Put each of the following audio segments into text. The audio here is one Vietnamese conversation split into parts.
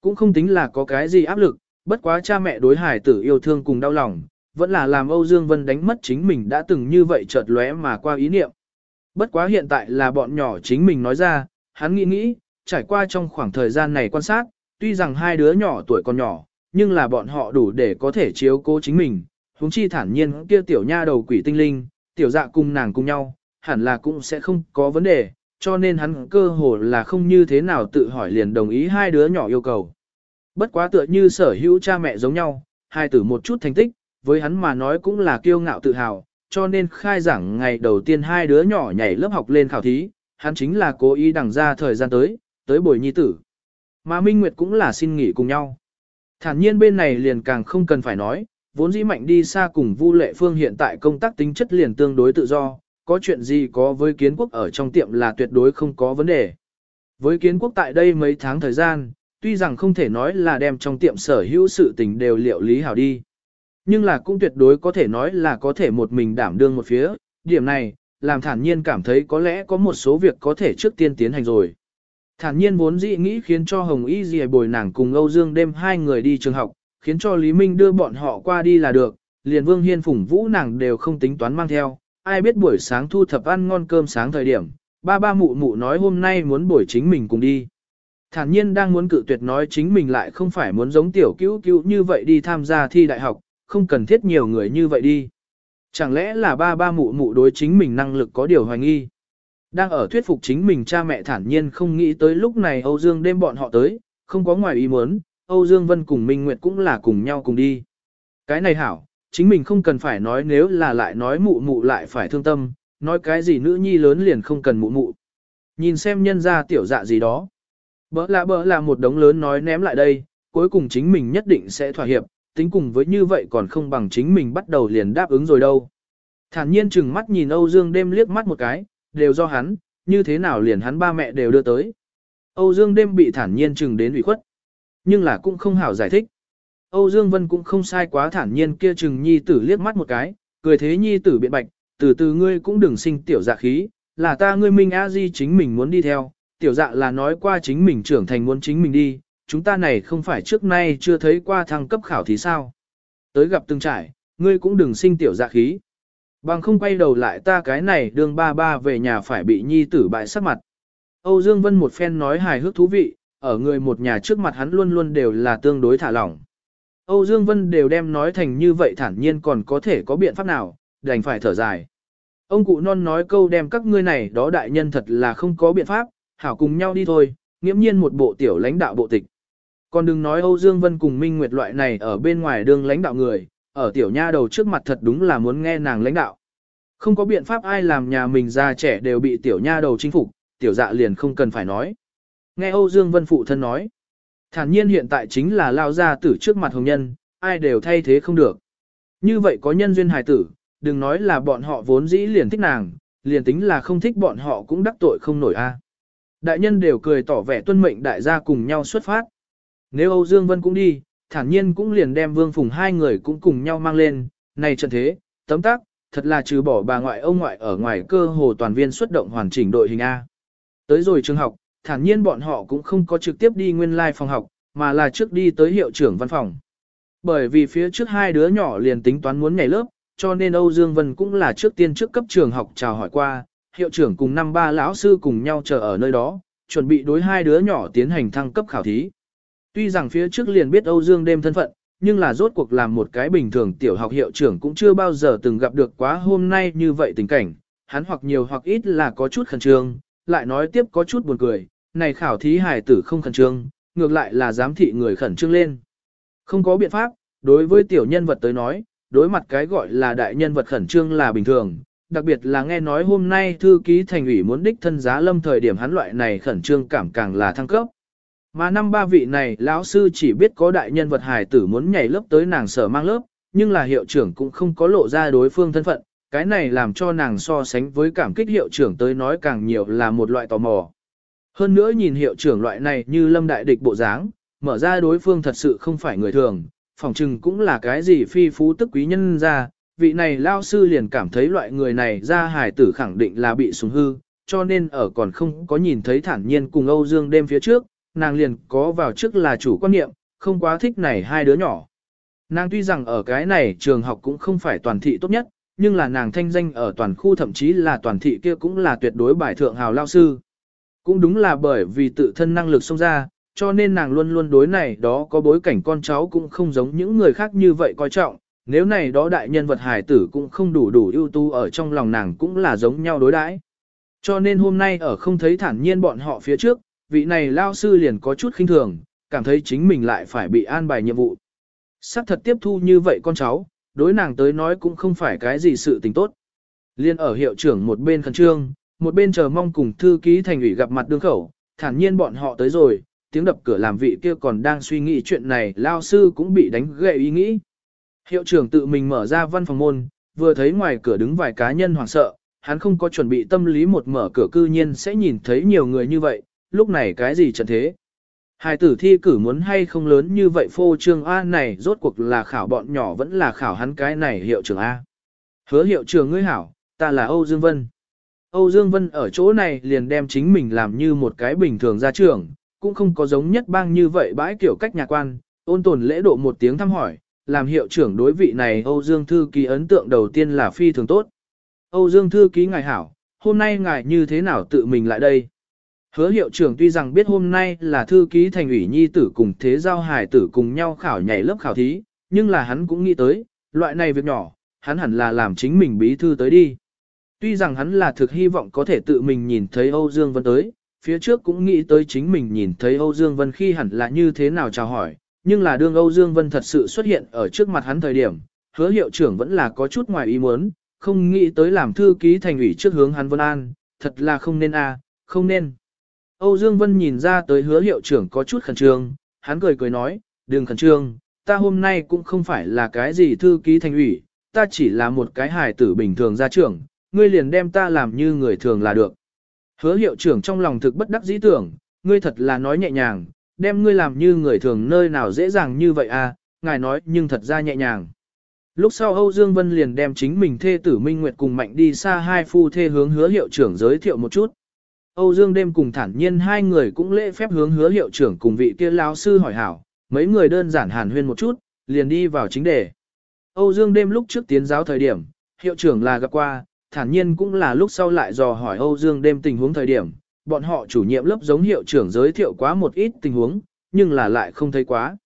cũng không tính là có cái gì áp lực, bất quá cha mẹ đối hải tử yêu thương cùng đau lòng, vẫn là làm Âu Dương Vân đánh mất chính mình đã từng như vậy chợt lóe mà qua ý niệm. Bất quá hiện tại là bọn nhỏ chính mình nói ra, hắn nghĩ nghĩ, trải qua trong khoảng thời gian này quan sát, tuy rằng hai đứa nhỏ tuổi còn nhỏ, nhưng là bọn họ đủ để có thể chiếu cố chính mình, huống chi thản nhiên kia tiểu nha đầu quỷ tinh linh, tiểu dạ cùng nàng cùng nhau, hẳn là cũng sẽ không có vấn đề, cho nên hắn cơ hồ là không như thế nào tự hỏi liền đồng ý hai đứa nhỏ yêu cầu. Bất quá tựa như sở hữu cha mẹ giống nhau, hai tử một chút thành tích, với hắn mà nói cũng là kiêu ngạo tự hào, cho nên khai giảng ngày đầu tiên hai đứa nhỏ nhảy lớp học lên khảo thí, hắn chính là cố ý đằng ra thời gian tới, tới buổi nhi tử. Mà Minh Nguyệt cũng là xin nghỉ cùng nhau. Thản nhiên bên này liền càng không cần phải nói, vốn dĩ mạnh đi xa cùng Vu Lệ Phương hiện tại công tác tính chất liền tương đối tự do, có chuyện gì có với kiến quốc ở trong tiệm là tuyệt đối không có vấn đề. Với kiến quốc tại đây mấy tháng thời gian, tuy rằng không thể nói là đem trong tiệm sở hữu sự tình đều liệu lý hảo đi. Nhưng là cũng tuyệt đối có thể nói là có thể một mình đảm đương một phía, điểm này, làm thản nhiên cảm thấy có lẽ có một số việc có thể trước tiên tiến hành rồi. Thản nhiên vốn dĩ nghĩ khiến cho Hồng Y Dì bồi nàng cùng Âu Dương đêm hai người đi trường học, khiến cho Lý Minh đưa bọn họ qua đi là được, liền Vương Hiên Phủng Vũ nàng đều không tính toán mang theo, ai biết buổi sáng thu thập ăn ngon cơm sáng thời điểm, ba ba mụ mụ nói hôm nay muốn buổi chính mình cùng đi. Thản nhiên đang muốn cự tuyệt nói chính mình lại không phải muốn giống tiểu cứu cứu như vậy đi tham gia thi đại học, không cần thiết nhiều người như vậy đi. Chẳng lẽ là ba ba mụ mụ đối chính mình năng lực có điều hoài nghi. Đang ở thuyết phục chính mình cha mẹ thản nhiên không nghĩ tới lúc này Âu Dương đêm bọn họ tới, không có ngoài ý muốn, Âu Dương Vân cùng Minh Nguyệt cũng là cùng nhau cùng đi. Cái này hảo, chính mình không cần phải nói nếu là lại nói mụ mụ lại phải thương tâm, nói cái gì nữ nhi lớn liền không cần mụ mụ. Nhìn xem nhân ra tiểu dạ gì đó. Bỡ lạ bỡ là một đống lớn nói ném lại đây, cuối cùng chính mình nhất định sẽ thỏa hiệp, tính cùng với như vậy còn không bằng chính mình bắt đầu liền đáp ứng rồi đâu. Thản nhiên chừng mắt nhìn Âu Dương đêm liếc mắt một cái, đều do hắn, như thế nào liền hắn ba mẹ đều đưa tới. Âu Dương đêm bị thản nhiên chừng đến ủy khuất, nhưng là cũng không hảo giải thích. Âu Dương Vân cũng không sai quá thản nhiên kia chừng nhi tử liếc mắt một cái, cười thế nhi tử biện bạch, từ từ ngươi cũng đừng sinh tiểu dạ khí, là ta ngươi minh a di chính mình muốn đi theo, tiểu dạ là nói qua chính mình trưởng thành muốn chính mình đi, chúng ta này không phải trước nay chưa thấy qua thăng cấp khảo thì sao. Tới gặp từng trải, ngươi cũng đừng sinh tiểu dạ khí. Bằng không quay đầu lại ta cái này đường ba ba về nhà phải bị nhi tử bại sắc mặt. Âu Dương Vân một phen nói hài hước thú vị, ở người một nhà trước mặt hắn luôn luôn đều là tương đối thả lỏng. Âu Dương Vân đều đem nói thành như vậy thản nhiên còn có thể có biện pháp nào, đành phải thở dài. Ông cụ non nói câu đem các ngươi này đó đại nhân thật là không có biện pháp, hảo cùng nhau đi thôi, nghiễm nhiên một bộ tiểu lãnh đạo bộ tịch. Còn đừng nói Âu Dương Vân cùng Minh Nguyệt loại này ở bên ngoài đương lãnh đạo người, ở tiểu nha đầu trước mặt thật đúng là muốn nghe nàng lãnh đạo. Không có biện pháp ai làm nhà mình già trẻ đều bị tiểu nha đầu chinh phục, tiểu dạ liền không cần phải nói. Nghe Âu Dương Vân phụ thân nói, thản nhiên hiện tại chính là lao ra tử trước mặt hồng nhân, ai đều thay thế không được. Như vậy có nhân duyên hài tử, đừng nói là bọn họ vốn dĩ liền thích nàng, liền tính là không thích bọn họ cũng đắc tội không nổi a. Đại nhân đều cười tỏ vẻ tuân mệnh đại gia cùng nhau xuất phát. Nếu Âu Dương Vân cũng đi, thản nhiên cũng liền đem Vương Phùng hai người cũng cùng nhau mang lên, này trận thế, tấm tác, thật là trừ bỏ bà ngoại ông ngoại ở ngoài cơ hồ toàn viên xuất động hoàn chỉnh đội hình A. Tới rồi trường học, thản nhiên bọn họ cũng không có trực tiếp đi nguyên lai like phòng học, mà là trước đi tới hiệu trưởng văn phòng. Bởi vì phía trước hai đứa nhỏ liền tính toán muốn nhảy lớp, cho nên Âu Dương Vân cũng là trước tiên trước cấp trường học chào hỏi qua, hiệu trưởng cùng năm ba lão sư cùng nhau chờ ở nơi đó, chuẩn bị đối hai đứa nhỏ tiến hành thăng cấp khảo thí. Tuy rằng phía trước liền biết Âu Dương đêm thân phận, nhưng là rốt cuộc làm một cái bình thường tiểu học hiệu trưởng cũng chưa bao giờ từng gặp được quá hôm nay như vậy tình cảnh, hắn hoặc nhiều hoặc ít là có chút khẩn trương, lại nói tiếp có chút buồn cười, này khảo thí hài tử không khẩn trương, ngược lại là giám thị người khẩn trương lên. Không có biện pháp, đối với tiểu nhân vật tới nói, đối mặt cái gọi là đại nhân vật khẩn trương là bình thường, đặc biệt là nghe nói hôm nay thư ký thành ủy muốn đích thân giá lâm thời điểm hắn loại này khẩn trương cảm càng là thăng cấp. Mà năm ba vị này lão sư chỉ biết có đại nhân vật hài tử muốn nhảy lớp tới nàng sở mang lớp, nhưng là hiệu trưởng cũng không có lộ ra đối phương thân phận, cái này làm cho nàng so sánh với cảm kích hiệu trưởng tới nói càng nhiều là một loại tò mò. Hơn nữa nhìn hiệu trưởng loại này như lâm đại địch bộ dáng, mở ra đối phương thật sự không phải người thường, phỏng chừng cũng là cái gì phi phú tức quý nhân ra, vị này lao sư liền cảm thấy loại người này ra hài tử khẳng định là bị súng hư, cho nên ở còn không có nhìn thấy thản nhiên cùng Âu Dương đêm phía trước, nàng liền có vào trước là chủ quan niệm, không quá thích này hai đứa nhỏ. Nàng tuy rằng ở cái này trường học cũng không phải toàn thị tốt nhất, nhưng là nàng thanh danh ở toàn khu thậm chí là toàn thị kia cũng là tuyệt đối bài thượng hào lao sư. Cũng đúng là bởi vì tự thân năng lực xông ra, cho nên nàng luôn luôn đối này đó có bối cảnh con cháu cũng không giống những người khác như vậy coi trọng, nếu này đó đại nhân vật hài tử cũng không đủ đủ ưu tú ở trong lòng nàng cũng là giống nhau đối đãi. Cho nên hôm nay ở không thấy thản nhiên bọn họ phía trước, vị này lao sư liền có chút khinh thường, cảm thấy chính mình lại phải bị an bài nhiệm vụ. Sắc thật tiếp thu như vậy con cháu, đối nàng tới nói cũng không phải cái gì sự tình tốt. Liên ở hiệu trưởng một bên khẩn trương, một bên chờ mong cùng thư ký thành ủy gặp mặt đương khẩu, thản nhiên bọn họ tới rồi, tiếng đập cửa làm vị kia còn đang suy nghĩ chuyện này, lao sư cũng bị đánh gậy ý nghĩ. Hiệu trưởng tự mình mở ra văn phòng môn, vừa thấy ngoài cửa đứng vài cá nhân hoảng sợ, hắn không có chuẩn bị tâm lý một mở cửa cư nhiên sẽ nhìn thấy nhiều người như vậy, lúc này cái gì trận thế. Hài tử thi cử muốn hay không lớn như vậy phô trương A này rốt cuộc là khảo bọn nhỏ vẫn là khảo hắn cái này hiệu trưởng A. Hứa hiệu trưởng ngươi hảo, ta là Âu Dương Vân. Âu Dương Vân ở chỗ này liền đem chính mình làm như một cái bình thường ra trường, cũng không có giống nhất bang như vậy bãi kiểu cách nhà quan, ôn tồn lễ độ một tiếng thăm hỏi, làm hiệu trưởng đối vị này Âu Dương Thư Ký ấn tượng đầu tiên là phi thường tốt. Âu Dương Thư Ký ngài hảo, hôm nay ngài như thế nào tự mình lại đây? Hứa hiệu trưởng tuy rằng biết hôm nay là thư ký thành ủy nhi tử cùng thế giao hài tử cùng nhau khảo nhảy lớp khảo thí, nhưng là hắn cũng nghĩ tới, loại này việc nhỏ, hắn hẳn là làm chính mình bí thư tới đi. Tuy rằng hắn là thực hy vọng có thể tự mình nhìn thấy Âu Dương Vân tới, phía trước cũng nghĩ tới chính mình nhìn thấy Âu Dương Vân khi hẳn là như thế nào chào hỏi, nhưng là đương Âu Dương Vân thật sự xuất hiện ở trước mặt hắn thời điểm, hứa hiệu trưởng vẫn là có chút ngoài ý muốn, không nghĩ tới làm thư ký thành ủy trước hướng hắn Vân An, thật là không nên a, không nên. Âu Dương Vân nhìn ra tới hứa hiệu trưởng có chút khẩn trương, hắn cười cười nói, đừng khẩn trương, ta hôm nay cũng không phải là cái gì thư ký thành ủy, ta chỉ là một cái hài tử bình thường ra trưởng, ngươi liền đem ta làm như người thường là được. Hứa hiệu trưởng trong lòng thực bất đắc dĩ tưởng, ngươi thật là nói nhẹ nhàng, đem ngươi làm như người thường nơi nào dễ dàng như vậy à, ngài nói nhưng thật ra nhẹ nhàng. Lúc sau Âu Dương Vân liền đem chính mình thê tử Minh Nguyệt cùng Mạnh đi xa hai phu thê hướng hứa hiệu trưởng giới thiệu một chút. Âu Dương đêm cùng thản nhiên hai người cũng lễ phép hướng hứa hiệu trưởng cùng vị kia lão sư hỏi hảo, mấy người đơn giản hàn huyên một chút, liền đi vào chính đề. Âu Dương đêm lúc trước tiến giáo thời điểm, hiệu trưởng là gặp qua, thản nhiên cũng là lúc sau lại dò hỏi Âu Dương đêm tình huống thời điểm, bọn họ chủ nhiệm lớp giống hiệu trưởng giới thiệu quá một ít tình huống, nhưng là lại không thấy quá.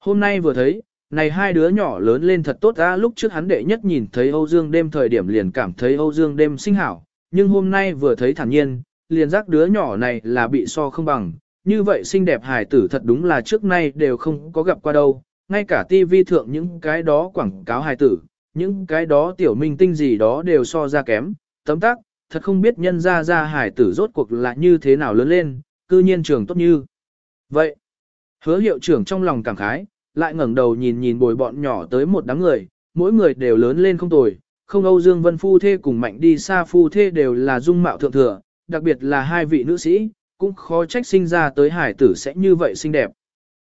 Hôm nay vừa thấy, này hai đứa nhỏ lớn lên thật tốt ra lúc trước hắn đệ nhất nhìn thấy Âu Dương đêm thời điểm liền cảm thấy Âu Dương đêm sinh hảo, nhưng hôm nay vừa thấy thản nhiên, liền giác đứa nhỏ này là bị so không bằng, như vậy xinh đẹp hài tử thật đúng là trước nay đều không có gặp qua đâu, ngay cả tivi thượng những cái đó quảng cáo hài tử, những cái đó tiểu minh tinh gì đó đều so ra kém, tấm tắc, thật không biết nhân ra ra hài tử rốt cuộc là như thế nào lớn lên, cư nhiên trường tốt như. Vậy, hứa hiệu trưởng trong lòng cảm khái, lại ngẩng đầu nhìn nhìn bồi bọn nhỏ tới một đám người, mỗi người đều lớn lên không tồi, không Âu Dương Vân Phu Thê cùng Mạnh đi xa Phu Thê đều là dung mạo thượng thừa, đặc biệt là hai vị nữ sĩ, cũng khó trách sinh ra tới hải tử sẽ như vậy xinh đẹp.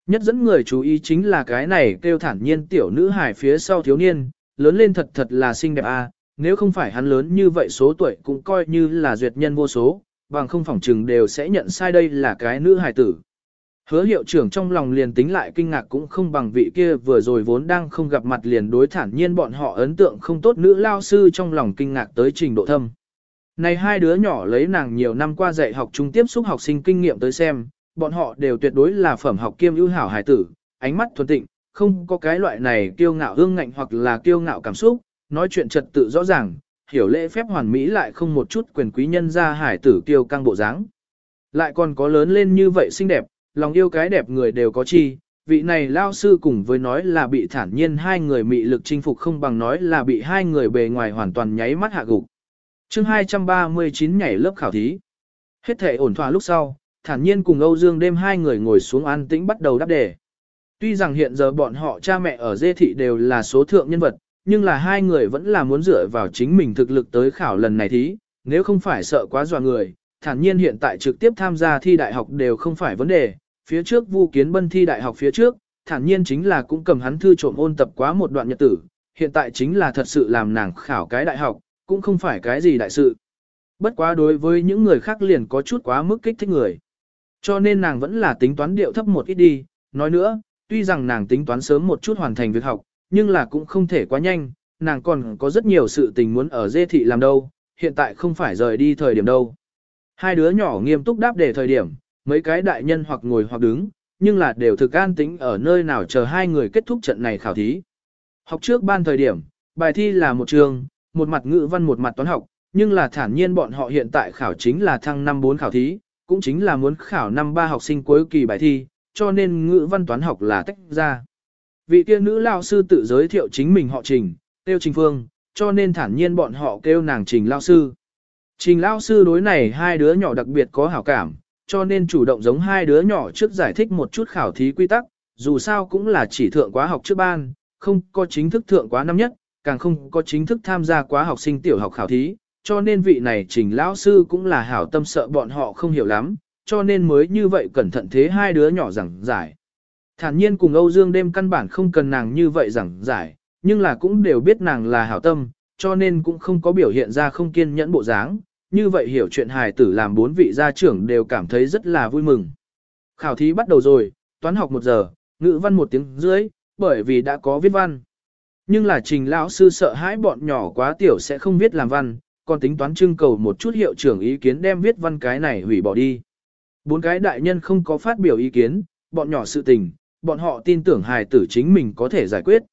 Nhất dẫn người chú ý chính là cái này kêu thản nhiên tiểu nữ hải phía sau thiếu niên, lớn lên thật thật là xinh đẹp a. À, nếu không phải hắn lớn như vậy số tuổi cũng coi như là duyệt nhân vô số, bằng không phỏng chừng đều sẽ nhận sai đây là cái nữ hải tử. Hứa hiệu trưởng trong lòng liền tính lại kinh ngạc cũng không bằng vị kia vừa rồi vốn đang không gặp mặt liền đối thản nhiên bọn họ ấn tượng không tốt nữ lao sư trong lòng kinh ngạc tới trình độ thâm. Này hai đứa nhỏ lấy nàng nhiều năm qua dạy học chung tiếp xúc học sinh kinh nghiệm tới xem, bọn họ đều tuyệt đối là phẩm học kiêm ưu hảo hài tử, ánh mắt thuần tịnh, không có cái loại này kiêu ngạo hương ngạnh hoặc là kiêu ngạo cảm xúc, nói chuyện trật tự rõ ràng, hiểu lễ phép hoàn mỹ lại không một chút quyền quý nhân ra hải tử kiêu căng bộ dáng. Lại còn có lớn lên như vậy xinh đẹp, lòng yêu cái đẹp người đều có chi, vị này lao sư cùng với nói là bị thản nhiên hai người mị lực chinh phục không bằng nói là bị hai người bề ngoài hoàn toàn nháy mắt hạ gục chương 239 nhảy lớp khảo thí. Hết thể ổn thỏa lúc sau, thản nhiên cùng Âu Dương đêm hai người ngồi xuống an tĩnh bắt đầu đáp đề. Tuy rằng hiện giờ bọn họ cha mẹ ở dê thị đều là số thượng nhân vật, nhưng là hai người vẫn là muốn dựa vào chính mình thực lực tới khảo lần này thí, nếu không phải sợ quá dọa người, thản nhiên hiện tại trực tiếp tham gia thi đại học đều không phải vấn đề, phía trước Vu Kiến Bân thi đại học phía trước, thản nhiên chính là cũng cầm hắn thư trộm ôn tập quá một đoạn nhật tử, hiện tại chính là thật sự làm nàng khảo cái đại học, cũng không phải cái gì đại sự. Bất quá đối với những người khác liền có chút quá mức kích thích người. Cho nên nàng vẫn là tính toán điệu thấp một ít đi, nói nữa, tuy rằng nàng tính toán sớm một chút hoàn thành việc học, nhưng là cũng không thể quá nhanh, nàng còn có rất nhiều sự tình muốn ở dê thị làm đâu, hiện tại không phải rời đi thời điểm đâu. Hai đứa nhỏ nghiêm túc đáp để thời điểm, mấy cái đại nhân hoặc ngồi hoặc đứng, nhưng là đều thực an tính ở nơi nào chờ hai người kết thúc trận này khảo thí. Học trước ban thời điểm, bài thi là một trường, một mặt ngữ văn một mặt toán học, nhưng là thản nhiên bọn họ hiện tại khảo chính là thăng năm 4 khảo thí, cũng chính là muốn khảo năm 3 học sinh cuối kỳ bài thi, cho nên ngữ văn toán học là tách ra. Vị kia nữ lao sư tự giới thiệu chính mình họ Trình, tiêu Trình Phương, cho nên thản nhiên bọn họ kêu nàng Trình lao sư. Trình lao sư đối này hai đứa nhỏ đặc biệt có hảo cảm, cho nên chủ động giống hai đứa nhỏ trước giải thích một chút khảo thí quy tắc, dù sao cũng là chỉ thượng quá học trước ban, không có chính thức thượng quá năm nhất, càng không có chính thức tham gia quá học sinh tiểu học khảo thí, cho nên vị này trình lão sư cũng là hảo tâm sợ bọn họ không hiểu lắm, cho nên mới như vậy cẩn thận thế hai đứa nhỏ giảng giải. Thản nhiên cùng Âu Dương đêm căn bản không cần nàng như vậy giảng giải, nhưng là cũng đều biết nàng là hảo tâm, cho nên cũng không có biểu hiện ra không kiên nhẫn bộ dáng, như vậy hiểu chuyện hài tử làm bốn vị gia trưởng đều cảm thấy rất là vui mừng. Khảo thí bắt đầu rồi, toán học một giờ, ngữ văn một tiếng rưỡi, bởi vì đã có viết văn. Nhưng là trình lão sư sợ hãi bọn nhỏ quá tiểu sẽ không viết làm văn, còn tính toán trưng cầu một chút hiệu trưởng ý kiến đem viết văn cái này hủy bỏ đi. Bốn cái đại nhân không có phát biểu ý kiến, bọn nhỏ sự tình, bọn họ tin tưởng hài tử chính mình có thể giải quyết.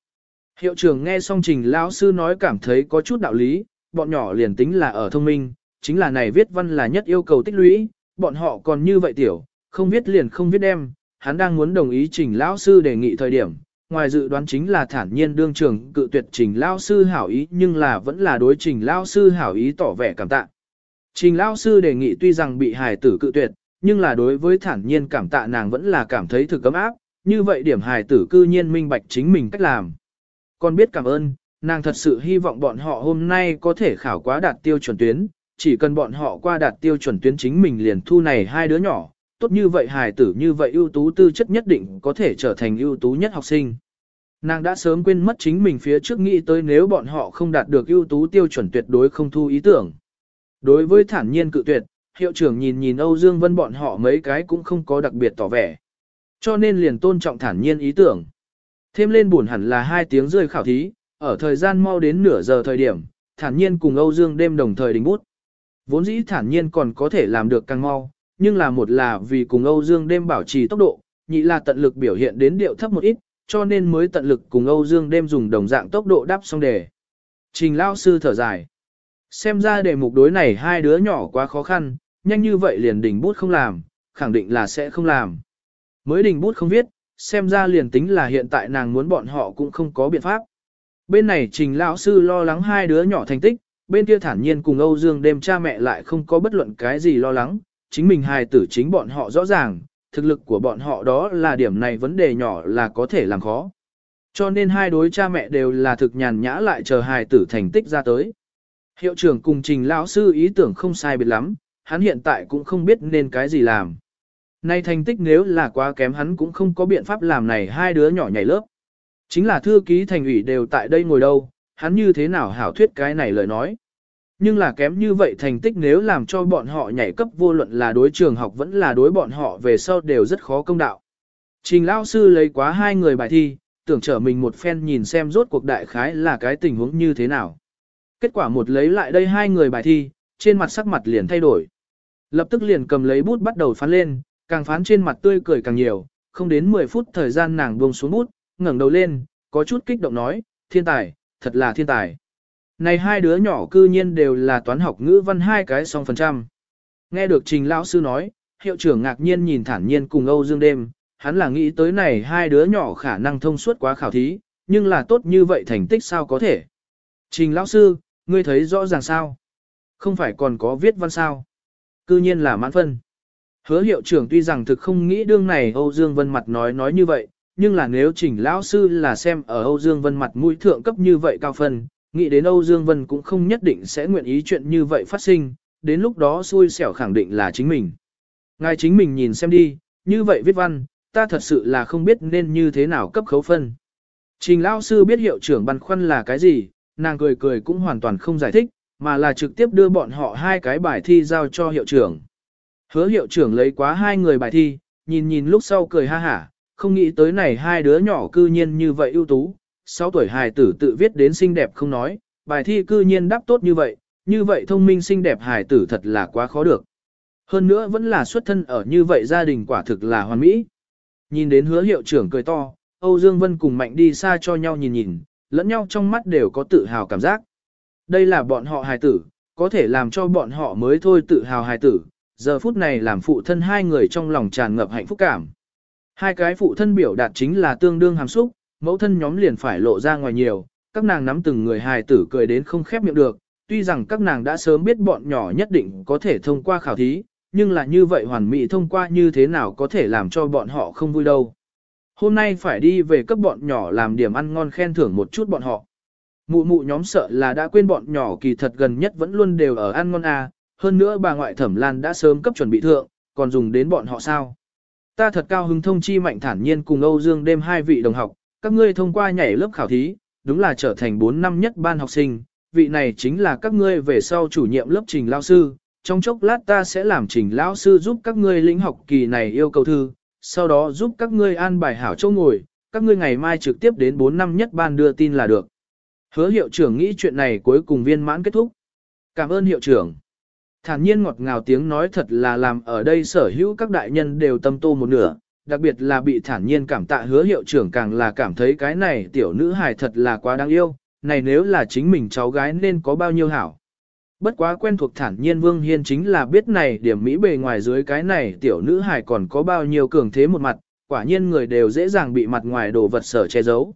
Hiệu trưởng nghe xong trình lão sư nói cảm thấy có chút đạo lý, bọn nhỏ liền tính là ở thông minh, chính là này viết văn là nhất yêu cầu tích lũy, bọn họ còn như vậy tiểu, không viết liền không viết đem, hắn đang muốn đồng ý trình lão sư đề nghị thời điểm, ngoài dự đoán chính là thản nhiên đương trường cự tuyệt trình lão sư hảo ý nhưng là vẫn là đối trình lão sư hảo ý tỏ vẻ cảm tạ. Trình lão sư đề nghị tuy rằng bị hài tử cự tuyệt, nhưng là đối với thản nhiên cảm tạ nàng vẫn là cảm thấy thực cấm áp, như vậy điểm hài tử cư nhiên minh bạch chính mình cách làm. Còn biết cảm ơn, nàng thật sự hy vọng bọn họ hôm nay có thể khảo quá đạt tiêu chuẩn tuyến, chỉ cần bọn họ qua đạt tiêu chuẩn tuyến chính mình liền thu này hai đứa nhỏ, tốt như vậy hài tử như vậy ưu tú tư chất nhất định có thể trở thành ưu tú nhất học sinh. Nàng đã sớm quên mất chính mình phía trước nghĩ tới nếu bọn họ không đạt được ưu tú tiêu chuẩn tuyệt đối không thu ý tưởng. Đối với thản nhiên cự tuyệt, hiệu trưởng nhìn nhìn Âu Dương Vân bọn họ mấy cái cũng không có đặc biệt tỏ vẻ. Cho nên liền tôn trọng thản nhiên ý tưởng. Thêm lên buồn hẳn là hai tiếng rơi khảo thí, ở thời gian mau đến nửa giờ thời điểm, thản nhiên cùng Âu Dương đêm đồng thời đình bút. Vốn dĩ thản nhiên còn có thể làm được càng mau, nhưng là một là vì cùng Âu Dương đêm bảo trì tốc độ, nhị là tận lực biểu hiện đến điệu thấp một ít, cho nên mới tận lực cùng Âu Dương đêm dùng đồng dạng tốc độ đáp xong đề. Trình Lao sư thở dài. Xem ra đề mục đối này hai đứa nhỏ quá khó khăn, nhanh như vậy liền đỉnh bút không làm, khẳng định là sẽ không làm. Mới đỉnh bút không viết, xem ra liền tính là hiện tại nàng muốn bọn họ cũng không có biện pháp. Bên này trình lão sư lo lắng hai đứa nhỏ thành tích, bên kia thản nhiên cùng Âu Dương đêm cha mẹ lại không có bất luận cái gì lo lắng, chính mình hài tử chính bọn họ rõ ràng, thực lực của bọn họ đó là điểm này vấn đề nhỏ là có thể làm khó. Cho nên hai đối cha mẹ đều là thực nhàn nhã lại chờ hài tử thành tích ra tới. Hiệu trưởng cùng trình lão sư ý tưởng không sai biệt lắm, hắn hiện tại cũng không biết nên cái gì làm. Nay thành tích nếu là quá kém hắn cũng không có biện pháp làm này hai đứa nhỏ nhảy lớp. Chính là thư ký thành ủy đều tại đây ngồi đâu, hắn như thế nào hảo thuyết cái này lời nói. Nhưng là kém như vậy thành tích nếu làm cho bọn họ nhảy cấp vô luận là đối trường học vẫn là đối bọn họ về sau đều rất khó công đạo. Trình lão sư lấy quá hai người bài thi, tưởng trở mình một phen nhìn xem rốt cuộc đại khái là cái tình huống như thế nào. Kết quả một lấy lại đây hai người bài thi, trên mặt sắc mặt liền thay đổi. Lập tức liền cầm lấy bút bắt đầu phán lên, càng phán trên mặt tươi cười càng nhiều, không đến 10 phút thời gian nàng buông xuống bút, ngẩng đầu lên, có chút kích động nói, thiên tài, thật là thiên tài. Này hai đứa nhỏ cư nhiên đều là toán học ngữ văn hai cái song phần trăm. Nghe được trình lão sư nói, hiệu trưởng ngạc nhiên nhìn thản nhiên cùng Âu Dương đêm, hắn là nghĩ tới này hai đứa nhỏ khả năng thông suốt quá khảo thí, nhưng là tốt như vậy thành tích sao có thể. Trình lão sư, ngươi thấy rõ ràng sao? Không phải còn có viết văn sao? Cư nhiên là mãn phân. Hứa hiệu trưởng tuy rằng thực không nghĩ đương này Âu Dương Vân mặt nói nói như vậy, nhưng là nếu trình lão sư là xem ở Âu Dương Vân mặt mũi thượng cấp như vậy cao phân, nghĩ đến Âu Dương Vân cũng không nhất định sẽ nguyện ý chuyện như vậy phát sinh, đến lúc đó xui xẻo khẳng định là chính mình. Ngài chính mình nhìn xem đi, như vậy viết văn, ta thật sự là không biết nên như thế nào cấp khấu phân. Trình lão sư biết hiệu trưởng băn khoăn là cái gì, nàng cười cười cũng hoàn toàn không giải thích, mà là trực tiếp đưa bọn họ hai cái bài thi giao cho hiệu trưởng. Hứa hiệu trưởng lấy quá hai người bài thi, nhìn nhìn lúc sau cười ha hả, không nghĩ tới này hai đứa nhỏ cư nhiên như vậy ưu tú, 6 tuổi hài tử tự viết đến xinh đẹp không nói, bài thi cư nhiên đáp tốt như vậy, như vậy thông minh xinh đẹp hài tử thật là quá khó được. Hơn nữa vẫn là xuất thân ở như vậy gia đình quả thực là hoàn mỹ. Nhìn đến hứa hiệu trưởng cười to, Âu Dương Vân cùng Mạnh đi xa cho nhau nhìn nhìn, lẫn nhau trong mắt đều có tự hào cảm giác. Đây là bọn họ hài tử, có thể làm cho bọn họ mới thôi tự hào hài tử, giờ phút này làm phụ thân hai người trong lòng tràn ngập hạnh phúc cảm. Hai cái phụ thân biểu đạt chính là tương đương hàm xúc, mẫu thân nhóm liền phải lộ ra ngoài nhiều, các nàng nắm từng người hài tử cười đến không khép miệng được, tuy rằng các nàng đã sớm biết bọn nhỏ nhất định có thể thông qua khảo thí, nhưng là như vậy hoàn mỹ thông qua như thế nào có thể làm cho bọn họ không vui đâu. Hôm nay phải đi về cấp bọn nhỏ làm điểm ăn ngon khen thưởng một chút bọn họ. Mụ mụ nhóm sợ là đã quên bọn nhỏ kỳ thật gần nhất vẫn luôn đều ở ăn ngon à, hơn nữa bà ngoại thẩm lan đã sớm cấp chuẩn bị thượng, còn dùng đến bọn họ sao. Ta thật cao hứng thông chi mạnh thản nhiên cùng Âu Dương đêm hai vị đồng học, các ngươi thông qua nhảy lớp khảo thí, đúng là trở thành 4 năm nhất ban học sinh, vị này chính là các ngươi về sau chủ nhiệm lớp trình lao sư, trong chốc lát ta sẽ làm trình lão sư giúp các ngươi lĩnh học kỳ này yêu cầu thư, sau đó giúp các ngươi an bài hảo chỗ ngồi, các ngươi ngày mai trực tiếp đến 4 năm nhất ban đưa tin là được. Hứa hiệu trưởng nghĩ chuyện này cuối cùng viên mãn kết thúc. Cảm ơn hiệu trưởng. Thản nhiên ngọt ngào tiếng nói thật là làm ở đây sở hữu các đại nhân đều tâm tô một nửa, đặc biệt là bị thản nhiên cảm tạ hứa hiệu trưởng càng là cảm thấy cái này tiểu nữ hài thật là quá đáng yêu, này nếu là chính mình cháu gái nên có bao nhiêu hảo. Bất quá quen thuộc thản nhiên Vương Hiên chính là biết này điểm mỹ bề ngoài dưới cái này tiểu nữ hài còn có bao nhiêu cường thế một mặt, quả nhiên người đều dễ dàng bị mặt ngoài đồ vật sở che giấu.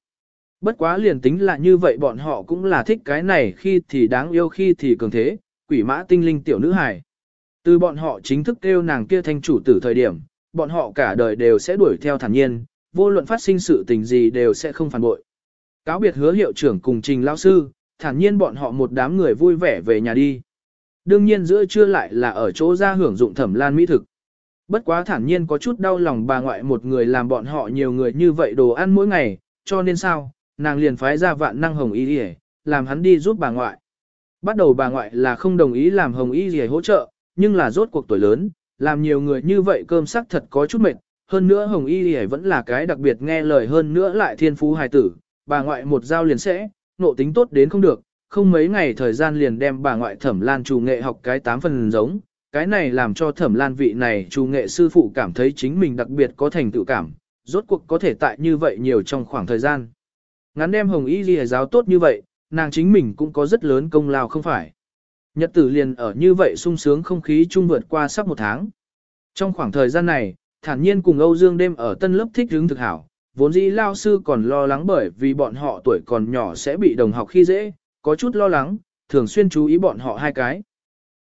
Bất quá liền tính là như vậy bọn họ cũng là thích cái này khi thì đáng yêu khi thì cường thế, quỷ mã tinh linh tiểu nữ hài. Từ bọn họ chính thức kêu nàng kia thanh chủ tử thời điểm, bọn họ cả đời đều sẽ đuổi theo thản nhiên, vô luận phát sinh sự tình gì đều sẽ không phản bội. Cáo biệt hứa hiệu trưởng cùng trình lao sư, thản nhiên bọn họ một đám người vui vẻ về nhà đi. Đương nhiên giữa trưa lại là ở chỗ ra hưởng dụng thẩm lan mỹ thực. Bất quá thản nhiên có chút đau lòng bà ngoại một người làm bọn họ nhiều người như vậy đồ ăn mỗi ngày, cho nên sao, nàng liền phái ra vạn năng hồng y đi làm hắn đi giúp bà ngoại. Bắt đầu bà ngoại là không đồng ý làm hồng y gì hỗ trợ, nhưng là rốt cuộc tuổi lớn, làm nhiều người như vậy cơm sắc thật có chút mệt. Hơn nữa hồng y Y vẫn là cái đặc biệt nghe lời hơn nữa lại thiên phú hài tử, bà ngoại một giao liền sẽ, nộ tính tốt đến không được, không mấy ngày thời gian liền đem bà ngoại thẩm lan chủ nghệ học cái tám phần giống. Cái này làm cho thẩm lan vị này chủ nghệ sư phụ cảm thấy chính mình đặc biệt có thành tựu cảm, rốt cuộc có thể tại như vậy nhiều trong khoảng thời gian. Ngắn đem hồng y Y giáo tốt như vậy, nàng chính mình cũng có rất lớn công lao không phải. Nhật tử liền ở như vậy sung sướng không khí chung vượt qua sắp một tháng. Trong khoảng thời gian này, thản nhiên cùng Âu Dương đêm ở tân lớp thích hướng thực hảo, vốn dĩ lao sư còn lo lắng bởi vì bọn họ tuổi còn nhỏ sẽ bị đồng học khi dễ, có chút lo lắng, thường xuyên chú ý bọn họ hai cái.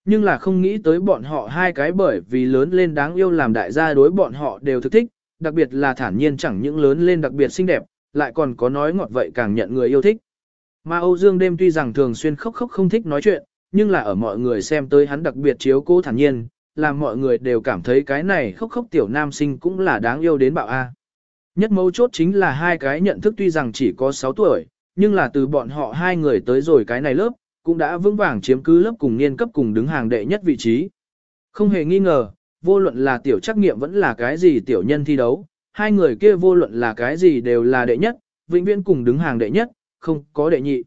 Nhưng là không nghĩ tới bọn họ hai cái bởi vì lớn lên đáng yêu làm đại gia đối bọn họ đều thực thích, đặc biệt là thản nhiên chẳng những lớn lên đặc biệt xinh đẹp, lại còn có nói ngọt vậy càng nhận người yêu thích. Mà Âu Dương đêm tuy rằng thường xuyên khóc khóc không thích nói chuyện, nhưng là ở mọi người xem tới hắn đặc biệt chiếu cố thản nhiên, làm mọi người đều cảm thấy cái này khóc khóc tiểu nam sinh cũng là đáng yêu đến bạo A. Nhất mấu chốt chính là hai cái nhận thức tuy rằng chỉ có 6 tuổi, nhưng là từ bọn họ hai người tới rồi cái này lớp, cũng đã vững vàng chiếm cứ lớp cùng niên cấp cùng đứng hàng đệ nhất vị trí. Không hề nghi ngờ, vô luận là tiểu trắc nghiệm vẫn là cái gì tiểu nhân thi đấu, hai người kia vô luận là cái gì đều là đệ nhất, vĩnh viễn cùng đứng hàng đệ nhất, không có đệ nhị.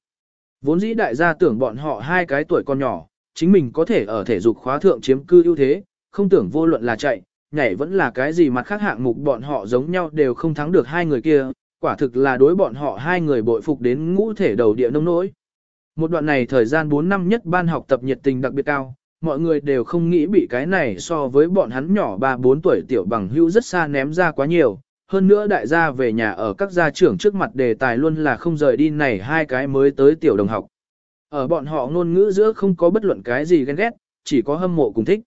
Vốn dĩ đại gia tưởng bọn họ hai cái tuổi còn nhỏ, chính mình có thể ở thể dục khóa thượng chiếm cư ưu thế, không tưởng vô luận là chạy, nhảy vẫn là cái gì mặt khác hạng mục bọn họ giống nhau đều không thắng được hai người kia, quả thực là đối bọn họ hai người bội phục đến ngũ thể đầu địa nông nỗi. Một đoạn này thời gian 4 năm nhất ban học tập nhiệt tình đặc biệt cao, mọi người đều không nghĩ bị cái này so với bọn hắn nhỏ 3-4 tuổi tiểu bằng hữu rất xa ném ra quá nhiều. Hơn nữa đại gia về nhà ở các gia trưởng trước mặt đề tài luôn là không rời đi này hai cái mới tới tiểu đồng học. Ở bọn họ ngôn ngữ giữa không có bất luận cái gì ghen ghét, chỉ có hâm mộ cùng thích.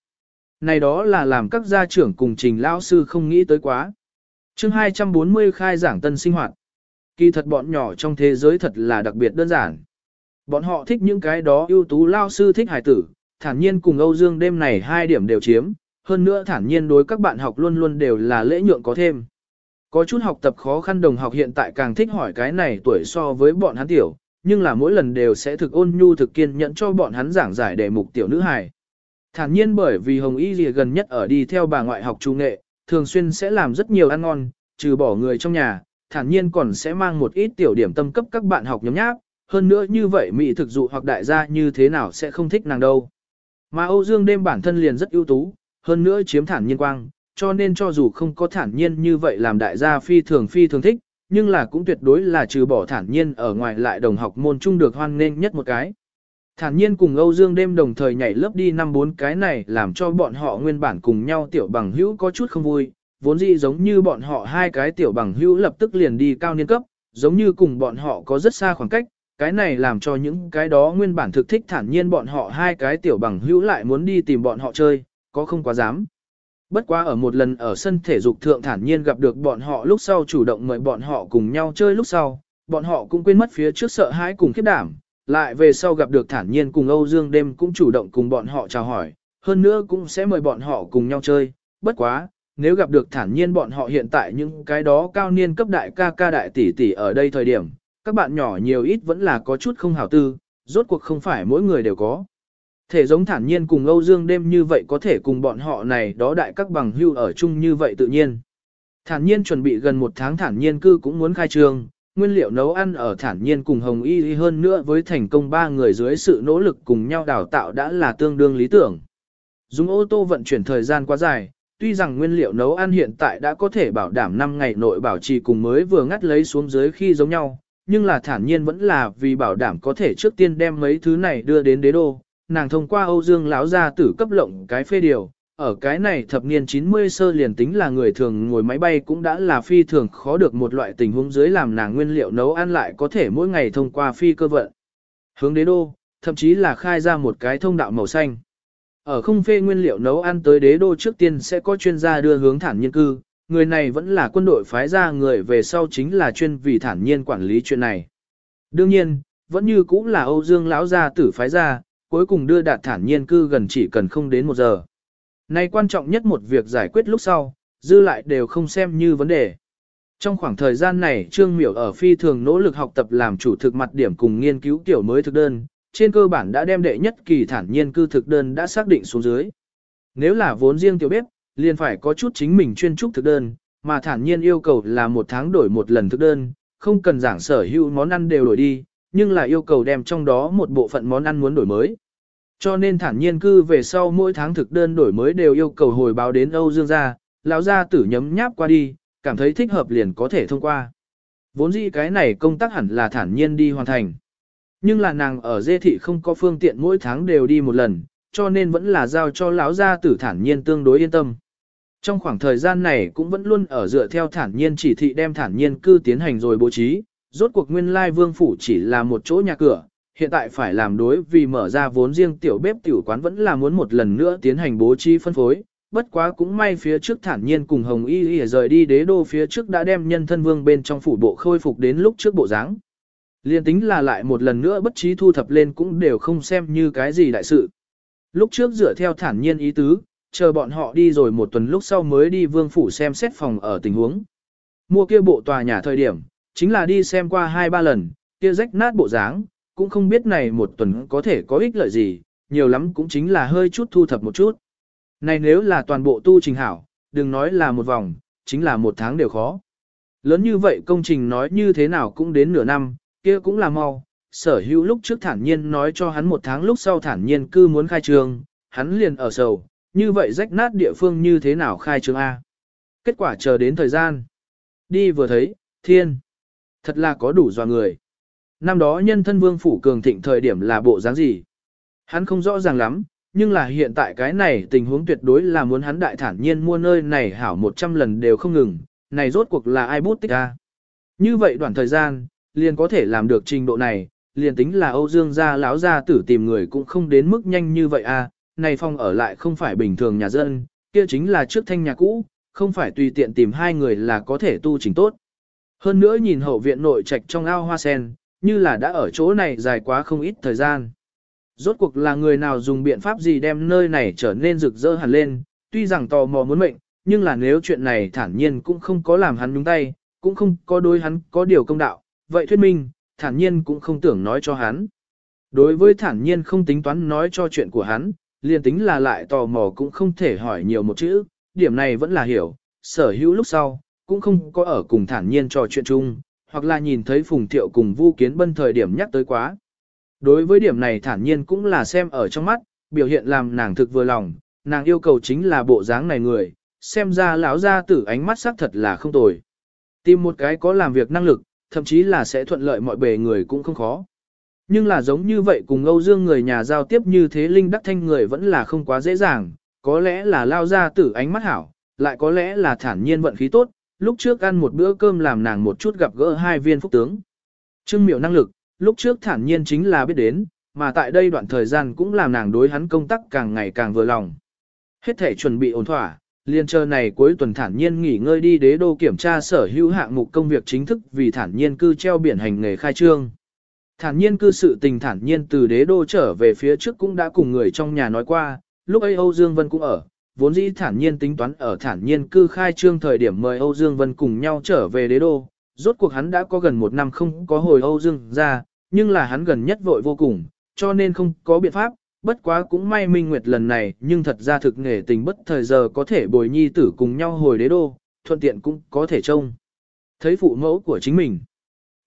Này đó là làm các gia trưởng cùng trình lao sư không nghĩ tới quá. chương 240 khai giảng tân sinh hoạt. Kỳ thật bọn nhỏ trong thế giới thật là đặc biệt đơn giản. Bọn họ thích những cái đó ưu tú lao sư thích hải tử, thản nhiên cùng Âu Dương đêm này hai điểm đều chiếm, hơn nữa thản nhiên đối các bạn học luôn luôn đều là lễ nhượng có thêm. Có chút học tập khó khăn đồng học hiện tại càng thích hỏi cái này tuổi so với bọn hắn tiểu, nhưng là mỗi lần đều sẽ thực ôn nhu thực kiên nhẫn cho bọn hắn giảng giải đề mục tiểu nữ hài. Thản nhiên bởi vì Hồng Y Lìa gần nhất ở đi theo bà ngoại học trung nghệ, thường xuyên sẽ làm rất nhiều ăn ngon, trừ bỏ người trong nhà, thản nhiên còn sẽ mang một ít tiểu điểm tâm cấp các bạn học nhóm nháp, hơn nữa như vậy mỹ thực dụ hoặc đại gia như thế nào sẽ không thích nàng đâu. Mà Âu Dương đêm bản thân liền rất ưu tú, hơn nữa chiếm thản nhiên quang, cho nên cho dù không có thản nhiên như vậy làm đại gia phi thường phi thường thích, nhưng là cũng tuyệt đối là trừ bỏ thản nhiên ở ngoài lại đồng học môn chung được hoan nghênh nhất một cái. Thản nhiên cùng Âu Dương đêm đồng thời nhảy lớp đi năm bốn cái này làm cho bọn họ nguyên bản cùng nhau tiểu bằng hữu có chút không vui, vốn dĩ giống như bọn họ hai cái tiểu bằng hữu lập tức liền đi cao niên cấp, giống như cùng bọn họ có rất xa khoảng cách, cái này làm cho những cái đó nguyên bản thực thích thản nhiên bọn họ hai cái tiểu bằng hữu lại muốn đi tìm bọn họ chơi, có không quá dám. Bất quá ở một lần ở sân thể dục thượng thản nhiên gặp được bọn họ lúc sau chủ động mời bọn họ cùng nhau chơi lúc sau, bọn họ cũng quên mất phía trước sợ hãi cùng khiếp đảm, lại về sau gặp được thản nhiên cùng Âu Dương đêm cũng chủ động cùng bọn họ chào hỏi, hơn nữa cũng sẽ mời bọn họ cùng nhau chơi, bất quá, nếu gặp được thản nhiên bọn họ hiện tại những cái đó cao niên cấp đại ca ca đại tỷ tỷ ở đây thời điểm, các bạn nhỏ nhiều ít vẫn là có chút không hảo tư, rốt cuộc không phải mỗi người đều có. Thể giống thản nhiên cùng Âu Dương đêm như vậy có thể cùng bọn họ này đó đại các bằng hưu ở chung như vậy tự nhiên. Thản nhiên chuẩn bị gần một tháng thản nhiên cư cũng muốn khai trương, nguyên liệu nấu ăn ở thản nhiên cùng Hồng Y hơn nữa với thành công ba người dưới sự nỗ lực cùng nhau đào tạo đã là tương đương lý tưởng. Dùng ô tô vận chuyển thời gian quá dài, tuy rằng nguyên liệu nấu ăn hiện tại đã có thể bảo đảm 5 ngày nội bảo trì cùng mới vừa ngắt lấy xuống dưới khi giống nhau, nhưng là thản nhiên vẫn là vì bảo đảm có thể trước tiên đem mấy thứ này đưa đến đế đô, nàng thông qua Âu Dương lão gia tử cấp lộng cái phê điều, ở cái này thập niên 90 sơ liền tính là người thường ngồi máy bay cũng đã là phi thường khó được một loại tình huống dưới làm nàng nguyên liệu nấu ăn lại có thể mỗi ngày thông qua phi cơ vận. Hướng đế đô, thậm chí là khai ra một cái thông đạo màu xanh. Ở không phê nguyên liệu nấu ăn tới đế đô trước tiên sẽ có chuyên gia đưa hướng thản nhân cư, người này vẫn là quân đội phái ra người về sau chính là chuyên vì thản nhiên quản lý chuyện này. Đương nhiên, vẫn như cũng là Âu Dương lão gia tử phái ra, cuối cùng đưa đạt thản nhiên cư gần chỉ cần không đến một giờ. Này quan trọng nhất một việc giải quyết lúc sau, dư lại đều không xem như vấn đề. Trong khoảng thời gian này Trương Miểu ở phi thường nỗ lực học tập làm chủ thực mặt điểm cùng nghiên cứu tiểu mới thực đơn, trên cơ bản đã đem đệ nhất kỳ thản nhiên cư thực đơn đã xác định xuống dưới. Nếu là vốn riêng tiểu bếp, liền phải có chút chính mình chuyên trúc thực đơn, mà thản nhiên yêu cầu là một tháng đổi một lần thực đơn, không cần giảng sở hữu món ăn đều đổi đi, nhưng là yêu cầu đem trong đó một bộ phận món ăn muốn đổi mới. Cho nên thản nhiên cư về sau mỗi tháng thực đơn đổi mới đều yêu cầu hồi báo đến Âu Dương gia, lão gia tử nhấm nháp qua đi, cảm thấy thích hợp liền có thể thông qua. Vốn dĩ cái này công tác hẳn là thản nhiên đi hoàn thành. Nhưng là nàng ở dê thị không có phương tiện mỗi tháng đều đi một lần, cho nên vẫn là giao cho lão gia tử thản nhiên tương đối yên tâm. Trong khoảng thời gian này cũng vẫn luôn ở dựa theo thản nhiên chỉ thị đem thản nhiên cư tiến hành rồi bố trí, rốt cuộc nguyên lai vương phủ chỉ là một chỗ nhà cửa, hiện tại phải làm đối vì mở ra vốn riêng tiểu bếp tiểu quán vẫn là muốn một lần nữa tiến hành bố trí phân phối. Bất quá cũng may phía trước thản nhiên cùng Hồng Y Y rời đi đế đô phía trước đã đem nhân thân vương bên trong phủ bộ khôi phục đến lúc trước bộ dáng. Liên tính là lại một lần nữa bất trí thu thập lên cũng đều không xem như cái gì đại sự. Lúc trước dựa theo thản nhiên ý tứ, chờ bọn họ đi rồi một tuần lúc sau mới đi vương phủ xem xét phòng ở tình huống. Mua kia bộ tòa nhà thời điểm, chính là đi xem qua hai ba lần, kia rách nát bộ dáng, cũng không biết này một tuần có thể có ích lợi gì, nhiều lắm cũng chính là hơi chút thu thập một chút. Này nếu là toàn bộ tu trình hảo, đừng nói là một vòng, chính là một tháng đều khó. Lớn như vậy công trình nói như thế nào cũng đến nửa năm, kia cũng là mau. Sở hữu lúc trước thản nhiên nói cho hắn một tháng lúc sau thản nhiên cư muốn khai trường, hắn liền ở sầu, như vậy rách nát địa phương như thế nào khai trường A. Kết quả chờ đến thời gian. Đi vừa thấy, thiên. Thật là có đủ dò người. Năm đó nhân thân vương phủ cường thịnh thời điểm là bộ dáng gì? Hắn không rõ ràng lắm, nhưng là hiện tại cái này tình huống tuyệt đối là muốn hắn đại thản nhiên mua nơi này hảo 100 lần đều không ngừng, này rốt cuộc là ai bút tích ra. Như vậy đoạn thời gian, liền có thể làm được trình độ này, liền tính là Âu Dương gia lão gia tử tìm người cũng không đến mức nhanh như vậy a. À. này phong ở lại không phải bình thường nhà dân, kia chính là trước thanh nhà cũ, không phải tùy tiện tìm hai người là có thể tu chỉnh tốt. Hơn nữa nhìn hậu viện nội trạch trong ao hoa sen, như là đã ở chỗ này dài quá không ít thời gian. Rốt cuộc là người nào dùng biện pháp gì đem nơi này trở nên rực rỡ hẳn lên, tuy rằng tò mò muốn mệnh, nhưng là nếu chuyện này thản nhiên cũng không có làm hắn nhúng tay, cũng không có đối hắn có điều công đạo, vậy thuyết minh, thản nhiên cũng không tưởng nói cho hắn. Đối với thản nhiên không tính toán nói cho chuyện của hắn, liền tính là lại tò mò cũng không thể hỏi nhiều một chữ, điểm này vẫn là hiểu, sở hữu lúc sau, cũng không có ở cùng thản nhiên trò chuyện chung, hoặc là nhìn thấy Phùng Thiệu cùng Vu Kiến Bân thời điểm nhắc tới quá. Đối với điểm này thản nhiên cũng là xem ở trong mắt, biểu hiện làm nàng thực vừa lòng, nàng yêu cầu chính là bộ dáng này người, xem ra lão gia tử ánh mắt sắc thật là không tồi. Tìm một cái có làm việc năng lực, thậm chí là sẽ thuận lợi mọi bề người cũng không khó. Nhưng là giống như vậy cùng Âu Dương người nhà giao tiếp như thế Linh Đắc Thanh người vẫn là không quá dễ dàng, có lẽ là lao gia tử ánh mắt hảo, lại có lẽ là thản nhiên vận khí tốt, lúc trước ăn một bữa cơm làm nàng một chút gặp gỡ hai viên phúc tướng. trương miệu năng lực, lúc trước thản nhiên chính là biết đến, mà tại đây đoạn thời gian cũng làm nàng đối hắn công tác càng ngày càng vừa lòng. Hết thể chuẩn bị ổn thỏa, liên chờ này cuối tuần thản nhiên nghỉ ngơi đi đế đô kiểm tra sở hữu hạng mục công việc chính thức vì thản nhiên cư treo biển hành nghề khai trương. Thản nhiên cư sự tình thản nhiên từ đế đô trở về phía trước cũng đã cùng người trong nhà nói qua, lúc ấy Âu Dương Vân cũng ở, vốn dĩ thản nhiên tính toán ở thản nhiên cư khai trương thời điểm mời Âu Dương Vân cùng nhau trở về đế đô, rốt cuộc hắn đã có gần một năm không có hồi Âu Dương ra, nhưng là hắn gần nhất vội vô cùng, cho nên không có biện pháp, bất quá cũng may Minh Nguyệt lần này nhưng thật ra thực nghề tình bất thời giờ có thể bồi nhi tử cùng nhau hồi đế đô, thuận tiện cũng có thể trông. Thấy phụ mẫu của chính mình,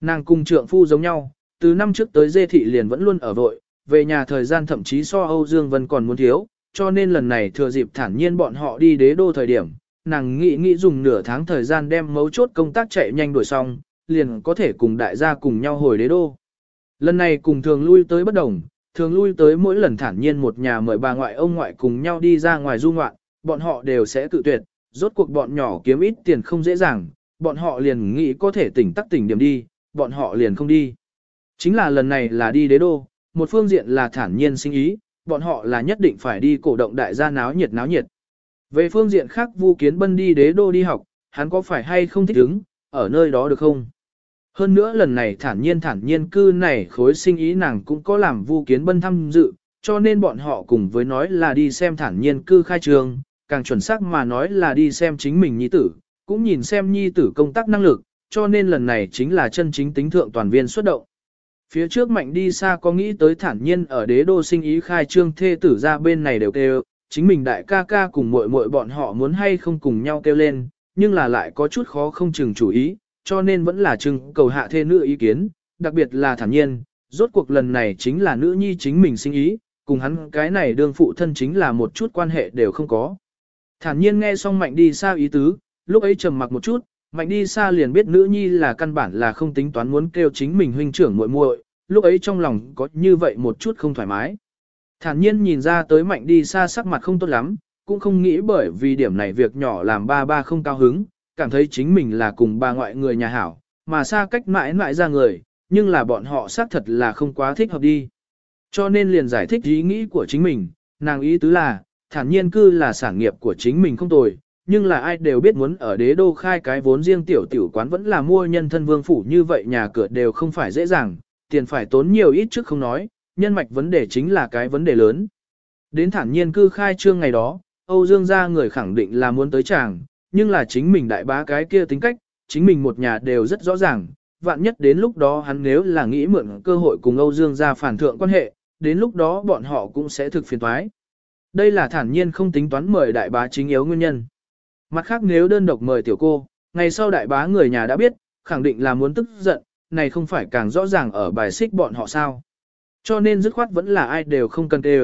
nàng cùng trượng phu giống nhau, từ năm trước tới dê thị liền vẫn luôn ở vội, về nhà thời gian thậm chí so Âu Dương Vân còn muốn thiếu, cho nên lần này thừa dịp thản nhiên bọn họ đi đế đô thời điểm, nàng nghĩ nghĩ dùng nửa tháng thời gian đem mấu chốt công tác chạy nhanh đuổi xong, liền có thể cùng đại gia cùng nhau hồi đế đô. Lần này cùng thường lui tới bất đồng, thường lui tới mỗi lần thản nhiên một nhà mời bà ngoại ông ngoại cùng nhau đi ra ngoài du ngoạn, bọn họ đều sẽ tự tuyệt, rốt cuộc bọn nhỏ kiếm ít tiền không dễ dàng, bọn họ liền nghĩ có thể tỉnh tắc tỉnh điểm đi, bọn họ liền không đi. Chính là lần này là đi đế đô, một phương diện là thản nhiên sinh ý, bọn họ là nhất định phải đi cổ động đại gia náo nhiệt náo nhiệt. Về phương diện khác Vu Kiến Bân đi đế đô đi học, hắn có phải hay không thích ứng, ở nơi đó được không? Hơn nữa lần này thản nhiên thản nhiên cư này khối sinh ý nàng cũng có làm Vu Kiến Bân tham dự, cho nên bọn họ cùng với nói là đi xem thản nhiên cư khai trường, càng chuẩn xác mà nói là đi xem chính mình nhi tử, cũng nhìn xem nhi tử công tác năng lực, cho nên lần này chính là chân chính tính thượng toàn viên xuất động. Phía trước mạnh đi xa có nghĩ tới thản nhiên ở đế đô sinh ý khai trương thê tử ra bên này đều kêu, chính mình đại ca ca cùng muội muội bọn họ muốn hay không cùng nhau kêu lên, nhưng là lại có chút khó không chừng chủ ý, cho nên vẫn là chừng cầu hạ thê nữ ý kiến, đặc biệt là thản nhiên, rốt cuộc lần này chính là nữ nhi chính mình sinh ý, cùng hắn cái này đương phụ thân chính là một chút quan hệ đều không có. Thản nhiên nghe xong mạnh đi xa ý tứ, lúc ấy trầm mặc một chút, Mạnh đi xa liền biết nữ nhi là căn bản là không tính toán muốn kêu chính mình huynh trưởng muội muội, lúc ấy trong lòng có như vậy một chút không thoải mái. Thản nhiên nhìn ra tới mạnh đi xa sắc mặt không tốt lắm, cũng không nghĩ bởi vì điểm này việc nhỏ làm ba ba không cao hứng, cảm thấy chính mình là cùng ba ngoại người nhà hảo, mà xa cách mãi mãi ra người, nhưng là bọn họ xác thật là không quá thích hợp đi. Cho nên liền giải thích ý nghĩ của chính mình, nàng ý tứ là, thản nhiên cư là sản nghiệp của chính mình không tồi, nhưng là ai đều biết muốn ở đế đô khai cái vốn riêng tiểu tiểu quán vẫn là mua nhân thân vương phủ như vậy nhà cửa đều không phải dễ dàng, tiền phải tốn nhiều ít trước không nói, nhân mạch vấn đề chính là cái vấn đề lớn. Đến thản nhiên cư khai trương ngày đó, Âu Dương gia người khẳng định là muốn tới chàng, nhưng là chính mình đại bá cái kia tính cách, chính mình một nhà đều rất rõ ràng, vạn nhất đến lúc đó hắn nếu là nghĩ mượn cơ hội cùng Âu Dương gia phản thượng quan hệ, đến lúc đó bọn họ cũng sẽ thực phiền toái. Đây là thản nhiên không tính toán mời đại bá chính yếu nguyên nhân. Mặt khác nếu đơn độc mời tiểu cô, ngày sau đại bá người nhà đã biết, khẳng định là muốn tức giận, này không phải càng rõ ràng ở bài xích bọn họ sao. Cho nên dứt khoát vẫn là ai đều không cần tê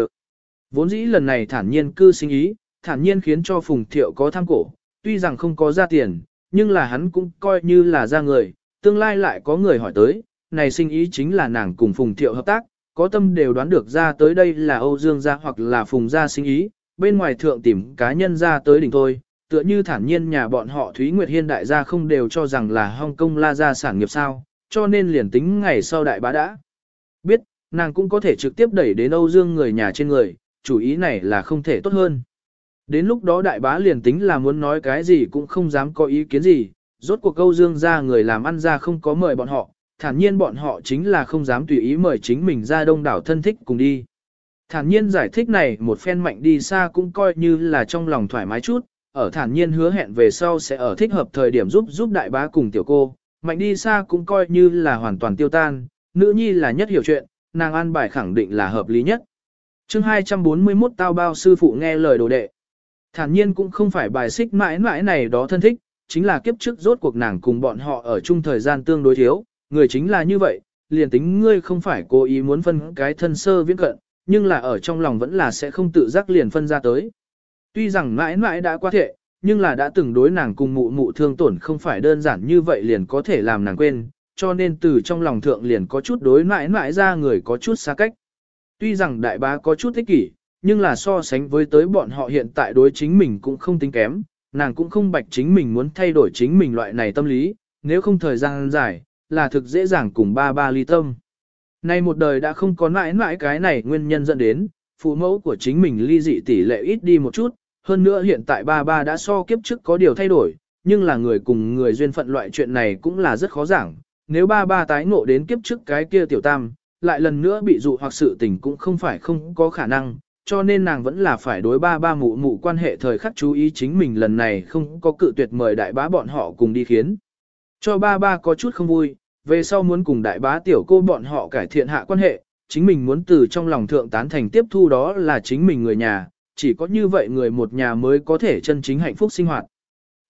Vốn dĩ lần này thản nhiên cư sinh ý, thản nhiên khiến cho Phùng Thiệu có tham cổ, tuy rằng không có ra tiền, nhưng là hắn cũng coi như là ra người, tương lai lại có người hỏi tới, này sinh ý chính là nàng cùng Phùng Thiệu hợp tác, có tâm đều đoán được ra tới đây là Âu Dương gia hoặc là Phùng gia sinh ý, bên ngoài thượng tìm cá nhân ra tới đỉnh thôi, tựa như thản nhiên nhà bọn họ Thúy Nguyệt Hiên đại gia không đều cho rằng là Hong Kong la gia sản nghiệp sao, cho nên liền tính ngày sau đại bá đã. Biết, nàng cũng có thể trực tiếp đẩy đến Âu Dương người nhà trên người, chủ ý này là không thể tốt hơn. Đến lúc đó đại bá liền tính là muốn nói cái gì cũng không dám có ý kiến gì, rốt cuộc Âu Dương ra người làm ăn ra không có mời bọn họ, thản nhiên bọn họ chính là không dám tùy ý mời chính mình ra đông đảo thân thích cùng đi. Thản nhiên giải thích này một phen mạnh đi xa cũng coi như là trong lòng thoải mái chút, ở thản nhiên hứa hẹn về sau sẽ ở thích hợp thời điểm giúp giúp đại bá cùng tiểu cô, mạnh đi xa cũng coi như là hoàn toàn tiêu tan, nữ nhi là nhất hiểu chuyện, nàng an bài khẳng định là hợp lý nhất. chương 241 tao bao sư phụ nghe lời đồ đệ. Thản nhiên cũng không phải bài xích mãi mãi này đó thân thích, chính là kiếp trước rốt cuộc nàng cùng bọn họ ở chung thời gian tương đối thiếu, người chính là như vậy, liền tính ngươi không phải cố ý muốn phân cái thân sơ viễn cận, nhưng là ở trong lòng vẫn là sẽ không tự giác liền phân ra tới. Tuy rằng mãi mãi đã qua thệ, nhưng là đã từng đối nàng cùng mụ mụ thương tổn không phải đơn giản như vậy liền có thể làm nàng quên, cho nên từ trong lòng thượng liền có chút đối mãi mãi ra người có chút xa cách. Tuy rằng đại bá có chút thích kỷ, nhưng là so sánh với tới bọn họ hiện tại đối chính mình cũng không tính kém, nàng cũng không bạch chính mình muốn thay đổi chính mình loại này tâm lý, nếu không thời gian dài, là thực dễ dàng cùng ba ba ly tâm. Nay một đời đã không có mãi mãi cái này nguyên nhân dẫn đến, phụ mẫu của chính mình ly dị tỷ lệ ít đi một chút, hơn nữa hiện tại ba ba đã so kiếp trước có điều thay đổi, nhưng là người cùng người duyên phận loại chuyện này cũng là rất khó giảng. Nếu ba ba tái ngộ đến kiếp trước cái kia tiểu tam, lại lần nữa bị dụ hoặc sự tình cũng không phải không có khả năng, cho nên nàng vẫn là phải đối ba ba mụ mụ quan hệ thời khắc chú ý chính mình lần này không có cự tuyệt mời đại bá bọn họ cùng đi khiến. Cho ba ba có chút không vui, về sau muốn cùng đại bá tiểu cô bọn họ cải thiện hạ quan hệ, chính mình muốn từ trong lòng thượng tán thành tiếp thu đó là chính mình người nhà, chỉ có như vậy người một nhà mới có thể chân chính hạnh phúc sinh hoạt.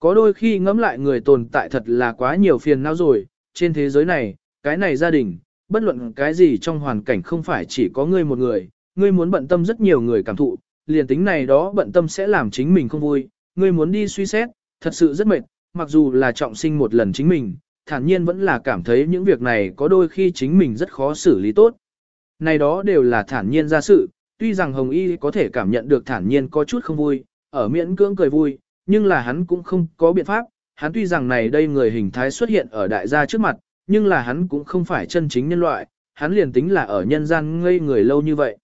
Có đôi khi ngẫm lại người tồn tại thật là quá nhiều phiền não rồi, trên thế giới này, cái này gia đình, bất luận cái gì trong hoàn cảnh không phải chỉ có ngươi một người, ngươi muốn bận tâm rất nhiều người cảm thụ, liền tính này đó bận tâm sẽ làm chính mình không vui, ngươi muốn đi suy xét, thật sự rất mệt, mặc dù là trọng sinh một lần chính mình, thản nhiên vẫn là cảm thấy những việc này có đôi khi chính mình rất khó xử lý tốt. Này đó đều là thản nhiên ra sự, tuy rằng Hồng Y có thể cảm nhận được thản nhiên có chút không vui, ở miễn cưỡng cười vui, nhưng là hắn cũng không có biện pháp, hắn tuy rằng này đây người hình thái xuất hiện ở đại gia trước mặt, nhưng là hắn cũng không phải chân chính nhân loại, hắn liền tính là ở nhân gian ngây người lâu như vậy.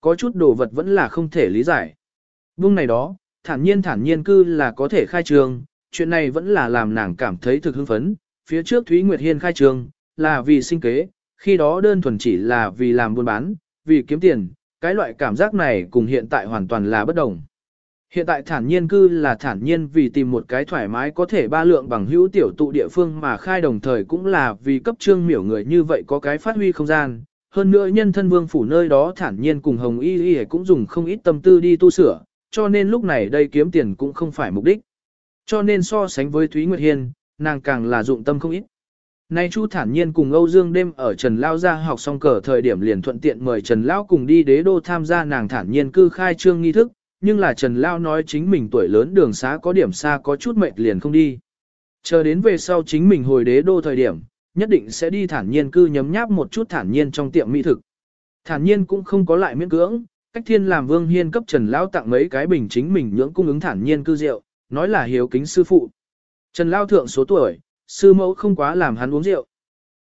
Có chút đồ vật vẫn là không thể lý giải. Vương này đó, thản nhiên thản nhiên cư là có thể khai trường, chuyện này vẫn là làm nàng cảm thấy thực hưng phấn, phía trước Thúy Nguyệt Hiên khai trường, là vì sinh kế, khi đó đơn thuần chỉ là vì làm buôn bán, vì kiếm tiền, cái loại cảm giác này cùng hiện tại hoàn toàn là bất đồng. Hiện tại thản nhiên cư là thản nhiên vì tìm một cái thoải mái có thể ba lượng bằng hữu tiểu tụ địa phương mà khai đồng thời cũng là vì cấp trương miểu người như vậy có cái phát huy không gian. Hơn nữa nhân thân vương phủ nơi đó thản nhiên cùng Hồng Y Y cũng dùng không ít tâm tư đi tu sửa, cho nên lúc này đây kiếm tiền cũng không phải mục đích. Cho nên so sánh với Thúy Nguyệt Hiên, nàng càng là dụng tâm không ít. Nay Chu thản nhiên cùng Âu Dương đêm ở Trần Lao ra học xong cờ thời điểm liền thuận tiện mời Trần Lao cùng đi đế đô tham gia nàng thản nhiên cư khai trương nghi thức, nhưng là Trần Lao nói chính mình tuổi lớn đường xá có điểm xa có chút mệt liền không đi. Chờ đến về sau chính mình hồi đế đô thời điểm, nhất định sẽ đi thản nhiên cư nhấm nháp một chút thản nhiên trong tiệm mỹ thực. Thản nhiên cũng không có lại miễn cưỡng, cách thiên làm vương hiên cấp Trần Lao tặng mấy cái bình chính mình nhưỡng cung ứng thản nhiên cư rượu, nói là hiếu kính sư phụ. Trần Lao thượng số tuổi, sư mẫu không quá làm hắn uống rượu.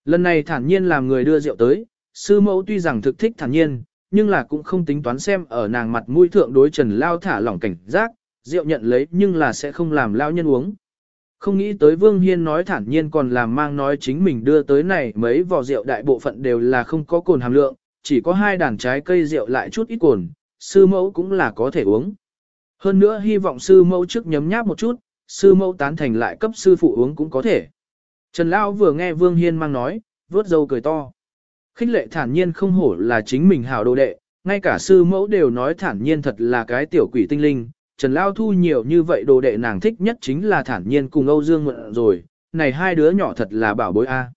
Lần này thản nhiên làm người đưa rượu tới, sư mẫu tuy rằng thực thích thản nhiên, nhưng là cũng không tính toán xem ở nàng mặt mũi thượng đối Trần Lao thả lỏng cảnh giác, rượu nhận lấy nhưng là sẽ không làm Lao nhân uống. Không nghĩ tới Vương Hiên nói thản nhiên còn làm mang nói chính mình đưa tới này mấy vò rượu đại bộ phận đều là không có cồn hàm lượng, chỉ có hai đàn trái cây rượu lại chút ít cồn, sư mẫu cũng là có thể uống. Hơn nữa hy vọng sư mẫu trước nhấm nháp một chút, sư mẫu tán thành lại cấp sư phụ uống cũng có thể. Trần Lão vừa nghe Vương Hiên mang nói, vớt dâu cười to. Khích lệ thản nhiên không hổ là chính mình hảo đồ đệ, ngay cả sư mẫu đều nói thản nhiên thật là cái tiểu quỷ tinh linh. Trần Lao thu nhiều như vậy đồ đệ nàng thích nhất chính là thản nhiên cùng Âu Dương Mượn rồi, này hai đứa nhỏ thật là bảo bối a.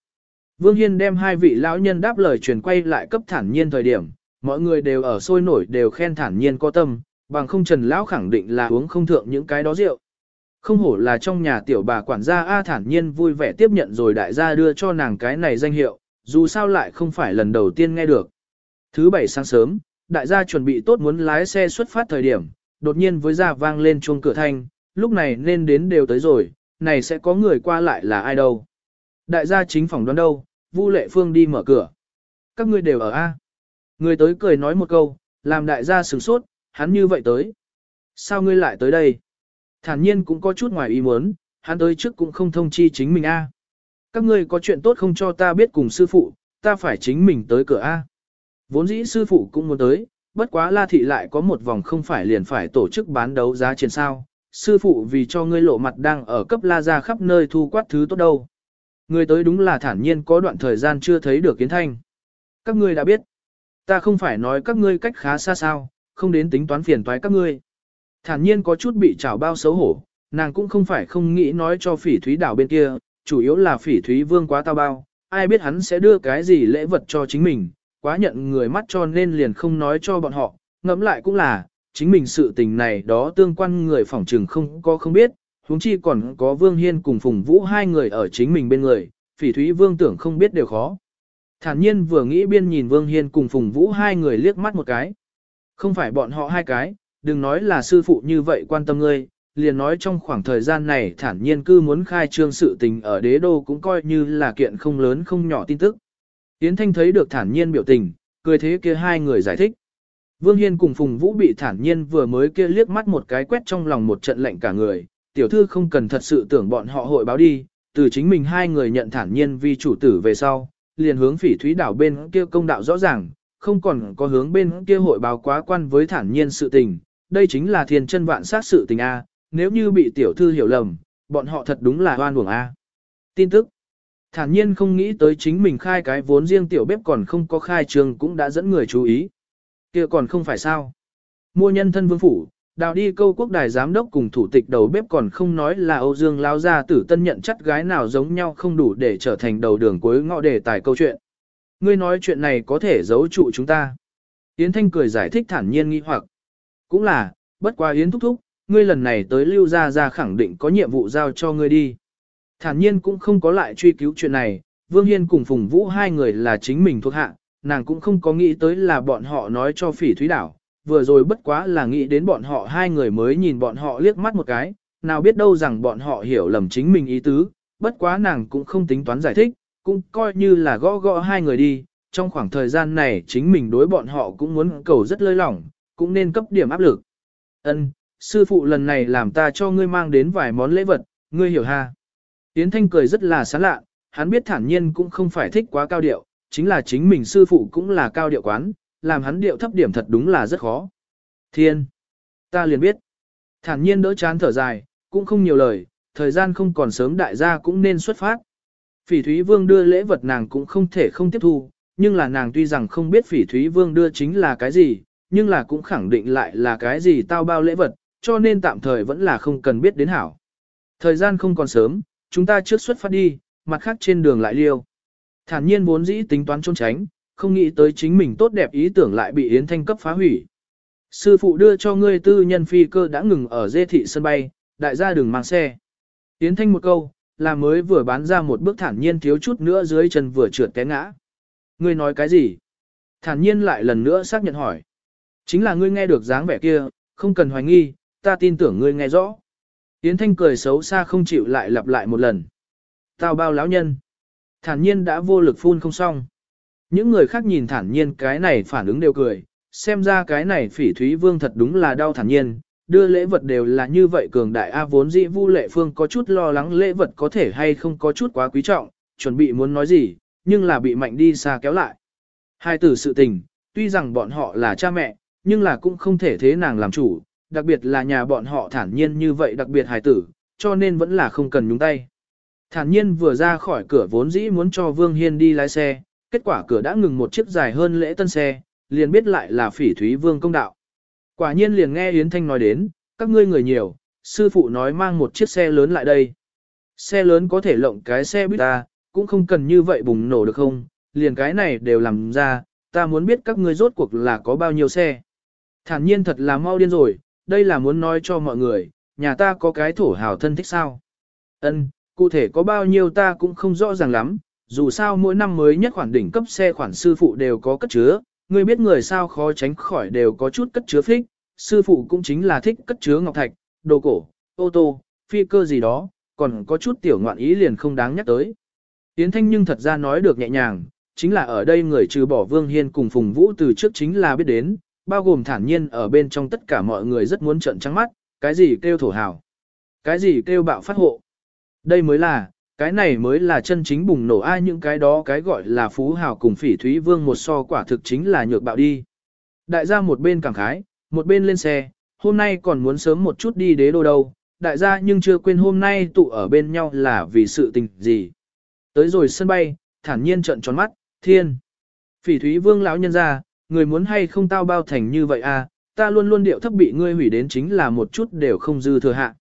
Vương Hiên đem hai vị lão nhân đáp lời truyền quay lại cấp thản nhiên thời điểm, mọi người đều ở sôi nổi đều khen thản nhiên có tâm, bằng không Trần Lão khẳng định là uống không thượng những cái đó rượu. Không hổ là trong nhà tiểu bà quản gia A thản nhiên vui vẻ tiếp nhận rồi đại gia đưa cho nàng cái này danh hiệu, dù sao lại không phải lần đầu tiên nghe được. Thứ bảy sáng sớm, đại gia chuẩn bị tốt muốn lái xe xuất phát thời điểm, đột nhiên với ra vang lên chuông cửa thanh, lúc này nên đến đều tới rồi, này sẽ có người qua lại là ai đâu. Đại gia chính phòng đoán đâu, Vu Lệ Phương đi mở cửa. Các ngươi đều ở A. Người tới cười nói một câu, làm đại gia sửng sốt, hắn như vậy tới. Sao ngươi lại tới đây? Thản nhiên cũng có chút ngoài ý muốn, hắn tới trước cũng không thông chi chính mình A. Các ngươi có chuyện tốt không cho ta biết cùng sư phụ, ta phải chính mình tới cửa A. Vốn dĩ sư phụ cũng muốn tới, bất quá la thị lại có một vòng không phải liền phải tổ chức bán đấu giá trên sao. Sư phụ vì cho ngươi lộ mặt đang ở cấp la gia khắp nơi thu quát thứ tốt đâu. Người tới đúng là thản nhiên có đoạn thời gian chưa thấy được kiến thanh. Các ngươi đã biết. Ta không phải nói các ngươi cách khá xa sao, không đến tính toán phiền toái các ngươi. Thản nhiên có chút bị trào bao xấu hổ, nàng cũng không phải không nghĩ nói cho phỉ thúy đảo bên kia, chủ yếu là phỉ thúy vương quá tao bao, ai biết hắn sẽ đưa cái gì lễ vật cho chính mình, quá nhận người mắt cho nên liền không nói cho bọn họ, ngẫm lại cũng là, chính mình sự tình này đó tương quan người phỏng trừng không có không biết, huống chi còn có Vương Hiên cùng Phùng Vũ hai người ở chính mình bên người, phỉ thúy vương tưởng không biết đều khó. Thản nhiên vừa nghĩ biên nhìn Vương Hiên cùng Phùng Vũ hai người liếc mắt một cái. Không phải bọn họ hai cái, đừng nói là sư phụ như vậy quan tâm ngươi, liền nói trong khoảng thời gian này thản nhiên cư muốn khai trương sự tình ở đế đô cũng coi như là kiện không lớn không nhỏ tin tức. Yến Thanh thấy được thản nhiên biểu tình, cười thế kia hai người giải thích. Vương Hiên cùng Phùng Vũ bị thản nhiên vừa mới kia liếc mắt một cái quét trong lòng một trận lạnh cả người, tiểu thư không cần thật sự tưởng bọn họ hội báo đi, từ chính mình hai người nhận thản nhiên vì chủ tử về sau, liền hướng phỉ thúy đảo bên kia công đạo rõ ràng, không còn có hướng bên kia hội báo quá quan với thản nhiên sự tình, đây chính là thiên chân vạn sát sự tình A, nếu như bị tiểu thư hiểu lầm, bọn họ thật đúng là hoan uổng A. Tin tức Thản nhiên không nghĩ tới chính mình khai cái vốn riêng tiểu bếp còn không có khai trường cũng đã dẫn người chú ý. kia còn không phải sao. Mua nhân thân vương phủ, đào đi câu quốc đài giám đốc cùng thủ tịch đầu bếp còn không nói là Âu Dương lao ra tử tân nhận chắc gái nào giống nhau không đủ để trở thành đầu đường cuối ngõ đề tài câu chuyện. Ngươi nói chuyện này có thể giấu trụ chúng ta. Yến Thanh cười giải thích thản nhiên nghi hoặc. Cũng là, bất quá Yến thúc thúc, ngươi lần này tới lưu gia gia khẳng định có nhiệm vụ giao cho ngươi đi. Thản nhiên cũng không có lại truy cứu chuyện này, Vương Hiên cùng Phùng Vũ hai người là chính mình thuộc hạ, nàng cũng không có nghĩ tới là bọn họ nói cho phỉ thúy đảo, vừa rồi bất quá là nghĩ đến bọn họ hai người mới nhìn bọn họ liếc mắt một cái, nào biết đâu rằng bọn họ hiểu lầm chính mình ý tứ, bất quá nàng cũng không tính toán giải thích, cũng coi như là gõ gõ hai người đi, trong khoảng thời gian này chính mình đối bọn họ cũng muốn cầu rất lơi lỏng, cũng nên cấp điểm áp lực. Ân, sư phụ lần này làm ta cho ngươi mang đến vài món lễ vật, ngươi hiểu ha. Yến Thanh cười rất là sán lạ, hắn biết thản nhiên cũng không phải thích quá cao điệu, chính là chính mình sư phụ cũng là cao điệu quán, làm hắn điệu thấp điểm thật đúng là rất khó. Thiên, ta liền biết. Thản nhiên đỡ chán thở dài, cũng không nhiều lời, thời gian không còn sớm đại gia cũng nên xuất phát. Phỉ Thúy Vương đưa lễ vật nàng cũng không thể không tiếp thu, nhưng là nàng tuy rằng không biết Phỉ Thúy Vương đưa chính là cái gì, nhưng là cũng khẳng định lại là cái gì tao bao lễ vật, cho nên tạm thời vẫn là không cần biết đến hảo. Thời gian không còn sớm, chúng ta trước xuất phát đi, mặt khác trên đường lại liêu. Thản nhiên vốn dĩ tính toán trốn tránh, không nghĩ tới chính mình tốt đẹp ý tưởng lại bị Yến Thanh cấp phá hủy. Sư phụ đưa cho ngươi tư nhân phi cơ đã ngừng ở dê thị sân bay, đại gia đừng mang xe. Yến Thanh một câu, là mới vừa bán ra một bước thản nhiên thiếu chút nữa dưới chân vừa trượt té ngã. Ngươi nói cái gì? Thản nhiên lại lần nữa xác nhận hỏi. Chính là ngươi nghe được dáng vẻ kia, không cần hoài nghi, ta tin tưởng ngươi nghe rõ. Yến Thanh cười xấu xa không chịu lại lặp lại một lần. Tao bao lão nhân. Thản nhiên đã vô lực phun không xong. Những người khác nhìn thản nhiên cái này phản ứng đều cười, xem ra cái này phỉ thúy vương thật đúng là đau thản nhiên, đưa lễ vật đều là như vậy cường đại A vốn dĩ vu lệ phương có chút lo lắng lễ vật có thể hay không có chút quá quý trọng, chuẩn bị muốn nói gì, nhưng là bị mạnh đi xa kéo lại. Hai tử sự tình, tuy rằng bọn họ là cha mẹ, nhưng là cũng không thể thế nàng làm chủ, đặc biệt là nhà bọn họ thản nhiên như vậy đặc biệt hài tử, cho nên vẫn là không cần nhúng tay. Thản nhiên vừa ra khỏi cửa vốn dĩ muốn cho Vương Hiên đi lái xe, kết quả cửa đã ngừng một chiếc dài hơn lễ tân xe, liền biết lại là phỉ thúy vương công đạo. Quả nhiên liền nghe Yến Thanh nói đến, các ngươi người nhiều, sư phụ nói mang một chiếc xe lớn lại đây. Xe lớn có thể lộng cái xe buýt ta, cũng không cần như vậy bùng nổ được không, liền cái này đều làm ra, ta muốn biết các ngươi rốt cuộc là có bao nhiêu xe. Thản nhiên thật là mau điên rồi, đây là muốn nói cho mọi người, nhà ta có cái thổ hào thân thích sao. Ân, cụ thể có bao nhiêu ta cũng không rõ ràng lắm, dù sao mỗi năm mới nhất khoản đỉnh cấp xe khoản sư phụ đều có cất chứa, ngươi biết người sao khó tránh khỏi đều có chút cất chứa thích, sư phụ cũng chính là thích cất chứa ngọc thạch, đồ cổ, ô tô, phi cơ gì đó, còn có chút tiểu ngoạn ý liền không đáng nhắc tới. Tiến thanh nhưng thật ra nói được nhẹ nhàng, chính là ở đây người trừ bỏ Vương Hiên cùng Phùng Vũ từ trước chính là biết đến, bao gồm thản nhiên ở bên trong tất cả mọi người rất muốn trợn trắng mắt, cái gì kêu thổ hào, cái gì kêu bạo phát hộ. Đây mới là, cái này mới là chân chính bùng nổ ai những cái đó cái gọi là phú hào cùng phỉ thúy vương một so quả thực chính là nhược bạo đi. Đại gia một bên cảm khái, một bên lên xe, hôm nay còn muốn sớm một chút đi đế đô đâu, đại gia nhưng chưa quên hôm nay tụ ở bên nhau là vì sự tình gì. Tới rồi sân bay, thản nhiên trợn tròn mắt, thiên. Phỉ thúy vương lão nhân ra, người muốn hay không tao bao thành như vậy à? ta luôn luôn điệu thấp bị ngươi hủy đến chính là một chút đều không dư thừa hạ.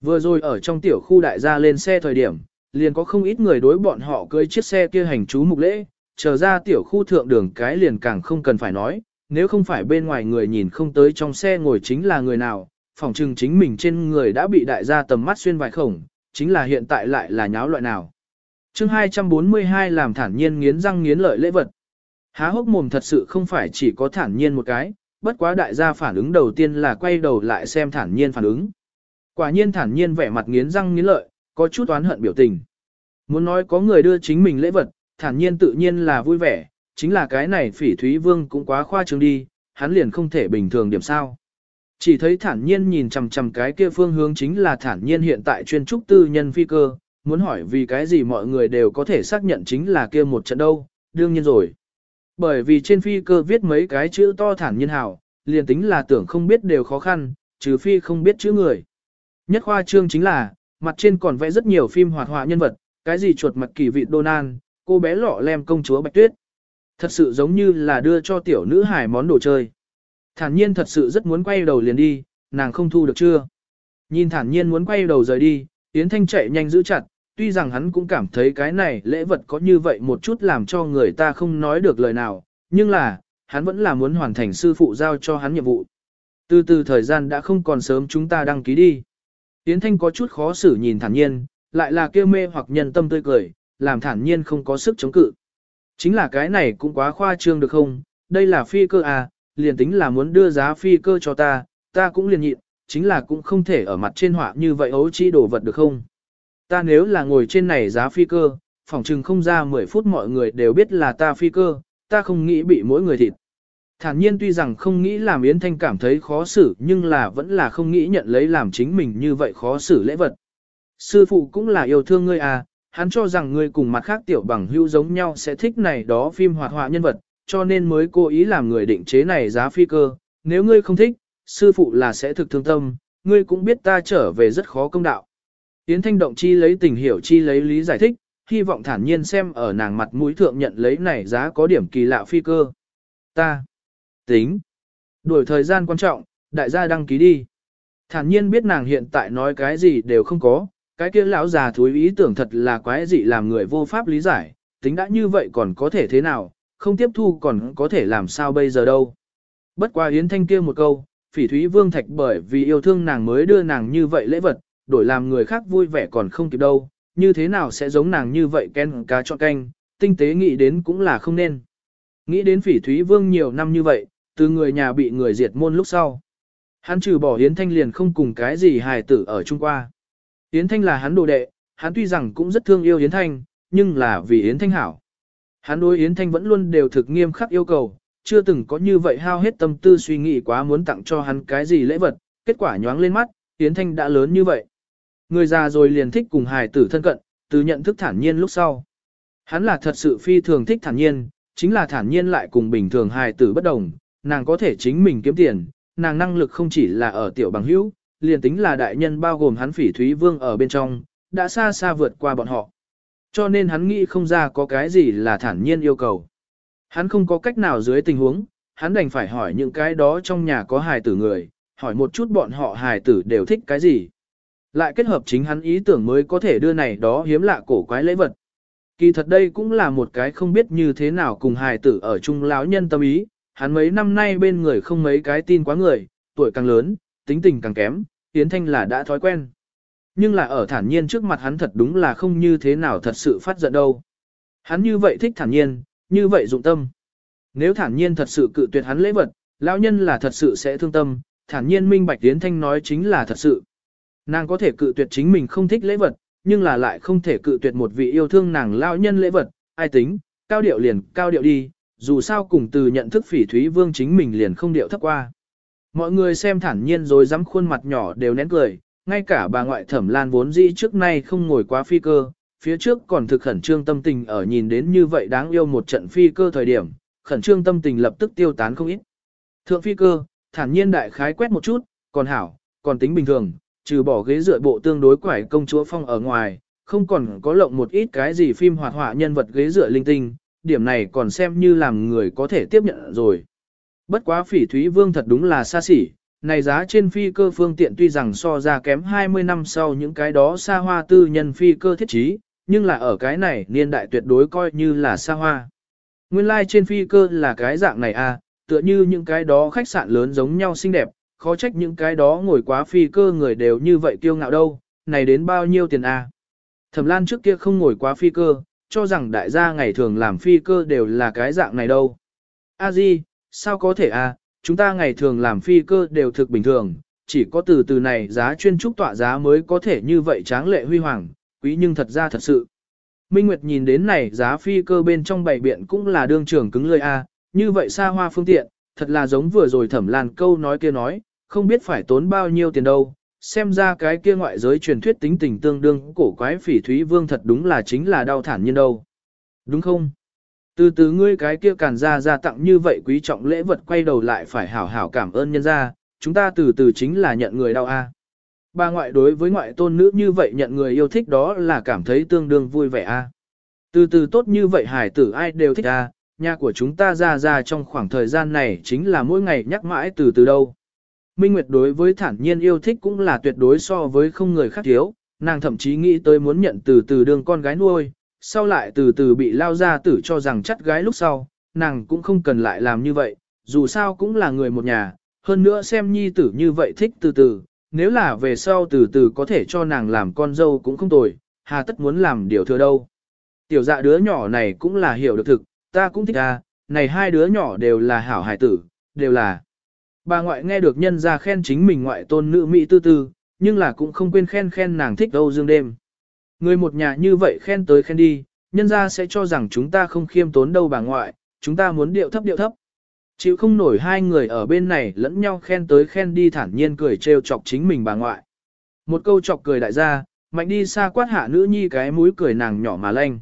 Vừa rồi ở trong tiểu khu đại gia lên xe thời điểm, liền có không ít người đối bọn họ cưới chiếc xe kia hành chú mục lễ, chờ ra tiểu khu thượng đường cái liền càng không cần phải nói, nếu không phải bên ngoài người nhìn không tới trong xe ngồi chính là người nào, phỏng chừng chính mình trên người đã bị đại gia tầm mắt xuyên vài khổng, chính là hiện tại lại là nháo loại nào. chương 242 làm thản nhiên nghiến răng nghiến lợi lễ vật. Há hốc mồm thật sự không phải chỉ có thản nhiên một cái, bất quá đại gia phản ứng đầu tiên là quay đầu lại xem thản nhiên phản ứng. Quả nhiên thản nhiên vẻ mặt nghiến răng nghiến lợi, có chút oán hận biểu tình. Muốn nói có người đưa chính mình lễ vật, thản nhiên tự nhiên là vui vẻ, chính là cái này phỉ thúy vương cũng quá khoa trương đi, hắn liền không thể bình thường điểm sao. Chỉ thấy thản nhiên nhìn chằm chằm cái kia phương hướng chính là thản nhiên hiện tại chuyên trúc tư nhân phi cơ, muốn hỏi vì cái gì mọi người đều có thể xác nhận chính là kia một trận đâu, đương nhiên rồi. Bởi vì trên phi cơ viết mấy cái chữ to thản nhiên hảo, liền tính là tưởng không biết đều khó khăn, trừ phi không biết chữ người. Nhất khoa trương chính là, mặt trên còn vẽ rất nhiều phim hoạt họa nhân vật, cái gì chuột mặt kỳ vị donan, cô bé lọ lem công chúa Bạch Tuyết. Thật sự giống như là đưa cho tiểu nữ hải món đồ chơi. Thản nhiên thật sự rất muốn quay đầu liền đi, nàng không thu được chưa. Nhìn thản nhiên muốn quay đầu rời đi, Yến Thanh chạy nhanh giữ chặt, tuy rằng hắn cũng cảm thấy cái này lễ vật có như vậy một chút làm cho người ta không nói được lời nào, nhưng là, hắn vẫn là muốn hoàn thành sư phụ giao cho hắn nhiệm vụ. Từ từ thời gian đã không còn sớm chúng ta đăng ký đi. Yến Thanh có chút khó xử nhìn thản nhiên, lại là kêu mê hoặc nhân tâm tươi cười, làm thản nhiên không có sức chống cự. Chính là cái này cũng quá khoa trương được không, đây là phi cơ à, liền tính là muốn đưa giá phi cơ cho ta, ta cũng liền nhịn, chính là cũng không thể ở mặt trên họa như vậy ấu chi đồ vật được không. Ta nếu là ngồi trên này giá phi cơ, phỏng chừng không ra 10 phút mọi người đều biết là ta phi cơ, ta không nghĩ bị mỗi người thịt. Thản nhiên tuy rằng không nghĩ làm Yến Thanh cảm thấy khó xử nhưng là vẫn là không nghĩ nhận lấy làm chính mình như vậy khó xử lễ vật. Sư phụ cũng là yêu thương ngươi à, hắn cho rằng ngươi cùng mặt khác tiểu bằng hữu giống nhau sẽ thích này đó phim hoạt họa nhân vật, cho nên mới cố ý làm người định chế này giá phi cơ. Nếu ngươi không thích, sư phụ là sẽ thực thương tâm, ngươi cũng biết ta trở về rất khó công đạo. Yến Thanh Động chi lấy tình hiểu chi lấy lý giải thích, hy vọng thản nhiên xem ở nàng mặt mũi thượng nhận lấy này giá có điểm kỳ lạ phi cơ. Ta tính. Đuổi thời gian quan trọng, đại gia đăng ký đi. Thản nhiên biết nàng hiện tại nói cái gì đều không có, cái kia lão già thúi ý tưởng thật là quái gì làm người vô pháp lý giải, tính đã như vậy còn có thể thế nào, không tiếp thu còn có thể làm sao bây giờ đâu. Bất qua Yến Thanh kia một câu, phỉ thúy vương thạch bởi vì yêu thương nàng mới đưa nàng như vậy lễ vật, đổi làm người khác vui vẻ còn không kịp đâu, như thế nào sẽ giống nàng như vậy ken cá chọn canh, tinh tế nghĩ đến cũng là không nên. Nghĩ đến phỉ thúy vương nhiều năm như vậy, từ người nhà bị người diệt môn lúc sau. Hắn trừ bỏ Yến Thanh liền không cùng cái gì hài tử ở Trung Qua. Yến Thanh là hắn đồ đệ, hắn tuy rằng cũng rất thương yêu Yến Thanh, nhưng là vì Yến Thanh hảo. Hắn đối Yến Thanh vẫn luôn đều thực nghiêm khắc yêu cầu, chưa từng có như vậy hao hết tâm tư suy nghĩ quá muốn tặng cho hắn cái gì lễ vật, kết quả nhoáng lên mắt, Yến Thanh đã lớn như vậy. Người già rồi liền thích cùng hài tử thân cận, từ nhận thức thản nhiên lúc sau. Hắn là thật sự phi thường thích thản nhiên, chính là thản nhiên lại cùng bình thường hài tử bất đồng, nàng có thể chính mình kiếm tiền, nàng năng lực không chỉ là ở tiểu bằng hữu, liền tính là đại nhân bao gồm hắn phỉ thúy vương ở bên trong, đã xa xa vượt qua bọn họ. Cho nên hắn nghĩ không ra có cái gì là thản nhiên yêu cầu. Hắn không có cách nào dưới tình huống, hắn đành phải hỏi những cái đó trong nhà có hài tử người, hỏi một chút bọn họ hài tử đều thích cái gì. Lại kết hợp chính hắn ý tưởng mới có thể đưa này đó hiếm lạ cổ quái lễ vật. Kỳ thật đây cũng là một cái không biết như thế nào cùng hài tử ở chung lão nhân tâm ý, hắn mấy năm nay bên người không mấy cái tin quá người, tuổi càng lớn, tính tình càng kém, Yến Thanh là đã thói quen. Nhưng là ở thản nhiên trước mặt hắn thật đúng là không như thế nào thật sự phát giận đâu. Hắn như vậy thích thản nhiên, như vậy dụng tâm. Nếu thản nhiên thật sự cự tuyệt hắn lễ vật, lão nhân là thật sự sẽ thương tâm, thản nhiên minh bạch Yến Thanh nói chính là thật sự. Nàng có thể cự tuyệt chính mình không thích lễ vật, nhưng là lại không thể cự tuyệt một vị yêu thương nàng lao nhân lễ vật, ai tính, cao điệu liền cao điệu đi, dù sao cùng từ nhận thức phỉ thúy vương chính mình liền không điệu thấp qua. Mọi người xem thản nhiên rồi dám khuôn mặt nhỏ đều nén cười, ngay cả bà ngoại thẩm lan vốn dĩ trước nay không ngồi quá phi cơ, phía trước còn thực khẩn trương tâm tình ở nhìn đến như vậy đáng yêu một trận phi cơ thời điểm, khẩn trương tâm tình lập tức tiêu tán không ít. Thượng phi cơ, thản nhiên đại khái quét một chút, còn hảo, còn tính bình thường, trừ bỏ ghế dựa bộ tương đối quải công chúa phong ở ngoài, không còn có lộng một ít cái gì phim hoạt họa nhân vật ghế dựa linh tinh, điểm này còn xem như làm người có thể tiếp nhận rồi. Bất quá phỉ thúy vương thật đúng là xa xỉ, này giá trên phi cơ phương tiện tuy rằng so ra kém 20 năm sau những cái đó xa hoa tư nhân phi cơ thiết trí, nhưng là ở cái này niên đại tuyệt đối coi như là xa hoa. Nguyên lai like trên phi cơ là cái dạng này à, tựa như những cái đó khách sạn lớn giống nhau xinh đẹp, khó trách những cái đó ngồi quá phi cơ người đều như vậy kiêu ngạo đâu, này đến bao nhiêu tiền à. Thẩm Lan trước kia không ngồi quá phi cơ, cho rằng đại gia ngày thường làm phi cơ đều là cái dạng này đâu. A Di, sao có thể à, chúng ta ngày thường làm phi cơ đều thực bình thường, chỉ có từ từ này giá chuyên trúc tọa giá mới có thể như vậy tráng lệ huy hoàng, quý nhưng thật ra thật sự. Minh Nguyệt nhìn đến này giá phi cơ bên trong bảy biện cũng là đương trưởng cứng lưỡi a, như vậy xa hoa phương tiện, thật là giống vừa rồi thẩm lan câu nói kia nói, không biết phải tốn bao nhiêu tiền đâu, xem ra cái kia ngoại giới truyền thuyết tính tình tương đương cổ quái phỉ thúy vương thật đúng là chính là đau thản nhiên đâu. Đúng không? Từ từ ngươi cái kia càn ra ra tặng như vậy quý trọng lễ vật quay đầu lại phải hảo hảo cảm ơn nhân ra, chúng ta từ từ chính là nhận người đau a. À. Bà ngoại đối với ngoại tôn nữ như vậy nhận người yêu thích đó là cảm thấy tương đương vui vẻ a. À. Từ từ tốt như vậy hải tử ai đều thích a, à. nhà của chúng ta ra ra trong khoảng thời gian này chính là mỗi ngày nhắc mãi từ từ đâu. Minh Nguyệt đối với thản nhiên yêu thích cũng là tuyệt đối so với không người khác thiếu, nàng thậm chí nghĩ tới muốn nhận từ từ đường con gái nuôi, sau lại từ từ bị lao ra tử cho rằng chắt gái lúc sau, nàng cũng không cần lại làm như vậy, dù sao cũng là người một nhà, hơn nữa xem nhi tử như vậy thích từ từ, nếu là về sau từ từ có thể cho nàng làm con dâu cũng không tồi, hà tất muốn làm điều thừa đâu. Tiểu dạ đứa nhỏ này cũng là hiểu được thực, ta cũng thích à, này hai đứa nhỏ đều là hảo hải tử, đều là. Bà ngoại nghe được nhân ra khen chính mình ngoại tôn nữ Mỹ tư tư, nhưng là cũng không quên khen khen nàng thích Âu Dương đêm. Người một nhà như vậy khen tới khen đi, nhân ra sẽ cho rằng chúng ta không khiêm tốn đâu bà ngoại, chúng ta muốn điệu thấp điệu thấp. Chịu không nổi hai người ở bên này lẫn nhau khen tới khen đi thản nhiên cười trêu chọc chính mình bà ngoại. Một câu chọc cười đại gia, mạnh đi xa quát hạ nữ nhi cái mũi cười nàng nhỏ mà lanh.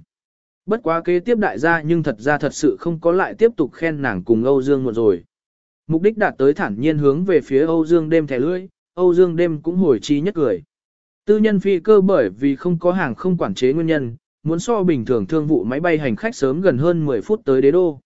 Bất quá kế tiếp đại gia nhưng thật ra thật sự không có lại tiếp tục khen nàng cùng Âu Dương một rồi. Mục đích đạt tới thản nhiên hướng về phía Âu Dương đêm thẻ lưỡi, Âu Dương đêm cũng hồi chi nhất cười. Tư nhân phi cơ bởi vì không có hàng không quản chế nguyên nhân, muốn so bình thường thương vụ máy bay hành khách sớm gần hơn 10 phút tới đế đô.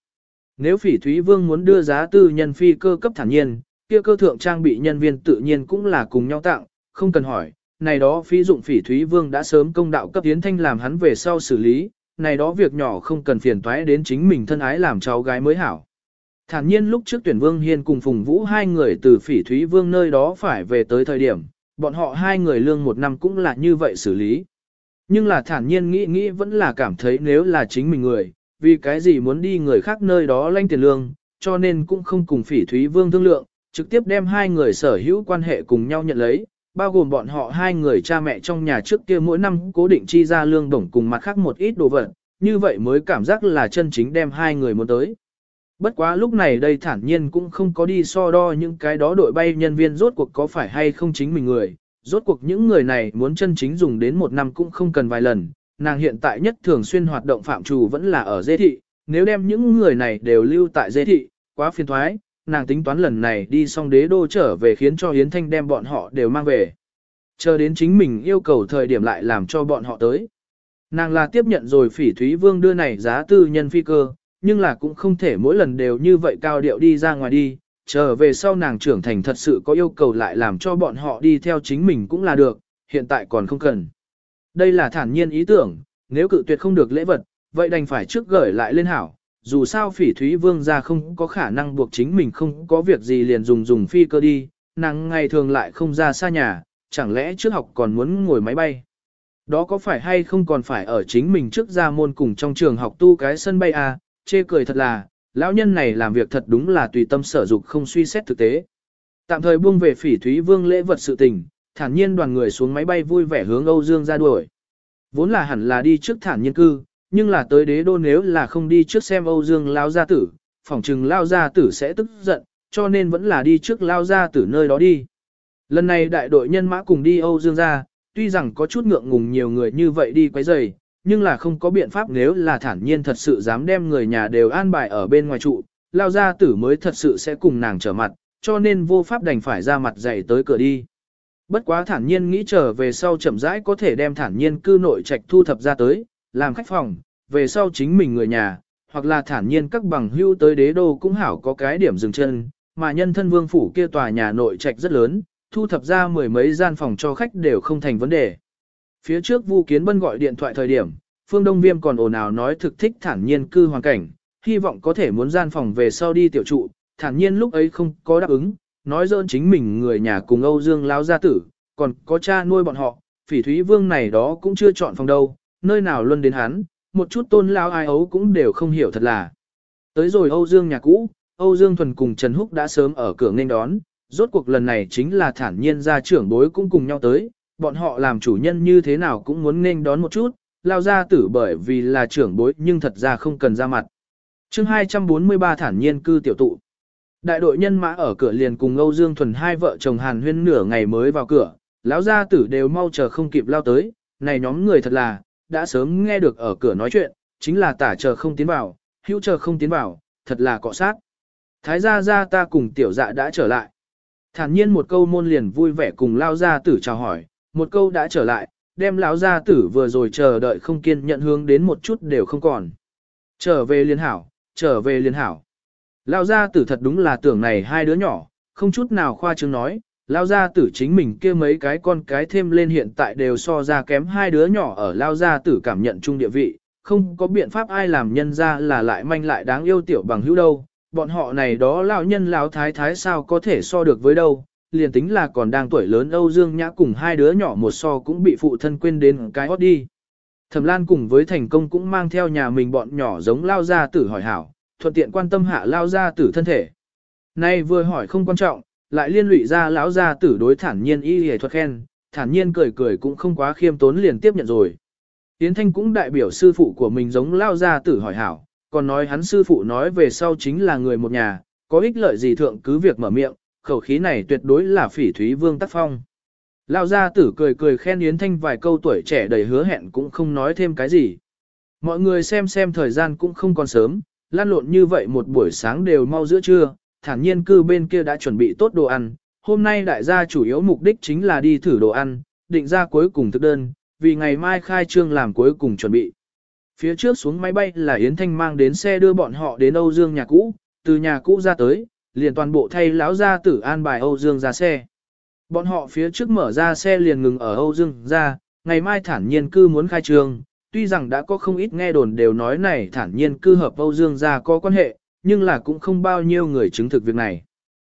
Nếu phỉ Thúy Vương muốn đưa giá tư nhân phi cơ cấp thản nhiên, kia cơ thượng trang bị nhân viên tự nhiên cũng là cùng nhau tặng, không cần hỏi, này đó phí dụng phỉ Thúy Vương đã sớm công đạo cấp tiến thanh làm hắn về sau xử lý, này đó việc nhỏ không cần phiền toái đến chính mình thân ái làm cháu gái mới hảo. Thản nhiên lúc trước tuyển Vương Hiên cùng Phùng Vũ hai người từ phỉ Thúy Vương nơi đó phải về tới thời điểm, bọn họ hai người lương một năm cũng là như vậy xử lý. Nhưng là thản nhiên nghĩ nghĩ vẫn là cảm thấy nếu là chính mình người, vì cái gì muốn đi người khác nơi đó lanh tiền lương, cho nên cũng không cùng phỉ Thúy Vương thương lượng, trực tiếp đem hai người sở hữu quan hệ cùng nhau nhận lấy, bao gồm bọn họ hai người cha mẹ trong nhà trước kia mỗi năm cố định chi ra lương bổng cùng mặt khác một ít đồ vật, như vậy mới cảm giác là chân chính đem hai người muốn tới. Bất quá lúc này đây thản nhiên cũng không có đi so đo những cái đó đội bay nhân viên rốt cuộc có phải hay không chính mình người, rốt cuộc những người này muốn chân chính dùng đến một năm cũng không cần vài lần, nàng hiện tại nhất thường xuyên hoạt động phạm trù vẫn là ở dê thị, nếu đem những người này đều lưu tại dê thị, quá phiền thoái, nàng tính toán lần này đi xong đế đô trở về khiến cho Yến Thanh đem bọn họ đều mang về. Chờ đến chính mình yêu cầu thời điểm lại làm cho bọn họ tới. Nàng là tiếp nhận rồi phỉ Thúy Vương đưa này giá tư nhân phi cơ, nhưng là cũng không thể mỗi lần đều như vậy cao điệu đi ra ngoài đi, trở về sau nàng trưởng thành thật sự có yêu cầu lại làm cho bọn họ đi theo chính mình cũng là được, hiện tại còn không cần. Đây là thản nhiên ý tưởng, nếu cự tuyệt không được lễ vật, vậy đành phải trước gửi lại lên hảo. Dù sao phỉ thúy vương gia không có khả năng buộc chính mình không có việc gì liền dùng dùng phi cơ đi, nàng ngày thường lại không ra xa nhà, chẳng lẽ trước học còn muốn ngồi máy bay. Đó có phải hay không còn phải ở chính mình trước ra môn cùng trong trường học tu cái sân bay à, chê cười thật là, lão nhân này làm việc thật đúng là tùy tâm sở dục không suy xét thực tế. Tạm thời buông về phỉ thúy vương lễ vật sự tình, thản nhiên đoàn người xuống máy bay vui vẻ hướng Âu Dương ra đuổi. Vốn là hẳn là đi trước thản nhiên cư, nhưng là tới đế đô nếu là không đi trước xem Âu Dương lao gia tử, phỏng chừng lao gia tử sẽ tức giận, cho nên vẫn là đi trước lao gia tử nơi đó đi. Lần này đại đội nhân mã cùng đi Âu Dương ra, tuy rằng có chút ngượng ngùng nhiều người như vậy đi quấy rầy, nhưng là không có biện pháp nếu là thản nhiên thật sự dám đem người nhà đều an bài ở bên ngoài trụ, lao gia tử mới thật sự sẽ cùng nàng trở mặt, cho nên vô pháp đành phải ra mặt dạy tới cửa đi. Bất quá thản nhiên nghĩ trở về sau chậm rãi có thể đem thản nhiên cư nội trạch thu thập ra tới, làm khách phòng, về sau chính mình người nhà, hoặc là thản nhiên các bằng hưu tới đế đô cũng hảo có cái điểm dừng chân, mà nhân thân vương phủ kia tòa nhà nội trạch rất lớn, thu thập ra mười mấy gian phòng cho khách đều không thành vấn đề. Phía trước Vu Kiến Bân gọi điện thoại thời điểm, Phương Đông Viêm còn ồn ào nói thực thích thản nhiên cư hoàn cảnh, hy vọng có thể muốn gian phòng về sau đi tiểu trụ, thản nhiên lúc ấy không có đáp ứng, nói dỡn chính mình người nhà cùng Âu Dương lão gia tử, còn có cha nuôi bọn họ, phỉ thúy vương này đó cũng chưa chọn phòng đâu, nơi nào luôn đến hắn, một chút tôn lao ai ấu cũng đều không hiểu thật là. Tới rồi Âu Dương nhà cũ, Âu Dương Thuần cùng Trần Húc đã sớm ở cửa nên đón, rốt cuộc lần này chính là thản nhiên gia trưởng bối cũng cùng nhau tới, bọn họ làm chủ nhân như thế nào cũng muốn nên đón một chút, lao ra tử bởi vì là trưởng bối nhưng thật ra không cần ra mặt. chương 243 thản nhiên cư tiểu tụ. Đại đội nhân mã ở cửa liền cùng Âu Dương Thuần hai vợ chồng Hàn Huyên nửa ngày mới vào cửa, lão gia tử đều mau chờ không kịp lao tới, này nhóm người thật là, đã sớm nghe được ở cửa nói chuyện, chính là tả chờ không tiến vào, hữu chờ không tiến vào, thật là cọ sát. Thái gia gia ta cùng tiểu dạ đã trở lại. Thản nhiên một câu môn liền vui vẻ cùng lao gia tử chào hỏi, một câu đã trở lại, đem lão gia tử vừa rồi chờ đợi không kiên nhận hướng đến một chút đều không còn. Trở về liên hảo, trở về liên hảo. Lão gia tử thật đúng là tưởng này hai đứa nhỏ, không chút nào khoa trương nói, lão gia tử chính mình kia mấy cái con cái thêm lên hiện tại đều so ra kém hai đứa nhỏ ở lão gia tử cảm nhận chung địa vị, không có biện pháp ai làm nhân ra là lại manh lại đáng yêu tiểu bằng hữu đâu, bọn họ này đó lão nhân lão thái thái sao có thể so được với đâu, liền tính là còn đang tuổi lớn Âu Dương Nhã cùng hai đứa nhỏ một so cũng bị phụ thân quên đến cái hót đi. Thẩm Lan cùng với thành công cũng mang theo nhà mình bọn nhỏ giống lao gia tử hỏi hảo, thuận tiện quan tâm hạ lao gia tử thân thể. Nay vừa hỏi không quan trọng, lại liên lụy ra lão gia tử đối thản nhiên y hề thuật khen, thản nhiên cười cười cũng không quá khiêm tốn liền tiếp nhận rồi. Yến Thanh cũng đại biểu sư phụ của mình giống lao gia tử hỏi hảo, còn nói hắn sư phụ nói về sau chính là người một nhà, có ích lợi gì thượng cứ việc mở miệng, khẩu khí này tuyệt đối là phỉ thúy vương tác phong. Lao gia tử cười cười khen Yến Thanh vài câu tuổi trẻ đầy hứa hẹn cũng không nói thêm cái gì. Mọi người xem xem thời gian cũng không còn sớm, lan lộn như vậy một buổi sáng đều mau giữa trưa, thản nhiên cư bên kia đã chuẩn bị tốt đồ ăn. Hôm nay đại gia chủ yếu mục đích chính là đi thử đồ ăn, định ra cuối cùng thực đơn, vì ngày mai khai trương làm cuối cùng chuẩn bị. Phía trước xuống máy bay là Yến Thanh mang đến xe đưa bọn họ đến Âu Dương nhà cũ, từ nhà cũ ra tới, liền toàn bộ thay lão gia tử an bài Âu Dương ra xe. Bọn họ phía trước mở ra xe liền ngừng ở Âu Dương ra, ngày mai thản nhiên cư muốn khai trương, tuy rằng đã có không ít nghe đồn đều nói này thản nhiên cư hợp Âu Dương ra có quan hệ, nhưng là cũng không bao nhiêu người chứng thực việc này.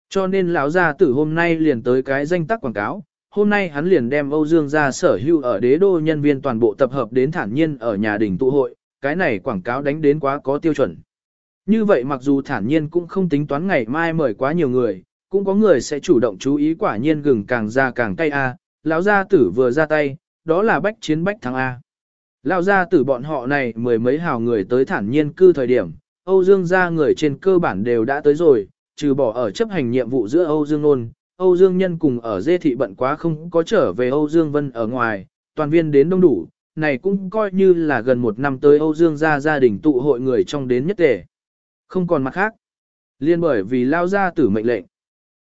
Cho nên lão gia tử hôm nay liền tới cái danh tắc quảng cáo, hôm nay hắn liền đem Âu Dương ra sở hữu ở đế đô nhân viên toàn bộ tập hợp đến thản nhiên ở nhà đình tụ hội, cái này quảng cáo đánh đến quá có tiêu chuẩn. Như vậy mặc dù thản nhiên cũng không tính toán ngày mai mời quá nhiều người, cũng có người sẽ chủ động chú ý quả nhiên gừng càng ra càng cay a. lão gia tử vừa ra tay, đó là bách chiến bách thắng a. Lão gia tử bọn họ này mười mấy hào người tới thản nhiên cư thời điểm, Âu Dương gia người trên cơ bản đều đã tới rồi, trừ bỏ ở chấp hành nhiệm vụ giữa Âu Dương Nôn, Âu Dương Nhân cùng ở dê thị bận quá không có trở về Âu Dương Vân ở ngoài, toàn viên đến đông đủ, này cũng coi như là gần một năm tới Âu Dương gia gia đình tụ hội người trong đến nhất tề. Không còn mặt khác. Liên bởi vì lao gia tử mệnh lệnh.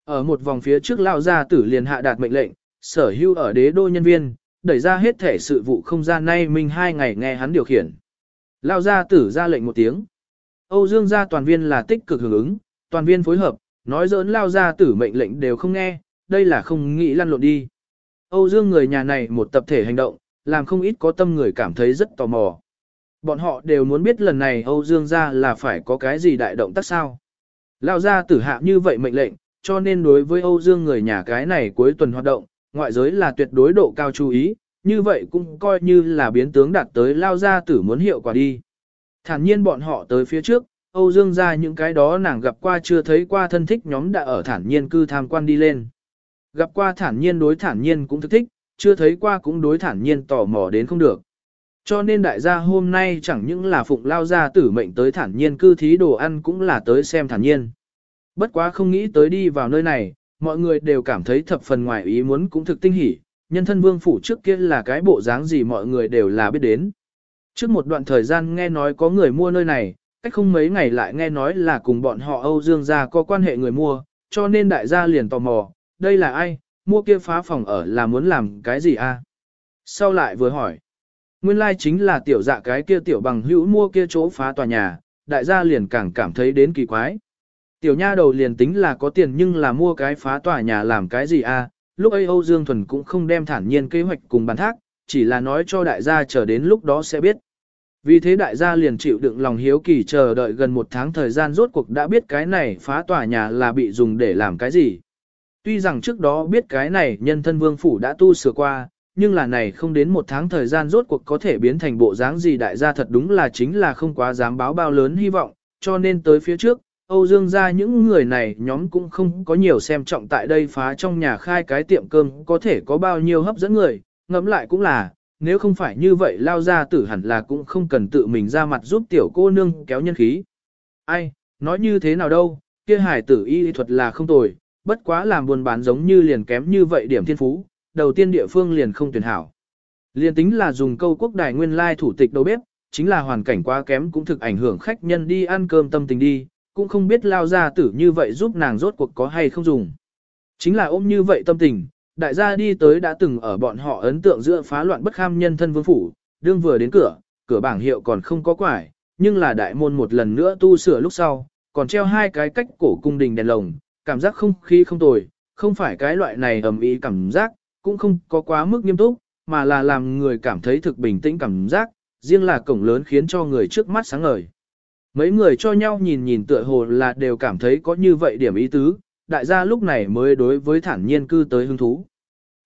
Ở một vòng phía trước lao gia tử liền hạ đạt mệnh lệnh, sở hữu ở đế đô nhân viên, đẩy ra hết thể sự vụ không gian nay mình hai ngày nghe hắn điều khiển. Lao gia tử ra lệnh một tiếng. Âu Dương gia toàn viên là tích cực hưởng ứng, toàn viên phối hợp, nói dỡn lao gia tử mệnh lệnh đều không nghe, đây là không nghĩ lăn lộn đi. Âu Dương người nhà này một tập thể hành động, làm không ít có tâm người cảm thấy rất tò mò. Bọn họ đều muốn biết lần này Âu Dương gia là phải có cái gì đại động tác sao. Lao gia tử hạ như vậy mệnh lệnh, cho nên đối với Âu Dương người nhà cái này cuối tuần hoạt động, ngoại giới là tuyệt đối độ cao chú ý, như vậy cũng coi như là biến tướng đạt tới Lao gia tử muốn hiệu quả đi. Thản nhiên bọn họ tới phía trước, Âu Dương gia những cái đó nàng gặp qua chưa thấy qua thân thích nhóm đã ở thản nhiên cư tham quan đi lên. Gặp qua thản nhiên đối thản nhiên cũng thức thích, chưa thấy qua cũng đối thản nhiên tò mò đến không được. Cho nên đại gia hôm nay chẳng những là phụng lao ra tử mệnh tới thản nhiên cư thí đồ ăn cũng là tới xem thản nhiên. Bất quá không nghĩ tới đi vào nơi này, mọi người đều cảm thấy thập phần ngoài ý muốn cũng thực tinh hỉ, nhân thân vương phủ trước kia là cái bộ dáng gì mọi người đều là biết đến. Trước một đoạn thời gian nghe nói có người mua nơi này, cách không mấy ngày lại nghe nói là cùng bọn họ Âu Dương gia có quan hệ người mua, cho nên đại gia liền tò mò, đây là ai, mua kia phá phòng ở là muốn làm cái gì a? Sau lại vừa hỏi, Nguyên lai like chính là tiểu dạ cái kia tiểu bằng hữu mua kia chỗ phá tòa nhà, đại gia liền càng cảm thấy đến kỳ quái. Tiểu nha đầu liền tính là có tiền nhưng là mua cái phá tòa nhà làm cái gì a? lúc ấy Âu Dương Thuần cũng không đem thản nhiên kế hoạch cùng bàn thác, chỉ là nói cho đại gia chờ đến lúc đó sẽ biết. Vì thế đại gia liền chịu đựng lòng hiếu kỳ chờ đợi gần một tháng thời gian rốt cuộc đã biết cái này phá tòa nhà là bị dùng để làm cái gì. Tuy rằng trước đó biết cái này nhân thân vương phủ đã tu sửa qua, nhưng là này không đến một tháng thời gian rốt cuộc có thể biến thành bộ dáng gì đại gia thật đúng là chính là không quá dám báo bao lớn hy vọng, cho nên tới phía trước, Âu Dương gia những người này nhóm cũng không có nhiều xem trọng tại đây phá trong nhà khai cái tiệm cơm có thể có bao nhiêu hấp dẫn người, ngẫm lại cũng là, nếu không phải như vậy lao ra tử hẳn là cũng không cần tự mình ra mặt giúp tiểu cô nương kéo nhân khí. Ai, nói như thế nào đâu, kia hải tử y thuật là không tồi, bất quá làm buôn bán giống như liền kém như vậy điểm thiên phú, đầu tiên địa phương liền không tuyển hảo. Liền tính là dùng câu quốc đài nguyên lai thủ tịch đầu bếp, chính là hoàn cảnh quá kém cũng thực ảnh hưởng khách nhân đi ăn cơm tâm tình đi, cũng không biết lao ra tử như vậy giúp nàng rốt cuộc có hay không dùng. Chính là ôm như vậy tâm tình, đại gia đi tới đã từng ở bọn họ ấn tượng giữa phá loạn bất kham nhân thân vương phủ, đương vừa đến cửa, cửa bảng hiệu còn không có quải, nhưng là đại môn một lần nữa tu sửa lúc sau, còn treo hai cái cách cổ cung đình đèn lồng, cảm giác không khí không tồi, không phải cái loại này ầm ĩ cảm giác, cũng không có quá mức nghiêm túc, mà là làm người cảm thấy thực bình tĩnh cảm giác, riêng là cổng lớn khiến cho người trước mắt sáng ngời. Mấy người cho nhau nhìn nhìn tựa hồ là đều cảm thấy có như vậy điểm ý tứ, đại gia lúc này mới đối với thản nhiên cư tới hứng thú.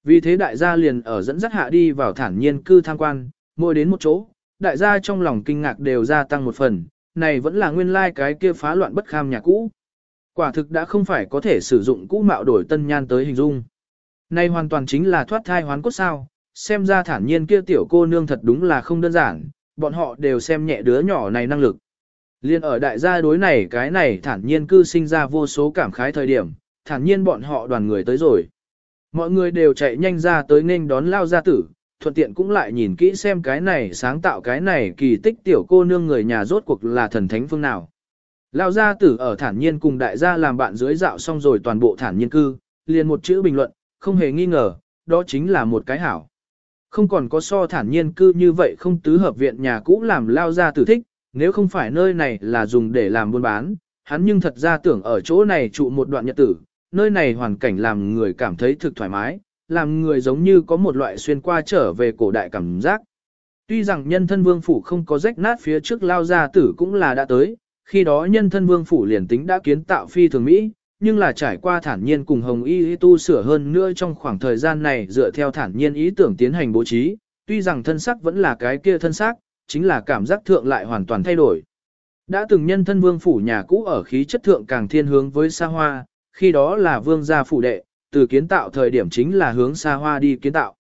Vì thế đại gia liền ở dẫn dắt hạ đi vào thản nhiên cư tham quan, mỗi đến một chỗ, đại gia trong lòng kinh ngạc đều gia tăng một phần, này vẫn là nguyên lai like cái kia phá loạn bất kham nhà cũ. Quả thực đã không phải có thể sử dụng cũ mạo đổi tân nhan tới hình dung. Này hoàn toàn chính là thoát thai hoán cốt sao, xem ra thản nhiên kia tiểu cô nương thật đúng là không đơn giản, bọn họ đều xem nhẹ đứa nhỏ này năng lực. Liên ở đại gia đối này cái này thản nhiên cư sinh ra vô số cảm khái thời điểm, thản nhiên bọn họ đoàn người tới rồi. Mọi người đều chạy nhanh ra tới nên đón lao gia tử, thuận tiện cũng lại nhìn kỹ xem cái này sáng tạo cái này kỳ tích tiểu cô nương người nhà rốt cuộc là thần thánh phương nào. Lao gia tử ở thản nhiên cùng đại gia làm bạn dưới dạo xong rồi toàn bộ thản nhiên cư, liền một chữ bình luận, không hề nghi ngờ, đó chính là một cái hảo. Không còn có so thản nhiên cư như vậy không tứ hợp viện nhà cũ làm lao gia tử thích, nếu không phải nơi này là dùng để làm buôn bán, hắn nhưng thật ra tưởng ở chỗ này trụ một đoạn nhật tử, nơi này hoàn cảnh làm người cảm thấy thực thoải mái, làm người giống như có một loại xuyên qua trở về cổ đại cảm giác. Tuy rằng nhân thân vương phủ không có rách nát phía trước lao gia tử cũng là đã tới, khi đó nhân thân vương phủ liền tính đã kiến tạo phi thường Mỹ, nhưng là trải qua thản nhiên cùng hồng y tu sửa hơn nữa trong khoảng thời gian này dựa theo thản nhiên ý tưởng tiến hành bố trí, tuy rằng thân sắc vẫn là cái kia thân sắc, chính là cảm giác thượng lại hoàn toàn thay đổi. Đã từng nhân thân vương phủ nhà cũ ở khí chất thượng càng thiên hướng với xa hoa, khi đó là vương gia phủ đệ, từ kiến tạo thời điểm chính là hướng xa hoa đi kiến tạo.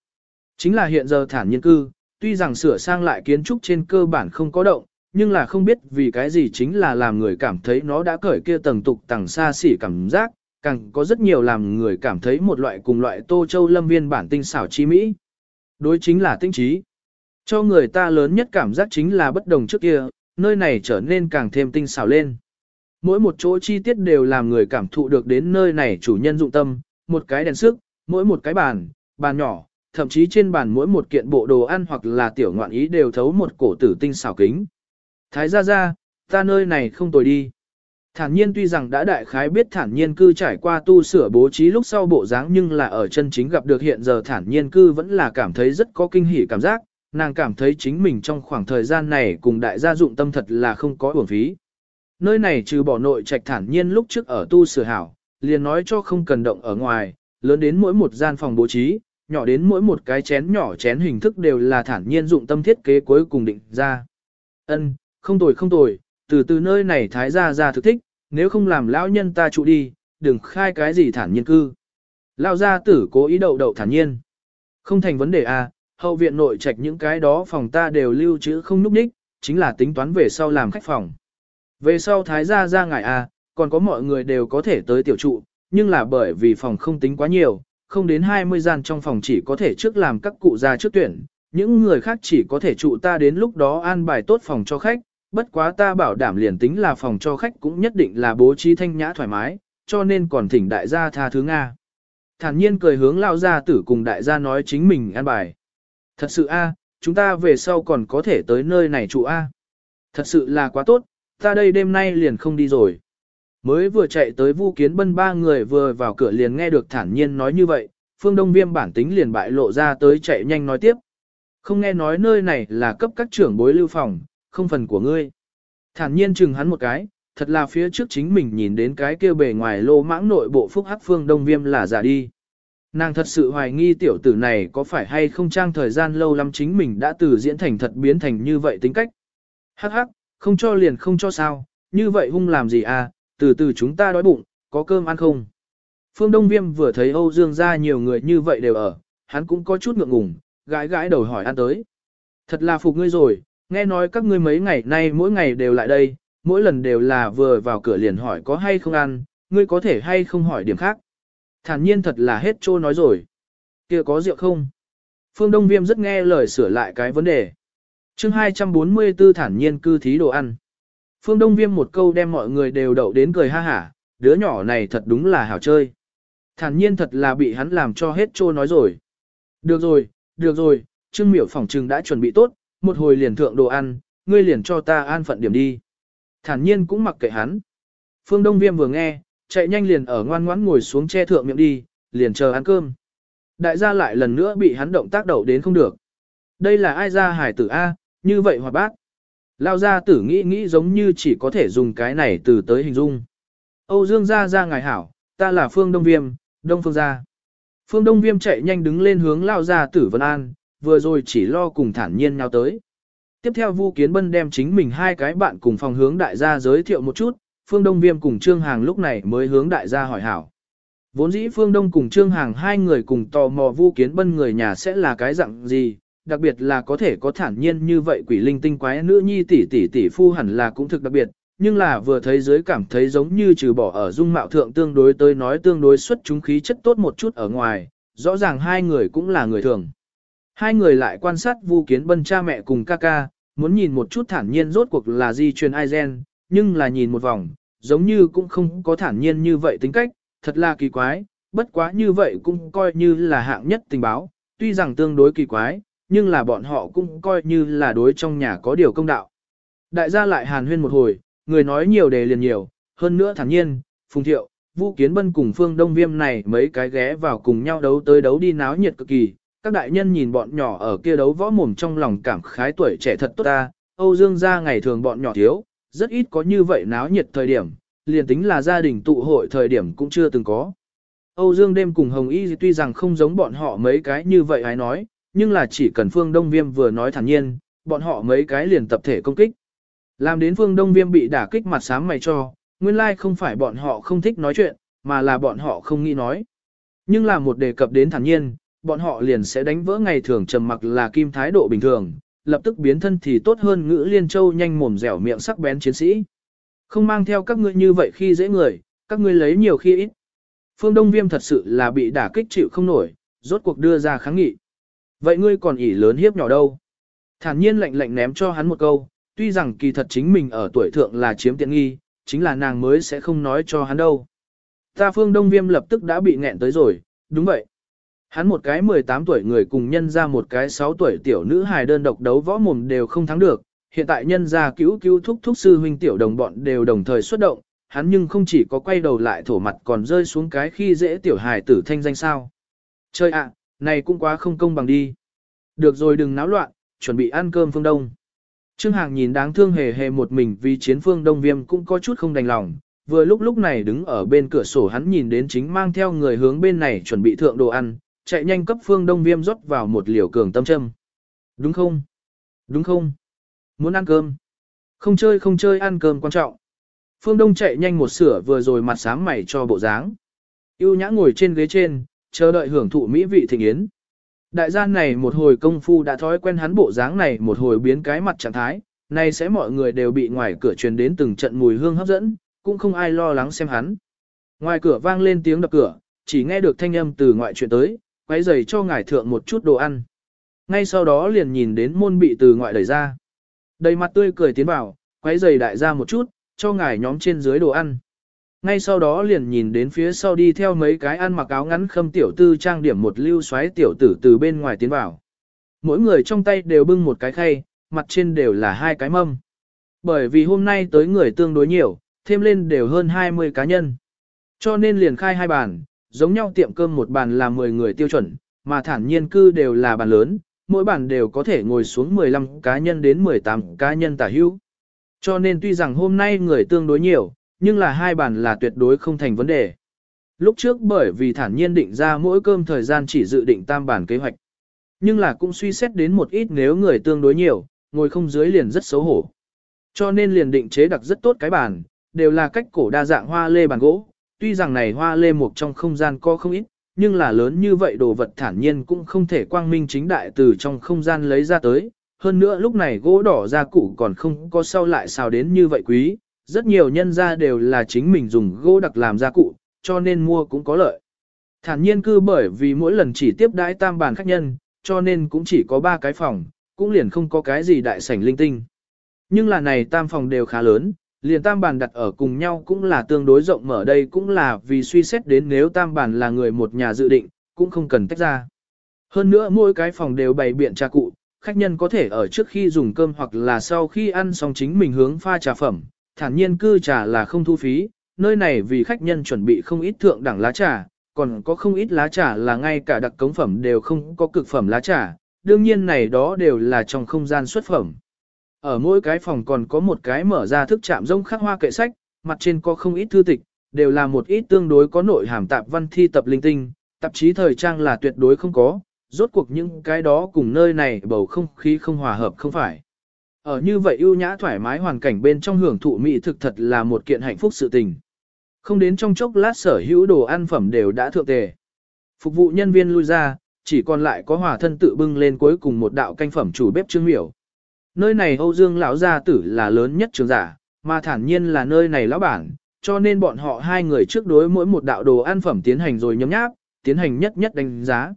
Chính là hiện giờ thản nhiên cư, tuy rằng sửa sang lại kiến trúc trên cơ bản không có động, nhưng là không biết vì cái gì chính là làm người cảm thấy nó đã cởi kia tầng tục tầng xa xỉ cảm giác, càng có rất nhiều làm người cảm thấy một loại cùng loại tô châu lâm viên bản tinh xảo chi mỹ. Đối chính là tinh trí. Cho người ta lớn nhất cảm giác chính là bất đồng trước kia, nơi này trở nên càng thêm tinh xảo lên. Mỗi một chỗ chi tiết đều làm người cảm thụ được đến nơi này chủ nhân dụng tâm, một cái đèn sức, mỗi một cái bàn, bàn nhỏ, thậm chí trên bàn mỗi một kiện bộ đồ ăn hoặc là tiểu ngoạn ý đều thấu một cổ tử tinh xảo kính. Thái gia gia, ta nơi này không tồi đi. Thản nhiên tuy rằng đã đại khái biết thản nhiên cư trải qua tu sửa bố trí lúc sau bộ dáng nhưng là ở chân chính gặp được hiện giờ thản nhiên cư vẫn là cảm thấy rất có kinh hỉ cảm giác, nàng cảm thấy chính mình trong khoảng thời gian này cùng đại gia dụng tâm thật là không có uổng phí. Nơi này trừ bỏ nội trạch thản nhiên lúc trước ở tu sửa hảo, liền nói cho không cần động ở ngoài, lớn đến mỗi một gian phòng bố trí, nhỏ đến mỗi một cái chén nhỏ chén hình thức đều là thản nhiên dụng tâm thiết kế cuối cùng định ra. Ân, không tồi không tồi, từ từ nơi này thái gia ra thực thích, nếu không làm lão nhân ta trụ đi, đừng khai cái gì thản nhiên cư. Lão gia tử cố ý đậu đậu thản nhiên. Không thành vấn đề à, hậu viện nội trạch những cái đó phòng ta đều lưu trữ không núp đích, chính là tính toán về sau làm khách phòng. Về sau thái gia ra ngại à, còn có mọi người đều có thể tới tiểu trụ, nhưng là bởi vì phòng không tính quá nhiều, không đến 20 gian trong phòng chỉ có thể trước làm các cụ gia trước tuyển, những người khác chỉ có thể trụ ta đến lúc đó an bài tốt phòng cho khách, bất quá ta bảo đảm liền tính là phòng cho khách cũng nhất định là bố trí thanh nhã thoải mái, cho nên còn thỉnh đại gia tha thứ Nga. Thản nhiên cười hướng lao gia tử cùng đại gia nói chính mình an bài. Thật sự a, chúng ta về sau còn có thể tới nơi này trụ a. Thật sự là quá tốt, Ta đây đêm nay liền không đi rồi. Mới vừa chạy tới Vu Kiến Bân ba người vừa vào cửa liền nghe được thản nhiên nói như vậy, Phương Đông Viêm bản tính liền bại lộ ra tới chạy nhanh nói tiếp. Không nghe nói nơi này là cấp các trưởng bối lưu phòng, không phần của ngươi. Thản nhiên chừng hắn một cái, thật là phía trước chính mình nhìn đến cái kia bề ngoài lô mãng nội bộ phúc hắc Phương Đông Viêm là giả đi. Nàng thật sự hoài nghi tiểu tử này có phải hay không trang thời gian lâu lắm chính mình đã từ diễn thành thật biến thành như vậy tính cách. Hắc hắc, không cho liền không cho sao, như vậy hung làm gì à, từ từ chúng ta đói bụng, có cơm ăn không? Phương Đông Viêm vừa thấy Âu Dương ra nhiều người như vậy đều ở, hắn cũng có chút ngượng ngùng, gãi gãi đầu hỏi ăn tới. Thật là phục ngươi rồi, nghe nói các ngươi mấy ngày nay mỗi ngày đều lại đây, mỗi lần đều là vừa vào cửa liền hỏi có hay không ăn, ngươi có thể hay không hỏi điểm khác. Thản nhiên thật là hết trô nói rồi. kia có rượu không? Phương Đông Viêm rất nghe lời sửa lại cái vấn đề. chương 244 thản nhiên cư thí đồ ăn. Phương Đông Viêm một câu đem mọi người đều đậu đến cười ha hả, đứa nhỏ này thật đúng là hảo chơi. Thản nhiên thật là bị hắn làm cho hết trô nói rồi. Được rồi, được rồi, Trương Miểu Phỏng trừng đã chuẩn bị tốt, một hồi liền thượng đồ ăn, ngươi liền cho ta an phận điểm đi. Thản nhiên cũng mặc kệ hắn. Phương Đông Viêm vừa nghe, chạy nhanh liền ở ngoan ngoãn ngồi xuống che thượng miệng đi, liền chờ ăn cơm. Đại gia lại lần nữa bị hắn động tác đậu đến không được. Đây là ai ra hải tử A, như vậy hoạt bác. Lao gia tử nghĩ nghĩ giống như chỉ có thể dùng cái này từ tới hình dung. Âu Dương gia gia ngài hảo, ta là Phương Đông Viêm, Đông Phương gia. Phương Đông Viêm chạy nhanh đứng lên hướng Lao gia tử Vân An, vừa rồi chỉ lo cùng thản nhiên nhau tới. Tiếp theo Vu Kiến Bân đem chính mình hai cái bạn cùng phòng hướng đại gia giới thiệu một chút, Phương Đông Viêm cùng Trương Hàng lúc này mới hướng đại gia hỏi hảo. Vốn dĩ Phương Đông cùng Trương Hàng hai người cùng tò mò Vu Kiến Bân người nhà sẽ là cái dạng gì, đặc biệt là có thể có thản nhiên như vậy quỷ linh tinh quái nữ nhi tỷ tỷ tỷ phu hẳn là cũng thực đặc biệt, nhưng là vừa thấy giới cảm thấy giống như trừ bỏ ở dung mạo thượng tương đối tới nói tương đối xuất chúng khí chất tốt một chút ở ngoài, rõ ràng hai người cũng là người thường. Hai người lại quan sát Vu Kiến Bân cha mẹ cùng ca ca, muốn nhìn một chút thản nhiên rốt cuộc là di truyền ai gen, nhưng là nhìn một vòng, giống như cũng không có thản nhiên như vậy tính cách, thật là kỳ quái, bất quá như vậy cũng coi như là hạng nhất tình báo, tuy rằng tương đối kỳ quái, nhưng là bọn họ cũng coi như là đối trong nhà có điều công đạo. Đại gia lại hàn huyên một hồi, người nói nhiều đề liền nhiều, hơn nữa thản nhiên, phùng thiệu, vũ kiến bân cùng phương đông viêm này mấy cái ghé vào cùng nhau đấu tới đấu đi náo nhiệt cực kỳ. Các đại nhân nhìn bọn nhỏ ở kia đấu võ mồm trong lòng cảm khái tuổi trẻ thật tốt ta, Âu Dương gia ngày thường bọn nhỏ thiếu, rất ít có như vậy náo nhiệt thời điểm, liền tính là gia đình tụ hội thời điểm cũng chưa từng có. Âu Dương đêm cùng Hồng Y tuy rằng không giống bọn họ mấy cái như vậy hay nói, nhưng là chỉ cần Phương Đông Viêm vừa nói thản nhiên, bọn họ mấy cái liền tập thể công kích. Làm đến Phương Đông Viêm bị đả kích mặt sáng mày cho, nguyên lai like không phải bọn họ không thích nói chuyện, mà là bọn họ không nghĩ nói. Nhưng là một đề cập đến thản nhiên, bọn họ liền sẽ đánh vỡ ngày thường trầm mặc là kim thái độ bình thường, lập tức biến thân thì tốt hơn ngữ liên châu nhanh mồm dẻo miệng sắc bén chiến sĩ. Không mang theo các ngươi như vậy khi dễ người, các ngươi lấy nhiều khi ít. Phương Đông Viêm thật sự là bị đả kích chịu không nổi, rốt cuộc đưa ra kháng nghị. Vậy ngươi còn ỉ lớn hiếp nhỏ đâu? Thản nhiên lạnh lạnh ném cho hắn một câu, tuy rằng kỳ thật chính mình ở tuổi thượng là chiếm tiện nghi, chính là nàng mới sẽ không nói cho hắn đâu. Ta phương đông viêm lập tức đã bị nghẹn tới rồi, đúng vậy. Hắn một cái 18 tuổi người cùng nhân ra một cái 6 tuổi tiểu nữ hài đơn độc đấu võ mồm đều không thắng được, hiện tại nhân ra cứu cứu thúc thúc sư huynh tiểu đồng bọn đều đồng thời xuất động, hắn nhưng không chỉ có quay đầu lại thổ mặt còn rơi xuống cái khi dễ tiểu hài tử thanh danh sao. Chơi ạ, này cũng quá không công bằng đi. Được rồi đừng náo loạn, chuẩn bị ăn cơm phương đông. Trương Hàng nhìn đáng thương hề hề một mình vì chiến phương đông viêm cũng có chút không đành lòng. Vừa lúc lúc này đứng ở bên cửa sổ hắn nhìn đến chính mang theo người hướng bên này chuẩn bị thượng đồ ăn, chạy nhanh cấp phương đông viêm rót vào một liều cường tâm châm. Đúng không? Đúng không? Muốn ăn cơm? Không chơi không chơi ăn cơm quan trọng. Phương Đông chạy nhanh một sửa vừa rồi mặt sáng mày cho bộ dáng. Yêu nhã ngồi trên ghế trên, chờ đợi hưởng thụ mỹ vị thịnh yến. Đại gian này một hồi công phu đã thói quen hắn bộ dáng này một hồi biến cái mặt trạng thái, nay sẽ mọi người đều bị ngoài cửa truyền đến từng trận mùi hương hấp dẫn, cũng không ai lo lắng xem hắn. Ngoài cửa vang lên tiếng đập cửa, chỉ nghe được thanh âm từ ngoại chuyện tới, quấy giày cho ngài thượng một chút đồ ăn. Ngay sau đó liền nhìn đến môn bị từ ngoại đẩy ra. Đầy mặt tươi cười tiến vào, quấy giày đại ra một chút, cho ngài nhóm trên dưới đồ ăn. Ngay sau đó liền nhìn đến phía sau đi theo mấy cái ăn mặc áo ngắn khâm tiểu tư trang điểm một lưu xoáy tiểu tử từ bên ngoài tiến vào. Mỗi người trong tay đều bưng một cái khay, mặt trên đều là hai cái mâm. Bởi vì hôm nay tới người tương đối nhiều, thêm lên đều hơn 20 cá nhân. Cho nên liền khai hai bàn, giống nhau tiệm cơm một bàn là 10 người tiêu chuẩn, mà thản nhiên cư đều là bàn lớn, mỗi bàn đều có thể ngồi xuống 15 cá nhân đến 18 cá nhân tả hữu. Cho nên tuy rằng hôm nay người tương đối nhiều, nhưng là hai bàn là tuyệt đối không thành vấn đề. Lúc trước bởi vì thản nhiên định ra mỗi cơm thời gian chỉ dự định tam bản kế hoạch. Nhưng là cũng suy xét đến một ít nếu người tương đối nhiều, ngồi không dưới liền rất xấu hổ. Cho nên liền định chế đặc rất tốt cái bàn, đều là cách cổ đa dạng hoa lê bàn gỗ. Tuy rằng này hoa lê một trong không gian có không ít, nhưng là lớn như vậy đồ vật thản nhiên cũng không thể quang minh chính đại từ trong không gian lấy ra tới. Hơn nữa lúc này gỗ đỏ ra cụ còn không có sau lại xào đến như vậy quý, rất nhiều nhân gia đều là chính mình dùng gỗ đặc làm gia cụ, cho nên mua cũng có lợi. Thản nhiên cư bởi vì mỗi lần chỉ tiếp đãi tam bàn khách nhân, cho nên cũng chỉ có ba cái phòng, cũng liền không có cái gì đại sảnh linh tinh. Nhưng là này tam phòng đều khá lớn, liền tam bàn đặt ở cùng nhau cũng là tương đối rộng mở đây cũng là vì suy xét đến nếu tam bàn là người một nhà dự định, cũng không cần tách ra. Hơn nữa mỗi cái phòng đều bày biện trà cụ, khách nhân có thể ở trước khi dùng cơm hoặc là sau khi ăn xong chính mình hướng pha trà phẩm, thản nhiên cư trà là không thu phí, nơi này vì khách nhân chuẩn bị không ít thượng đẳng lá trà, còn có không ít lá trà là ngay cả đặc cống phẩm đều không có cực phẩm lá trà, đương nhiên này đó đều là trong không gian xuất phẩm. Ở mỗi cái phòng còn có một cái mở ra thức chạm rông khắc hoa kệ sách, mặt trên có không ít thư tịch, đều là một ít tương đối có nội hàm tạp văn thi tập linh tinh, tạp chí thời trang là tuyệt đối không có, rốt cuộc những cái đó cùng nơi này bầu không khí không hòa hợp không phải. Ở như vậy ưu nhã thoải mái hoàn cảnh bên trong hưởng thụ mỹ thực thật là một kiện hạnh phúc sự tình. Không đến trong chốc lát sở hữu đồ ăn phẩm đều đã thượng tề. Phục vụ nhân viên lui ra, chỉ còn lại có hòa thân tự bưng lên cuối cùng một đạo canh phẩm chủ bếp trương miểu. Nơi này Âu Dương lão gia tử là lớn nhất trường giả, mà thản nhiên là nơi này lão bản, cho nên bọn họ hai người trước đối mỗi một đạo đồ ăn phẩm tiến hành rồi nhấm nháp, tiến hành nhất nhất đánh giá.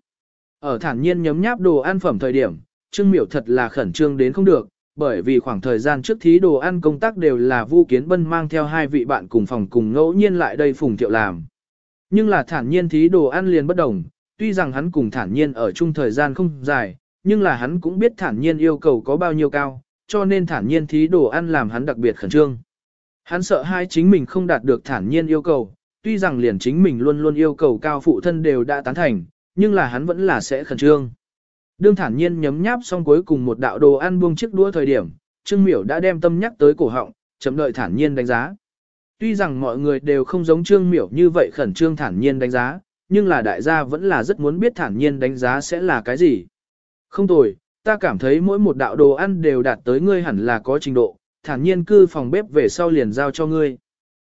Ở thản nhiên nhấm nháp đồ ăn phẩm thời điểm, Trương Miểu thật là khẩn trương đến không được, bởi vì khoảng thời gian trước thí đồ ăn công tác đều là Vu Kiến Bân mang theo hai vị bạn cùng phòng cùng ngẫu nhiên lại đây phùng thiệu làm. Nhưng là thản nhiên thí đồ ăn liền bất đồng, tuy rằng hắn cùng thản nhiên ở chung thời gian không dài, nhưng là hắn cũng biết thản nhiên yêu cầu có bao nhiêu cao, cho nên thản nhiên thí đồ ăn làm hắn đặc biệt khẩn trương. Hắn sợ hai chính mình không đạt được thản nhiên yêu cầu, tuy rằng liền chính mình luôn luôn yêu cầu cao phụ thân đều đã tán thành, nhưng là hắn vẫn là sẽ khẩn trương. Đương thản nhiên nhấm nháp xong cuối cùng một đạo đồ ăn buông chiếc đũa thời điểm, Trương Miểu đã đem tâm nhắc tới cổ họng, chậm đợi thản nhiên đánh giá. Tuy rằng mọi người đều không giống Trương Miểu như vậy khẩn trương thản nhiên đánh giá, nhưng là đại gia vẫn là rất muốn biết thản nhiên đánh giá sẽ là cái gì. Không tồi, ta cảm thấy mỗi một đạo đồ ăn đều đạt tới ngươi hẳn là có trình độ, thản nhiên cư phòng bếp về sau liền giao cho ngươi.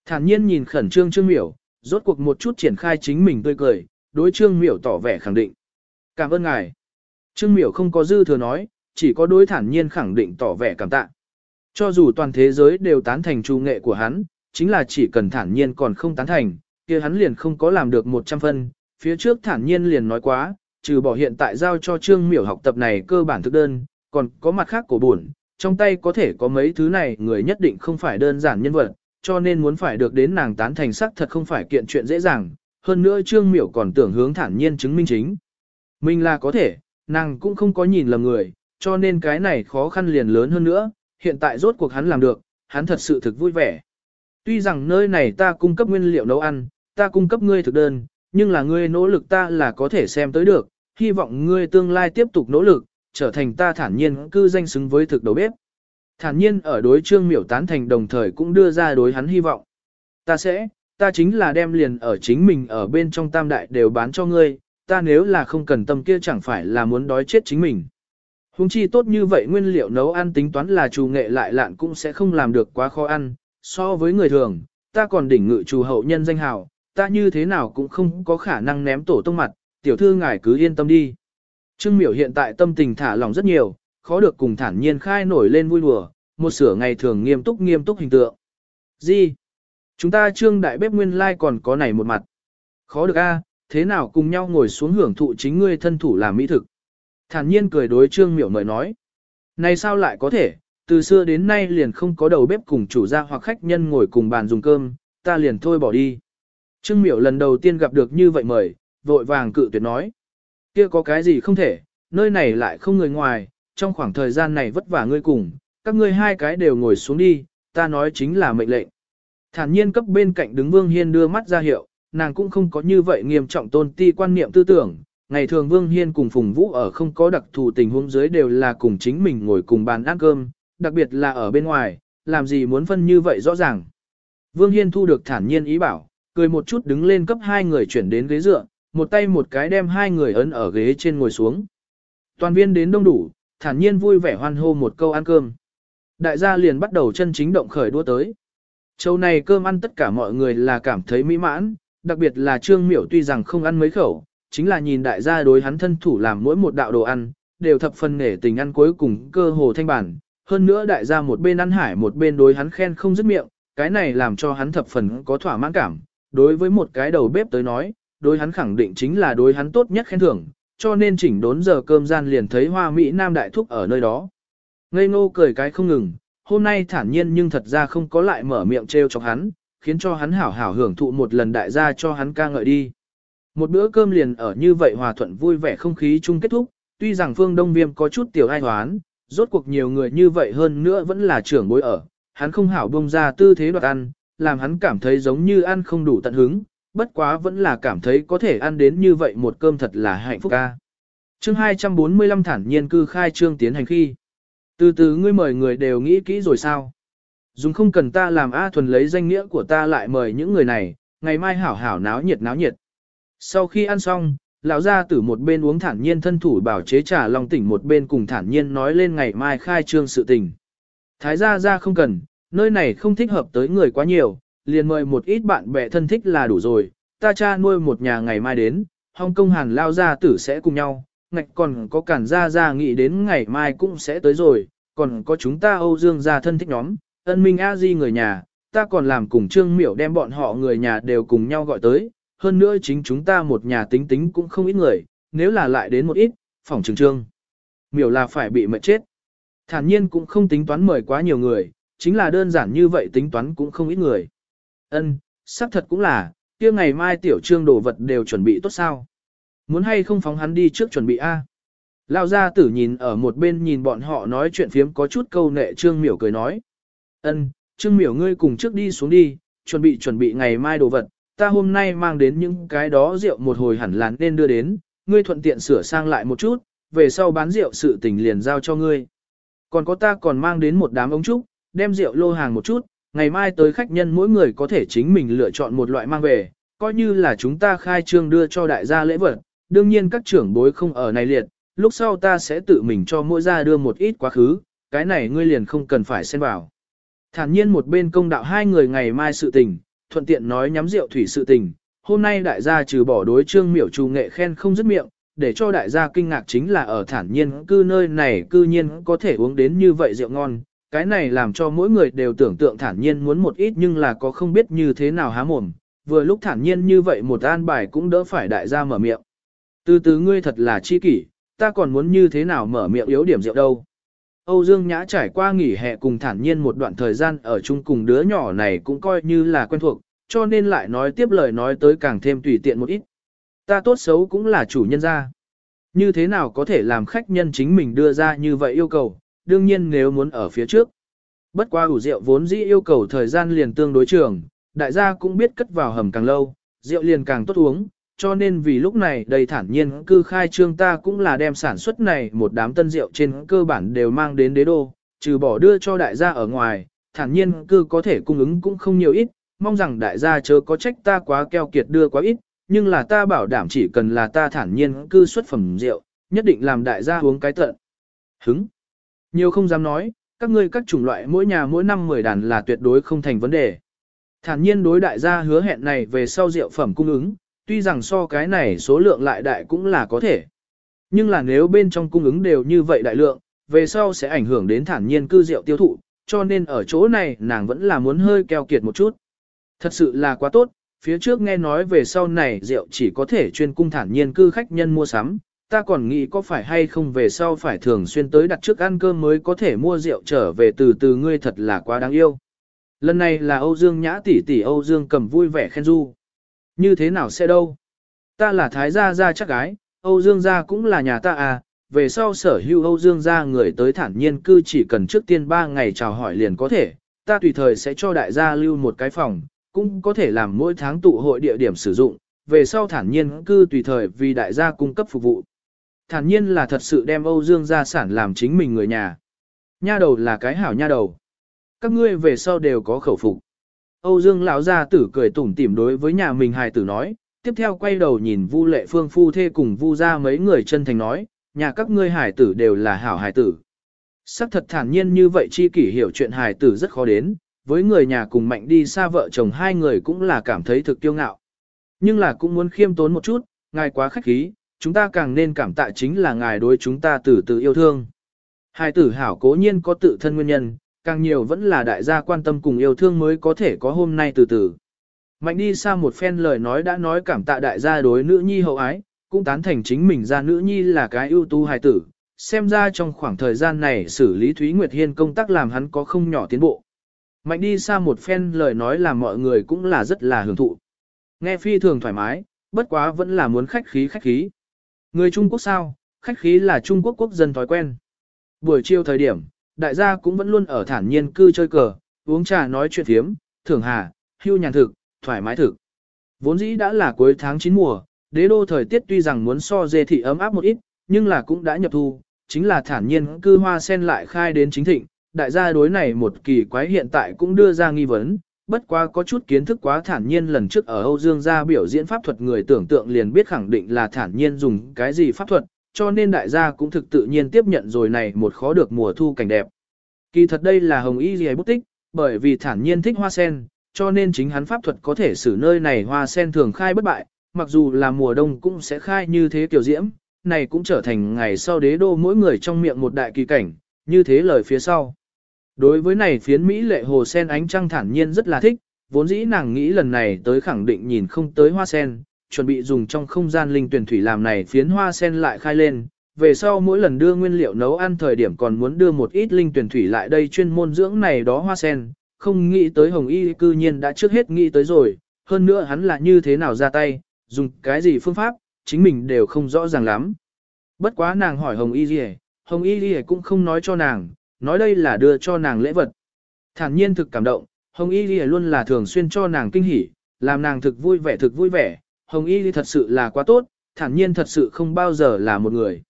Thản nhiên nhìn khẩn trương Trương Miểu, rốt cuộc một chút triển khai chính mình tươi cười, đối Trương Miểu tỏ vẻ khẳng định. Cảm ơn ngài. Trương miểu không có dư thừa nói, chỉ có đối thản nhiên khẳng định tỏ vẻ cảm tạ. Cho dù toàn thế giới đều tán thành trù nghệ của hắn, chính là chỉ cần thản nhiên còn không tán thành, kia hắn liền không có làm được 100 phân. Phía trước thản nhiên liền nói quá, trừ bỏ hiện tại giao cho trương miểu học tập này cơ bản thức đơn, còn có mặt khác của buồn, trong tay có thể có mấy thứ này người nhất định không phải đơn giản nhân vật, cho nên muốn phải được đến nàng tán thành sắc thật không phải kiện chuyện dễ dàng, hơn nữa trương miểu còn tưởng hướng thản nhiên chứng minh chính. Mình là có thể, Nàng cũng không có nhìn lầm người, cho nên cái này khó khăn liền lớn hơn nữa, hiện tại rốt cuộc hắn làm được, hắn thật sự thực vui vẻ. Tuy rằng nơi này ta cung cấp nguyên liệu nấu ăn, ta cung cấp ngươi thực đơn, nhưng là ngươi nỗ lực ta là có thể xem tới được, hy vọng ngươi tương lai tiếp tục nỗ lực, trở thành ta thản nhiên cư danh xứng với thực đầu bếp. Thản nhiên ở đối trương miểu tán thành đồng thời cũng đưa ra đối hắn hy vọng. Ta sẽ, ta chính là đem liền ở chính mình ở bên trong tam đại đều bán cho ngươi, ta nếu là không cần tâm kia chẳng phải là muốn đói chết chính mình. Hùng chi tốt như vậy nguyên liệu nấu ăn tính toán là chủ nghệ lại lạn cũng sẽ không làm được quá khó ăn, so với người thường, ta còn đỉnh ngự chủ hậu nhân danh hào, ta như thế nào cũng không có khả năng ném tổ tông mặt, tiểu thư ngài cứ yên tâm đi. Trương miểu hiện tại tâm tình thả lòng rất nhiều, khó được cùng thản nhiên khai nổi lên vui đùa, một sửa ngày thường nghiêm túc nghiêm túc hình tượng. Gì? Chúng ta trương đại bếp nguyên lai like còn có này một mặt. Khó được a, thế nào cùng nhau ngồi xuống hưởng thụ chính ngươi thân thủ làm mỹ thực. Thản nhiên cười đối trương miểu mời nói. Này sao lại có thể, từ xưa đến nay liền không có đầu bếp cùng chủ gia hoặc khách nhân ngồi cùng bàn dùng cơm, ta liền thôi bỏ đi. Trương miểu lần đầu tiên gặp được như vậy mời, vội vàng cự tuyệt nói. kia có cái gì không thể, nơi này lại không người ngoài, trong khoảng thời gian này vất vả ngươi cùng, các ngươi hai cái đều ngồi xuống đi, ta nói chính là mệnh lệnh. Thản nhiên cấp bên cạnh đứng Vương Hiên đưa mắt ra hiệu, nàng cũng không có như vậy nghiêm trọng tôn ti quan niệm tư tưởng. Ngày thường Vương Hiên cùng Phùng Vũ ở không có đặc thù tình huống dưới đều là cùng chính mình ngồi cùng bàn ăn cơm, đặc biệt là ở bên ngoài, làm gì muốn phân như vậy rõ ràng. Vương Hiên thu được thản nhiên ý bảo, cười một chút đứng lên cấp hai người chuyển đến ghế dựa, một tay một cái đem hai người ấn ở ghế trên ngồi xuống. Toàn viên đến đông đủ, thản nhiên vui vẻ hoan hô một câu ăn cơm. Đại gia liền bắt đầu chân chính động khởi đua tới. Châu này cơm ăn tất cả mọi người là cảm thấy mỹ mãn, đặc biệt là Trương Miểu tuy rằng không ăn mấy khẩu, chính là nhìn đại gia đối hắn thân thủ làm mỗi một đạo đồ ăn, đều thập phần nể tình ăn cuối cùng cơ hồ thanh bản. Hơn nữa đại gia một bên ăn hải một bên đối hắn khen không dứt miệng, cái này làm cho hắn thập phần có thỏa mãn cảm. Đối với một cái đầu bếp tới nói, đối hắn khẳng định chính là đối hắn tốt nhất khen thưởng, cho nên chỉnh đốn giờ cơm gian liền thấy hoa Mỹ Nam Đại Thúc ở nơi đó. Ngây ngô cười cái không ngừng, hôm nay thản nhiên nhưng thật ra không có lại mở miệng trêu chọc hắn, khiến cho hắn hảo hảo hưởng thụ một lần đại gia cho hắn ca ngợi đi. Một bữa cơm liền ở như vậy hòa thuận vui vẻ không khí chung kết thúc, tuy rằng phương Đông Viêm có chút tiểu ai hoán, rốt cuộc nhiều người như vậy hơn nữa vẫn là trưởng bối ở, hắn không hảo bông ra tư thế đoạt ăn, làm hắn cảm thấy giống như ăn không đủ tận hứng, bất quá vẫn là cảm thấy có thể ăn đến như vậy một cơm thật là hạnh phúc ca. Chương 245 thản nhiên cư khai trương tiến hành khi. Từ từ ngươi mời người đều nghĩ kỹ rồi sao? Dùng không cần ta làm A thuần lấy danh nghĩa của ta lại mời những người này, ngày mai hảo hảo náo nhiệt náo nhiệt. Sau khi ăn xong, lão gia tử một bên uống thản nhiên thân thủ bảo chế trà long tỉnh một bên cùng thản nhiên nói lên ngày mai khai trương sự tình. Thái gia gia không cần, nơi này không thích hợp tới người quá nhiều, liền mời một ít bạn bè thân thích là đủ rồi, ta cha nuôi một nhà ngày mai đến, Hong Kong hàn lao gia tử sẽ cùng nhau, ngạch còn có cản gia gia nghĩ đến ngày mai cũng sẽ tới rồi, còn có chúng ta Âu Dương gia thân thích nhóm, ân minh a di người nhà, ta còn làm cùng trương miểu đem bọn họ người nhà đều cùng nhau gọi tới, hơn nữa chính chúng ta một nhà tính tính cũng không ít người, nếu là lại đến một ít, phòng trường trương. Miểu là phải bị mệt chết. Thản nhiên cũng không tính toán mời quá nhiều người, chính là đơn giản như vậy tính toán cũng không ít người. Ân, xác thật cũng là, kia ngày mai tiểu trương đồ vật đều chuẩn bị tốt sao. Muốn hay không phóng hắn đi trước chuẩn bị A. Lao gia tử nhìn ở một bên nhìn bọn họ nói chuyện phiếm có chút câu nệ trương miểu cười nói. Ân, trương miểu ngươi cùng trước đi xuống đi, chuẩn bị chuẩn bị ngày mai đồ vật, ta hôm nay mang đến những cái đó rượu một hồi hẳn là nên đưa đến, ngươi thuận tiện sửa sang lại một chút, về sau bán rượu sự tình liền giao cho ngươi. Còn có ta còn mang đến một đám ống trúc, đem rượu lô hàng một chút, ngày mai tới khách nhân mỗi người có thể chính mình lựa chọn một loại mang về, coi như là chúng ta khai trương đưa cho đại gia lễ vật, đương nhiên các trưởng bối không ở này liệt, lúc sau ta sẽ tự mình cho mỗi gia đưa một ít quá khứ, cái này ngươi liền không cần phải xen vào. Thản nhiên một bên công đạo hai người ngày mai sự tình, thuận tiện nói nhắm rượu thủy sự tình, hôm nay đại gia trừ bỏ đối trương miểu trù nghệ khen không dứt miệng, để cho đại gia kinh ngạc chính là ở thản nhiên cư nơi này cư nhiên có thể uống đến như vậy rượu ngon, cái này làm cho mỗi người đều tưởng tượng thản nhiên muốn một ít nhưng là có không biết như thế nào há mồm, vừa lúc thản nhiên như vậy một an bài cũng đỡ phải đại gia mở miệng. Từ từ ngươi thật là chi kỷ, ta còn muốn như thế nào mở miệng yếu điểm rượu đâu. Âu Dương Nhã trải qua nghỉ hè cùng thản nhiên một đoạn thời gian ở chung cùng đứa nhỏ này cũng coi như là quen thuộc, cho nên lại nói tiếp lời nói tới càng thêm tùy tiện một ít. Ta tốt xấu cũng là chủ nhân gia. Như thế nào có thể làm khách nhân chính mình đưa ra như vậy yêu cầu, đương nhiên nếu muốn ở phía trước. Bất qua ủ rượu vốn dĩ yêu cầu thời gian liền tương đối trường, đại gia cũng biết cất vào hầm càng lâu, rượu liền càng tốt uống, cho nên vì lúc này đầy thản nhiên cư khai trương ta cũng là đem sản xuất này một đám tân rượu trên cơ bản đều mang đến đế đô, trừ bỏ đưa cho đại gia ở ngoài, thản nhiên cư có thể cung ứng cũng không nhiều ít, mong rằng đại gia chớ có trách ta quá keo kiệt đưa quá ít, nhưng là ta bảo đảm chỉ cần là ta thản nhiên cư xuất phẩm rượu, nhất định làm đại gia uống cái tận. Hứng. Nhiều không dám nói, các ngươi các chủng loại mỗi nhà mỗi năm 10 đàn là tuyệt đối không thành vấn đề. Thản nhiên đối đại gia hứa hẹn này về sau rượu phẩm cung ứng, tuy rằng so cái này số lượng lại đại cũng là có thể. Nhưng là nếu bên trong cung ứng đều như vậy đại lượng, về sau sẽ ảnh hưởng đến thản nhiên cư rượu tiêu thụ, cho nên ở chỗ này nàng vẫn là muốn hơi keo kiệt một chút. Thật sự là quá tốt, phía trước nghe nói về sau này rượu chỉ có thể chuyên cung thản nhiên cư khách nhân mua sắm, ta còn nghĩ có phải hay không về sau phải thường xuyên tới đặt trước ăn cơm mới có thể mua rượu trở về từ từ ngươi thật là quá đáng yêu. Lần này là Âu Dương Nhã tỷ tỷ Âu Dương cầm vui vẻ khen du. Như thế nào sẽ đâu? Ta là Thái gia gia chắc gái, Âu Dương gia cũng là nhà ta à, về sau sở hữu Âu Dương gia người tới thản nhiên cư chỉ cần trước tiên 3 ngày chào hỏi liền có thể, ta tùy thời sẽ cho đại gia lưu một cái phòng, cũng có thể làm mỗi tháng tụ hội địa điểm sử dụng, về sau thản nhiên cư tùy thời vì đại gia cung cấp phục vụ. Thản nhiên là thật sự đem Âu Dương gia sản làm chính mình người nhà. Nha đầu là cái hảo nha đầu. Các ngươi về sau đều có khẩu phục. Âu Dương lão gia tử cười tủm tỉm đối với nhà mình hài tử nói, tiếp theo quay đầu nhìn Vu Lệ Phương phu thê cùng Vu gia mấy người chân thành nói, nhà các ngươi hài tử đều là hảo hài tử. Sắc thật thản nhiên như vậy chi kỷ hiểu chuyện hài tử rất khó đến, với người nhà cùng mạnh đi xa vợ chồng hai người cũng là cảm thấy thực kiêu ngạo. Nhưng là cũng muốn khiêm tốn một chút, ngài quá khách khí, chúng ta càng nên cảm tạ chính là ngài đối chúng ta từ từ yêu thương. Hai tử hảo cố nhiên có tự thân nguyên nhân, càng nhiều vẫn là đại gia quan tâm cùng yêu thương mới có thể có hôm nay từ từ. Mạnh đi xa một phen lời nói đã nói cảm tạ đại gia đối nữ nhi hậu ái, cũng tán thành chính mình ra nữ nhi là cái ưu tú hài tử, xem ra trong khoảng thời gian này xử lý Thúy Nguyệt Hiên công tác làm hắn có không nhỏ tiến bộ. Mạnh đi xa một phen lời nói làm mọi người cũng là rất là hưởng thụ. Nghe phi thường thoải mái, bất quá vẫn là muốn khách khí khách khí. Người Trung Quốc sao, khách khí là Trung Quốc quốc dân thói quen. Buổi chiều thời điểm, đại gia cũng vẫn luôn ở thản nhiên cư chơi cờ, uống trà nói chuyện thiếm, thưởng hà, hưu nhàn thực, thoải mái thực. Vốn dĩ đã là cuối tháng 9 mùa, đế đô thời tiết tuy rằng muốn so dê thị ấm áp một ít, nhưng là cũng đã nhập thu, chính là thản nhiên cư hoa sen lại khai đến chính thịnh, đại gia đối này một kỳ quái hiện tại cũng đưa ra nghi vấn, bất quá có chút kiến thức quá thản nhiên lần trước ở Âu Dương gia biểu diễn pháp thuật người tưởng tượng liền biết khẳng định là thản nhiên dùng cái gì pháp thuật, cho nên đại gia cũng thực tự nhiên tiếp nhận rồi này một khó được mùa thu cảnh đẹp. Kỳ thật đây là hồng y gì bút tích, bởi vì thản nhiên thích hoa sen, cho nên chính hắn pháp thuật có thể xử nơi này hoa sen thường khai bất bại, mặc dù là mùa đông cũng sẽ khai như thế kiểu diễm, này cũng trở thành ngày sau đế đô mỗi người trong miệng một đại kỳ cảnh, như thế lời phía sau. Đối với này phiến Mỹ lệ hồ sen ánh trăng thản nhiên rất là thích, vốn dĩ nàng nghĩ lần này tới khẳng định nhìn không tới hoa sen, chuẩn bị dùng trong không gian linh tuyển thủy làm này phiến hoa sen lại khai lên, về sau mỗi lần đưa nguyên liệu nấu ăn thời điểm còn muốn đưa một ít linh tuyển thủy lại đây chuyên môn dưỡng này đó hoa sen, không nghĩ tới hồng y cư nhiên đã trước hết nghĩ tới rồi, hơn nữa hắn là như thế nào ra tay, dùng cái gì phương pháp, chính mình đều không rõ ràng lắm. Bất quá nàng hỏi hồng y gì hồng y gì cũng không nói cho nàng, nói đây là đưa cho nàng lễ vật. Thản nhiên thực cảm động, hồng y Lìa luôn là thường xuyên cho nàng kinh hỉ, làm nàng thực vui vẻ thực vui vẻ, hồng y Lìa thật sự là quá tốt, thản nhiên thật sự không bao giờ là một người.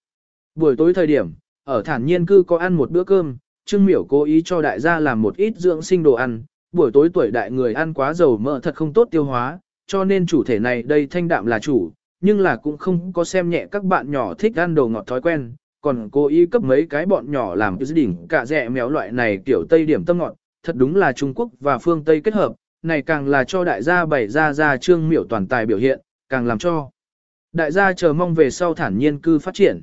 Buổi tối thời điểm, ở thản nhiên cư có ăn một bữa cơm, Trương Miểu cố ý cho đại gia làm một ít dưỡng sinh đồ ăn, buổi tối tuổi đại người ăn quá dầu mỡ thật không tốt tiêu hóa, cho nên chủ thể này đây thanh đạm là chủ, nhưng là cũng không có xem nhẹ các bạn nhỏ thích ăn đồ ngọt thói quen, còn cố ý cấp mấy cái bọn nhỏ làm cái đỉnh cả rẻ méo loại này kiểu Tây điểm tâm ngọt, thật đúng là Trung Quốc và phương Tây kết hợp, này càng là cho đại gia bày ra ra Trương Miểu toàn tài biểu hiện, càng làm cho đại gia chờ mong về sau thản nhiên cư phát triển.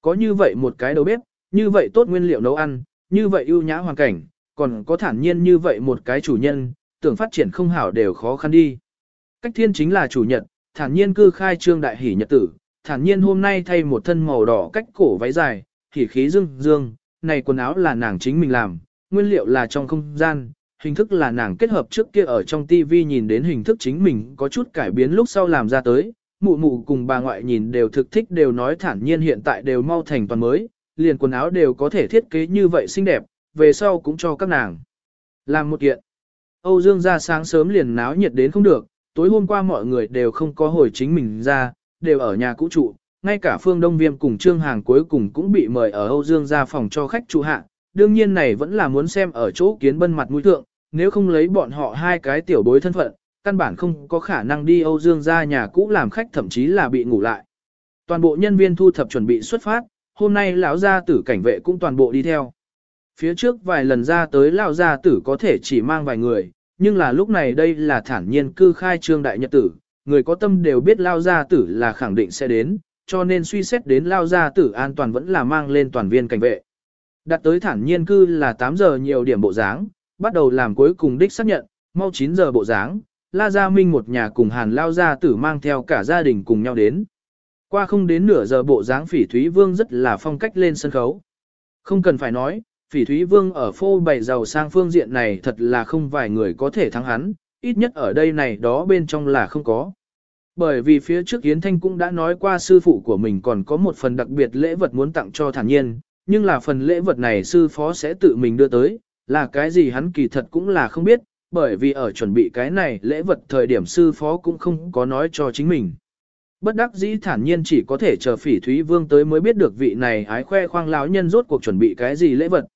Có như vậy một cái đầu bếp, như vậy tốt nguyên liệu nấu ăn, như vậy ưu nhã hoàn cảnh, còn có thản nhiên như vậy một cái chủ nhân, tưởng phát triển không hảo đều khó khăn đi. Cách thiên chính là chủ nhật, thản nhiên cư khai trương đại hỷ nhật tử, thản nhiên hôm nay thay một thân màu đỏ cách cổ váy dài, hỉ khí dương dương, này quần áo là nàng chính mình làm, nguyên liệu là trong không gian, hình thức là nàng kết hợp trước kia ở trong TV nhìn đến hình thức chính mình có chút cải biến lúc sau làm ra tới, mụ mụ cùng bà ngoại nhìn đều thực thích đều nói thản nhiên hiện tại đều mau thành toàn mới, liền quần áo đều có thể thiết kế như vậy xinh đẹp, về sau cũng cho các nàng. Làm một kiện. Âu Dương ra sáng sớm liền náo nhiệt đến không được, tối hôm qua mọi người đều không có hồi chính mình ra, đều ở nhà cũ trụ, ngay cả Phương Đông Viêm cùng Trương Hàng cuối cùng cũng bị mời ở Âu Dương ra phòng cho khách trụ hạ. Đương nhiên này vẫn là muốn xem ở chỗ kiến bân mặt mũi thượng, nếu không lấy bọn họ hai cái tiểu bối thân phận, căn bản không có khả năng đi Âu Dương ra nhà cũ làm khách thậm chí là bị ngủ lại. Toàn bộ nhân viên thu thập chuẩn bị xuất phát, hôm nay lão gia tử cảnh vệ cũng toàn bộ đi theo. Phía trước vài lần ra tới lão gia tử có thể chỉ mang vài người, nhưng là lúc này đây là thản nhiên cư khai trương đại nhật tử, người có tâm đều biết Lao gia tử là khẳng định sẽ đến, cho nên suy xét đến Lao gia tử an toàn vẫn là mang lên toàn viên cảnh vệ. Đặt tới thản nhiên cư là 8 giờ nhiều điểm bộ dáng, bắt đầu làm cuối cùng đích xác nhận, mau 9 giờ bộ dáng, La Gia Minh một nhà cùng Hàn Lao Gia tử mang theo cả gia đình cùng nhau đến. Qua không đến nửa giờ bộ dáng Phỉ Thúy Vương rất là phong cách lên sân khấu. Không cần phải nói, Phỉ Thúy Vương ở phô bày giàu sang phương diện này thật là không vài người có thể thắng hắn, ít nhất ở đây này đó bên trong là không có. Bởi vì phía trước Yến Thanh cũng đã nói qua sư phụ của mình còn có một phần đặc biệt lễ vật muốn tặng cho thản nhiên, nhưng là phần lễ vật này sư phó sẽ tự mình đưa tới, là cái gì hắn kỳ thật cũng là không biết, bởi vì ở chuẩn bị cái này lễ vật thời điểm sư phó cũng không có nói cho chính mình. Bất đắc dĩ thản nhiên chỉ có thể chờ phỉ thúy vương tới mới biết được vị này ái khoe khoang lão nhân rốt cuộc chuẩn bị cái gì lễ vật.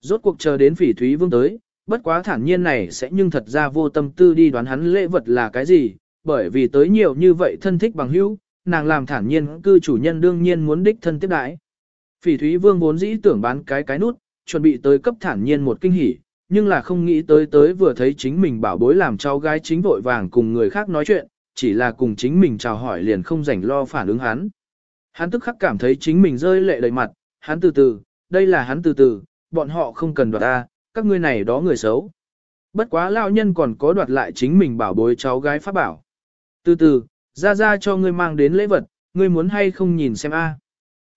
Rốt cuộc chờ đến phỉ thúy vương tới, bất quá thản nhiên này sẽ nhưng thật ra vô tâm tư đi đoán hắn lễ vật là cái gì, bởi vì tới nhiều như vậy thân thích bằng hữu, nàng làm thản nhiên cư chủ nhân đương nhiên muốn đích thân tiếp đãi. Phỉ thúy vương vốn dĩ tưởng bán cái cái nút, chuẩn bị tới cấp thản nhiên một kinh hỉ, nhưng là không nghĩ tới tới vừa thấy chính mình bảo bối làm cháu gái chính vội vàng cùng người khác nói chuyện, chỉ là cùng chính mình chào hỏi liền không rảnh lo phản ứng hắn. Hắn tức khắc cảm thấy chính mình rơi lệ đầy mặt, hắn từ từ, đây là hắn từ từ, bọn họ không cần đoạt ta, các ngươi này đó người xấu. Bất quá lao nhân còn có đoạt lại chính mình bảo bối cháu gái pháp bảo. Từ từ, ra ra cho ngươi mang đến lễ vật, ngươi muốn hay không nhìn xem a.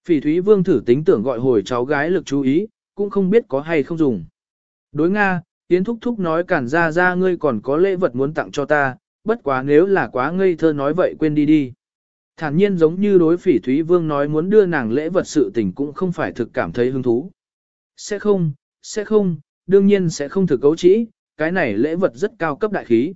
Phỉ Thúy Vương thử tính tưởng gọi hồi cháu gái lực chú ý, cũng không biết có hay không dùng. Đối Nga, Yến Thúc Thúc nói cản ra ra ngươi còn có lễ vật muốn tặng cho ta, bất quá nếu là quá ngây thơ nói vậy quên đi đi. Thản nhiên giống như đối phỉ Thúy Vương nói muốn đưa nàng lễ vật sự tình cũng không phải thực cảm thấy hứng thú. Sẽ không, sẽ không, đương nhiên sẽ không thực cấu trĩ, cái này lễ vật rất cao cấp đại khí.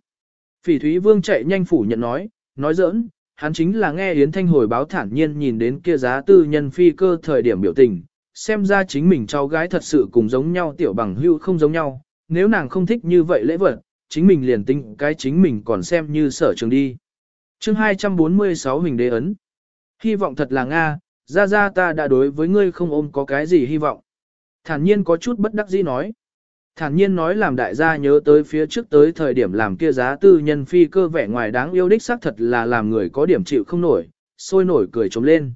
Phỉ Thúy Vương chạy nhanh phủ nhận nói, nói giỡn, hắn chính là nghe Yến Thanh hồi báo thản nhiên nhìn đến kia giá tư nhân phi cơ thời điểm biểu tình, xem ra chính mình cháu gái thật sự cùng giống nhau tiểu bằng hưu không giống nhau, nếu nàng không thích như vậy lễ vật, chính mình liền tính cái chính mình còn xem như sở trường đi. chương 246 Huỳnh đế ấn. Hy vọng thật là Nga, ra ra ta đã đối với ngươi không ôm có cái gì hy vọng. Thản nhiên có chút bất đắc dĩ nói. Thản nhiên nói làm đại gia nhớ tới phía trước tới thời điểm làm kia giá tư nhân phi cơ vẻ ngoài đáng yêu đích xác thật là làm người có điểm chịu không nổi, sôi nổi cười trống lên.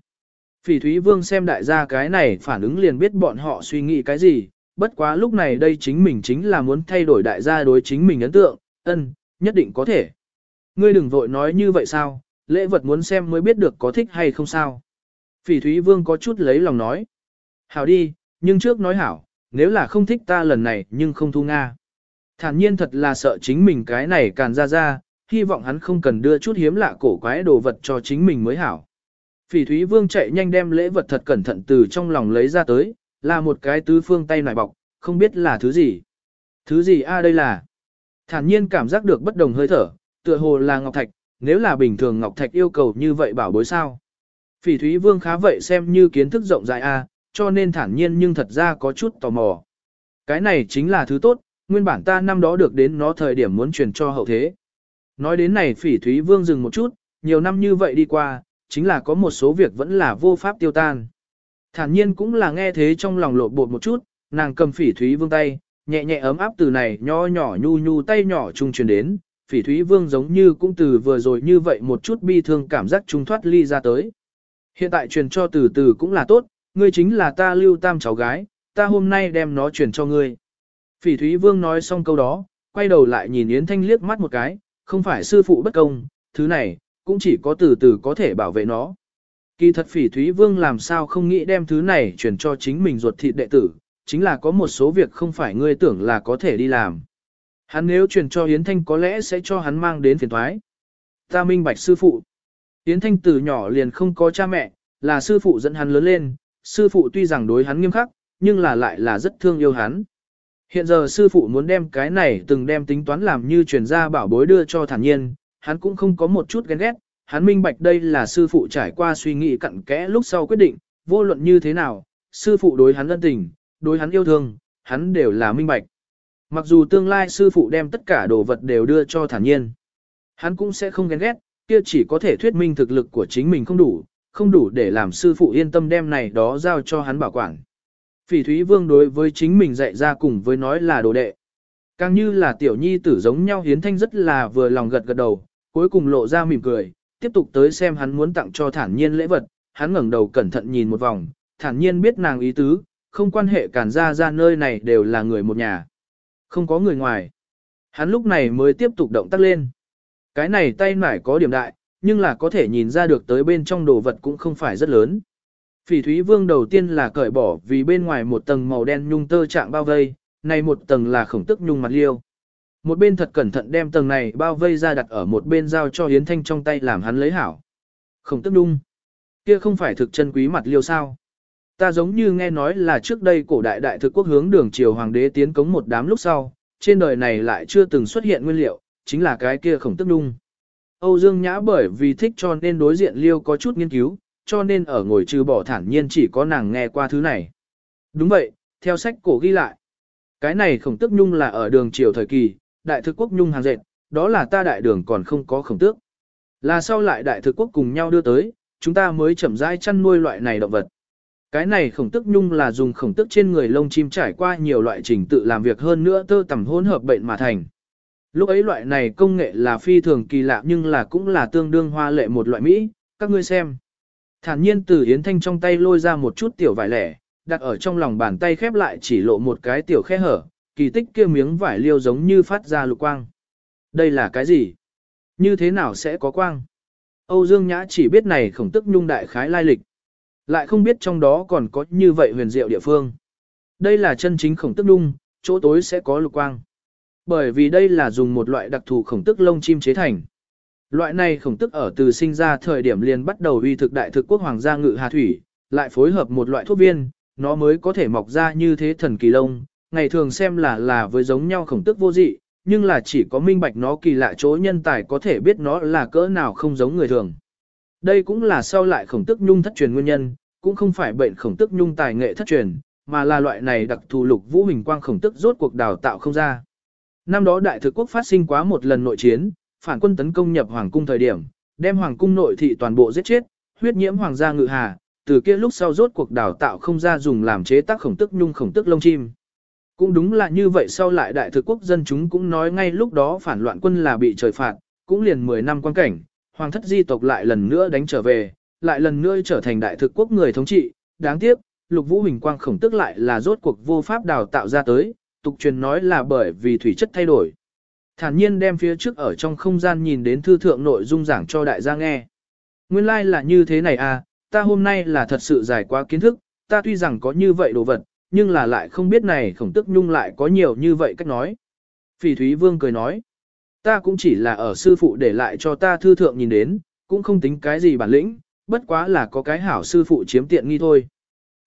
Phỉ Thúy Vương xem đại gia cái này phản ứng liền biết bọn họ suy nghĩ cái gì, bất quá lúc này đây chính mình chính là muốn thay đổi đại gia đối chính mình ấn tượng, ân, nhất định có thể. Ngươi đừng vội nói như vậy sao, lễ vật muốn xem mới biết được có thích hay không sao. Phỉ Thúy Vương có chút lấy lòng nói. Hảo đi, nhưng trước nói hảo, nếu là không thích ta lần này nhưng không thu Nga. Thản nhiên thật là sợ chính mình cái này càn ra ra, hy vọng hắn không cần đưa chút hiếm lạ cổ quái đồ vật cho chính mình mới hảo. Phỉ Thúy Vương chạy nhanh đem lễ vật thật cẩn thận từ trong lòng lấy ra tới, là một cái tứ phương tay nải bọc, không biết là thứ gì. Thứ gì a đây là? Thản nhiên cảm giác được bất đồng hơi thở, tựa hồ là ngọc thạch, nếu là bình thường ngọc thạch yêu cầu như vậy bảo bối sao? Phỉ Thúy Vương khá vậy xem như kiến thức rộng rãi a, cho nên thản nhiên nhưng thật ra có chút tò mò. Cái này chính là thứ tốt, nguyên bản ta năm đó được đến nó thời điểm muốn truyền cho hậu thế. Nói đến này Phỉ Thúy Vương dừng một chút, nhiều năm như vậy đi qua, chính là có một số việc vẫn là vô pháp tiêu tan. Thản nhiên cũng là nghe thế trong lòng lộ bột một chút, nàng cầm phỉ thúy vương tay, nhẹ nhẹ ấm áp từ này nho nhỏ nhu nhu tay nhỏ trung truyền đến, phỉ thúy vương giống như cũng từ vừa rồi như vậy một chút bi thương cảm giác trung thoát ly ra tới. Hiện tại truyền cho từ từ cũng là tốt, ngươi chính là ta lưu tam cháu gái, ta hôm nay đem nó truyền cho ngươi. Phỉ thúy vương nói xong câu đó, quay đầu lại nhìn Yến Thanh liếc mắt một cái, không phải sư phụ bất công, thứ này, cũng chỉ có từ từ có thể bảo vệ nó. Kỳ thật phỉ Thúy Vương làm sao không nghĩ đem thứ này truyền cho chính mình ruột thịt đệ tử, chính là có một số việc không phải ngươi tưởng là có thể đi làm. Hắn nếu truyền cho Yến Thanh có lẽ sẽ cho hắn mang đến phiền thoái. Ta minh bạch sư phụ. Yến Thanh từ nhỏ liền không có cha mẹ, là sư phụ dẫn hắn lớn lên, sư phụ tuy rằng đối hắn nghiêm khắc, nhưng là lại là rất thương yêu hắn. Hiện giờ sư phụ muốn đem cái này từng đem tính toán làm như truyền ra bảo bối đưa cho thản nhiên, hắn cũng không có một chút ghen ghét, hắn minh bạch đây là sư phụ trải qua suy nghĩ cặn kẽ lúc sau quyết định, vô luận như thế nào, sư phụ đối hắn ân tình, đối hắn yêu thương, hắn đều là minh bạch. Mặc dù tương lai sư phụ đem tất cả đồ vật đều đưa cho thản nhiên, hắn cũng sẽ không ghen ghét, kia chỉ có thể thuyết minh thực lực của chính mình không đủ, không đủ để làm sư phụ yên tâm đem này đó giao cho hắn bảo quản. Phỉ Thúy Vương đối với chính mình dạy ra cùng với nói là đồ đệ. Càng như là tiểu nhi tử giống nhau hiến thanh rất là vừa lòng gật gật đầu, cuối cùng lộ ra mỉm cười, tiếp tục tới xem hắn muốn tặng cho thản nhiên lễ vật, hắn ngẩng đầu cẩn thận nhìn một vòng, thản nhiên biết nàng ý tứ, không quan hệ cản ra ra nơi này đều là người một nhà. Không có người ngoài. Hắn lúc này mới tiếp tục động tác lên. Cái này tay nải có điểm đại, nhưng là có thể nhìn ra được tới bên trong đồ vật cũng không phải rất lớn. Phỉ Thúy Vương đầu tiên là cởi bỏ vì bên ngoài một tầng màu đen nhung tơ trạng bao vây, này một tầng là khổng tức nhung mặt liêu. Một bên thật cẩn thận đem tầng này bao vây ra đặt ở một bên giao cho Yến Thanh trong tay làm hắn lấy hảo. Khổng tức nhung, Kia không phải thực chân quý mặt liêu sao. Ta giống như nghe nói là trước đây cổ đại đại thực quốc hướng đường triều hoàng đế tiến cống một đám lúc sau, trên đời này lại chưa từng xuất hiện nguyên liệu, chính là cái kia khổng tức nhung. Âu Dương Nhã bởi vì thích cho nên đối diện liêu có chút nghiên cứu, cho nên ở ngồi trừ bỏ thản nhiên chỉ có nàng nghe qua thứ này. Đúng vậy, theo sách cổ ghi lại. Cái này khổng tước nhung là ở đường triều thời kỳ, đại thực quốc nhung hàng dệt, đó là ta đại đường còn không có khổng tước. Là sau lại đại thực quốc cùng nhau đưa tới, chúng ta mới chậm rãi chăn nuôi loại này động vật. Cái này khổng tước nhung là dùng khổng tước trên người lông chim trải qua nhiều loại trình tự làm việc hơn nữa tơ tầm hỗn hợp bệnh mà thành. Lúc ấy loại này công nghệ là phi thường kỳ lạ nhưng là cũng là tương đương hoa lệ một loại Mỹ, các ngươi xem. Thản nhiên từ Yến Thanh trong tay lôi ra một chút tiểu vải lẻ, đặt ở trong lòng bàn tay khép lại chỉ lộ một cái tiểu khe hở, kỳ tích kia miếng vải liêu giống như phát ra lục quang. Đây là cái gì? Như thế nào sẽ có quang? Âu Dương Nhã chỉ biết này khổng tức nhung đại khái lai lịch. Lại không biết trong đó còn có như vậy huyền diệu địa phương. Đây là chân chính khổng tức nhung, chỗ tối sẽ có lục quang. Bởi vì đây là dùng một loại đặc thù khổng tức lông chim chế thành. Loại này khổng tức ở từ sinh ra thời điểm liền bắt đầu uy thực đại thực quốc hoàng gia ngự hà thủy, lại phối hợp một loại thuốc viên, nó mới có thể mọc ra như thế thần kỳ lông. Ngày thường xem là là với giống nhau khổng tức vô dị, nhưng là chỉ có minh bạch nó kỳ lạ chỗ nhân tài có thể biết nó là cỡ nào không giống người thường. Đây cũng là sau lại khổng tức nhung thất truyền nguyên nhân, cũng không phải bệnh khổng tức nhung tài nghệ thất truyền, mà là loại này đặc thù lục vũ hình quang khổng tức rốt cuộc đào tạo không ra. Năm đó đại thực quốc phát sinh quá một lần nội chiến, phản quân tấn công nhập hoàng cung thời điểm, đem hoàng cung nội thị toàn bộ giết chết, huyết nhiễm hoàng gia ngự hà, từ kia lúc sau rốt cuộc đào tạo không ra dùng làm chế tác khổng tức nhung khổng tức lông chim. Cũng đúng là như vậy sau lại đại thực quốc dân chúng cũng nói ngay lúc đó phản loạn quân là bị trời phạt, cũng liền 10 năm quan cảnh, hoàng thất di tộc lại lần nữa đánh trở về, lại lần nữa trở thành đại thực quốc người thống trị, đáng tiếc, lục vũ hình quang khổng tức lại là rốt cuộc vô pháp đào tạo ra tới, tục truyền nói là bởi vì thủy chất thay đổi. Thản nhiên đem phía trước ở trong không gian nhìn đến thư thượng nội dung giảng cho đại gia nghe. Nguyên lai like là như thế này à, ta hôm nay là thật sự giải quá kiến thức, ta tuy rằng có như vậy đồ vật, nhưng là lại không biết này khổng tức nhung lại có nhiều như vậy cách nói. Phỉ Thúy Vương cười nói, ta cũng chỉ là ở sư phụ để lại cho ta thư thượng nhìn đến, cũng không tính cái gì bản lĩnh, bất quá là có cái hảo sư phụ chiếm tiện nghi thôi.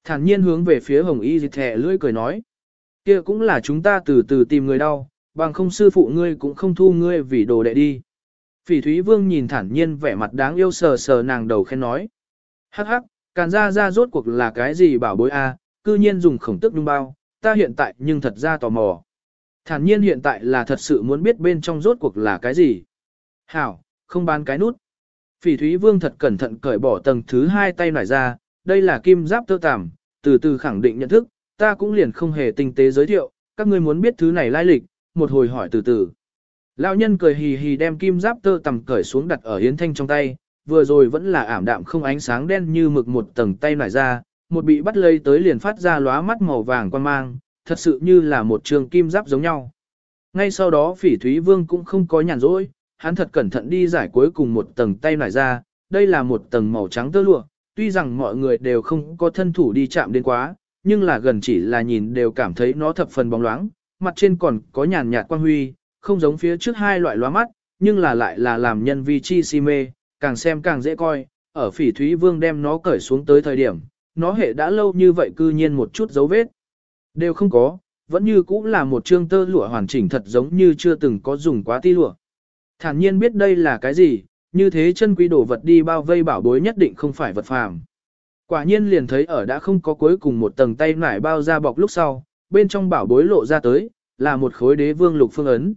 Thản nhiên hướng về phía hồng y dịch thẻ lưỡi cười nói, kia cũng là chúng ta từ từ tìm người đau, bằng không sư phụ ngươi cũng không thu ngươi vì đồ đệ đi. Phỉ Thúy Vương nhìn thản nhiên vẻ mặt đáng yêu sờ sờ nàng đầu khen nói. Hắc hắc, càn ra ra rốt cuộc là cái gì bảo bối a, cư nhiên dùng khổng tức đung bao, ta hiện tại nhưng thật ra tò mò. Thản nhiên hiện tại là thật sự muốn biết bên trong rốt cuộc là cái gì. Hảo, không bán cái nút. Phỉ Thúy Vương thật cẩn thận cởi bỏ tầng thứ hai tay nải ra, đây là kim giáp tơ tằm, từ từ khẳng định nhận thức, ta cũng liền không hề tinh tế giới thiệu, các ngươi muốn biết thứ này lai lịch, một hồi hỏi từ từ. Lão nhân cười hì hì đem kim giáp tơ tằm cởi xuống đặt ở Yến Thanh trong tay, vừa rồi vẫn là ảm đạm không ánh sáng đen như mực một tầng tay nải ra, một bị bắt lấy tới liền phát ra lóa mắt màu vàng quan mang, thật sự như là một trường kim giáp giống nhau. Ngay sau đó phỉ thúy vương cũng không có nhàn rỗi, hắn thật cẩn thận đi giải cuối cùng một tầng tay nải ra, đây là một tầng màu trắng tơ lụa, tuy rằng mọi người đều không có thân thủ đi chạm đến quá, nhưng là gần chỉ là nhìn đều cảm thấy nó thập phần bóng loáng, mặt trên còn có nhàn nhạt quang huy, không giống phía trước hai loại loa mắt, nhưng là lại là làm nhân vi chi si mê, càng xem càng dễ coi, ở phỉ thúy vương đem nó cởi xuống tới thời điểm, nó hệ đã lâu như vậy cư nhiên một chút dấu vết. Đều không có, vẫn như cũ là một trương tơ lụa hoàn chỉnh thật giống như chưa từng có dùng quá ti lụa. Thản nhiên biết đây là cái gì, như thế chân quý đồ vật đi bao vây bảo bối nhất định không phải vật phàm. Quả nhiên liền thấy ở đã không có cuối cùng một tầng tay nải bao ra bọc lúc sau, bên trong bảo bối lộ ra tới, là một khối đế vương lục phương ấn.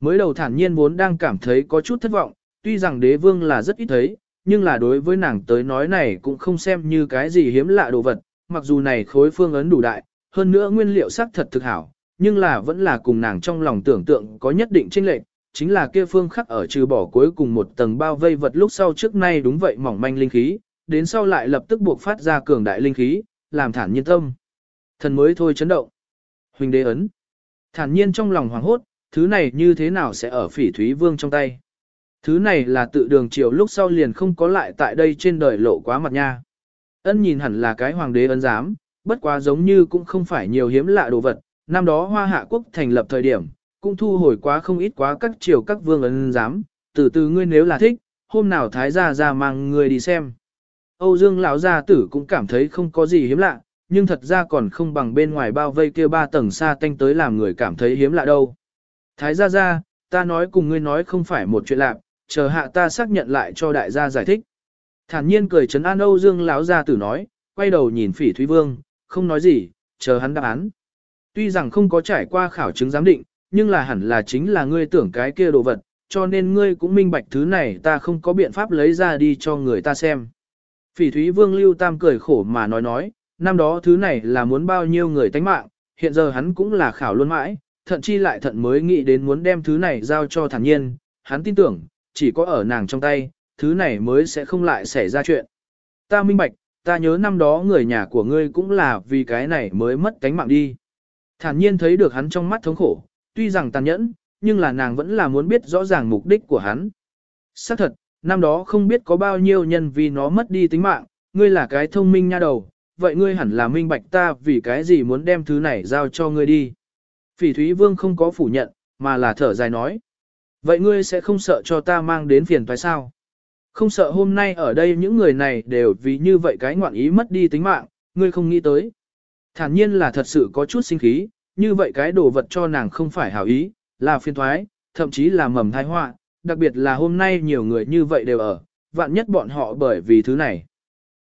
Mới đầu thản nhiên vốn đang cảm thấy có chút thất vọng, tuy rằng đế vương là rất ít thấy, nhưng là đối với nàng tới nói này cũng không xem như cái gì hiếm lạ đồ vật, mặc dù này khối phương ấn đủ đại, hơn nữa nguyên liệu sắc thật thực hảo, nhưng là vẫn là cùng nàng trong lòng tưởng tượng có nhất định chênh lệch, chính là kia phương khắc ở trừ bỏ cuối cùng một tầng bao vây vật lúc sau trước nay đúng vậy mỏng manh linh khí, đến sau lại lập tức buộc phát ra cường đại linh khí, làm thản nhiên tâm. Thần mới thôi chấn động. Huỳnh đế ấn. Thản nhiên trong lòng hoảng hốt, thứ này như thế nào sẽ ở phỉ thúy vương trong tay. Thứ này là tự đường triều lúc sau liền không có lại tại đây trên đời lộ quá mặt nha. Ân nhìn hẳn là cái hoàng đế ấn giám, bất quá giống như cũng không phải nhiều hiếm lạ đồ vật. Năm đó hoa hạ quốc thành lập thời điểm, cũng thu hồi quá không ít quá các triều các vương ấn giám, từ từ ngươi nếu là thích, hôm nào thái gia ra mang ngươi đi xem. Âu Dương lão gia tử cũng cảm thấy không có gì hiếm lạ, nhưng thật ra còn không bằng bên ngoài bao vây kia ba tầng xa tanh tới làm người cảm thấy hiếm lạ đâu. Thái gia gia, ta nói cùng ngươi nói không phải một chuyện lạ, chờ hạ ta xác nhận lại cho đại gia giải thích. Thản nhiên cười trấn an Âu Dương lão gia tử nói, quay đầu nhìn Phỉ Thúy Vương, không nói gì, chờ hắn đáp án. Tuy rằng không có trải qua khảo chứng giám định, nhưng là hẳn là chính là ngươi tưởng cái kia đồ vật, cho nên ngươi cũng minh bạch thứ này ta không có biện pháp lấy ra đi cho người ta xem. Phỉ Thúy Vương Lưu Tam cười khổ mà nói nói, năm đó thứ này là muốn bao nhiêu người tánh mạng, hiện giờ hắn cũng là khảo luôn mãi, thận chi lại thận mới nghĩ đến muốn đem thứ này giao cho thản nhiên, hắn tin tưởng, chỉ có ở nàng trong tay, thứ này mới sẽ không lại xảy ra chuyện. Ta minh bạch, ta nhớ năm đó người nhà của ngươi cũng là vì cái này mới mất cánh mạng đi. Thản nhiên thấy được hắn trong mắt thống khổ, tuy rằng tàn nhẫn, nhưng là nàng vẫn là muốn biết rõ ràng mục đích của hắn. Xác thật, năm đó không biết có bao nhiêu nhân vì nó mất đi tính mạng, ngươi là cái thông minh nha đầu, vậy ngươi hẳn là minh bạch ta vì cái gì muốn đem thứ này giao cho ngươi đi. Phỉ Thúy Vương không có phủ nhận, mà là thở dài nói. Vậy ngươi sẽ không sợ cho ta mang đến phiền toái sao? Không sợ hôm nay ở đây những người này đều vì như vậy cái ngoạn ý mất đi tính mạng, ngươi không nghĩ tới. Thản nhiên là thật sự có chút sinh khí, như vậy cái đồ vật cho nàng không phải hảo ý, là phiền thoái, thậm chí là mầm thai họa, đặc biệt là hôm nay nhiều người như vậy đều ở, vạn nhất bọn họ bởi vì thứ này.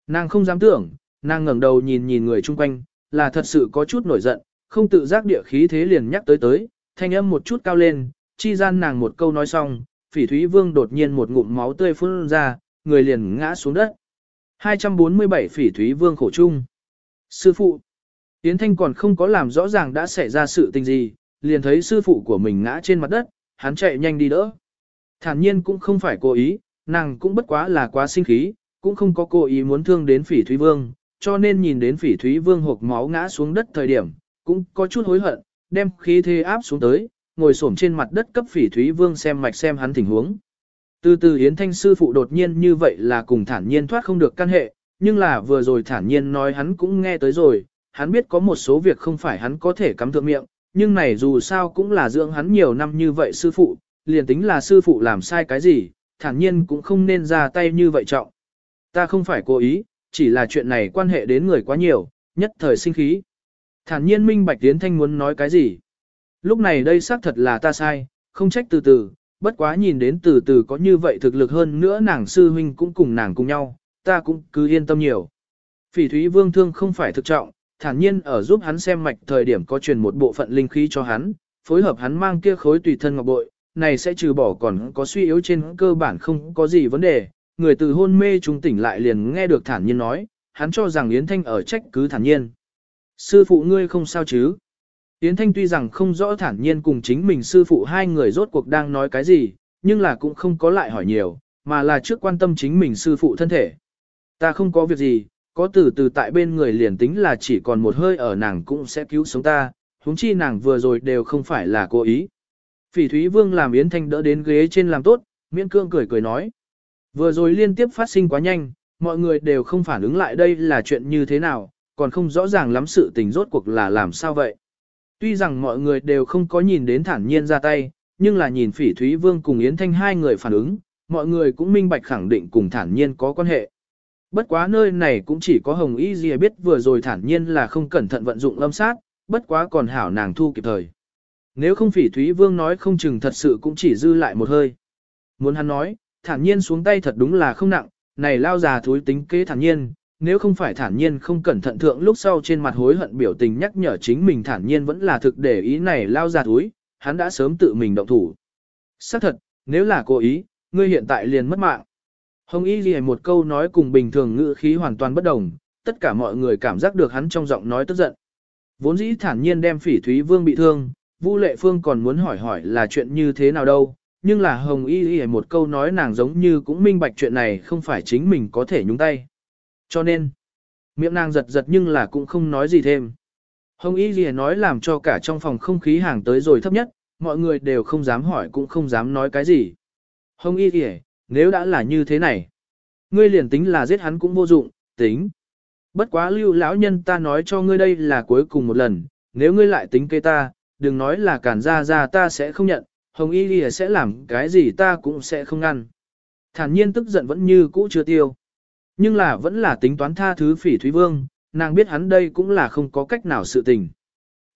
Nàng không dám tưởng, nàng ngẩng đầu nhìn nhìn người chung quanh, là thật sự có chút nổi giận, không tự giác địa khí thế liền nhắc tới tới, thanh âm một chút cao lên, chi gian nàng một câu nói xong, phỉ thúy vương đột nhiên một ngụm máu tươi phun ra, người liền ngã xuống đất. 247 phỉ thúy vương khổ chung. Sư phụ, Yến Thanh còn không có làm rõ ràng đã xảy ra sự tình gì, liền thấy sư phụ của mình ngã trên mặt đất, hắn chạy nhanh đi đỡ. Thản nhiên cũng không phải cố ý, nàng cũng bất quá là quá sinh khí, cũng không có cố ý muốn thương đến phỉ thúy vương, cho nên nhìn đến phỉ thúy vương hộp máu ngã xuống đất thời điểm, cũng có chút hối hận, đem khí thế áp xuống tới, ngồi xổm trên mặt đất cấp phỉ thúy vương xem mạch xem hắn tình huống. Từ từ Yến Thanh sư phụ đột nhiên như vậy là cùng thản nhiên thoát không được căn hệ, nhưng là vừa rồi thản nhiên nói hắn cũng nghe tới rồi, hắn biết có một số việc không phải hắn có thể cắm thượng miệng, nhưng này dù sao cũng là dưỡng hắn nhiều năm như vậy sư phụ, liền tính là sư phụ làm sai cái gì, thản nhiên cũng không nên ra tay như vậy trọng. Ta không phải cố ý, chỉ là chuyện này quan hệ đến người quá nhiều, nhất thời sinh khí. Thản nhiên minh bạch tiến thanh muốn nói cái gì. Lúc này đây xác thật là ta sai, không trách từ từ, bất quá nhìn đến từ từ có như vậy thực lực hơn nữa nàng sư huynh cũng cùng nàng cùng nhau, ta cũng cứ yên tâm nhiều. Phỉ thúy vương thương không phải thực trọng, thản nhiên ở giúp hắn xem mạch thời điểm có truyền một bộ phận linh khí cho hắn, phối hợp hắn mang kia khối tùy thân ngọc bội, này sẽ trừ bỏ còn có suy yếu trên cơ bản không có gì vấn đề. Người từ hôn mê trung tỉnh lại liền nghe được thản nhiên nói, hắn cho rằng Yến Thanh ở trách cứ thản nhiên. Sư phụ ngươi không sao chứ? Yến Thanh tuy rằng không rõ thản nhiên cùng chính mình sư phụ hai người rốt cuộc đang nói cái gì, nhưng là cũng không có lại hỏi nhiều, mà là trước quan tâm chính mình sư phụ thân thể. Ta không có việc gì, có từ từ tại bên người liền tính là chỉ còn một hơi ở nàng cũng sẽ cứu sống ta, huống chi nàng vừa rồi đều không phải là cố ý. Phỉ Thúy Vương làm Yến Thanh đỡ đến ghế trên làm tốt, miễn cương cười cười nói. Vừa rồi liên tiếp phát sinh quá nhanh, mọi người đều không phản ứng lại đây là chuyện như thế nào, còn không rõ ràng lắm sự tình rốt cuộc là làm sao vậy. Tuy rằng mọi người đều không có nhìn đến thản nhiên ra tay, nhưng là nhìn Phỉ Thúy Vương cùng Yến Thanh hai người phản ứng, mọi người cũng minh bạch khẳng định cùng thản nhiên có quan hệ. Bất quá nơi này cũng chỉ có Hồng Y Dìa biết vừa rồi thản nhiên là không cẩn thận vận dụng lâm sát, bất quá còn hảo nàng thu kịp thời. Nếu không phỉ Thúy Vương nói không chừng thật sự cũng chỉ dư lại một hơi. Muốn hắn nói, thản nhiên xuống tay thật đúng là không nặng, này lao già thúi tính kế thản nhiên, nếu không phải thản nhiên không cẩn thận thượng lúc sau trên mặt hối hận biểu tình nhắc nhở chính mình thản nhiên vẫn là thực để ý này lao già thúi, hắn đã sớm tự mình động thủ. Xác thật, nếu là cố ý, ngươi hiện tại liền mất mạng. Hồng Y Ghi một câu nói cùng bình thường ngữ khí hoàn toàn bất đồng, tất cả mọi người cảm giác được hắn trong giọng nói tức giận. Vốn dĩ thản nhiên đem phỉ Thúy Vương bị thương, Vu Lệ Phương còn muốn hỏi hỏi là chuyện như thế nào đâu, nhưng là Hồng Y Y một câu nói nàng giống như cũng minh bạch chuyện này không phải chính mình có thể nhúng tay. Cho nên, miệng nàng giật giật nhưng là cũng không nói gì thêm. Hồng Y Y nói làm cho cả trong phòng không khí hàng tới rồi thấp nhất, mọi người đều không dám hỏi cũng không dám nói cái gì. Hồng Y Y, nếu đã là như thế này, ngươi liền tính là giết hắn cũng vô dụng, tính. Bất quá lưu lão nhân ta nói cho ngươi đây là cuối cùng một lần, nếu ngươi lại tính kế ta, đừng nói là cản ra ra ta sẽ không nhận, Hồng Y lìa sẽ làm cái gì ta cũng sẽ không ngăn. Thản nhiên tức giận vẫn như cũ chưa tiêu. Nhưng là vẫn là tính toán tha thứ phỉ Thúy Vương, nàng biết hắn đây cũng là không có cách nào sự tình.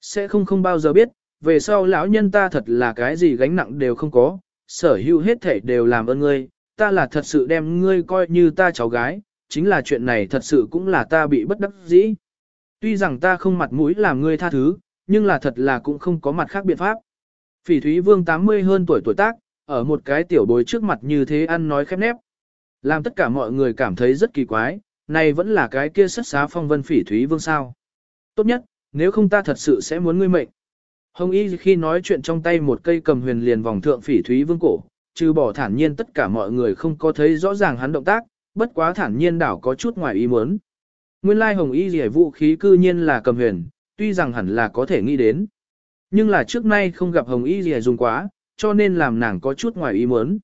Sẽ không không bao giờ biết, về sau lão nhân ta thật là cái gì gánh nặng đều không có, sở hữu hết thể đều làm ơn ngươi, ta là thật sự đem ngươi coi như ta cháu gái, chính là chuyện này thật sự cũng là ta bị bất đắc dĩ. Tuy rằng ta không mặt mũi làm ngươi tha thứ, nhưng là thật là cũng không có mặt khác biện pháp. Phỉ Thúy Vương 80 hơn tuổi tuổi tác, ở một cái tiểu bối trước mặt như thế ăn nói khép nép. Làm tất cả mọi người cảm thấy rất kỳ quái, này vẫn là cái kia sất xá phong vân Phỉ Thúy Vương sao. Tốt nhất, nếu không ta thật sự sẽ muốn ngươi mệnh. Hồng Y khi nói chuyện trong tay một cây cầm huyền liền vòng thượng Phỉ Thúy Vương cổ, trừ bỏ thản nhiên tất cả mọi người không có thấy rõ ràng hắn động tác, bất quá thản nhiên đảo có chút ngoài ý muốn. Nguyên lai Hồng Y rỉa vũ khí cư nhiên là cầm huyền, tuy rằng hẳn là có thể nghĩ đến. Nhưng là trước nay không gặp Hồng Y gì dùng quá, cho nên làm nàng có chút ngoài ý muốn.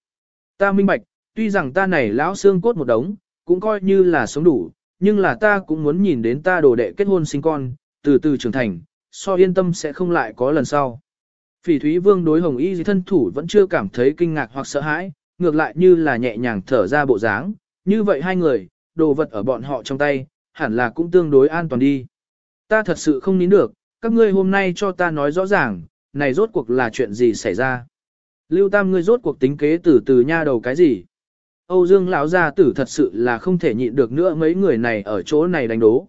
Ta minh bạch, tuy rằng ta này lão xương cốt một đống, cũng coi như là sống đủ, nhưng là ta cũng muốn nhìn đến ta đồ đệ kết hôn sinh con, từ từ trưởng thành, so yên tâm sẽ không lại có lần sau. Phỉ Thúy Vương đối Hồng Y thân thủ vẫn chưa cảm thấy kinh ngạc hoặc sợ hãi, ngược lại như là nhẹ nhàng thở ra bộ dáng, như vậy hai người, đồ vật ở bọn họ trong tay, hẳn là cũng tương đối an toàn đi. Ta thật sự không nín được, các ngươi hôm nay cho ta nói rõ ràng, này rốt cuộc là chuyện gì xảy ra. Lưu Tam ngươi rốt cuộc tính kế từ từ nha đầu cái gì? Âu Dương lão gia tử thật sự là không thể nhịn được nữa mấy người này ở chỗ này đánh đố.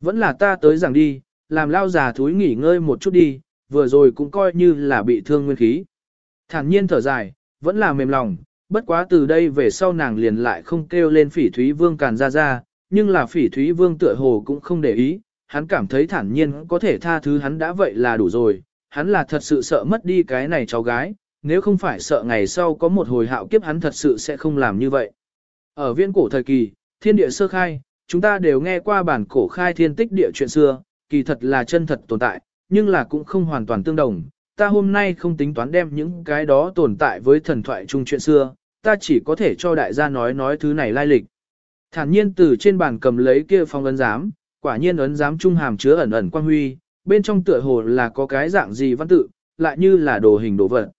Vẫn là ta tới rằng đi, làm lao già thúi nghỉ ngơi một chút đi, vừa rồi cũng coi như là bị thương nguyên khí. Thản nhiên thở dài, vẫn là mềm lòng, bất quá từ đây về sau nàng liền lại không kêu lên phỉ thúy vương càn ra ra, nhưng là phỉ thúy vương tựa hồ cũng không để ý, hắn cảm thấy thản nhiên có thể tha thứ hắn đã vậy là đủ rồi, hắn là thật sự sợ mất đi cái này cháu gái, nếu không phải sợ ngày sau có một hồi hạo kiếp hắn thật sự sẽ không làm như vậy. Ở viên cổ thời kỳ, thiên địa sơ khai, chúng ta đều nghe qua bản cổ khai thiên tích địa chuyện xưa, kỳ thật là chân thật tồn tại, nhưng là cũng không hoàn toàn tương đồng. Ta hôm nay không tính toán đem những cái đó tồn tại với thần thoại chung chuyện xưa, ta chỉ có thể cho đại gia nói nói thứ này lai lịch. Thản nhiên từ trên bàn cầm lấy kia phong ấn giám, quả nhiên ấn giám trung hàm chứa ẩn ẩn quang huy, bên trong tựa hồ là có cái dạng gì văn tự, lại như là đồ hình đồ vật.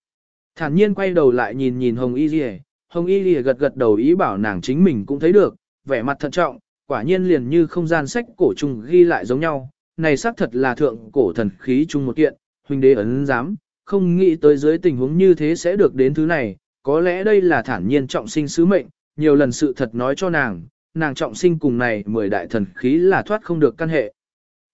Thản nhiên quay đầu lại nhìn nhìn Hồng Y Lìa, Hồng Y Lìa gật gật đầu ý bảo nàng chính mình cũng thấy được, vẻ mặt thận trọng, quả nhiên liền như không gian sách cổ trùng ghi lại giống nhau, này xác thật là thượng cổ thần khí chung một kiện, huynh đế ấn giám, không nghĩ tới dưới tình huống như thế sẽ được đến thứ này, có lẽ đây là thản nhiên trọng sinh sứ mệnh, nhiều lần sự thật nói cho nàng, nàng trọng sinh cùng này mười đại thần khí là thoát không được căn hệ.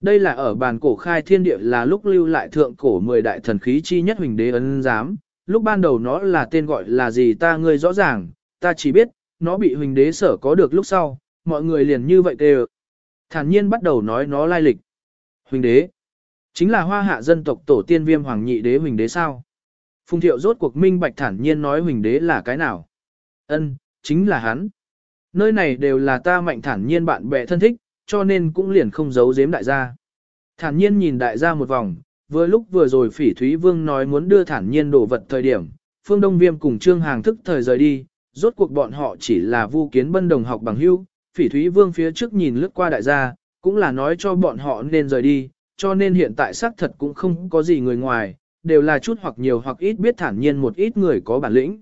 Đây là ở bàn cổ khai thiên địa là lúc lưu lại thượng cổ mười đại thần khí chi nhất huỳnh đế ấn giám, lúc ban đầu nó là tên gọi là gì ta ngươi rõ ràng, ta chỉ biết, nó bị huỳnh đế sở có được lúc sau, mọi người liền như vậy đều. Thản nhiên bắt đầu nói nó lai lịch. Huỳnh đế, chính là hoa hạ dân tộc tổ tiên viêm hoàng nhị đế huỳnh đế sao? Phùng thiệu rốt cuộc minh bạch thản nhiên nói huỳnh đế là cái nào? Ân, chính là hắn. Nơi này đều là ta mạnh thản nhiên bạn bè thân thích, cho nên cũng liền không giấu giếm đại gia. Thản nhiên nhìn đại gia một vòng, vừa lúc vừa rồi phỉ Thúy Vương nói muốn đưa thản nhiên đồ vật thời điểm, Phương Đông Viêm cùng Trương Hàng thức thời rời đi, rốt cuộc bọn họ chỉ là vu kiến bân đồng học bằng hữu, phỉ Thúy Vương phía trước nhìn lướt qua đại gia, cũng là nói cho bọn họ nên rời đi, cho nên hiện tại xác thật cũng không có gì người ngoài, đều là chút hoặc nhiều hoặc ít biết thản nhiên một ít người có bản lĩnh.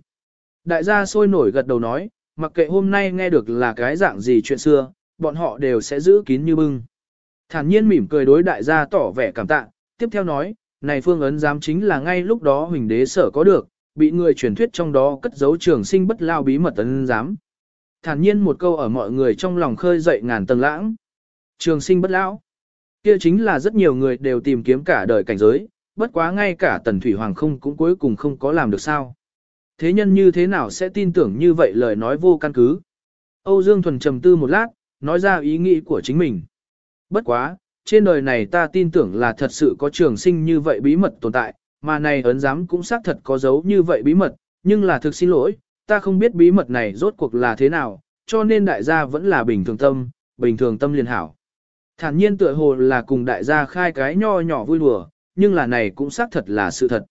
Đại gia sôi nổi gật đầu nói, mặc kệ hôm nay nghe được là cái dạng gì chuyện xưa, bọn họ đều sẽ giữ kín như bưng. Thản nhiên mỉm cười đối đại gia tỏ vẻ cảm tạ, tiếp theo nói, này phương ấn giám chính là ngay lúc đó huỳnh đế sở có được, bị người truyền thuyết trong đó cất giấu trường sinh bất lao bí mật ấn giám. Thản nhiên một câu ở mọi người trong lòng khơi dậy ngàn tầng lãng. Trường sinh bất lão. Kia chính là rất nhiều người đều tìm kiếm cả đời cảnh giới, bất quá ngay cả tần thủy hoàng không cũng cuối cùng không có làm được sao. Thế nhân như thế nào sẽ tin tưởng như vậy lời nói vô căn cứ. Âu Dương Thuần trầm tư một lát, nói ra ý nghĩ của chính mình. Bất quá, trên đời này ta tin tưởng là thật sự có trường sinh như vậy bí mật tồn tại, mà này ấn giám cũng xác thật có dấu như vậy bí mật, nhưng là thực xin lỗi, ta không biết bí mật này rốt cuộc là thế nào, cho nên đại gia vẫn là bình thường tâm, bình thường tâm liền hảo. Thản nhiên tựa hồ là cùng đại gia khai cái nho nhỏ vui đùa, nhưng là này cũng xác thật là sự thật.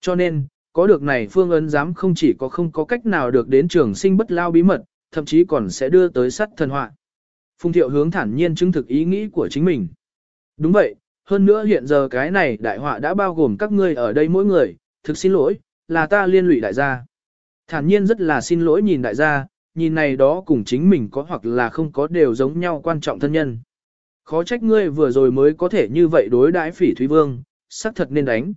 Cho nên, có được này phương ấn giám không chỉ có không có cách nào được đến trường sinh bất lao bí mật, thậm chí còn sẽ đưa tới sắt thần họa. Phùng thiệu hướng thản nhiên chứng thực ý nghĩ của chính mình. Đúng vậy, Hơn nữa hiện giờ cái này đại họa đã bao gồm các ngươi ở đây mỗi người, thực xin lỗi, là ta liên lụy đại gia. Thản nhiên rất là xin lỗi nhìn đại gia, nhìn này đó cùng chính mình có hoặc là không có đều giống nhau quan trọng thân nhân. Khó trách ngươi vừa rồi mới có thể như vậy đối đãi phỉ Thúy Vương, sắc thật nên đánh.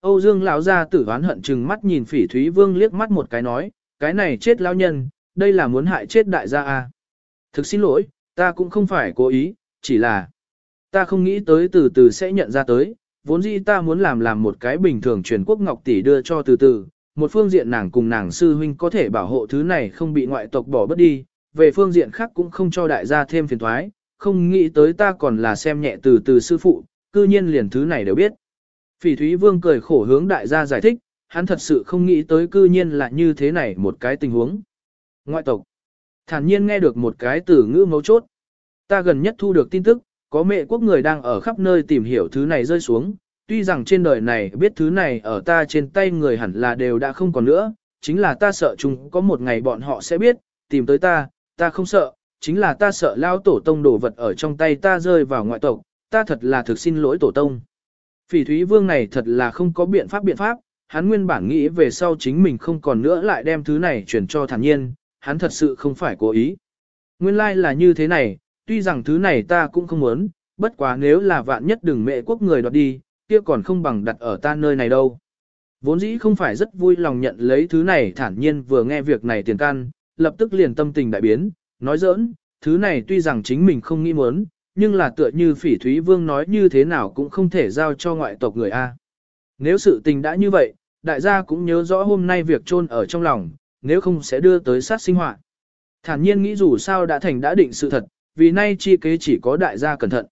Âu Dương lão gia tử oán hận chừng mắt nhìn phỉ Thúy Vương liếc mắt một cái nói, cái này chết lão nhân, đây là muốn hại chết đại gia à. Thực xin lỗi, ta cũng không phải cố ý, chỉ là ta không nghĩ tới từ từ sẽ nhận ra tới, vốn dĩ ta muốn làm làm một cái bình thường truyền quốc ngọc tỷ đưa cho từ từ, một phương diện nàng cùng nàng sư huynh có thể bảo hộ thứ này không bị ngoại tộc bỏ bất đi, về phương diện khác cũng không cho đại gia thêm phiền thoái, không nghĩ tới ta còn là xem nhẹ từ từ sư phụ, cư nhiên liền thứ này đều biết. Phỉ Thúy Vương cười khổ hướng đại gia giải thích, hắn thật sự không nghĩ tới cư nhiên là như thế này một cái tình huống. Ngoại tộc. Thản nhiên nghe được một cái từ ngữ mấu chốt. Ta gần nhất thu được tin tức, có mẹ quốc người đang ở khắp nơi tìm hiểu thứ này rơi xuống, tuy rằng trên đời này biết thứ này ở ta trên tay người hẳn là đều đã không còn nữa, chính là ta sợ chúng có một ngày bọn họ sẽ biết, tìm tới ta, ta không sợ, chính là ta sợ lao tổ tông đồ vật ở trong tay ta rơi vào ngoại tộc, ta thật là thực xin lỗi tổ tông. Phỉ Thúy Vương này thật là không có biện pháp biện pháp, hắn nguyên bản nghĩ về sau chính mình không còn nữa lại đem thứ này chuyển cho thản nhiên, hắn thật sự không phải cố ý. Nguyên lai like là như thế này, tuy rằng thứ này ta cũng không muốn, bất quá nếu là vạn nhất đừng mẹ quốc người đoạt đi, kia còn không bằng đặt ở ta nơi này đâu. Vốn dĩ không phải rất vui lòng nhận lấy thứ này thản nhiên vừa nghe việc này tiền can, lập tức liền tâm tình đại biến, nói giỡn, thứ này tuy rằng chính mình không nghĩ muốn, nhưng là tựa như phỉ thúy vương nói như thế nào cũng không thể giao cho ngoại tộc người A. Nếu sự tình đã như vậy, đại gia cũng nhớ rõ hôm nay việc chôn ở trong lòng, nếu không sẽ đưa tới sát sinh hoạt. Thản nhiên nghĩ dù sao đã thành đã định sự thật, vì nay chi kế chỉ có đại gia cẩn thận.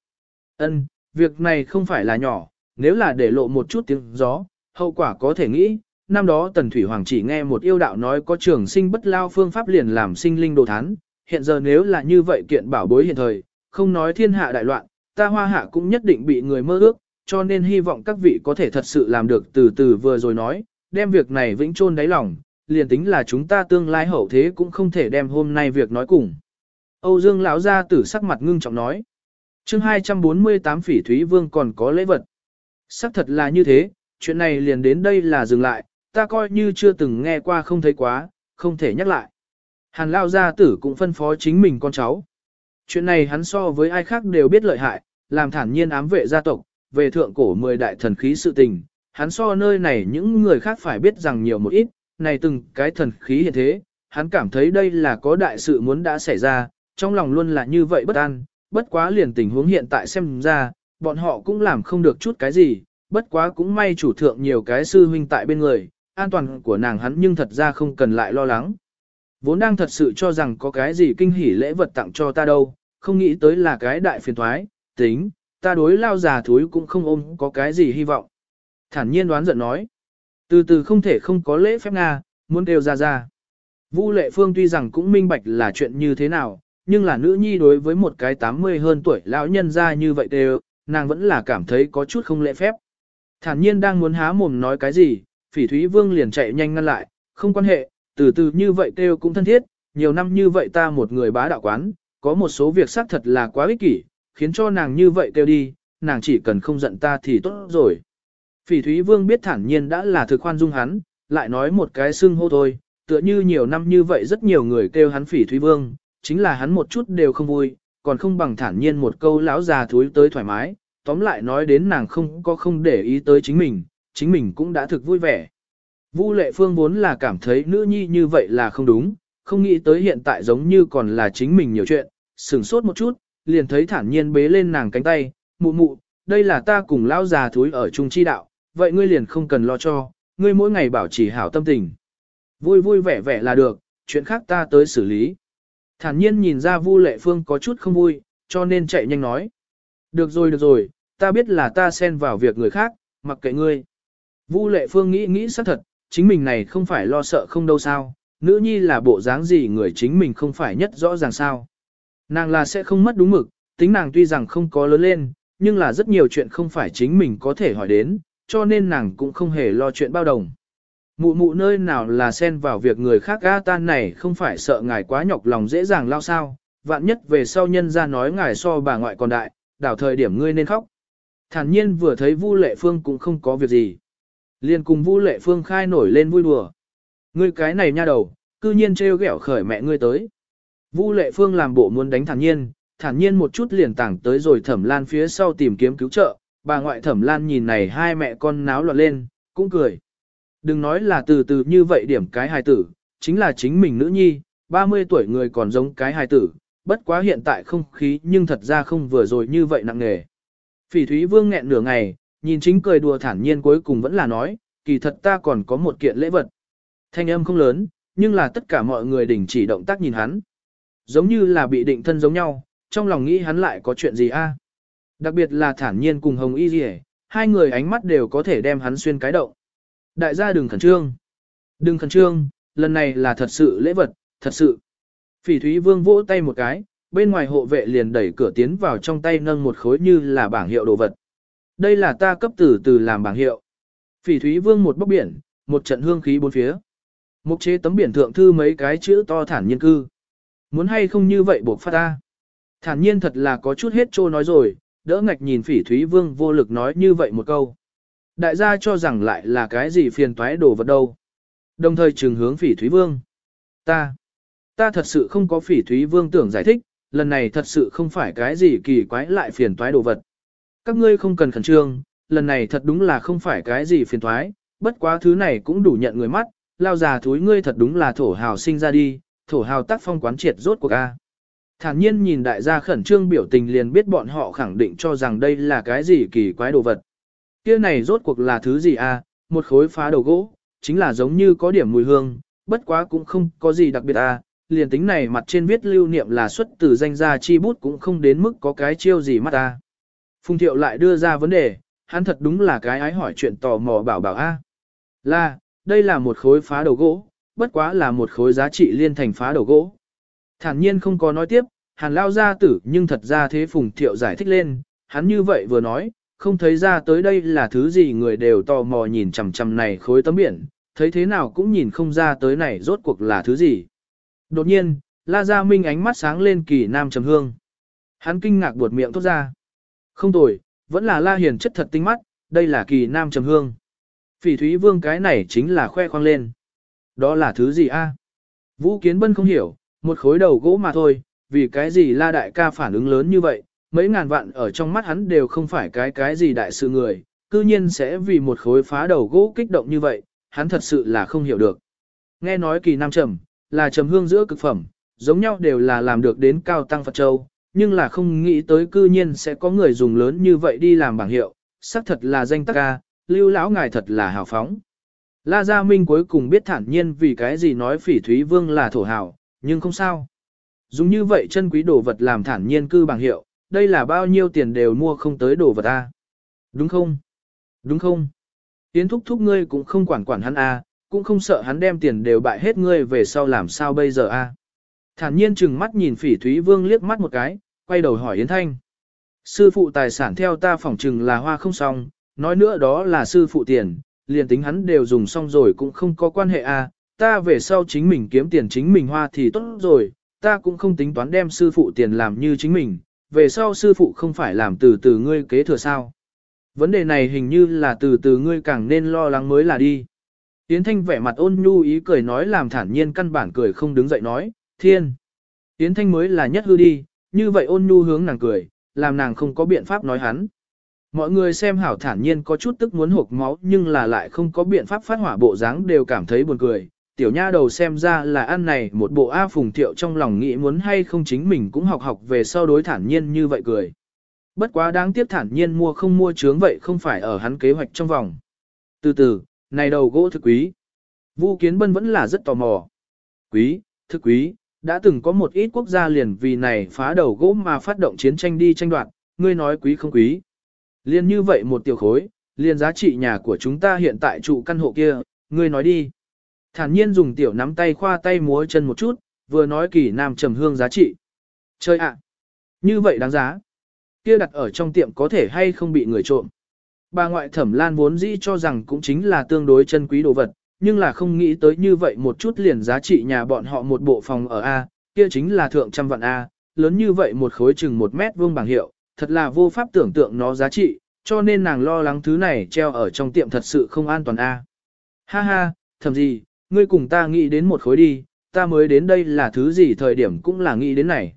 Ân, việc này không phải là nhỏ, nếu là để lộ một chút tiếng gió, hậu quả có thể nghĩ, năm đó Tần Thủy Hoàng chỉ nghe một yêu đạo nói có trường sinh bất lao phương pháp liền làm sinh linh đồ thán, hiện giờ nếu là như vậy kiện bảo bối hiện thời, không nói thiên hạ đại loạn, ta hoa hạ cũng nhất định bị người mơ ước, cho nên hy vọng các vị có thể thật sự làm được từ từ vừa rồi nói, đem việc này vĩnh chôn đáy lòng, liền tính là chúng ta tương lai hậu thế cũng không thể đem hôm nay việc nói cùng. Âu Dương lão gia tử sắc mặt ngưng trọng nói. Chương 248 Phỉ Thúy Vương còn có lễ vật. Sắc thật là như thế, chuyện này liền đến đây là dừng lại, ta coi như chưa từng nghe qua không thấy quá, không thể nhắc lại. Hàn Lao gia tử cũng phân phó chính mình con cháu. Chuyện này hắn so với ai khác đều biết lợi hại, làm thản nhiên ám vệ gia tộc, về thượng cổ mười đại thần khí sự tình, hắn so nơi này những người khác phải biết rằng nhiều một ít, này từng cái thần khí hiện thế, hắn cảm thấy đây là có đại sự muốn đã xảy ra, trong lòng luôn là như vậy bất an, bất quá liền tình huống hiện tại xem ra, bọn họ cũng làm không được chút cái gì, bất quá cũng may chủ thượng nhiều cái sư huynh tại bên người, an toàn của nàng hắn nhưng thật ra không cần lại lo lắng. Vốn đang thật sự cho rằng có cái gì kinh hỉ lễ vật tặng cho ta đâu, không nghĩ tới là cái đại phiền thoái, tính, ta đối lao già thúi cũng không ôm có cái gì hy vọng. Thản nhiên đoán giận nói, từ từ không thể không có lễ phép Nga, muốn đều ra ra. Vu lệ phương tuy rằng cũng minh bạch là chuyện như thế nào, nhưng là nữ nhi đối với một cái 80 hơn tuổi lão nhân ra như vậy đều, nàng vẫn là cảm thấy có chút không lễ phép. Thản nhiên đang muốn há mồm nói cái gì, phỉ thúy vương liền chạy nhanh ngăn lại, không quan hệ, từ từ như vậy kêu cũng thân thiết, nhiều năm như vậy ta một người bá đạo quán, có một số việc xác thật là quá ích kỷ, khiến cho nàng như vậy kêu đi, nàng chỉ cần không giận ta thì tốt rồi. Phỉ thúy vương biết thản nhiên đã là thực khoan dung hắn, lại nói một cái xưng hô thôi, tựa như nhiều năm như vậy rất nhiều người kêu hắn phỉ thúy vương, chính là hắn một chút đều không vui, còn không bằng thản nhiên một câu lão già thúi tới thoải mái, tóm lại nói đến nàng không có không để ý tới chính mình, chính mình cũng đã thực vui vẻ. Vu lệ phương vốn là cảm thấy nữ nhi như vậy là không đúng, không nghĩ tới hiện tại giống như còn là chính mình nhiều chuyện, sửng sốt một chút, liền thấy thản nhiên bế lên nàng cánh tay, mụ mụ, đây là ta cùng lão già thúi ở trung chi đạo, vậy ngươi liền không cần lo cho, ngươi mỗi ngày bảo trì hảo tâm tình. Vui vui vẻ vẻ là được, chuyện khác ta tới xử lý. Thản nhiên nhìn ra Vu Lệ Phương có chút không vui, cho nên chạy nhanh nói. Được rồi được rồi, ta biết là ta xen vào việc người khác, mặc kệ ngươi. Vu Lệ Phương nghĩ nghĩ xác thật, chính mình này không phải lo sợ không đâu sao, nữ nhi là bộ dáng gì người chính mình không phải nhất rõ ràng sao. Nàng là sẽ không mất đúng mực, tính nàng tuy rằng không có lớn lên, nhưng là rất nhiều chuyện không phải chính mình có thể hỏi đến, cho nên nàng cũng không hề lo chuyện bao đồng. Mụ mụ nơi nào là xen vào việc người khác ga tan này không phải sợ ngài quá nhọc lòng dễ dàng lao sao, vạn nhất về sau nhân ra nói ngài so bà ngoại còn đại, đảo thời điểm ngươi nên khóc. Thản nhiên vừa thấy Vu Lệ Phương cũng không có việc gì. Liền cùng Vu Lệ Phương khai nổi lên vui đùa. Ngươi cái này nha đầu, cư nhiên trêu ghẹo khởi mẹ ngươi tới. Vu Lệ Phương làm bộ muốn đánh thản nhiên, thản nhiên một chút liền tảng tới rồi thẩm lan phía sau tìm kiếm cứu trợ, bà ngoại thẩm lan nhìn này hai mẹ con náo loạn lên, cũng cười. Đừng nói là từ từ như vậy điểm cái hài tử, chính là chính mình nữ nhi, 30 tuổi người còn giống cái hài tử, bất quá hiện tại không khí nhưng thật ra không vừa rồi như vậy nặng nề. Phỉ Thúy Vương nghẹn nửa ngày, nhìn chính cười đùa thản nhiên cuối cùng vẫn là nói, kỳ thật ta còn có một kiện lễ vật. Thanh âm không lớn, nhưng là tất cả mọi người đình chỉ động tác nhìn hắn. Giống như là bị định thân giống nhau, trong lòng nghĩ hắn lại có chuyện gì a? Đặc biệt là thản nhiên cùng Hồng Y Dì hai người ánh mắt đều có thể đem hắn xuyên cái động. Đại gia đừng khẩn trương. Đừng khẩn trương, lần này là thật sự lễ vật, thật sự. Phỉ Thúy Vương vỗ tay một cái, bên ngoài hộ vệ liền đẩy cửa tiến vào trong tay nâng một khối như là bảng hiệu đồ vật. Đây là ta cấp từ từ làm bảng hiệu. Phỉ Thúy Vương một bốc biển, một trận hương khí bốn phía. Mục chế tấm biển thượng thư mấy cái chữ to thản nhiên cư. Muốn hay không như vậy buộc phát ta. Thản nhiên thật là có chút hết trô nói rồi, đỡ ngạch nhìn phỉ Thúy Vương vô lực nói như vậy một câu. Đại gia cho rằng lại là cái gì phiền toái đồ vật đâu. Đồng thời trừng hướng phỉ Thúy Vương. Ta, ta thật sự không có phỉ Thúy Vương tưởng giải thích, lần này thật sự không phải cái gì kỳ quái lại phiền toái đồ vật. Các ngươi không cần khẩn trương, lần này thật đúng là không phải cái gì phiền toái, bất quá thứ này cũng đủ nhận người mắt, lao già thúi ngươi thật đúng là thổ hào sinh ra đi, thổ hào tác phong quán triệt rốt cuộc a. Thản nhiên nhìn đại gia khẩn trương biểu tình liền biết bọn họ khẳng định cho rằng đây là cái gì kỳ quái đồ vật. Kia này rốt cuộc là thứ gì a? một khối phá đầu gỗ, chính là giống như có điểm mùi hương, bất quá cũng không có gì đặc biệt a. liền tính này mặt trên viết lưu niệm là xuất từ danh gia chi bút cũng không đến mức có cái chiêu gì mắt ta. Phùng thiệu lại đưa ra vấn đề, hắn thật đúng là cái ái hỏi chuyện tò mò bảo bảo a. Là, đây là một khối phá đầu gỗ, bất quá là một khối giá trị liên thành phá đầu gỗ. Thản nhiên không có nói tiếp, hàn lao ra tử nhưng thật ra thế phùng thiệu giải thích lên, hắn như vậy vừa nói, không thấy ra tới đây là thứ gì người đều tò mò nhìn chằm chằm này khối tấm biển, thấy thế nào cũng nhìn không ra tới này rốt cuộc là thứ gì. Đột nhiên, La Gia Minh ánh mắt sáng lên kỳ nam trầm hương. Hắn kinh ngạc buột miệng thốt ra. Không tồi, vẫn là La Hiền chất thật tinh mắt, đây là kỳ nam trầm hương. Phỉ Thúy Vương cái này chính là khoe khoang lên. Đó là thứ gì a? Vũ Kiến Bân không hiểu, một khối đầu gỗ mà thôi, vì cái gì La Đại ca phản ứng lớn như vậy, mấy ngàn vạn ở trong mắt hắn đều không phải cái cái gì đại sự người, cư nhiên sẽ vì một khối phá đầu gỗ kích động như vậy, hắn thật sự là không hiểu được. Nghe nói kỳ nam trầm, là trầm hương giữa cực phẩm, giống nhau đều là làm được đến cao tăng Phật Châu, nhưng là không nghĩ tới cư nhiên sẽ có người dùng lớn như vậy đi làm bảng hiệu, xác thật là danh tắc ca, lưu lão ngài thật là hào phóng. La Gia Minh cuối cùng biết thản nhiên vì cái gì nói phỉ thúy vương là thổ hào, nhưng không sao. Dùng như vậy chân quý đồ vật làm thản nhiên cư bằng hiệu, đây là bao nhiêu tiền đều mua không tới đồ vật ta. Đúng không? Đúng không? Yến thúc thúc ngươi cũng không quản quản hắn a, cũng không sợ hắn đem tiền đều bại hết ngươi về sau làm sao bây giờ a. Thản nhiên chừng mắt nhìn phỉ thúy vương liếc mắt một cái, quay đầu hỏi Yến Thanh. Sư phụ tài sản theo ta phỏng chừng là hoa không xong, nói nữa đó là sư phụ tiền, liền tính hắn đều dùng xong rồi cũng không có quan hệ a. ta về sau chính mình kiếm tiền chính mình hoa thì tốt rồi, ta cũng không tính toán đem sư phụ tiền làm như chính mình, về sau sư phụ không phải làm từ từ ngươi kế thừa sao. Vấn đề này hình như là từ từ ngươi càng nên lo lắng mới là đi. Yến Thanh vẻ mặt ôn nhu ý cười nói làm thản nhiên căn bản cười không đứng dậy nói, thiên. Yến Thanh mới là nhất hư đi, như vậy ôn nhu hướng nàng cười, làm nàng không có biện pháp nói hắn. Mọi người xem hảo thản nhiên có chút tức muốn hộp máu nhưng là lại không có biện pháp phát hỏa bộ dáng đều cảm thấy buồn cười. Tiểu nha đầu xem ra là ăn này một bộ A phùng thiệu trong lòng nghĩ muốn hay không chính mình cũng học học về sau đối thản nhiên như vậy cười. Bất quá đáng tiếc thản nhiên mua không mua chướng vậy không phải ở hắn kế hoạch trong vòng. Từ từ, này đầu gỗ thực quý. Vu Kiến Bân vẫn là rất tò mò. Quý, thực quý, đã từng có một ít quốc gia liền vì này phá đầu gỗ mà phát động chiến tranh đi tranh đoạt, ngươi nói quý không quý. Liên như vậy một tiểu khối, liên giá trị nhà của chúng ta hiện tại trụ căn hộ kia, ngươi nói đi. Thản nhiên dùng tiểu nắm tay khoa tay múa chân một chút, vừa nói kỳ nam trầm hương giá trị. Chơi ạ! như vậy đáng giá. Kia đặt ở trong tiệm có thể hay không bị người trộm. Bà ngoại thẩm lan vốn dĩ cho rằng cũng chính là tương đối chân quý đồ vật, nhưng là không nghĩ tới như vậy một chút liền giá trị nhà bọn họ một bộ phòng ở A, kia chính là thượng trăm vạn A, lớn như vậy một khối chừng một mét vuông bảng hiệu, thật là vô pháp tưởng tượng nó giá trị, Cho nên nàng lo lắng thứ này treo ở trong tiệm thật sự không an toàn a. Ha ha, thầm gì, ngươi cùng ta nghĩ đến một khối đi, ta mới đến đây là thứ gì thời điểm cũng là nghĩ đến này.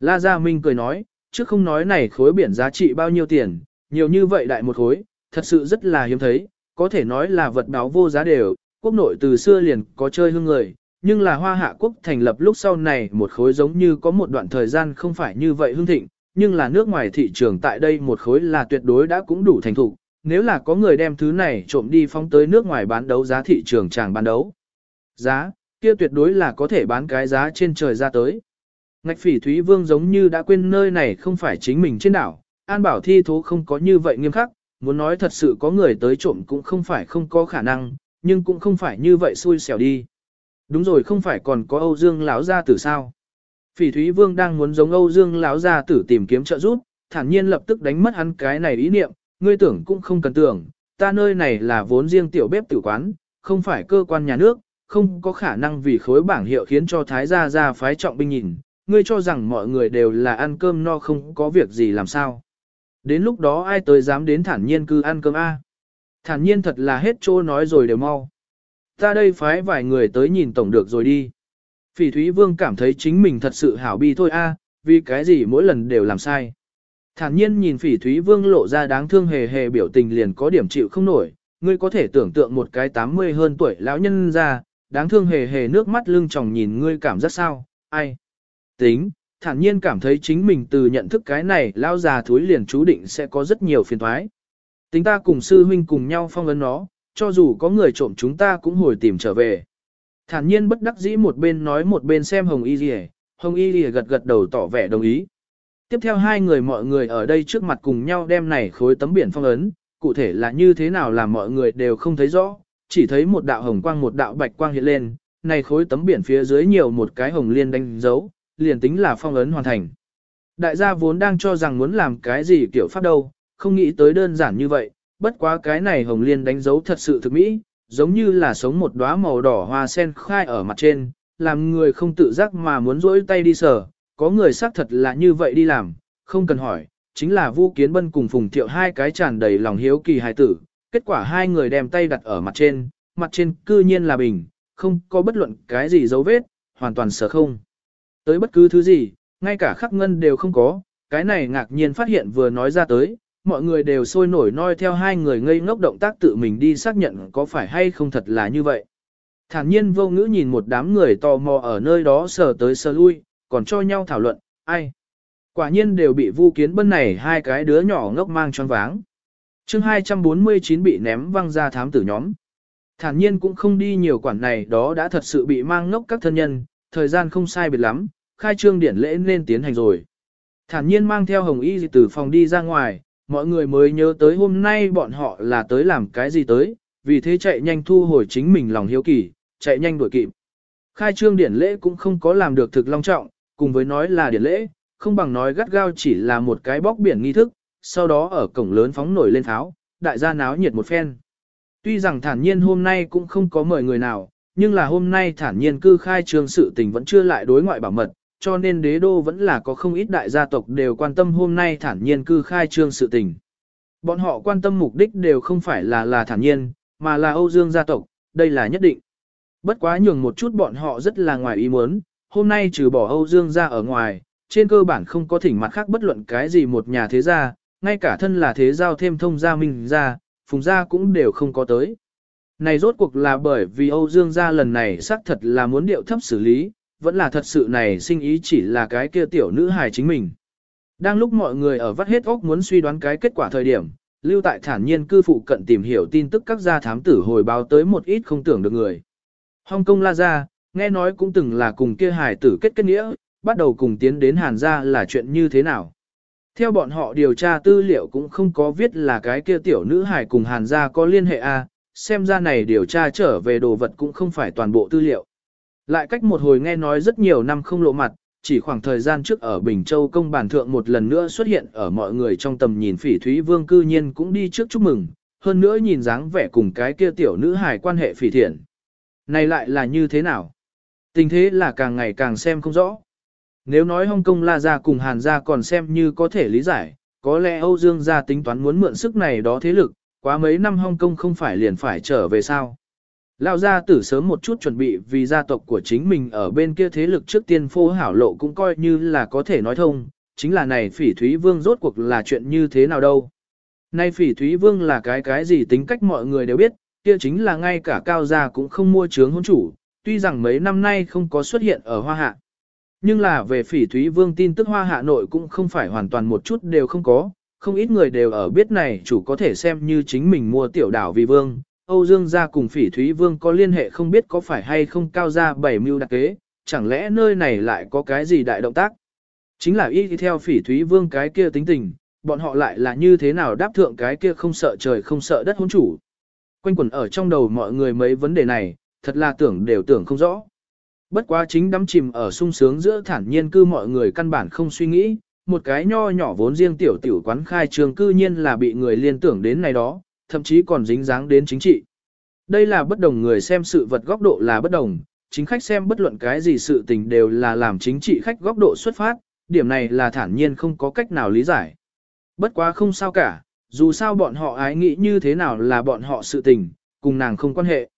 La Gia Minh cười nói, chứ không nói này khối biển giá trị bao nhiêu tiền, nhiều như vậy đại một khối, thật sự rất là hiếm thấy, có thể nói là vật đáo vô giá đều, quốc nội từ xưa liền có chơi hương người, nhưng là hoa hạ quốc thành lập lúc sau này một khối giống như có một đoạn thời gian không phải như vậy hương thịnh, nhưng là nước ngoài thị trường tại đây một khối là tuyệt đối đã cũng đủ thành thục, nếu là có người đem thứ này trộm đi phóng tới nước ngoài bán đấu giá thị trường chàng bán đấu. Giá, kia tuyệt đối là có thể bán cái giá trên trời ra tới. Ngạch phỉ Thúy Vương giống như đã quên nơi này không phải chính mình trên đảo, An Bảo thi thố không có như vậy nghiêm khắc, muốn nói thật sự có người tới trộm cũng không phải không có khả năng, nhưng cũng không phải như vậy xui xẻo đi. Đúng rồi không phải còn có Âu Dương lão gia tử sao? Phỉ Thúy Vương đang muốn giống Âu Dương lão gia tử tìm kiếm trợ giúp, thản nhiên lập tức đánh mất hắn cái này ý niệm, ngươi tưởng cũng không cần tưởng, ta nơi này là vốn riêng tiểu bếp tử quán, không phải cơ quan nhà nước, không có khả năng vì khối bảng hiệu khiến cho thái gia gia phái trọng binh nhìn, ngươi cho rằng mọi người đều là ăn cơm no không có việc gì làm sao. Đến lúc đó ai tới dám đến thản nhiên cư ăn cơm A. Thản nhiên thật là hết chỗ nói rồi đều mau. Ta đây phái vài người tới nhìn tổng được rồi đi. Phỉ Thúy Vương cảm thấy chính mình thật sự hảo bi thôi a, vì cái gì mỗi lần đều làm sai. Thản nhiên nhìn Phỉ Thúy Vương lộ ra đáng thương hề hề biểu tình liền có điểm chịu không nổi, ngươi có thể tưởng tượng một cái 80 hơn tuổi lão nhân ra, đáng thương hề hề nước mắt lưng tròng nhìn ngươi cảm giác sao, ai. Tính, thản nhiên cảm thấy chính mình từ nhận thức cái này lão già thúi liền chú định sẽ có rất nhiều phiền toái Tính ta cùng sư huynh cùng nhau phong ấn nó, cho dù có người trộm chúng ta cũng hồi tìm trở về. Thản nhiên bất đắc dĩ một bên nói một bên xem Hồng Y Lìa, Hồng Y Lìa gật gật đầu tỏ vẻ đồng ý. Tiếp theo hai người mọi người ở đây trước mặt cùng nhau đem này khối tấm biển phong ấn, cụ thể là như thế nào là mọi người đều không thấy rõ, chỉ thấy một đạo hồng quang một đạo bạch quang hiện lên, này khối tấm biển phía dưới nhiều một cái hồng liên đánh dấu, liền tính là phong ấn hoàn thành. Đại gia vốn đang cho rằng muốn làm cái gì kiểu pháp đâu, không nghĩ tới đơn giản như vậy, bất quá cái này hồng liên đánh dấu thật sự thực mỹ, giống như là sống một đóa màu đỏ hoa sen khai ở mặt trên, làm người không tự giác mà muốn rỗi tay đi sờ, có người xác thật là như vậy đi làm, không cần hỏi, chính là Vu Kiến Bân cùng Phùng Thiệu hai cái tràn đầy lòng hiếu kỳ hài tử, kết quả hai người đem tay đặt ở mặt trên, mặt trên cư nhiên là bình, không có bất luận cái gì dấu vết, hoàn toàn sờ không. Tới bất cứ thứ gì, ngay cả khắc ngân đều không có, cái này ngạc nhiên phát hiện vừa nói ra tới, mọi người đều sôi nổi noi theo hai người ngây ngốc động tác tự mình đi xác nhận có phải hay không thật là như vậy. Thản nhiên vô ngữ nhìn một đám người tò mò ở nơi đó sờ tới sờ lui, còn cho nhau thảo luận, ai. Quả nhiên đều bị vu kiến bân này hai cái đứa nhỏ ngốc mang choáng váng. chương 249 bị ném văng ra thám tử nhóm. Thản nhiên cũng không đi nhiều quản này đó đã thật sự bị mang ngốc các thân nhân, thời gian không sai biệt lắm, khai trương điển lễ nên tiến hành rồi. Thản nhiên mang theo hồng y từ phòng đi ra ngoài, mọi người mới nhớ tới hôm nay bọn họ là tới làm cái gì tới, vì thế chạy nhanh thu hồi chính mình lòng hiếu kỳ, chạy nhanh đuổi kịp. Khai trương điển lễ cũng không có làm được thực long trọng, cùng với nói là điển lễ, không bằng nói gắt gao chỉ là một cái bóc biển nghi thức, sau đó ở cổng lớn phóng nổi lên tháo, đại gia náo nhiệt một phen. Tuy rằng thản nhiên hôm nay cũng không có mời người nào, nhưng là hôm nay thản nhiên cư khai trương sự tình vẫn chưa lại đối ngoại bảo mật, cho nên đế đô vẫn là có không ít đại gia tộc đều quan tâm hôm nay thản nhiên cư khai trương sự tình. Bọn họ quan tâm mục đích đều không phải là là thản nhiên, mà là Âu Dương gia tộc, đây là nhất định. Bất quá nhường một chút bọn họ rất là ngoài ý muốn, hôm nay trừ bỏ Âu Dương gia ở ngoài, trên cơ bản không có thỉnh mặt khác bất luận cái gì một nhà thế gia, ngay cả thân là thế giao thêm thông gia minh gia, phùng gia cũng đều không có tới. Này rốt cuộc là bởi vì Âu Dương gia lần này xác thật là muốn điệu thấp xử lý, vẫn là thật sự này sinh ý chỉ là cái kia tiểu nữ hài chính mình. Đang lúc mọi người ở vắt hết óc muốn suy đoán cái kết quả thời điểm, lưu tại thản nhiên cư phụ cận tìm hiểu tin tức các gia thám tử hồi báo tới một ít không tưởng được người. Hong Kong La Gia, nghe nói cũng từng là cùng kia hài tử kết kết nghĩa, bắt đầu cùng tiến đến Hàn Gia là chuyện như thế nào. Theo bọn họ điều tra tư liệu cũng không có viết là cái kia tiểu nữ hài cùng Hàn Gia có liên hệ A, xem ra này điều tra trở về đồ vật cũng không phải toàn bộ tư liệu. Lại cách một hồi nghe nói rất nhiều năm không lộ mặt, chỉ khoảng thời gian trước ở Bình Châu công bản thượng một lần nữa xuất hiện ở mọi người trong tầm nhìn phỉ thúy vương cư nhiên cũng đi trước chúc mừng, hơn nữa nhìn dáng vẻ cùng cái kia tiểu nữ hài quan hệ phỉ thiện. Này lại là như thế nào? Tình thế là càng ngày càng xem không rõ. Nếu nói Hong Kong La Gia cùng Hàn Gia còn xem như có thể lý giải, có lẽ Âu Dương gia tính toán muốn mượn sức này đó thế lực, quá mấy năm Hong Kong không phải liền phải trở về sao. Lão gia tử sớm một chút chuẩn bị vì gia tộc của chính mình ở bên kia thế lực trước tiên phô hảo lộ cũng coi như là có thể nói thông, chính là này phỉ thúy vương rốt cuộc là chuyện như thế nào đâu. Nay phỉ thúy vương là cái cái gì tính cách mọi người đều biết, kia chính là ngay cả cao gia cũng không mua chướng hôn chủ, tuy rằng mấy năm nay không có xuất hiện ở hoa hạ. Nhưng là về phỉ thúy vương tin tức hoa hạ nội cũng không phải hoàn toàn một chút đều không có, không ít người đều ở biết này chủ có thể xem như chính mình mua tiểu đảo vì vương. Âu Dương gia cùng phỉ thúy vương có liên hệ không biết có phải hay không cao gia bảy mưu đặc kế, chẳng lẽ nơi này lại có cái gì đại động tác. Chính là y theo phỉ thúy vương cái kia tính tình, bọn họ lại là như thế nào đáp thượng cái kia không sợ trời không sợ đất hôn chủ. Quanh quẩn ở trong đầu mọi người mấy vấn đề này, thật là tưởng đều tưởng không rõ. Bất quá chính đắm chìm ở sung sướng giữa thản nhiên cư mọi người căn bản không suy nghĩ, một cái nho nhỏ vốn riêng tiểu tiểu quán khai trường cư nhiên là bị người liên tưởng đến này đó, thậm chí còn dính dáng đến chính trị. Đây là bất đồng người xem sự vật góc độ là bất đồng, chính khách xem bất luận cái gì sự tình đều là làm chính trị khách góc độ xuất phát, điểm này là thản nhiên không có cách nào lý giải. Bất quá không sao cả, dù sao bọn họ ái nghĩ như thế nào là bọn họ sự tình, cùng nàng không quan hệ.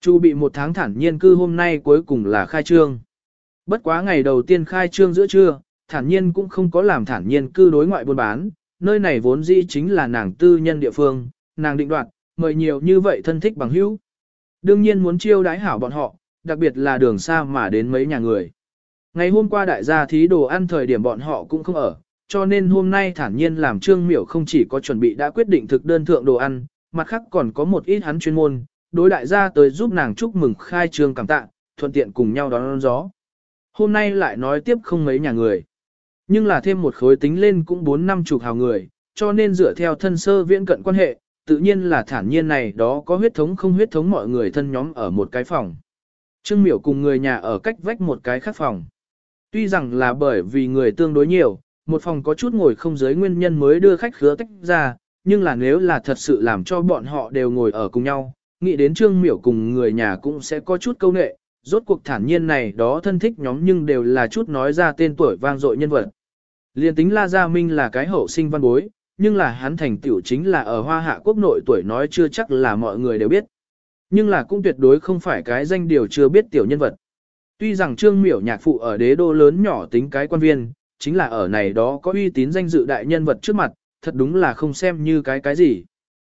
Chu bị một tháng thản nhiên cư hôm nay cuối cùng là khai trương. Bất quá ngày đầu tiên khai trương giữa trưa, thản nhiên cũng không có làm thản nhiên cư đối ngoại buôn bán, nơi này vốn dĩ chính là nàng tư nhân địa phương, nàng định đoạt, mời nhiều như vậy thân thích bằng hữu. Đương nhiên muốn chiêu đái hảo bọn họ, đặc biệt là đường xa mà đến mấy nhà người. Ngày hôm qua đại gia thí đồ ăn thời điểm bọn họ cũng không ở, cho nên hôm nay thản nhiên làm trương miểu không chỉ có chuẩn bị đã quyết định thực đơn thượng đồ ăn, mặt khác còn có một ít hắn chuyên môn, đối đại gia tới giúp nàng chúc mừng khai trương cảm tạ, thuận tiện cùng nhau đón gió. Hôm nay lại nói tiếp không mấy nhà người. Nhưng là thêm một khối tính lên cũng bốn năm chục hào người, cho nên dựa theo thân sơ viễn cận quan hệ, tự nhiên là thản nhiên này đó có huyết thống không huyết thống mọi người thân nhóm ở một cái phòng. Trương miểu cùng người nhà ở cách vách một cái khác phòng. Tuy rằng là bởi vì người tương đối nhiều, một phòng có chút ngồi không giới nguyên nhân mới đưa khách khứa tách ra, nhưng là nếu là thật sự làm cho bọn họ đều ngồi ở cùng nhau, nghĩ đến trương miểu cùng người nhà cũng sẽ có chút câu nệ, rốt cuộc thản nhiên này đó thân thích nhóm nhưng đều là chút nói ra tên tuổi vang dội nhân vật. Liên tính La Gia Minh là cái hậu sinh văn bối, nhưng là hắn thành tiểu chính là ở hoa hạ quốc nội tuổi nói chưa chắc là mọi người đều biết. Nhưng là cũng tuyệt đối không phải cái danh điều chưa biết tiểu nhân vật. Tuy rằng trương miểu nhạc phụ ở đế đô lớn nhỏ tính cái quan viên, chính là ở này đó có uy tín danh dự đại nhân vật trước mặt, thật đúng là không xem như cái cái gì.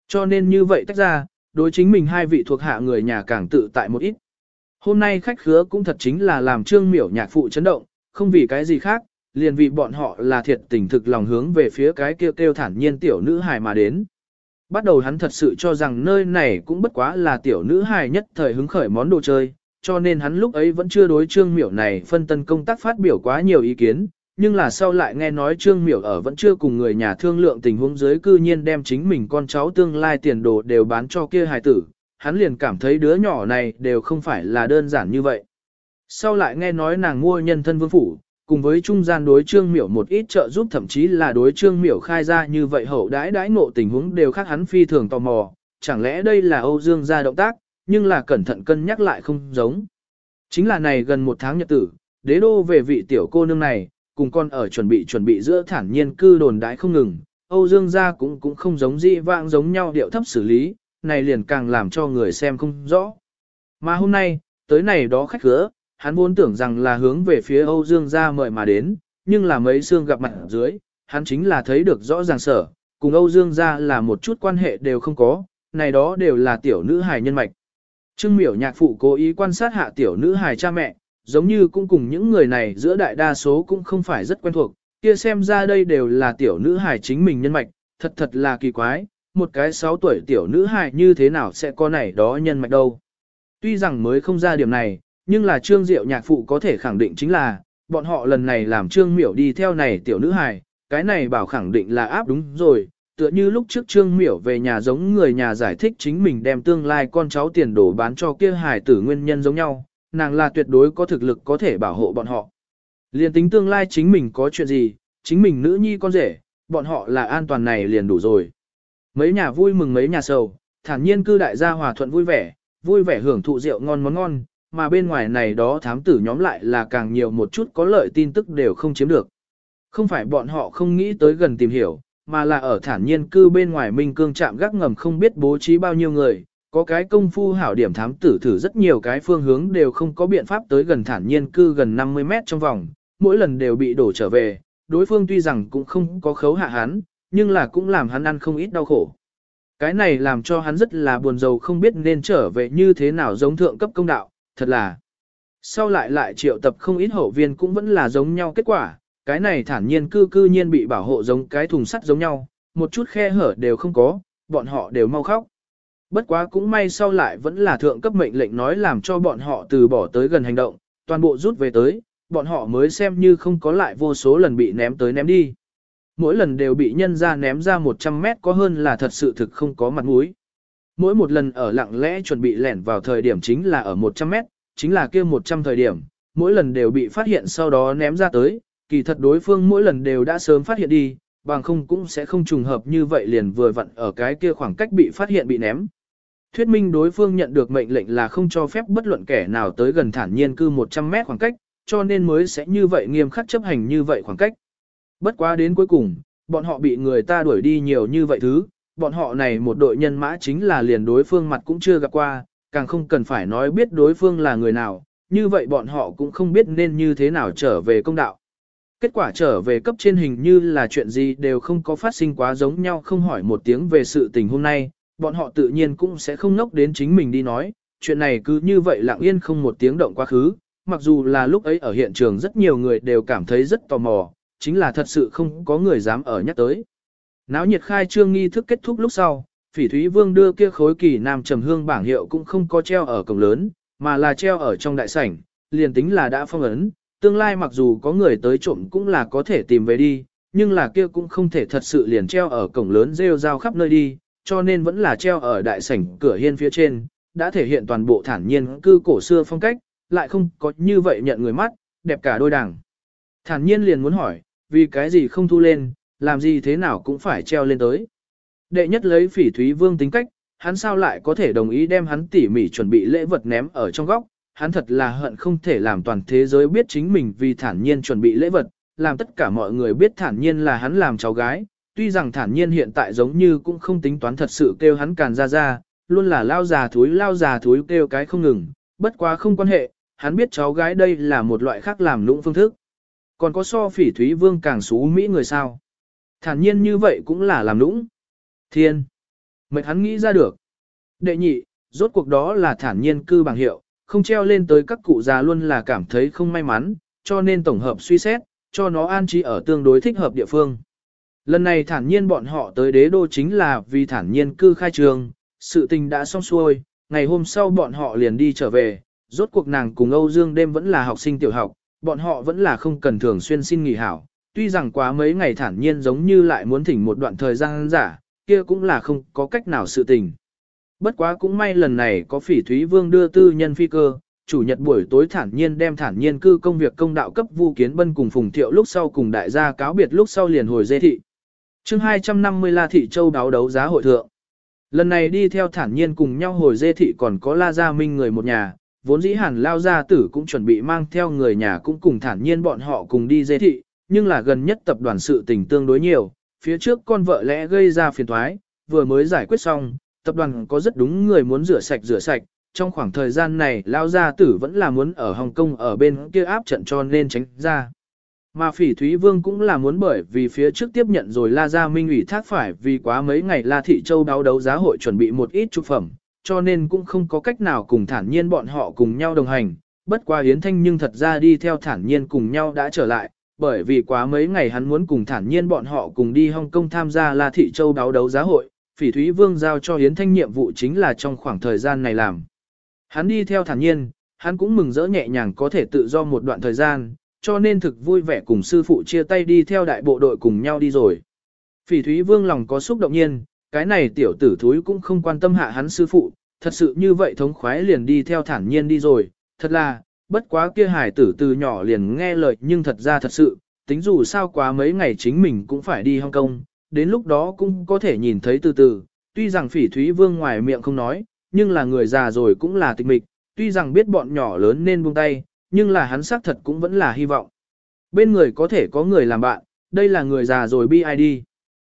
Cho nên như vậy tách ra, đối chính mình hai vị thuộc hạ người nhà càng tự tại một ít. Hôm nay khách khứa cũng thật chính là làm trương miểu nhạc phụ chấn động, không vì cái gì khác, liền vì bọn họ là thiệt tình thực lòng hướng về phía cái kêu kêu thản nhiên tiểu nữ hài mà đến. Bắt đầu hắn thật sự cho rằng nơi này cũng bất quá là tiểu nữ hài nhất thời hứng khởi món đồ chơi, cho nên hắn lúc ấy vẫn chưa đối trương miểu này phân tân công tác phát biểu quá nhiều ý kiến, nhưng là sau lại nghe nói Trương Miểu ở vẫn chưa cùng người nhà thương lượng tình huống dưới cư nhiên đem chính mình con cháu tương lai tiền đồ đều bán cho kia hài tử, hắn liền cảm thấy đứa nhỏ này đều không phải là đơn giản như vậy. Sau lại nghe nói nàng mua nhân thân vương phủ, cùng với trung gian đối Trương Miểu một ít trợ giúp thậm chí là đối Trương Miểu khai ra như vậy hậu đãi đãi ngộ tình huống đều khác hắn phi thường tò mò, chẳng lẽ đây là Âu Dương gia động tác, nhưng là cẩn thận cân nhắc lại không giống. Chính là này gần một tháng nhật tử, đế đô về vị tiểu cô nương này, cùng con ở chuẩn bị chuẩn bị giữa thản nhiên cư đồn đãi không ngừng, Âu Dương gia cũng cũng không giống dị vãng giống nhau điệu thấp xử lý, này liền càng làm cho người xem không rõ. Mà hôm nay, tới này đó khách khứa, hắn vốn tưởng rằng là hướng về phía Âu Dương gia mời mà đến, nhưng là mấy xương gặp mặt ở dưới, hắn chính là thấy được rõ ràng sở, cùng Âu Dương gia là một chút quan hệ đều không có, này đó đều là tiểu nữ hài nhân mạch. Trương miểu nhạc phụ cố ý quan sát hạ tiểu nữ hài cha mẹ, giống như cũng cùng những người này giữa đại đa số cũng không phải rất quen thuộc, kia xem ra đây đều là tiểu nữ hài chính mình nhân mạch, thật thật là kỳ quái, một cái 6 tuổi tiểu nữ hài như thế nào sẽ có này đó nhân mạch đâu. Tuy rằng mới không ra điểm này, nhưng là Trương Diệu nhạc phụ có thể khẳng định chính là, bọn họ lần này làm Trương Miểu đi theo này tiểu nữ hài, cái này bảo khẳng định là áp đúng rồi, tựa như lúc trước Trương Miểu về nhà giống người nhà giải thích chính mình đem tương lai con cháu tiền đồ bán cho kia hài tử nguyên nhân giống nhau, nàng là tuyệt đối có thực lực có thể bảo hộ bọn họ. Liền tính tương lai chính mình có chuyện gì, chính mình nữ nhi con rể, bọn họ là an toàn này liền đủ rồi. Mấy nhà vui mừng mấy nhà sầu, thản nhiên cư đại gia hòa thuận vui vẻ, vui vẻ hưởng thụ rượu ngon món ngon, mà bên ngoài này đó thám tử nhóm lại là càng nhiều một chút có lợi tin tức đều không chiếm được. Không phải bọn họ không nghĩ tới gần tìm hiểu, mà là ở thản nhiên cư bên ngoài Minh Cương chạm gác ngầm không biết bố trí bao nhiêu người, có cái công phu hảo điểm thám tử thử rất nhiều cái phương hướng đều không có biện pháp tới gần thản nhiên cư gần 50 mét trong vòng, mỗi lần đều bị đổ trở về, đối phương tuy rằng cũng không có khấu hạ hắn, nhưng là cũng làm hắn ăn không ít đau khổ. Cái này làm cho hắn rất là buồn rầu không biết nên trở về như thế nào giống thượng cấp công đạo, thật là. Sau lại lại triệu tập không ít hậu viên cũng vẫn là giống nhau kết quả, cái này thản nhiên cư cư nhiên bị bảo hộ giống cái thùng sắt giống nhau, một chút khe hở đều không có, bọn họ đều mau khóc. Bất quá cũng may sau lại vẫn là thượng cấp mệnh lệnh nói làm cho bọn họ từ bỏ tới gần hành động, toàn bộ rút về tới, bọn họ mới xem như không có lại vô số lần bị ném tới ném đi. Mỗi lần đều bị nhân ra ném ra 100 mét có hơn là thật sự thực không có mặt mũi. Mỗi một lần ở lặng lẽ chuẩn bị lẻn vào thời điểm chính là ở 100 mét, chính là kia 100 thời điểm, mỗi lần đều bị phát hiện sau đó ném ra tới, kỳ thật đối phương mỗi lần đều đã sớm phát hiện đi, bằng không cũng sẽ không trùng hợp như vậy liền vừa vặn ở cái kia khoảng cách bị phát hiện bị ném. Thuyết minh đối phương nhận được mệnh lệnh là không cho phép bất luận kẻ nào tới gần thản nhiên cư 100 mét khoảng cách, cho nên mới sẽ như vậy nghiêm khắc chấp hành như vậy khoảng cách. Bất quá đến cuối cùng, bọn họ bị người ta đuổi đi nhiều như vậy thứ, bọn họ này một đội nhân mã chính là liền đối phương mặt cũng chưa gặp qua, càng không cần phải nói biết đối phương là người nào, như vậy bọn họ cũng không biết nên như thế nào trở về công đạo. Kết quả trở về cấp trên hình như là chuyện gì đều không có phát sinh quá giống nhau không hỏi một tiếng về sự tình hôm nay, bọn họ tự nhiên cũng sẽ không nốc đến chính mình đi nói, chuyện này cứ như vậy lặng yên không một tiếng động quá khứ, mặc dù là lúc ấy ở hiện trường rất nhiều người đều cảm thấy rất tò mò, chính là thật sự không có người dám ở nhắc tới. Náo nhiệt khai trương nghi thức kết thúc lúc sau, Phỉ Thúy Vương đưa kia khối kỳ nam trầm hương bảng hiệu cũng không có treo ở cổng lớn, mà là treo ở trong đại sảnh, liền tính là đã phong ấn, tương lai mặc dù có người tới trộm cũng là có thể tìm về đi, nhưng là kia cũng không thể thật sự liền treo ở cổng lớn rêu rao khắp nơi đi, cho nên vẫn là treo ở đại sảnh cửa hiên phía trên, đã thể hiện toàn bộ thản nhiên cư cổ xưa phong cách, lại không có như vậy nhận người mắt, đẹp cả đôi đảng. Thản nhiên liền muốn hỏi, vì cái gì không thu lên, làm gì thế nào cũng phải treo lên tới. Đệ nhất lấy phỉ thúy vương tính cách, hắn sao lại có thể đồng ý đem hắn tỉ mỉ chuẩn bị lễ vật ném ở trong góc, hắn thật là hận không thể làm toàn thế giới biết chính mình vì thản nhiên chuẩn bị lễ vật, làm tất cả mọi người biết thản nhiên là hắn làm cháu gái, tuy rằng thản nhiên hiện tại giống như cũng không tính toán thật sự kêu hắn càn ra ra, luôn là lao già thúi lao già thúi kêu cái không ngừng, bất quá không quan hệ, hắn biết cháu gái đây là một loại khác làm lũng phương thức. Còn có so phỉ thúy vương càng xú Mỹ người sao. Thản nhiên như vậy cũng là làm lũng. Thiên. Mệt hắn nghĩ ra được. Đệ nhị, rốt cuộc đó là thản nhiên cư bằng hiệu, không treo lên tới các cụ già luôn là cảm thấy không may mắn, cho nên tổng hợp suy xét, cho nó an trí ở tương đối thích hợp địa phương. Lần này thản nhiên bọn họ tới đế đô chính là vì thản nhiên cư khai trường, sự tình đã xong xuôi, ngày hôm sau bọn họ liền đi trở về, rốt cuộc nàng cùng Âu Dương đêm vẫn là học sinh tiểu học, bọn họ vẫn là không cần thường xuyên xin nghỉ hảo, tuy rằng quá mấy ngày thản nhiên giống như lại muốn thỉnh một đoạn thời gian giả, kia cũng là không có cách nào sự tình. Bất quá cũng may lần này có phỉ thúy vương đưa tư nhân phi cơ, chủ nhật buổi tối thản nhiên đem thản nhiên cư công việc công đạo cấp vu kiến bân cùng phùng thiệu lúc sau cùng đại gia cáo biệt lúc sau liền hồi dê thị. chương 250 La Thị Châu đáo đấu giá hội thượng. Lần này đi theo thản nhiên cùng nhau hồi dê thị còn có La Gia Minh người một nhà, vốn dĩ hẳn lao gia tử cũng chuẩn bị mang theo người nhà cũng cùng thản nhiên bọn họ cùng đi dê thị, nhưng là gần nhất tập đoàn sự tình tương đối nhiều, phía trước con vợ lẽ gây ra phiền thoái, vừa mới giải quyết xong, tập đoàn có rất đúng người muốn rửa sạch rửa sạch, trong khoảng thời gian này lao gia tử vẫn là muốn ở Hồng Kông ở bên kia áp trận cho nên tránh ra. Mà phỉ Thúy Vương cũng là muốn bởi vì phía trước tiếp nhận rồi La Gia Minh ủy thác phải vì quá mấy ngày La Thị Châu đáo đấu giá hội chuẩn bị một ít trục phẩm, cho nên cũng không có cách nào cùng thản nhiên bọn họ cùng nhau đồng hành. Bất qua Yến Thanh nhưng thật ra đi theo thản nhiên cùng nhau đã trở lại, bởi vì quá mấy ngày hắn muốn cùng thản nhiên bọn họ cùng đi Hong Kong tham gia La Thị Châu báo đấu giá hội, phỉ Thúy Vương giao cho Yến Thanh nhiệm vụ chính là trong khoảng thời gian này làm. Hắn đi theo thản nhiên, hắn cũng mừng rỡ nhẹ nhàng có thể tự do một đoạn thời gian, cho nên thực vui vẻ cùng sư phụ chia tay đi theo đại bộ đội cùng nhau đi rồi. Phỉ Thúy Vương lòng có xúc động nhiên, cái này tiểu tử thúi cũng không quan tâm hạ hắn sư phụ, thật sự như vậy thống khoái liền đi theo thản nhiên đi rồi, thật là, bất quá kia hải tử từ nhỏ liền nghe lời nhưng thật ra thật sự, tính dù sao quá mấy ngày chính mình cũng phải đi Hong Kong, đến lúc đó cũng có thể nhìn thấy từ từ, tuy rằng phỉ thúy vương ngoài miệng không nói, nhưng là người già rồi cũng là tịch mịch, tuy rằng biết bọn nhỏ lớn nên buông tay, nhưng là hắn xác thật cũng vẫn là hy vọng. Bên người có thể có người làm bạn, đây là người già rồi BID.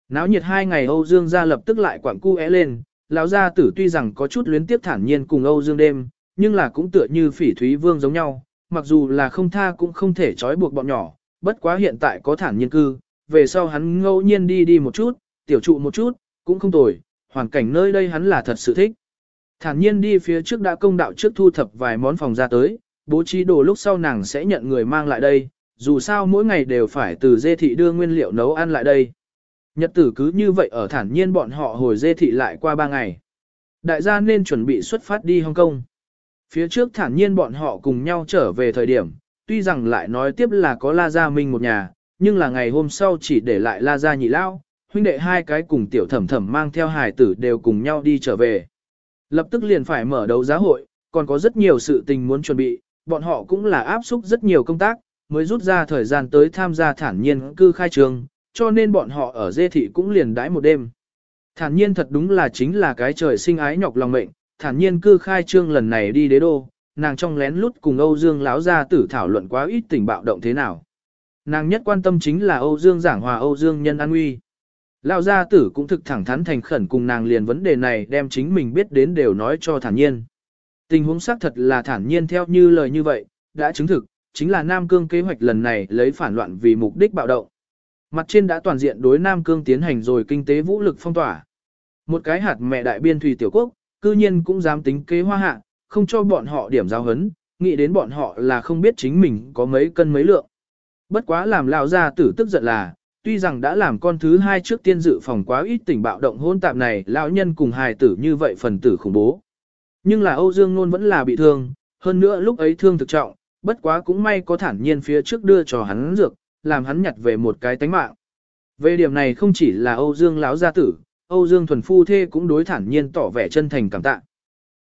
Náo nhiệt hai ngày Âu Dương gia lập tức lại quặng cu é lên, lão gia tử tuy rằng có chút luyến tiếp thản nhiên cùng Âu Dương đêm, nhưng là cũng tựa như phỉ thúy vương giống nhau, mặc dù là không tha cũng không thể trói buộc bọn nhỏ, bất quá hiện tại có thản nhiên cư, về sau hắn ngẫu nhiên đi đi một chút, tiểu trụ một chút, cũng không tồi, hoàn cảnh nơi đây hắn là thật sự thích. Thản nhiên đi phía trước đã công đạo trước thu thập vài món phòng ra tới, bố trí đồ lúc sau nàng sẽ nhận người mang lại đây, dù sao mỗi ngày đều phải từ dê thị đưa nguyên liệu nấu ăn lại đây. Nhật tử cứ như vậy ở thản nhiên bọn họ hồi dê thị lại qua ba ngày. Đại gia nên chuẩn bị xuất phát đi Hong Kong. Phía trước thản nhiên bọn họ cùng nhau trở về thời điểm, tuy rằng lại nói tiếp là có La Gia Minh một nhà, nhưng là ngày hôm sau chỉ để lại La Gia nhị lao, huynh đệ hai cái cùng tiểu thẩm thẩm mang theo hài tử đều cùng nhau đi trở về. Lập tức liền phải mở đấu giá hội, còn có rất nhiều sự tình muốn chuẩn bị, bọn họ cũng là áp xúc rất nhiều công tác, mới rút ra thời gian tới tham gia thản nhiên cư khai trường, cho nên bọn họ ở dê thị cũng liền đãi một đêm. Thản nhiên thật đúng là chính là cái trời sinh ái nhọc lòng mệnh, thản nhiên cư khai trương lần này đi đế đô, nàng trong lén lút cùng Âu Dương láo ra tử thảo luận quá ít tình bạo động thế nào. Nàng nhất quan tâm chính là Âu Dương giảng hòa Âu Dương nhân an nguy. Lão gia tử cũng thực thẳng thắn thành khẩn cùng nàng liền vấn đề này đem chính mình biết đến đều nói cho thản nhiên. Tình huống xác thật là thản nhiên theo như lời như vậy, đã chứng thực, chính là Nam Cương kế hoạch lần này lấy phản loạn vì mục đích bạo động. Mặt trên đã toàn diện đối Nam Cương tiến hành rồi kinh tế vũ lực phong tỏa. Một cái hạt mẹ đại biên thủy tiểu quốc, cư nhiên cũng dám tính kế hoa hạ, không cho bọn họ điểm giao hấn, nghĩ đến bọn họ là không biết chính mình có mấy cân mấy lượng. Bất quá làm lão gia tử tức giận là, tuy rằng đã làm con thứ hai trước tiên dự phòng quá ít tình bạo động hôn tạp này, lão nhân cùng hài tử như vậy phần tử khủng bố. Nhưng là Âu Dương Nôn vẫn là bị thương, hơn nữa lúc ấy thương thực trọng, bất quá cũng may có thản nhiên phía trước đưa cho hắn dược, làm hắn nhặt về một cái tánh mạng. Về điểm này không chỉ là Âu Dương lão gia tử, Âu Dương thuần phu thê cũng đối thản nhiên tỏ vẻ chân thành cảm tạ.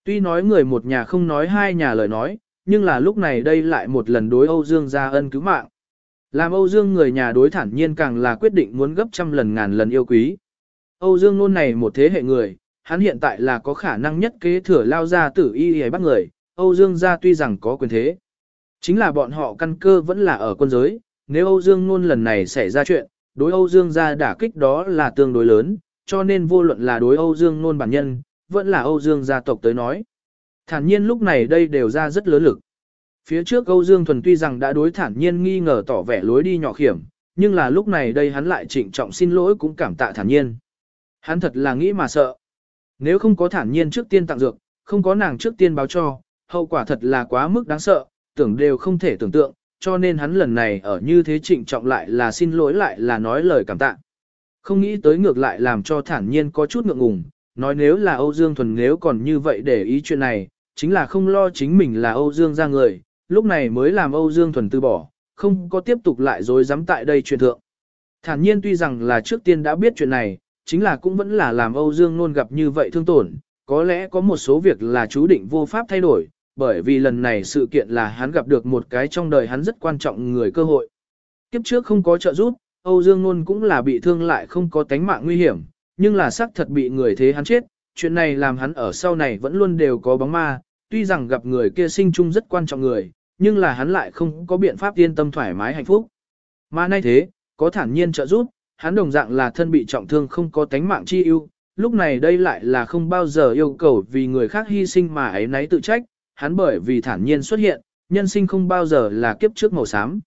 Tuy nói người một nhà không nói hai nhà lời nói, nhưng là lúc này đây lại một lần đối Âu Dương ra ân cứu mạng. Làm Âu Dương người nhà đối thản nhiên càng là quyết định muốn gấp trăm lần ngàn lần yêu quý. Âu Dương luôn này một thế hệ người, hắn hiện tại là có khả năng nhất kế thừa lao ra tử y hay bắt người, Âu Dương gia tuy rằng có quyền thế. Chính là bọn họ căn cơ vẫn là ở quân giới, nếu Âu Dương luôn lần này xảy ra chuyện, đối Âu Dương gia đả kích đó là tương đối lớn, cho nên vô luận là đối Âu Dương nôn bản nhân, vẫn là Âu Dương gia tộc tới nói. Thản nhiên lúc này đây đều ra rất lớn lực. Phía trước Âu Dương Thuần tuy rằng đã đối thản nhiên nghi ngờ tỏ vẻ lối đi nhỏ khiểm, nhưng là lúc này đây hắn lại trịnh trọng xin lỗi cũng cảm tạ thản nhiên. Hắn thật là nghĩ mà sợ. Nếu không có thản nhiên trước tiên tặng dược, không có nàng trước tiên báo cho, hậu quả thật là quá mức đáng sợ, tưởng đều không thể tưởng tượng, cho nên hắn lần này ở như thế trịnh trọng lại là xin lỗi lại là nói lời cảm tạ. Không nghĩ tới ngược lại làm cho thản nhiên có chút ngượng ngùng, nói nếu là Âu Dương Thuần nếu còn như vậy để ý chuyện này, chính là không lo chính mình là Âu Dương ra người, lúc này mới làm Âu Dương Thuần từ bỏ, không có tiếp tục lại dối dám tại đây chuyện thượng. Thản nhiên tuy rằng là trước tiên đã biết chuyện này, chính là cũng vẫn là làm Âu Dương luôn gặp như vậy thương tổn, có lẽ có một số việc là chú định vô pháp thay đổi, bởi vì lần này sự kiện là hắn gặp được một cái trong đời hắn rất quan trọng người cơ hội. Kiếp trước không có trợ giúp, Âu Dương Nôn cũng là bị thương lại không có tánh mạng nguy hiểm, nhưng là xác thật bị người thế hắn chết, chuyện này làm hắn ở sau này vẫn luôn đều có bóng ma, tuy rằng gặp người kia sinh chung rất quan trọng người, nhưng là hắn lại không có biện pháp yên tâm thoải mái hạnh phúc. Mà nay thế, có thản nhiên trợ giúp, hắn đồng dạng là thân bị trọng thương không có tánh mạng chi ưu, lúc này đây lại là không bao giờ yêu cầu vì người khác hy sinh mà ấy nấy tự trách, hắn bởi vì thản nhiên xuất hiện, nhân sinh không bao giờ là kiếp trước màu xám.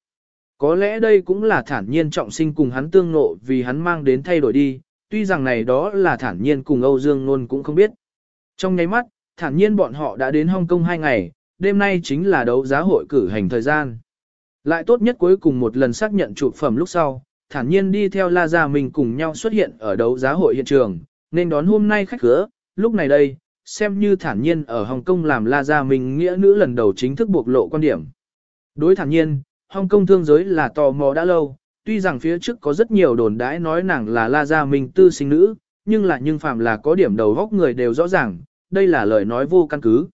Có lẽ đây cũng là thản nhiên trọng sinh cùng hắn tương nộ vì hắn mang đến thay đổi đi, tuy rằng này đó là thản nhiên cùng Âu Dương Nôn cũng không biết. Trong nháy mắt, thản nhiên bọn họ đã đến Hong Kong hai ngày, đêm nay chính là đấu giá hội cử hành thời gian. Lại tốt nhất cuối cùng một lần xác nhận chụp phẩm lúc sau, thản nhiên đi theo La Gia mình cùng nhau xuất hiện ở đấu giá hội hiện trường, nên đón hôm nay khách khứa, lúc này đây, xem như thản nhiên ở Hồng Kông làm La Gia mình nghĩa nữ lần đầu chính thức bộc lộ quan điểm. Đối thản nhiên, Hong Kong thương giới là tò mò đã lâu, tuy rằng phía trước có rất nhiều đồn đãi nói nàng là La Gia Minh tư sinh nữ, nhưng là nhưng phạm là có điểm đầu góc người đều rõ ràng, đây là lời nói vô căn cứ.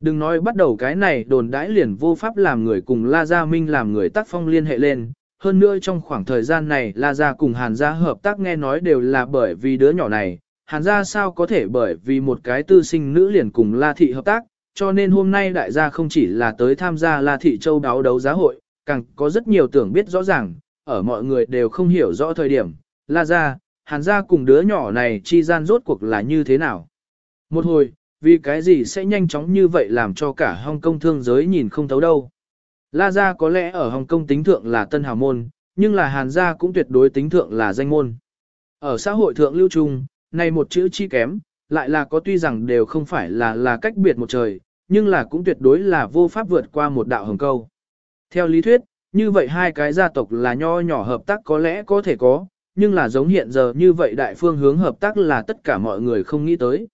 Đừng nói bắt đầu cái này đồn đãi liền vô pháp làm người cùng La Gia Minh làm người tác phong liên hệ lên. Hơn nữa trong khoảng thời gian này La Gia cùng Hàn Gia hợp tác nghe nói đều là bởi vì đứa nhỏ này. Hàn Gia sao có thể bởi vì một cái tư sinh nữ liền cùng La Thị hợp tác, cho nên hôm nay đại gia không chỉ là tới tham gia La Thị Châu đáo đấu giá hội, càng có rất nhiều tưởng biết rõ ràng, ở mọi người đều không hiểu rõ thời điểm, La Gia, hàn gia cùng đứa nhỏ này chi gian rốt cuộc là như thế nào. Một hồi, vì cái gì sẽ nhanh chóng như vậy làm cho cả Hong Kong thương giới nhìn không thấu đâu. La gia có lẽ ở Hồng Kong tính thượng là tân hào môn, nhưng là Hàn gia cũng tuyệt đối tính thượng là danh môn. Ở xã hội thượng lưu trung, này một chữ chi kém, lại là có tuy rằng đều không phải là là cách biệt một trời, nhưng là cũng tuyệt đối là vô pháp vượt qua một đạo hồng câu. Theo lý thuyết, như vậy hai cái gia tộc là nho nhỏ hợp tác có lẽ có thể có, nhưng là giống hiện giờ như vậy đại phương hướng hợp tác là tất cả mọi người không nghĩ tới.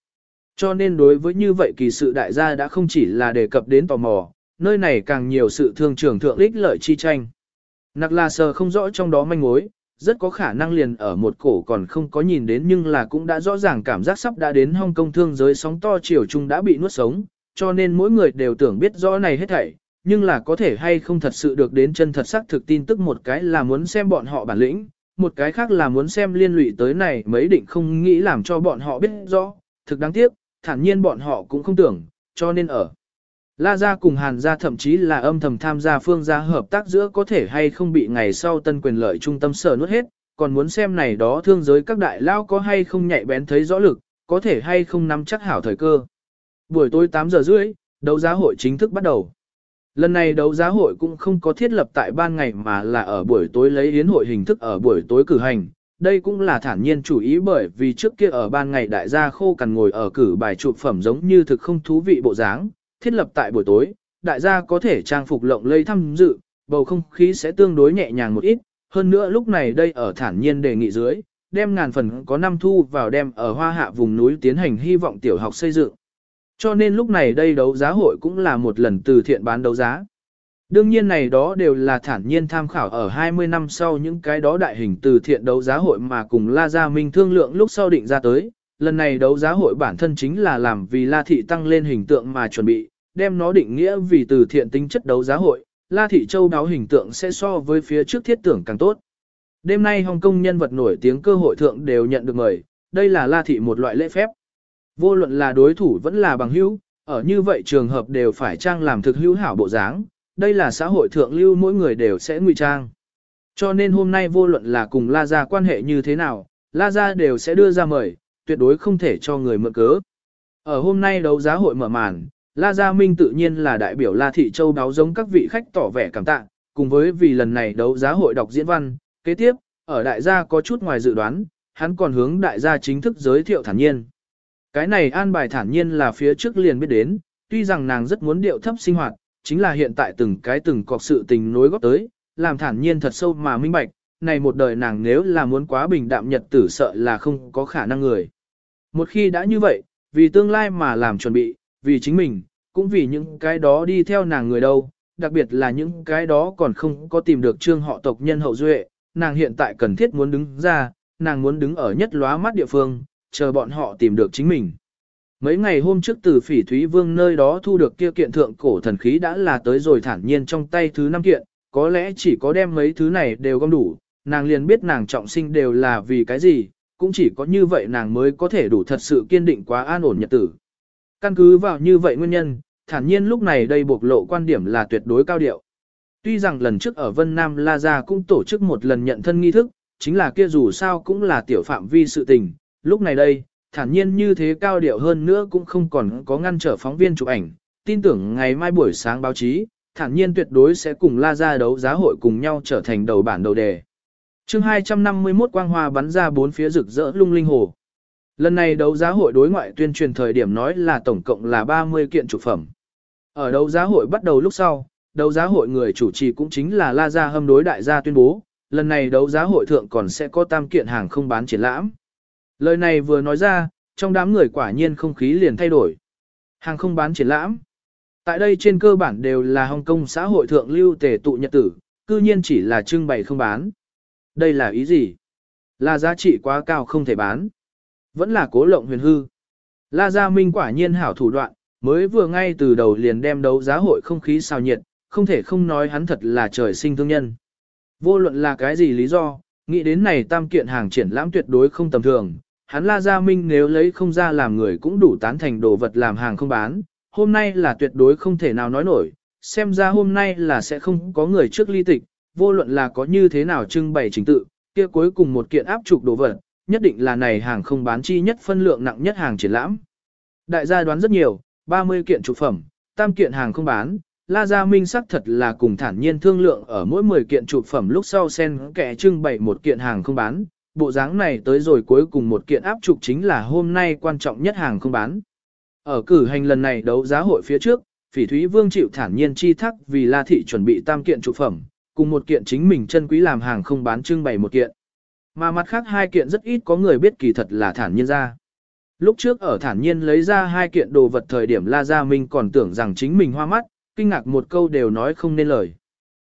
Cho nên đối với như vậy kỳ sự đại gia đã không chỉ là đề cập đến tò mò, nơi này càng nhiều sự thương trưởng thượng ích lợi chi tranh. Nặc là sờ không rõ trong đó manh mối, rất có khả năng liền ở một cổ còn không có nhìn đến nhưng là cũng đã rõ ràng cảm giác sắp đã đến Hong Kong thương giới sóng to chiều chung đã bị nuốt sống, cho nên mỗi người đều tưởng biết rõ này hết thảy, nhưng là có thể hay không thật sự được đến chân thật xác thực tin tức một cái là muốn xem bọn họ bản lĩnh, một cái khác là muốn xem liên lụy tới này mấy định không nghĩ làm cho bọn họ biết rõ, thực đáng tiếc, thản nhiên bọn họ cũng không tưởng, cho nên ở. La gia cùng Hàn gia thậm chí là âm thầm tham gia phương gia hợp tác giữa có thể hay không bị ngày sau tân quyền lợi trung tâm sở nuốt hết, còn muốn xem này đó thương giới các đại lao có hay không nhạy bén thấy rõ lực, có thể hay không nắm chắc hảo thời cơ. Buổi tối 8 giờ rưỡi, đấu giá hội chính thức bắt đầu. Lần này đấu giá hội cũng không có thiết lập tại ban ngày mà là ở buổi tối lấy yến hội hình thức ở buổi tối cử hành. Đây cũng là thản nhiên chủ ý bởi vì trước kia ở ban ngày đại gia khô cằn ngồi ở cử bài chụp phẩm giống như thực không thú vị bộ dáng, thiết lập tại buổi tối, đại gia có thể trang phục lộng lây thăm dự, bầu không khí sẽ tương đối nhẹ nhàng một ít, hơn nữa lúc này đây ở thản nhiên đề nghị dưới, đem ngàn phần có năm thu vào đem ở hoa hạ vùng núi tiến hành hy vọng tiểu học xây dựng. Cho nên lúc này đây đấu giá hội cũng là một lần từ thiện bán đấu giá. Đương nhiên này đó đều là thản nhiên tham khảo ở 20 năm sau những cái đó đại hình từ thiện đấu giá hội mà cùng La Gia Minh thương lượng lúc sau định ra tới. Lần này đấu giá hội bản thân chính là làm vì La Thị tăng lên hình tượng mà chuẩn bị, đem nó định nghĩa vì từ thiện tính chất đấu giá hội, La Thị Châu đáo hình tượng sẽ so với phía trước thiết tưởng càng tốt. Đêm nay Hồng Kông nhân vật nổi tiếng cơ hội thượng đều nhận được mời, đây là La Thị một loại lễ phép. Vô luận là đối thủ vẫn là bằng hữu, ở như vậy trường hợp đều phải trang làm thực hữu hảo bộ dáng, đây là xã hội thượng lưu mỗi người đều sẽ ngụy trang. Cho nên hôm nay vô luận là cùng La Gia quan hệ như thế nào, La Gia đều sẽ đưa ra mời, tuyệt đối không thể cho người mượn cớ. Ở hôm nay đấu giá hội mở màn, La Gia Minh tự nhiên là đại biểu La Thị Châu báo giống các vị khách tỏ vẻ cảm tạ, cùng với vì lần này đấu giá hội đọc diễn văn, kế tiếp, ở đại gia có chút ngoài dự đoán, hắn còn hướng đại gia chính thức giới thiệu thản nhiên. Cái này an bài thản nhiên là phía trước liền biết đến, tuy rằng nàng rất muốn điệu thấp sinh hoạt, chính là hiện tại từng cái từng cọc sự tình nối góp tới, làm thản nhiên thật sâu mà minh bạch, này một đời nàng nếu là muốn quá bình đạm nhật tử sợ là không có khả năng người. Một khi đã như vậy, vì tương lai mà làm chuẩn bị, vì chính mình, cũng vì những cái đó đi theo nàng người đâu, đặc biệt là những cái đó còn không có tìm được trương họ tộc nhân hậu duệ, nàng hiện tại cần thiết muốn đứng ra, nàng muốn đứng ở nhất lóa mắt địa phương, chờ bọn họ tìm được chính mình. Mấy ngày hôm trước từ phỉ thúy vương nơi đó thu được kia kiện thượng cổ thần khí đã là tới rồi thản nhiên trong tay thứ năm kiện, có lẽ chỉ có đem mấy thứ này đều gom đủ, nàng liền biết nàng trọng sinh đều là vì cái gì, cũng chỉ có như vậy nàng mới có thể đủ thật sự kiên định quá an ổn nhật tử. Căn cứ vào như vậy nguyên nhân, thản nhiên lúc này đây bộc lộ quan điểm là tuyệt đối cao điệu. Tuy rằng lần trước ở Vân Nam La Gia cũng tổ chức một lần nhận thân nghi thức, chính là kia dù sao cũng là tiểu phạm vi sự tình, lúc này đây, thản nhiên như thế cao điệu hơn nữa cũng không còn có ngăn trở phóng viên chụp ảnh, tin tưởng ngày mai buổi sáng báo chí, thản nhiên tuyệt đối sẽ cùng La Gia đấu giá hội cùng nhau trở thành đầu bản đầu đề. chương 251 quang hoa bắn ra bốn phía rực rỡ lung linh hồ. Lần này đấu giá hội đối ngoại tuyên truyền thời điểm nói là tổng cộng là 30 kiện trục phẩm. Ở đấu giá hội bắt đầu lúc sau, đấu giá hội người chủ trì cũng chính là La Gia hâm đối đại gia tuyên bố, lần này đấu giá hội thượng còn sẽ có tam kiện hàng không bán triển lãm. Lời này vừa nói ra, trong đám người quả nhiên không khí liền thay đổi. Hàng không bán triển lãm. Tại đây trên cơ bản đều là Hồng Kông xã hội thượng lưu tề tụ nhật tử, cư nhiên chỉ là trưng bày không bán. Đây là ý gì? Là giá trị quá cao không thể bán. Vẫn là cố lộng huyền hư. La Gia Minh quả nhiên hảo thủ đoạn, mới vừa ngay từ đầu liền đem đấu giá hội không khí sao nhiệt, không thể không nói hắn thật là trời sinh thương nhân. Vô luận là cái gì lý do, nghĩ đến này tam kiện hàng triển lãm tuyệt đối không tầm thường, hắn La Gia Minh nếu lấy không ra làm người cũng đủ tán thành đồ vật làm hàng không bán, hôm nay là tuyệt đối không thể nào nói nổi, xem ra hôm nay là sẽ không có người trước ly tịch, vô luận là có như thế nào trưng bày trình tự, kia cuối cùng một kiện áp trục đồ vật, nhất định là này hàng không bán chi nhất phân lượng nặng nhất hàng triển lãm. Đại gia đoán rất nhiều, 30 kiện trụ phẩm, tam kiện hàng không bán, La Gia Minh sắc thật là cùng thản nhiên thương lượng ở mỗi 10 kiện trụ phẩm lúc sau sen kẻ trưng bày một kiện hàng không bán, bộ dáng này tới rồi cuối cùng một kiện áp trục chính là hôm nay quan trọng nhất hàng không bán. Ở cử hành lần này đấu giá hội phía trước, Phỉ Thúy Vương chịu thản nhiên chi thác vì La Thị chuẩn bị tam kiện trụ phẩm, cùng một kiện chính mình chân quý làm hàng không bán trưng bày một kiện. Mà mặt khác hai kiện rất ít có người biết kỳ thật là thản nhiên ra. Lúc trước ở thản nhiên lấy ra hai kiện đồ vật thời điểm La Gia Minh còn tưởng rằng chính mình hoa mắt, kinh ngạc một câu đều nói không nên lời.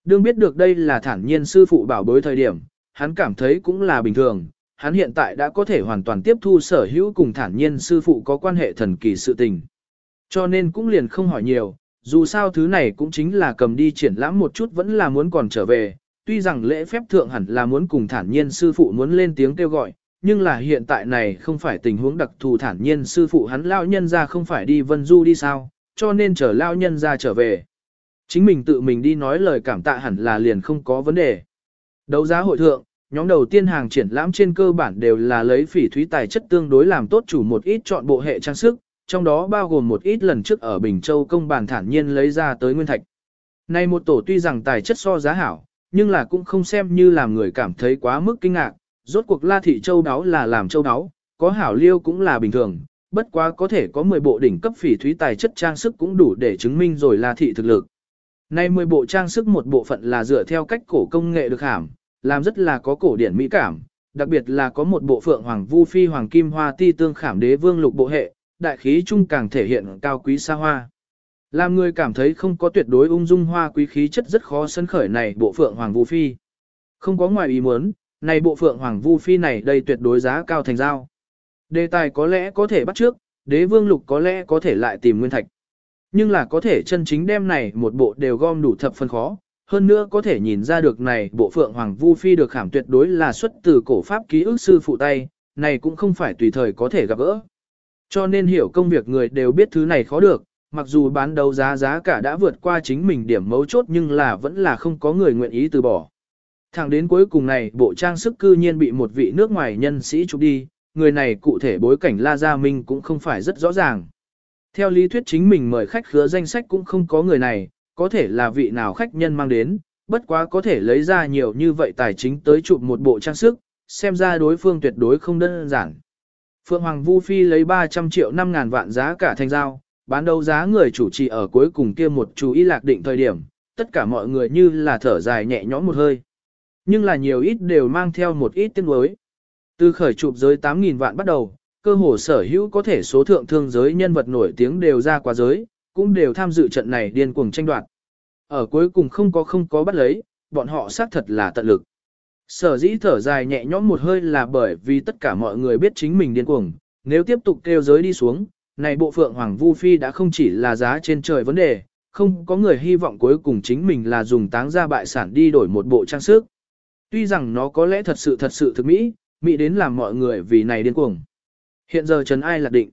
Đương biết được đây là thản nhiên sư phụ bảo bối thời điểm, hắn cảm thấy cũng là bình thường, hắn hiện tại đã có thể hoàn toàn tiếp thu sở hữu cùng thản nhiên sư phụ có quan hệ thần kỳ sự tình. Cho nên cũng liền không hỏi nhiều, dù sao thứ này cũng chính là cầm đi triển lãm một chút vẫn là muốn còn trở về, tuy rằng lễ phép thượng hẳn là muốn cùng thản nhiên sư phụ muốn lên tiếng kêu gọi, nhưng là hiện tại này không phải tình huống đặc thù thản nhiên sư phụ hắn lao nhân ra không phải đi vân du đi sao, cho nên chờ lao nhân ra trở về. Chính mình tự mình đi nói lời cảm tạ hẳn là liền không có vấn đề. Đấu giá hội thượng, nhóm đầu tiên hàng triển lãm trên cơ bản đều là lấy phỉ thúy tài chất tương đối làm tốt chủ một ít chọn bộ hệ trang sức, trong đó bao gồm một ít lần trước ở Bình Châu công bản thản nhiên lấy ra tới nguyên thạch. Nay một tổ tuy rằng tài chất so giá hảo, nhưng là cũng không xem như làm người cảm thấy quá mức kinh ngạc, rốt cuộc La Thị Châu đáo là làm châu đáo, có hảo liêu cũng là bình thường, bất quá có thể có 10 bộ đỉnh cấp phỉ thúy tài chất trang sức cũng đủ để chứng minh rồi La Thị thực lực. Nay 10 bộ trang sức một bộ phận là dựa theo cách cổ công nghệ được hàm, làm rất là có cổ điển mỹ cảm, đặc biệt là có một bộ phượng hoàng vu phi hoàng kim hoa ti tương khảm đế vương lục bộ hệ, đại khí trung càng thể hiện cao quý xa hoa. Làm người cảm thấy không có tuyệt đối ung dung hoa quý khí chất rất khó sân khởi này bộ phượng hoàng vu phi. Không có ngoài ý muốn, này bộ phượng hoàng vu phi này đây tuyệt đối giá cao thành giao. Đề tài có lẽ có thể bắt trước, đế vương lục có lẽ có thể lại tìm nguyên thạch. Nhưng là có thể chân chính đem này một bộ đều gom đủ thập phần khó, hơn nữa có thể nhìn ra được này bộ phượng hoàng vu phi được khảm tuyệt đối là xuất từ cổ pháp ký ức sư phụ tay, này cũng không phải tùy thời có thể gặp gỡ. Cho nên hiểu công việc người đều biết thứ này khó được, mặc dù bán đấu giá giá cả đã vượt qua chính mình điểm mấu chốt nhưng là vẫn là không có người nguyện ý từ bỏ. Thẳng đến cuối cùng này bộ trang sức cư nhiên bị một vị nước ngoài nhân sĩ chụp đi, người này cụ thể bối cảnh La Gia Minh cũng không phải rất rõ ràng. Theo lý thuyết chính mình mời khách khứa danh sách cũng không có người này, có thể là vị nào khách nhân mang đến, bất quá có thể lấy ra nhiều như vậy tài chính tới chụp một bộ trang sức, xem ra đối phương tuyệt đối không đơn giản. Phượng Hoàng Vu Phi lấy 300 triệu 5 ngàn vạn giá cả thành giao, bán đấu giá người chủ trì ở cuối cùng kia một chú ý lạc định thời điểm, tất cả mọi người như là thở dài nhẹ nhõm một hơi. Nhưng là nhiều ít đều mang theo một ít tiếng đối. Từ khởi chụp giới 8.000 vạn bắt đầu, cơ hồ sở hữu có thể số thượng thương giới nhân vật nổi tiếng đều ra qua giới, cũng đều tham dự trận này điên cuồng tranh đoạt. Ở cuối cùng không có không có bắt lấy, bọn họ xác thật là tận lực. Sở dĩ thở dài nhẹ nhõm một hơi là bởi vì tất cả mọi người biết chính mình điên cuồng, nếu tiếp tục kêu giới đi xuống, này bộ phượng hoàng vu phi đã không chỉ là giá trên trời vấn đề, không có người hy vọng cuối cùng chính mình là dùng táng ra bại sản đi đổi một bộ trang sức. Tuy rằng nó có lẽ thật sự thật sự thực mỹ, mỹ đến làm mọi người vì này điên cuồng. Hiện giờ Trần Ai lạc định.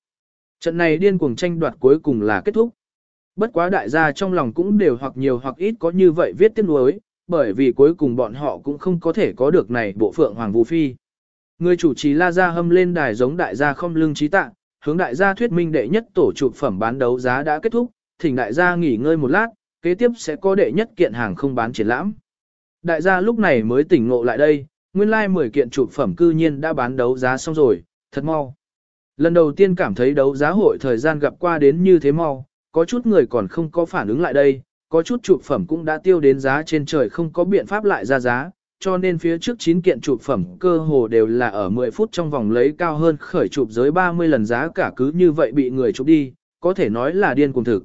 Trận này điên cuồng tranh đoạt cuối cùng là kết thúc. Bất quá đại gia trong lòng cũng đều hoặc nhiều hoặc ít có như vậy viết tiếc nuối, bởi vì cuối cùng bọn họ cũng không có thể có được này bộ phượng hoàng vũ phi. Người chủ trì la ra hâm lên đài giống đại gia không lưng trí tạ, hướng đại gia thuyết minh đệ nhất tổ chụp phẩm bán đấu giá đã kết thúc, thỉnh đại gia nghỉ ngơi một lát, kế tiếp sẽ có đệ nhất kiện hàng không bán triển lãm. Đại gia lúc này mới tỉnh ngộ lại đây, nguyên lai like 10 kiện chụp phẩm cư nhiên đã bán đấu giá xong rồi, thật mau. Lần đầu tiên cảm thấy đấu giá hội thời gian gặp qua đến như thế mau, có chút người còn không có phản ứng lại đây, có chút chụp phẩm cũng đã tiêu đến giá trên trời không có biện pháp lại ra giá, cho nên phía trước 9 kiện chụp phẩm cơ hồ đều là ở 10 phút trong vòng lấy cao hơn khởi chụp giới 30 lần giá cả cứ như vậy bị người chụp đi, có thể nói là điên cùng thực.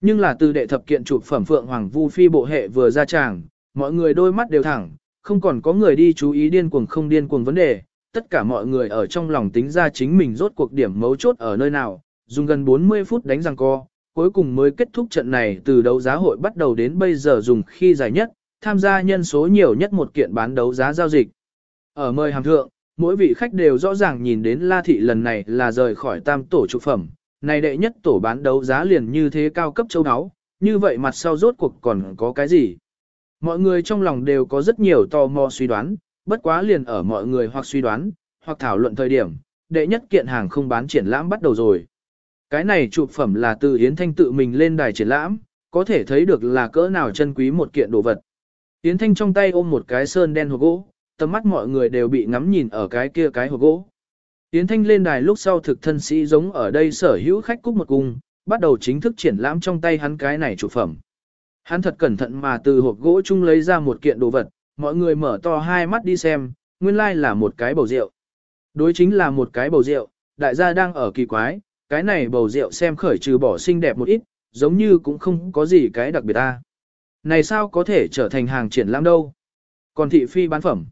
Nhưng là từ đệ thập kiện chụp phẩm Phượng Hoàng Vu Phi bộ hệ vừa ra tràng, mọi người đôi mắt đều thẳng, không còn có người đi chú ý điên cuồng không điên cuồng vấn đề, tất cả mọi người ở trong lòng tính ra chính mình rốt cuộc điểm mấu chốt ở nơi nào, dùng gần 40 phút đánh răng co, cuối cùng mới kết thúc trận này từ đấu giá hội bắt đầu đến bây giờ dùng khi dài nhất, tham gia nhân số nhiều nhất một kiện bán đấu giá giao dịch. Ở mời hàm thượng, mỗi vị khách đều rõ ràng nhìn đến La Thị lần này là rời khỏi tam tổ trục phẩm, này đệ nhất tổ bán đấu giá liền như thế cao cấp châu áo, như vậy mặt sau rốt cuộc còn có cái gì? Mọi người trong lòng đều có rất nhiều tò mò suy đoán, bất quá liền ở mọi người hoặc suy đoán, hoặc thảo luận thời điểm, đệ nhất kiện hàng không bán triển lãm bắt đầu rồi. Cái này chụp phẩm là từ Yến Thanh tự mình lên đài triển lãm, có thể thấy được là cỡ nào chân quý một kiện đồ vật. Yến Thanh trong tay ôm một cái sơn đen hộp gỗ, tầm mắt mọi người đều bị ngắm nhìn ở cái kia cái hộp gỗ. Yến Thanh lên đài lúc sau thực thân sĩ giống ở đây sở hữu khách cúc một cung, bắt đầu chính thức triển lãm trong tay hắn cái này chụp phẩm. Hắn thật cẩn thận mà từ hộp gỗ chung lấy ra một kiện đồ vật, mọi người mở to hai mắt đi xem, nguyên lai like là một cái bầu rượu. Đối chính là một cái bầu rượu, đại gia đang ở kỳ quái, cái này bầu rượu xem khởi trừ bỏ xinh đẹp một ít, giống như cũng không có gì cái đặc biệt ta. Này sao có thể trở thành hàng triển lãm đâu? Còn thị phi bán phẩm.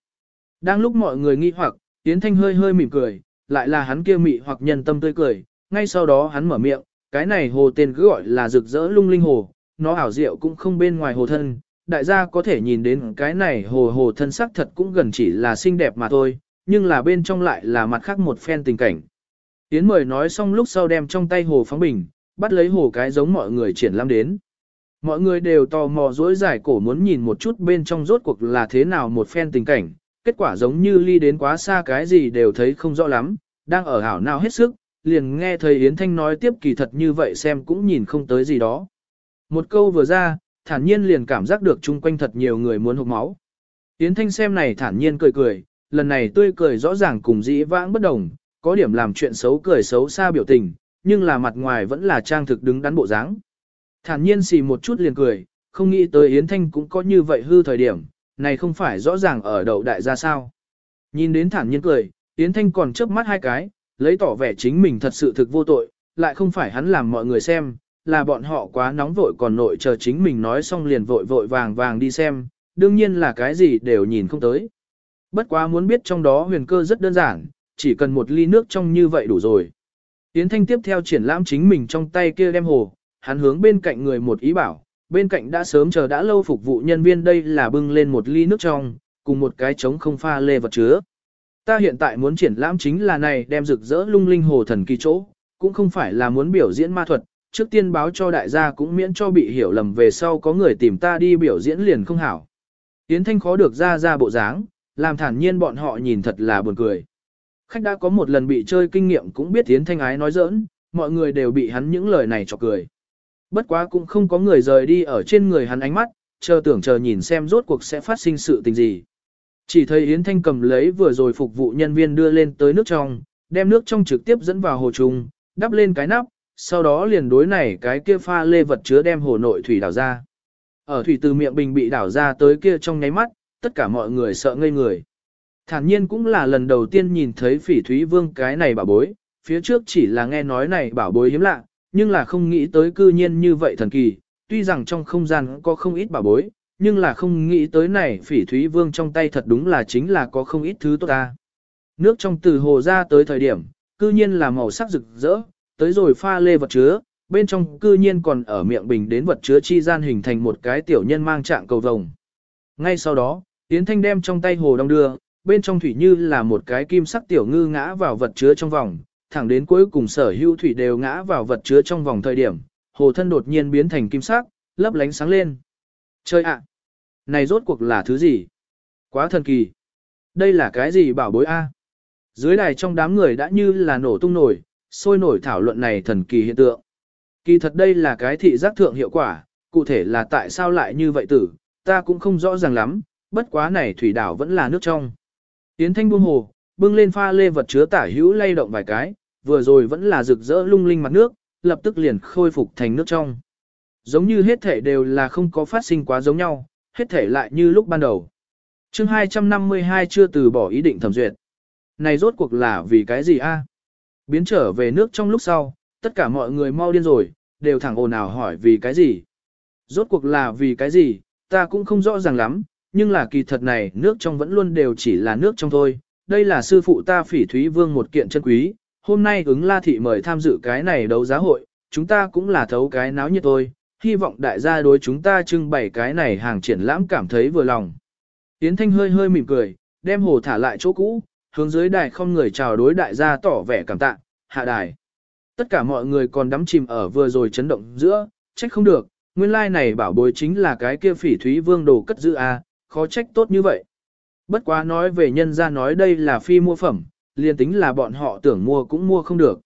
Đang lúc mọi người nghi hoặc, Yến Thanh hơi hơi mỉm cười, lại là hắn kia mị hoặc nhân tâm tươi cười, ngay sau đó hắn mở miệng, cái này hồ tên cứ gọi là rực rỡ lung linh hồ, nó ảo diệu cũng không bên ngoài hồ thân, đại gia có thể nhìn đến cái này hồ hồ thân sắc thật cũng gần chỉ là xinh đẹp mà thôi, nhưng là bên trong lại là mặt khác một phen tình cảnh. Yến mời nói xong lúc sau đem trong tay hồ phóng bình, bắt lấy hồ cái giống mọi người triển lãm đến. Mọi người đều tò mò dối giải cổ muốn nhìn một chút bên trong rốt cuộc là thế nào một phen tình cảnh, kết quả giống như ly đến quá xa cái gì đều thấy không rõ lắm, đang ở hảo nào hết sức, liền nghe thầy Yến Thanh nói tiếp kỳ thật như vậy xem cũng nhìn không tới gì đó. Một câu vừa ra, thản nhiên liền cảm giác được chung quanh thật nhiều người muốn hụt máu. Yến Thanh xem này thản nhiên cười cười, lần này tươi cười rõ ràng cùng dĩ vãng bất đồng, có điểm làm chuyện xấu cười xấu xa biểu tình, nhưng là mặt ngoài vẫn là trang thực đứng đắn bộ dáng. Thản nhiên xì một chút liền cười, không nghĩ tới Yến Thanh cũng có như vậy hư thời điểm, này không phải rõ ràng ở đầu đại gia sao. Nhìn đến thản nhiên cười, Yến Thanh còn chớp mắt hai cái, lấy tỏ vẻ chính mình thật sự thực vô tội, lại không phải hắn làm mọi người xem, là bọn họ quá nóng vội còn nội chờ chính mình nói xong liền vội vội vàng vàng đi xem, đương nhiên là cái gì đều nhìn không tới. Bất quá muốn biết trong đó huyền cơ rất đơn giản, chỉ cần một ly nước trong như vậy đủ rồi. Yến Thanh tiếp theo triển lãm chính mình trong tay kia đem hồ, hắn hướng bên cạnh người một ý bảo, bên cạnh đã sớm chờ đã lâu phục vụ nhân viên đây là bưng lên một ly nước trong, cùng một cái trống không pha lê vật chứa. Ta hiện tại muốn triển lãm chính là này đem rực rỡ lung linh hồ thần kỳ chỗ, cũng không phải là muốn biểu diễn ma thuật, trước tiên báo cho đại gia cũng miễn cho bị hiểu lầm về sau có người tìm ta đi biểu diễn liền không hảo. Yến Thanh khó được ra ra bộ dáng, làm thản nhiên bọn họ nhìn thật là buồn cười. Khách đã có một lần bị chơi kinh nghiệm cũng biết Yến Thanh ái nói giỡn, mọi người đều bị hắn những lời này chọc cười. Bất quá cũng không có người rời đi ở trên người hắn ánh mắt, chờ tưởng chờ nhìn xem rốt cuộc sẽ phát sinh sự tình gì. Chỉ thấy Yến Thanh cầm lấy vừa rồi phục vụ nhân viên đưa lên tới nước trong, đem nước trong trực tiếp dẫn vào hồ trùng, đắp lên cái nắp, sau đó liền đối này cái kia pha lê vật chứa đem hồ nội thủy đảo ra. Ở thủy từ miệng bình bị đảo ra tới kia trong nháy mắt, tất cả mọi người sợ ngây người. Thản nhiên cũng là lần đầu tiên nhìn thấy phỉ thúy vương cái này bảo bối, phía trước chỉ là nghe nói này bảo bối hiếm lạ, nhưng là không nghĩ tới cư nhiên như vậy thần kỳ, tuy rằng trong không gian có không ít bảo bối, nhưng là không nghĩ tới này phỉ thúy vương trong tay thật đúng là chính là có không ít thứ tốt ta. Nước trong từ hồ ra tới thời điểm, cư nhiên là màu sắc rực rỡ, tới rồi pha lê vật chứa, bên trong cư nhiên còn ở miệng bình đến vật chứa chi gian hình thành một cái tiểu nhân mang trạng cầu vồng. Ngay sau đó, Yến Thanh đem trong tay hồ đong đưa, bên trong thủy như là một cái kim sắc tiểu ngư ngã vào vật chứa trong vòng, thẳng đến cuối cùng sở hữu thủy đều ngã vào vật chứa trong vòng thời điểm, hồ thân đột nhiên biến thành kim sắc, lấp lánh sáng lên. Chơi ạ! này rốt cuộc là thứ gì? Quá thần kỳ! Đây là cái gì bảo bối a? Dưới đài trong đám người đã như là nổ tung nổi, sôi nổi thảo luận này thần kỳ hiện tượng. Kỳ thật đây là cái thị giác thượng hiệu quả, cụ thể là tại sao lại như vậy tử, ta cũng không rõ ràng lắm, bất quá này thủy đảo vẫn là nước trong. Yến thanh buông hồ, bưng lên pha lê vật chứa tả hữu lay động vài cái, vừa rồi vẫn là rực rỡ lung linh mặt nước, lập tức liền khôi phục thành nước trong. Giống như hết thể đều là không có phát sinh quá giống nhau, hết thể lại như lúc ban đầu. chương 252 chưa từ bỏ ý định thẩm duyệt. Này rốt cuộc là vì cái gì a? Biến trở về nước trong lúc sau, tất cả mọi người mau điên rồi, đều thẳng ồn ào hỏi vì cái gì. Rốt cuộc là vì cái gì, ta cũng không rõ ràng lắm, nhưng là kỳ thật này nước trong vẫn luôn đều chỉ là nước trong thôi. Đây là sư phụ ta phỉ thúy vương một kiện chân quý, hôm nay ứng la thị mời tham dự cái này đấu giá hội, chúng ta cũng là thấu cái náo nhiệt thôi, hy vọng đại gia đối chúng ta trưng bày cái này hàng triển lãm cảm thấy vừa lòng. Yến Thanh hơi hơi mỉm cười, đem hồ thả lại chỗ cũ, hướng dưới đài không người chào đối đại gia tỏ vẻ cảm tạ, hạ đài. Tất cả mọi người còn đắm chìm ở vừa rồi chấn động giữa, trách không được, nguyên lai like này bảo bối chính là cái kia phỉ thúy vương đồ cất giữ a, khó trách tốt như vậy. Bất quá nói về nhân ra nói đây là phi mua phẩm, liền tính là bọn họ tưởng mua cũng mua không được.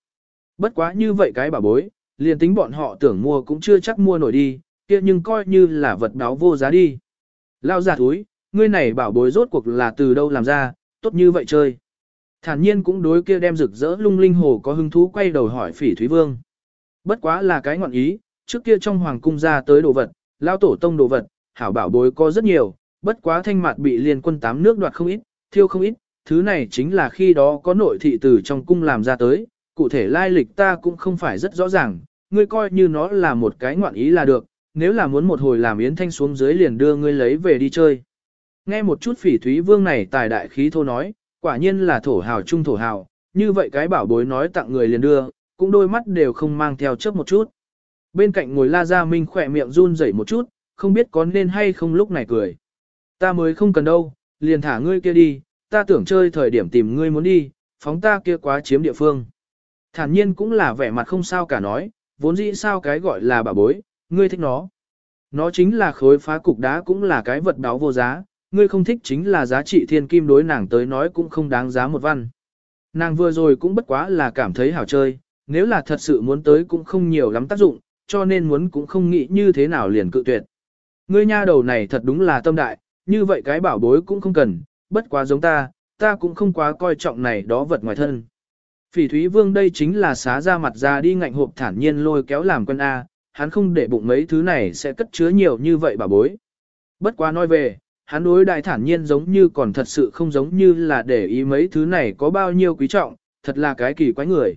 Bất quá như vậy cái bảo bối, liền tính bọn họ tưởng mua cũng chưa chắc mua nổi đi, kia nhưng coi như là vật đáo vô giá đi. Lao giả túi, ngươi này bảo bối rốt cuộc là từ đâu làm ra, tốt như vậy chơi. Thản nhiên cũng đối kia đem rực rỡ lung linh hồ có hứng thú quay đầu hỏi phỉ thúy vương. Bất quá là cái ngọn ý, trước kia trong hoàng cung ra tới đồ vật, lao tổ tông đồ vật, hảo bảo bối có rất nhiều, bất quá thanh mạt bị liên quân tám nước đoạt không ít, thiêu không ít, thứ này chính là khi đó có nội thị từ trong cung làm ra tới, cụ thể lai lịch ta cũng không phải rất rõ ràng, ngươi coi như nó là một cái ngoạn ý là được, nếu là muốn một hồi làm yến thanh xuống dưới liền đưa ngươi lấy về đi chơi. Nghe một chút phỉ thúy vương này tài đại khí thô nói, quả nhiên là thổ hào trung thổ hào, như vậy cái bảo bối nói tặng người liền đưa, cũng đôi mắt đều không mang theo chớp một chút. Bên cạnh ngồi la gia minh khỏe miệng run rẩy một chút, không biết có nên hay không lúc này cười. Ta mới không cần đâu, liền thả ngươi kia đi, ta tưởng chơi thời điểm tìm ngươi muốn đi, phóng ta kia quá chiếm địa phương. Thản nhiên cũng là vẻ mặt không sao cả nói, vốn dĩ sao cái gọi là bà bối, ngươi thích nó. Nó chính là khối phá cục đá cũng là cái vật đáo vô giá, ngươi không thích chính là giá trị thiên kim đối nàng tới nói cũng không đáng giá một văn. Nàng vừa rồi cũng bất quá là cảm thấy hảo chơi, nếu là thật sự muốn tới cũng không nhiều lắm tác dụng, cho nên muốn cũng không nghĩ như thế nào liền cự tuyệt. Ngươi nha đầu này thật đúng là tâm đại, như vậy cái bảo bối cũng không cần, bất quá giống ta, ta cũng không quá coi trọng này đó vật ngoài thân. Phỉ Thúy Vương đây chính là xá ra mặt ra đi ngạnh hộp thản nhiên lôi kéo làm quân A, hắn không để bụng mấy thứ này sẽ cất chứa nhiều như vậy bảo bối. Bất quá nói về, hắn đối đại thản nhiên giống như còn thật sự không giống như là để ý mấy thứ này có bao nhiêu quý trọng, thật là cái kỳ quái người.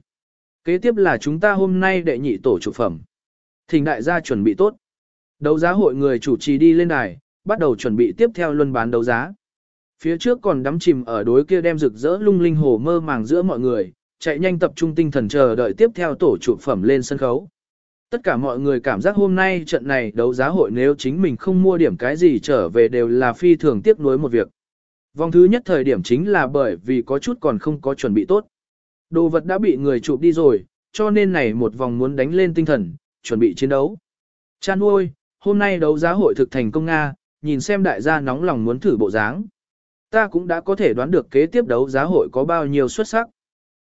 Kế tiếp là chúng ta hôm nay đệ nhị tổ trục phẩm. Thỉnh đại gia chuẩn bị tốt. Đấu giá hội người chủ trì đi lên đài, bắt đầu chuẩn bị tiếp theo luân bán đấu giá. Phía trước còn đắm chìm ở đối kia đem rực rỡ lung linh hồ mơ màng giữa mọi người, chạy nhanh tập trung tinh thần chờ đợi tiếp theo tổ trụ phẩm lên sân khấu. Tất cả mọi người cảm giác hôm nay trận này đấu giá hội nếu chính mình không mua điểm cái gì trở về đều là phi thường tiếc nuối một việc. Vòng thứ nhất thời điểm chính là bởi vì có chút còn không có chuẩn bị tốt. Đồ vật đã bị người chụp đi rồi, cho nên này một vòng muốn đánh lên tinh thần, chuẩn bị chiến đấu. Chan ôi, hôm nay đấu giá hội thực thành công Nga, nhìn xem đại gia nóng lòng muốn thử bộ dáng. Ta cũng đã có thể đoán được kế tiếp đấu giá hội có bao nhiêu xuất sắc.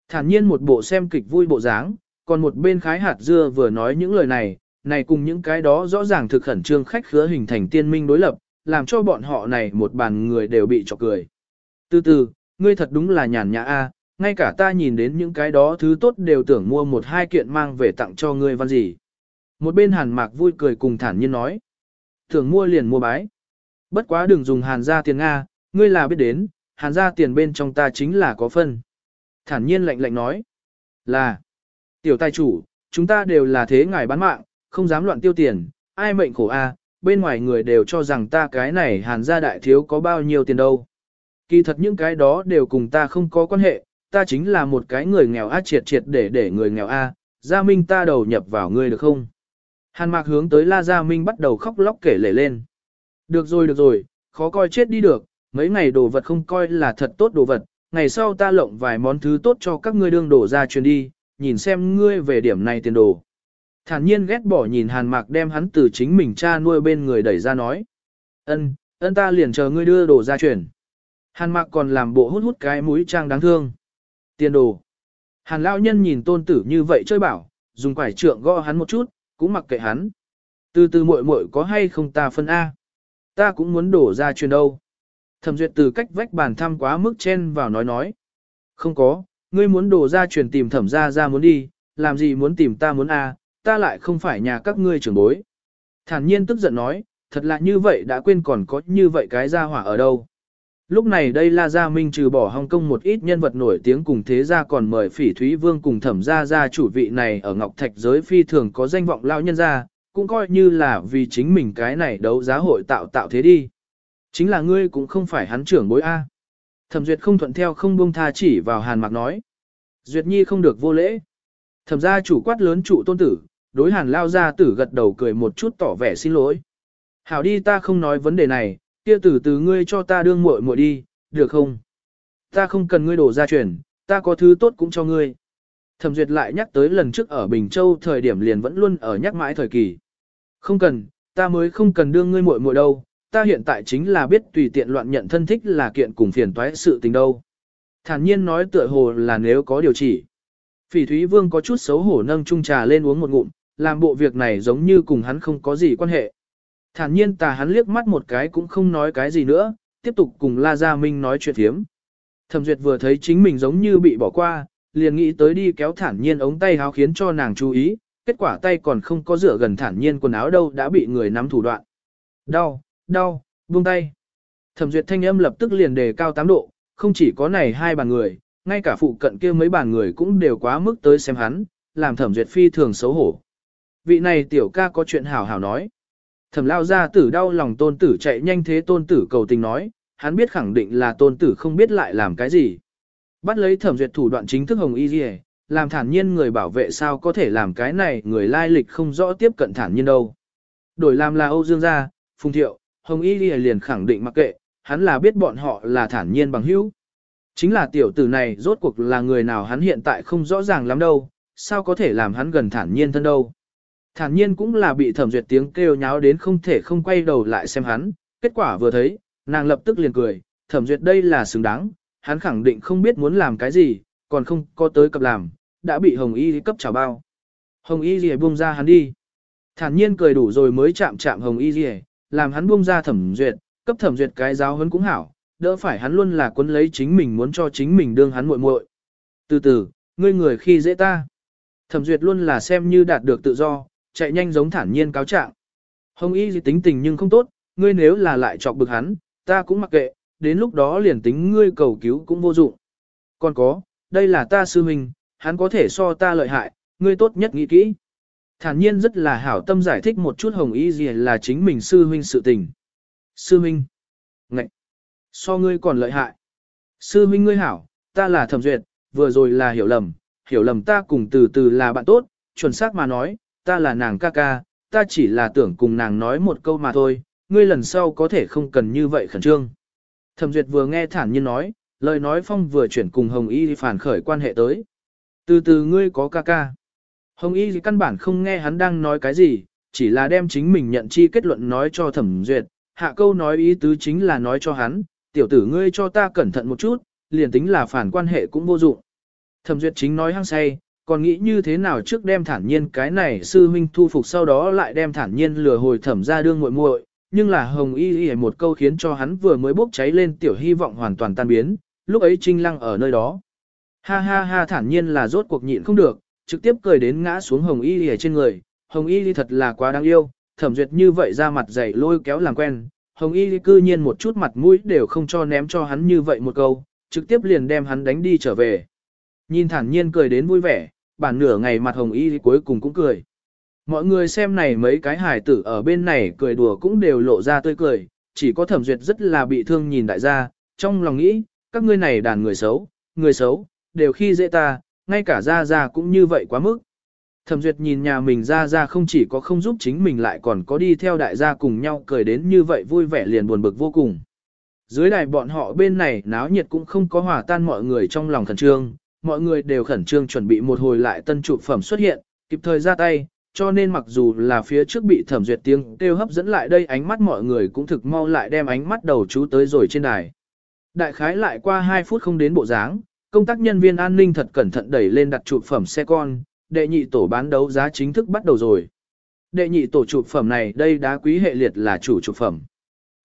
Thản nhiên một bộ xem kịch vui bộ dáng, còn một bên khái hạt dưa vừa nói những lời này, này cùng những cái đó rõ ràng thực khẩn trương khách khứa hình thành tiên minh đối lập, làm cho bọn họ này một bàn người đều bị chọc cười. Từ từ, ngươi thật đúng là nhàn nhã a, à, ngay cả ta nhìn đến những cái đó thứ tốt đều tưởng mua một hai kiện mang về tặng cho ngươi văn gì. Một bên hàn mạc vui cười cùng thản nhiên nói. Tưởng mua liền mua bái. Bất quá đừng dùng hàn gia tiền Nga, ngươi là biết đến, hàn gia tiền bên trong ta chính là có phân. Thản nhiên lạnh lạnh nói. Là. Tiểu tài chủ, chúng ta đều là thế ngài bán mạng, không dám loạn tiêu tiền, ai mệnh khổ a, bên ngoài người đều cho rằng ta cái này hàn gia đại thiếu có bao nhiêu tiền đâu. Kỳ thật những cái đó đều cùng ta không có quan hệ, ta chính là một cái người nghèo a triệt triệt để để người nghèo a, gia minh ta đầu nhập vào ngươi được không? Hàn mạc hướng tới la gia minh bắt đầu khóc lóc kể lể lên. Được rồi được rồi, khó coi chết đi được, mấy ngày đồ vật không coi là thật tốt đồ vật, ngày sau ta lộng vài món thứ tốt cho các ngươi đương đổ ra truyền đi, nhìn xem ngươi về điểm này tiền đồ. Thản nhiên ghét bỏ nhìn hàn mạc đem hắn từ chính mình cha nuôi bên người đẩy ra nói. ân ân ta liền chờ ngươi đưa đồ ra truyền. Hàn mạc còn làm bộ hút hút cái mũi trang đáng thương. Tiền đồ. Hàn lão nhân nhìn tôn tử như vậy chơi bảo, dùng quải trượng gõ hắn một chút, cũng mặc kệ hắn. Từ từ muội muội có hay không ta phân A. Ta cũng muốn đổ ra truyền đâu. Thẩm duyệt từ cách vách bàn thăm quá mức chen vào nói nói. Không có, ngươi muốn đổ ra truyền tìm thẩm ra ra muốn đi, làm gì muốn tìm ta muốn a, ta lại không phải nhà các ngươi trưởng bối. Thản nhiên tức giận nói, thật là như vậy đã quên còn có như vậy cái gia hỏa ở đâu. Lúc này đây La Gia Minh trừ bỏ Hồng Kông một ít nhân vật nổi tiếng cùng thế gia còn mời Phỉ Thúy Vương cùng thẩm gia gia chủ vị này ở Ngọc Thạch giới phi thường có danh vọng lao nhân gia, cũng coi như là vì chính mình cái này đấu giá hội tạo tạo thế đi. Chính là ngươi cũng không phải hắn trưởng bối A. Thẩm Duyệt không thuận theo không buông tha chỉ vào Hàn Mạc nói. Duyệt Nhi không được vô lễ. Thẩm gia chủ quát lớn trụ tôn tử, đối Hàn lao gia tử gật đầu cười một chút tỏ vẻ xin lỗi. Hảo đi ta không nói vấn đề này, kia tử từ ngươi cho ta đương muội muội đi, được không? Ta không cần ngươi đổ ra chuyển, ta có thứ tốt cũng cho ngươi. Thẩm Duyệt lại nhắc tới lần trước ở Bình Châu thời điểm liền vẫn luôn ở nhắc mãi thời kỳ. Không cần, ta mới không cần đương ngươi muội muội đâu, ta hiện tại chính là biết tùy tiện loạn nhận thân thích là kiện cùng phiền toái sự tình đâu. Thản nhiên nói tựa hồ là nếu có điều chỉ. Phỉ Thúy Vương có chút xấu hổ nâng chung trà lên uống một ngụm, làm bộ việc này giống như cùng hắn không có gì quan hệ. Thản nhiên tà hắn liếc mắt một cái cũng không nói cái gì nữa, tiếp tục cùng La Gia Minh nói chuyện thiếm. Thẩm Duyệt vừa thấy chính mình giống như bị bỏ qua, liền nghĩ tới đi kéo thản nhiên ống tay háo khiến cho nàng chú ý, kết quả tay còn không có rửa gần thản nhiên quần áo đâu đã bị người nắm thủ đoạn. Đau, đau, buông tay. Thẩm Duyệt thanh âm lập tức liền đề cao 8 độ, không chỉ có này hai bàn người, ngay cả phụ cận kia mấy bàn người cũng đều quá mức tới xem hắn, làm Thẩm Duyệt phi thường xấu hổ. Vị này tiểu ca có chuyện hảo hảo nói. Thẩm lao ra tử đau lòng tôn tử chạy nhanh thế tôn tử cầu tình nói, hắn biết khẳng định là tôn tử không biết lại làm cái gì. Bắt lấy thẩm duyệt thủ đoạn chính thức hồng y gì làm thản nhiên người bảo vệ sao có thể làm cái này người lai lịch không rõ tiếp cận thản nhiên đâu. Đổi làm là Âu Dương gia, Phùng Thiệu, Hồng Y Ghi liền khẳng định mặc kệ, hắn là biết bọn họ là thản nhiên bằng hữu. Chính là tiểu tử này rốt cuộc là người nào hắn hiện tại không rõ ràng lắm đâu, sao có thể làm hắn gần thản nhiên thân đâu. Thản nhiên cũng là bị thẩm duyệt tiếng kêu nháo đến không thể không quay đầu lại xem hắn, kết quả vừa thấy, nàng lập tức liền cười, thẩm duyệt đây là xứng đáng, hắn khẳng định không biết muốn làm cái gì, còn không có tới cập làm, đã bị Hồng Y cấp trả bao. Hồng Y gì buông ra hắn đi. Thản nhiên cười đủ rồi mới chạm chạm Hồng Y gì, làm hắn buông ra thẩm duyệt, cấp thẩm duyệt cái giáo huấn cũng hảo, đỡ phải hắn luôn là cuốn lấy chính mình muốn cho chính mình đương hắn muội muội. Từ từ, ngươi người khi dễ ta. Thẩm duyệt luôn là xem như đạt được tự do, chạy nhanh giống thản nhiên cáo trạng. Hồng Y gì tính tình nhưng không tốt, ngươi nếu là lại chọc bực hắn, ta cũng mặc kệ, đến lúc đó liền tính ngươi cầu cứu cũng vô dụng. Còn có, đây là ta sư huynh, hắn có thể so ta lợi hại, ngươi tốt nhất nghĩ kỹ. Thản nhiên rất là hảo tâm giải thích một chút hồng y gì là chính mình sư huynh sự tình. Sư huynh. ngạch So ngươi còn lợi hại. Sư huynh ngươi hảo, ta là thẩm duyệt, vừa rồi là hiểu lầm, hiểu lầm ta cùng từ từ là bạn tốt, chuẩn xác mà nói, ta là nàng ca ca, ta chỉ là tưởng cùng nàng nói một câu mà thôi, ngươi lần sau có thể không cần như vậy khẩn trương. Thẩm duyệt vừa nghe thản nhiên nói, lời nói phong vừa chuyển cùng Hồng Y phản khởi quan hệ tới. Từ từ ngươi có ca ca. Hồng Y căn bản không nghe hắn đang nói cái gì, chỉ là đem chính mình nhận chi kết luận nói cho thẩm duyệt, hạ câu nói ý tứ chính là nói cho hắn, tiểu tử ngươi cho ta cẩn thận một chút, liền tính là phản quan hệ cũng vô dụng. Thẩm duyệt chính nói hăng say, còn nghĩ như thế nào trước đem thản nhiên cái này sư huynh thu phục sau đó lại đem thản nhiên lừa hồi thẩm ra đương muội muội, nhưng là hồng y y một câu khiến cho hắn vừa mới bốc cháy lên tiểu hy vọng hoàn toàn tan biến, lúc ấy trinh lăng ở nơi đó. Ha ha ha thản nhiên là rốt cuộc nhịn không được, trực tiếp cười đến ngã xuống hồng y lìa trên người, hồng y y thật là quá đáng yêu, thẩm duyệt như vậy ra mặt dày lôi kéo làm quen, hồng y y cư nhiên một chút mặt mũi đều không cho ném cho hắn như vậy một câu, trực tiếp liền đem hắn đánh đi trở về. Nhìn thản nhiên cười đến vui vẻ, bản nửa ngày mặt hồng y cuối cùng cũng cười. Mọi người xem này mấy cái hải tử ở bên này cười đùa cũng đều lộ ra tươi cười, chỉ có thẩm duyệt rất là bị thương nhìn đại gia, trong lòng nghĩ, các ngươi này đàn người xấu, người xấu, đều khi dễ ta, ngay cả ra ra cũng như vậy quá mức. Thẩm duyệt nhìn nhà mình ra ra không chỉ có không giúp chính mình lại còn có đi theo đại gia cùng nhau cười đến như vậy vui vẻ liền buồn bực vô cùng. Dưới đài bọn họ bên này náo nhiệt cũng không có hòa tan mọi người trong lòng khẩn trương, mọi người đều khẩn trương chuẩn bị một hồi lại tân trụ phẩm xuất hiện, kịp thời ra tay, cho nên mặc dù là phía trước bị thẩm duyệt tiếng kêu hấp dẫn lại đây ánh mắt mọi người cũng thực mau lại đem ánh mắt đầu chú tới rồi trên đài. Đại khái lại qua 2 phút không đến bộ dáng, công tác nhân viên an ninh thật cẩn thận đẩy lên đặt chụp phẩm xe con, đệ nhị tổ bán đấu giá chính thức bắt đầu rồi. Đệ nhị tổ chụp phẩm này đây đá quý hệ liệt là chủ chụp phẩm.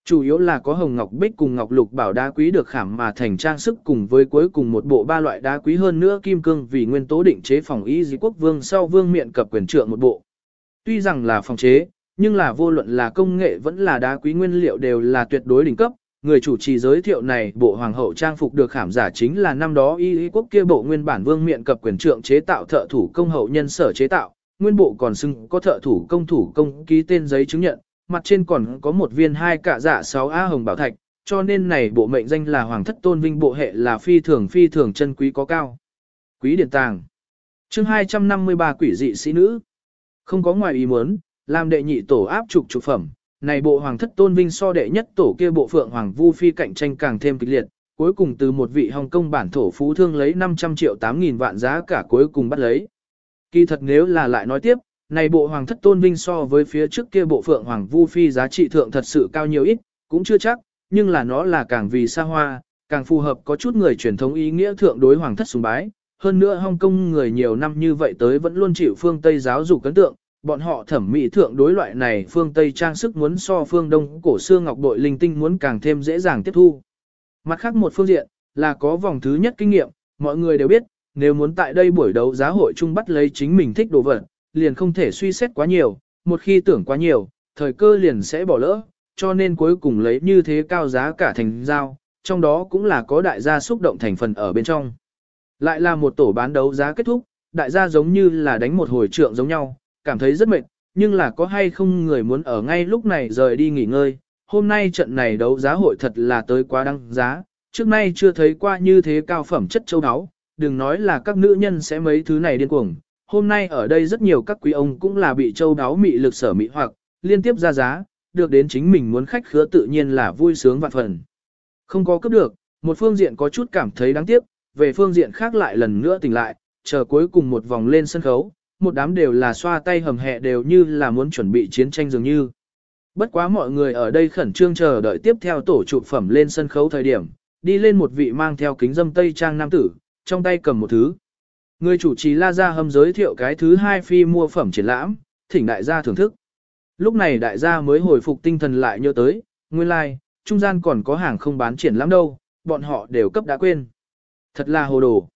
Chủ yếu là có hồng ngọc bích cùng ngọc lục bảo đá quý được khảm mà thành trang sức cùng với cuối cùng một bộ ba loại đá quý hơn nữa kim cương vì nguyên tố định chế phòng y di quốc vương sau vương miện cập quyền trượng một bộ. Tuy rằng là phòng chế, nhưng là vô luận là công nghệ vẫn là đá quý nguyên liệu đều là tuyệt đối đỉnh cấp. Người chủ trì giới thiệu này bộ hoàng hậu trang phục được khảm giả chính là năm đó y y quốc kia bộ nguyên bản vương miện cập quyền trượng chế tạo thợ thủ công hậu nhân sở chế tạo, nguyên bộ còn xưng có thợ thủ công thủ công ký tên giấy chứng nhận, mặt trên còn có một viên hai cả giả 6 A hồng bảo thạch, cho nên này bộ mệnh danh là Hoàng thất tôn vinh bộ hệ là phi thường phi thường chân quý có cao. Quý điển tàng. chương 253 quỷ dị sĩ nữ. Không có ngoài ý muốn, làm đệ nhị tổ áp trục trục phẩm, này bộ hoàng thất tôn vinh so đệ nhất tổ kia bộ phượng hoàng vu phi cạnh tranh càng thêm kịch liệt, cuối cùng từ một vị Hồng Kông bản thổ phú thương lấy 500 triệu 8 nghìn vạn giá cả cuối cùng bắt lấy. Kỳ thật nếu là lại nói tiếp, này bộ hoàng thất tôn vinh so với phía trước kia bộ phượng hoàng vu phi giá trị thượng thật sự cao nhiều ít, cũng chưa chắc, nhưng là nó là càng vì xa hoa, càng phù hợp có chút người truyền thống ý nghĩa thượng đối hoàng thất sùng bái. Hơn nữa Hong Kong người nhiều năm như vậy tới vẫn luôn chịu phương Tây giáo dục ấn tượng, bọn họ thẩm mỹ thượng đối loại này phương Tây trang sức muốn so phương Đông cổ xưa ngọc bội linh tinh muốn càng thêm dễ dàng tiếp thu. Mặt khác một phương diện, là có vòng thứ nhất kinh nghiệm, mọi người đều biết, nếu muốn tại đây buổi đấu giá hội chung bắt lấy chính mình thích đồ vật, liền không thể suy xét quá nhiều, một khi tưởng quá nhiều, thời cơ liền sẽ bỏ lỡ, cho nên cuối cùng lấy như thế cao giá cả thành giao, trong đó cũng là có đại gia xúc động thành phần ở bên trong. Lại là một tổ bán đấu giá kết thúc, đại gia giống như là đánh một hồi trượng giống nhau, cảm thấy rất mệt, nhưng là có hay không người muốn ở ngay lúc này rời đi nghỉ ngơi. Hôm nay trận này đấu giá hội thật là tới quá đăng giá, trước nay chưa thấy qua như thế cao phẩm chất châu áo, đừng nói là các nữ nhân sẽ mấy thứ này điên cuồng. Hôm nay ở đây rất nhiều các quý ông cũng là bị châu áo mị lực sở mị hoặc, liên tiếp ra giá, được đến chính mình muốn khách khứa tự nhiên là vui sướng vạn phần. Không có cấp được, một phương diện có chút cảm thấy đáng tiếc, về phương diện khác lại lần nữa tỉnh lại, chờ cuối cùng một vòng lên sân khấu, một đám đều là xoa tay hầm hẹ đều như là muốn chuẩn bị chiến tranh dường như. Bất quá mọi người ở đây khẩn trương chờ đợi tiếp theo tổ trụ phẩm lên sân khấu thời điểm, đi lên một vị mang theo kính dâm tây trang nam tử, trong tay cầm một thứ. Người chủ trì La Gia hâm giới thiệu cái thứ hai phi mua phẩm triển lãm, thỉnh đại gia thưởng thức. Lúc này đại gia mới hồi phục tinh thần lại nhớ tới, nguyên lai, like, trung gian còn có hàng không bán triển lãm đâu, bọn họ đều cấp đã quên. Thật là hồ đồ.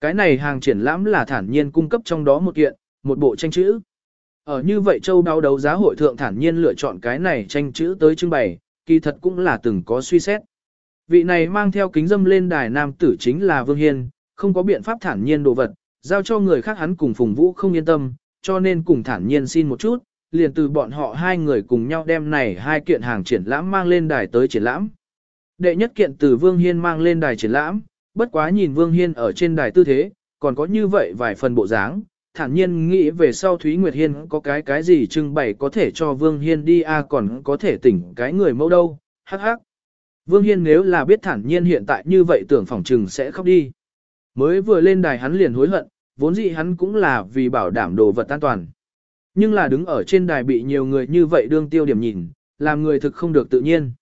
Cái này hàng triển lãm là thản nhiên cung cấp trong đó một kiện, một bộ tranh chữ. Ở như vậy châu đáo đấu giá hội thượng thản nhiên lựa chọn cái này tranh chữ tới trưng bày, kỳ thật cũng là từng có suy xét. Vị này mang theo kính dâm lên đài nam tử chính là Vương Hiên, không có biện pháp thản nhiên đồ vật, giao cho người khác hắn cùng Phùng Vũ không yên tâm, cho nên cùng thản nhiên xin một chút, liền từ bọn họ hai người cùng nhau đem này hai kiện hàng triển lãm mang lên đài tới triển lãm. Đệ nhất kiện từ Vương Hiên mang lên đài triển lãm, bất quá nhìn Vương Hiên ở trên đài tư thế, còn có như vậy vài phần bộ dáng, thản nhiên nghĩ về sau Thúy Nguyệt Hiên có cái cái gì trưng bày có thể cho Vương Hiên đi a còn có thể tỉnh cái người mẫu đâu, hắc hắc. Vương Hiên nếu là biết thản nhiên hiện tại như vậy tưởng phỏng trừng sẽ khóc đi. Mới vừa lên đài hắn liền hối hận, vốn dĩ hắn cũng là vì bảo đảm đồ vật an toàn. Nhưng là đứng ở trên đài bị nhiều người như vậy đương tiêu điểm nhìn, làm người thực không được tự nhiên.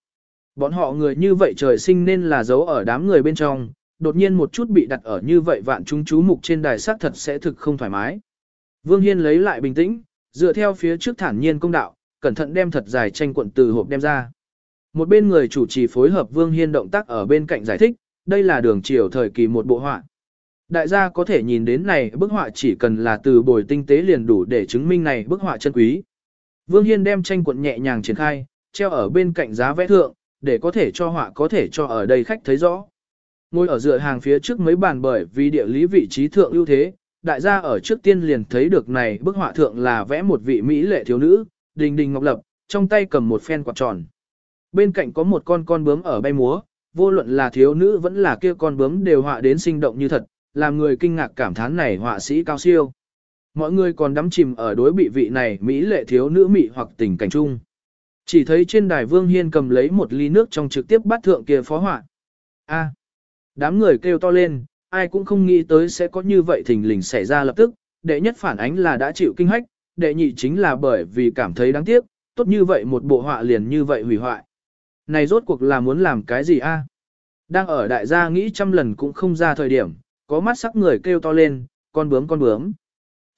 Bọn họ người như vậy trời sinh nên là giấu ở đám người bên trong, đột nhiên một chút bị đặt ở như vậy vạn chúng chú mục trên đài xác thật sẽ thực không thoải mái. Vương Hiên lấy lại bình tĩnh, dựa theo phía trước thản nhiên công đạo, cẩn thận đem thật dài tranh cuộn từ hộp đem ra. Một bên người chủ trì phối hợp Vương Hiên động tác ở bên cạnh giải thích, đây là đường chiều thời kỳ một bộ họa. Đại gia có thể nhìn đến này bức họa chỉ cần là từ bồi tinh tế liền đủ để chứng minh này bức họa chân quý. Vương Hiên đem tranh cuộn nhẹ nhàng triển khai, treo ở bên cạnh giá vẽ thượng, để có thể cho họa có thể cho ở đây khách thấy rõ. Ngồi ở dựa hàng phía trước mấy bàn bởi vì địa lý vị trí thượng ưu thế, đại gia ở trước tiên liền thấy được này bức họa thượng là vẽ một vị mỹ lệ thiếu nữ, đình đình ngọc lập, trong tay cầm một phen quạt tròn. Bên cạnh có một con con bướm ở bay múa, vô luận là thiếu nữ vẫn là kia con bướm đều họa đến sinh động như thật, làm người kinh ngạc cảm thán này họa sĩ cao siêu. Mọi người còn đắm chìm ở đối bị vị này mỹ lệ thiếu nữ mỹ hoặc tình cảnh chung. Chỉ thấy trên đài Vương Hiên cầm lấy một ly nước trong trực tiếp bắt thượng kia phó họa. A đám người kêu to lên, ai cũng không nghĩ tới sẽ có như vậy thình lình xảy ra lập tức, đệ nhất phản ánh là đã chịu kinh hách, đệ nhị chính là bởi vì cảm thấy đáng tiếc, tốt như vậy một bộ họa liền như vậy hủy hoại. Này rốt cuộc là muốn làm cái gì a? Đang ở đại gia nghĩ trăm lần cũng không ra thời điểm, có mắt sắc người kêu to lên, con bướm con bướm.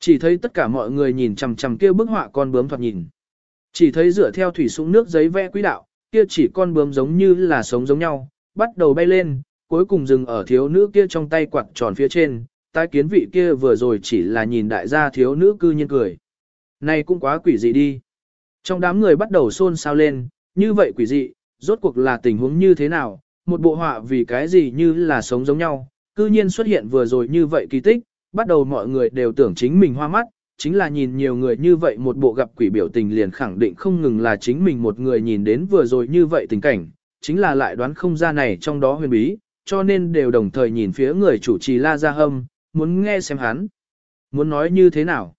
Chỉ thấy tất cả mọi người nhìn chằm chằm kêu bức họa con bướm thoạt nhìn. Chỉ thấy dựa theo thủy súng nước giấy vẽ quỹ đạo, kia chỉ con bướm giống như là sống giống nhau, bắt đầu bay lên, cuối cùng dừng ở thiếu nữ kia trong tay quạt tròn phía trên, tái kiến vị kia vừa rồi chỉ là nhìn đại gia thiếu nữ cư nhiên cười. Này cũng quá quỷ dị đi. Trong đám người bắt đầu xôn xao lên, như vậy quỷ dị, rốt cuộc là tình huống như thế nào, một bộ họa vì cái gì như là sống giống nhau, cư nhiên xuất hiện vừa rồi như vậy kỳ tích, bắt đầu mọi người đều tưởng chính mình hoa mắt, chính là nhìn nhiều người như vậy một bộ gặp quỷ biểu tình liền khẳng định không ngừng là chính mình một người nhìn đến vừa rồi như vậy tình cảnh, chính là lại đoán không ra này trong đó huyền bí, cho nên đều đồng thời nhìn phía người chủ trì La Gia Hâm, muốn nghe xem hắn. Muốn nói như thế nào?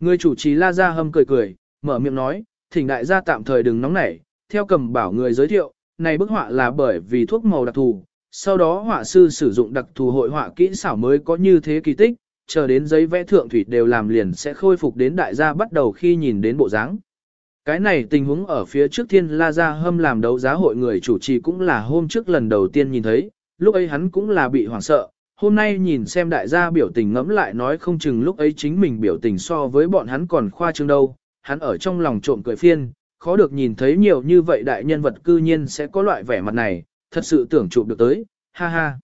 Người chủ trì La Gia Hâm cười cười, mở miệng nói, thỉnh đại gia tạm thời đừng nóng nảy, theo cầm bảo người giới thiệu, này bức họa là bởi vì thuốc màu đặc thù, sau đó họa sư sử dụng đặc thù hội họa kỹ xảo mới có như thế kỳ tích, chờ đến giấy vẽ thượng thủy đều làm liền sẽ khôi phục đến đại gia bắt đầu khi nhìn đến bộ dáng. Cái này tình huống ở phía trước thiên la gia hâm làm đấu giá hội người chủ trì cũng là hôm trước lần đầu tiên nhìn thấy, lúc ấy hắn cũng là bị hoảng sợ, hôm nay nhìn xem đại gia biểu tình ngẫm lại nói không chừng lúc ấy chính mình biểu tình so với bọn hắn còn khoa trương đâu, hắn ở trong lòng trộm cười phiên, khó được nhìn thấy nhiều như vậy đại nhân vật cư nhiên sẽ có loại vẻ mặt này, thật sự tưởng chụp được tới, ha ha.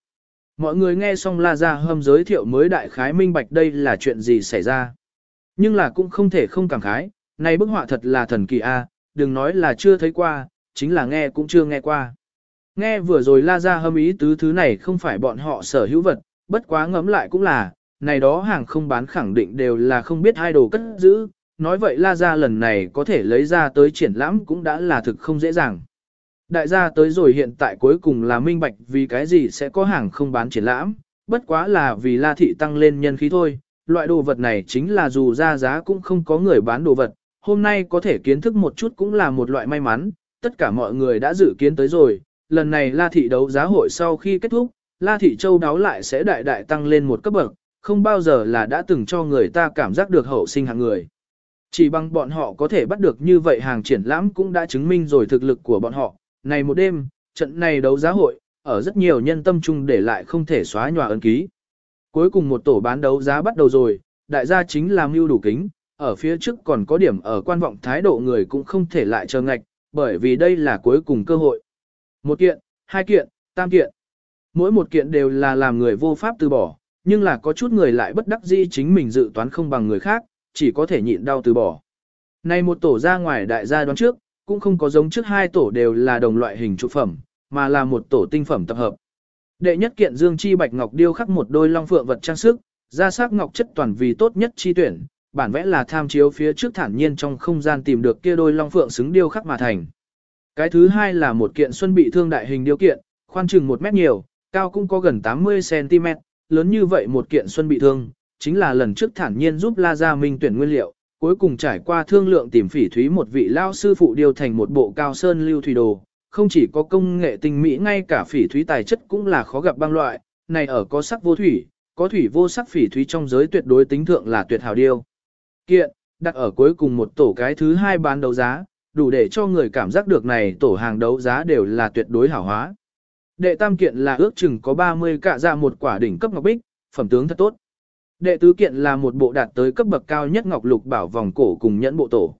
Mọi người nghe xong La Gia Hâm giới thiệu mới đại khái minh bạch đây là chuyện gì xảy ra. Nhưng là cũng không thể không cảm khái, này bức họa thật là thần kỳ a, đừng nói là chưa thấy qua, chính là nghe cũng chưa nghe qua. Nghe vừa rồi La Gia Hâm ý tứ thứ này không phải bọn họ sở hữu vật, bất quá ngẫm lại cũng là, này đó hàng không bán khẳng định đều là không biết hai đồ cất giữ, nói vậy La Gia lần này có thể lấy ra tới triển lãm cũng đã là thực không dễ dàng. Đại gia tới rồi hiện tại cuối cùng là minh bạch vì cái gì sẽ có hàng không bán triển lãm, bất quá là vì La Thị tăng lên nhân khí thôi, loại đồ vật này chính là dù ra giá cũng không có người bán đồ vật, hôm nay có thể kiến thức một chút cũng là một loại may mắn, tất cả mọi người đã dự kiến tới rồi, lần này La Thị đấu giá hội sau khi kết thúc, La Thị Châu đáo lại sẽ đại đại tăng lên một cấp bậc, không bao giờ là đã từng cho người ta cảm giác được hậu sinh hạng người. Chỉ bằng bọn họ có thể bắt được như vậy hàng triển lãm cũng đã chứng minh rồi thực lực của bọn họ. Này một đêm, trận này đấu giá hội, ở rất nhiều nhân tâm chung để lại không thể xóa nhòa ấn ký. Cuối cùng một tổ bán đấu giá bắt đầu rồi, đại gia chính là mưu đủ kính, ở phía trước còn có điểm ở quan vọng thái độ người cũng không thể lại chờ ngạch, bởi vì đây là cuối cùng cơ hội. Một kiện, hai kiện, tam kiện. Mỗi một kiện đều là làm người vô pháp từ bỏ, nhưng là có chút người lại bất đắc dĩ chính mình dự toán không bằng người khác, chỉ có thể nhịn đau từ bỏ. Này một tổ ra ngoài đại gia đoán trước, cũng không có giống trước hai tổ đều là đồng loại hình trụ phẩm, mà là một tổ tinh phẩm tập hợp. Đệ nhất kiện dương chi bạch ngọc điêu khắc một đôi long phượng vật trang sức, ra sắc ngọc chất toàn vì tốt nhất chi tuyển, bản vẽ là tham chiếu phía trước thản nhiên trong không gian tìm được kia đôi long phượng xứng điêu khắc mà thành. Cái thứ hai là một kiện xuân bị thương đại hình điều kiện, khoan chừng một mét nhiều, cao cũng có gần 80cm, lớn như vậy một kiện xuân bị thương, chính là lần trước thản nhiên giúp La Gia Minh tuyển nguyên liệu, cuối cùng trải qua thương lượng tìm phỉ thúy một vị lao sư phụ điều thành một bộ cao sơn lưu thủy đồ, không chỉ có công nghệ tinh mỹ ngay cả phỉ thúy tài chất cũng là khó gặp băng loại, này ở có sắc vô thủy, có thủy vô sắc phỉ thúy trong giới tuyệt đối tính thượng là tuyệt hảo điêu. Kiện, đặt ở cuối cùng một tổ cái thứ hai bán đấu giá, đủ để cho người cảm giác được này tổ hàng đấu giá đều là tuyệt đối hảo hóa. Đệ tam kiện là ước chừng có 30 cạ dạ một quả đỉnh cấp ngọc bích, phẩm tướng thật tốt. Đệ tứ kiện là một bộ đạt tới cấp bậc cao nhất ngọc lục bảo vòng cổ cùng nhẫn bộ tổ.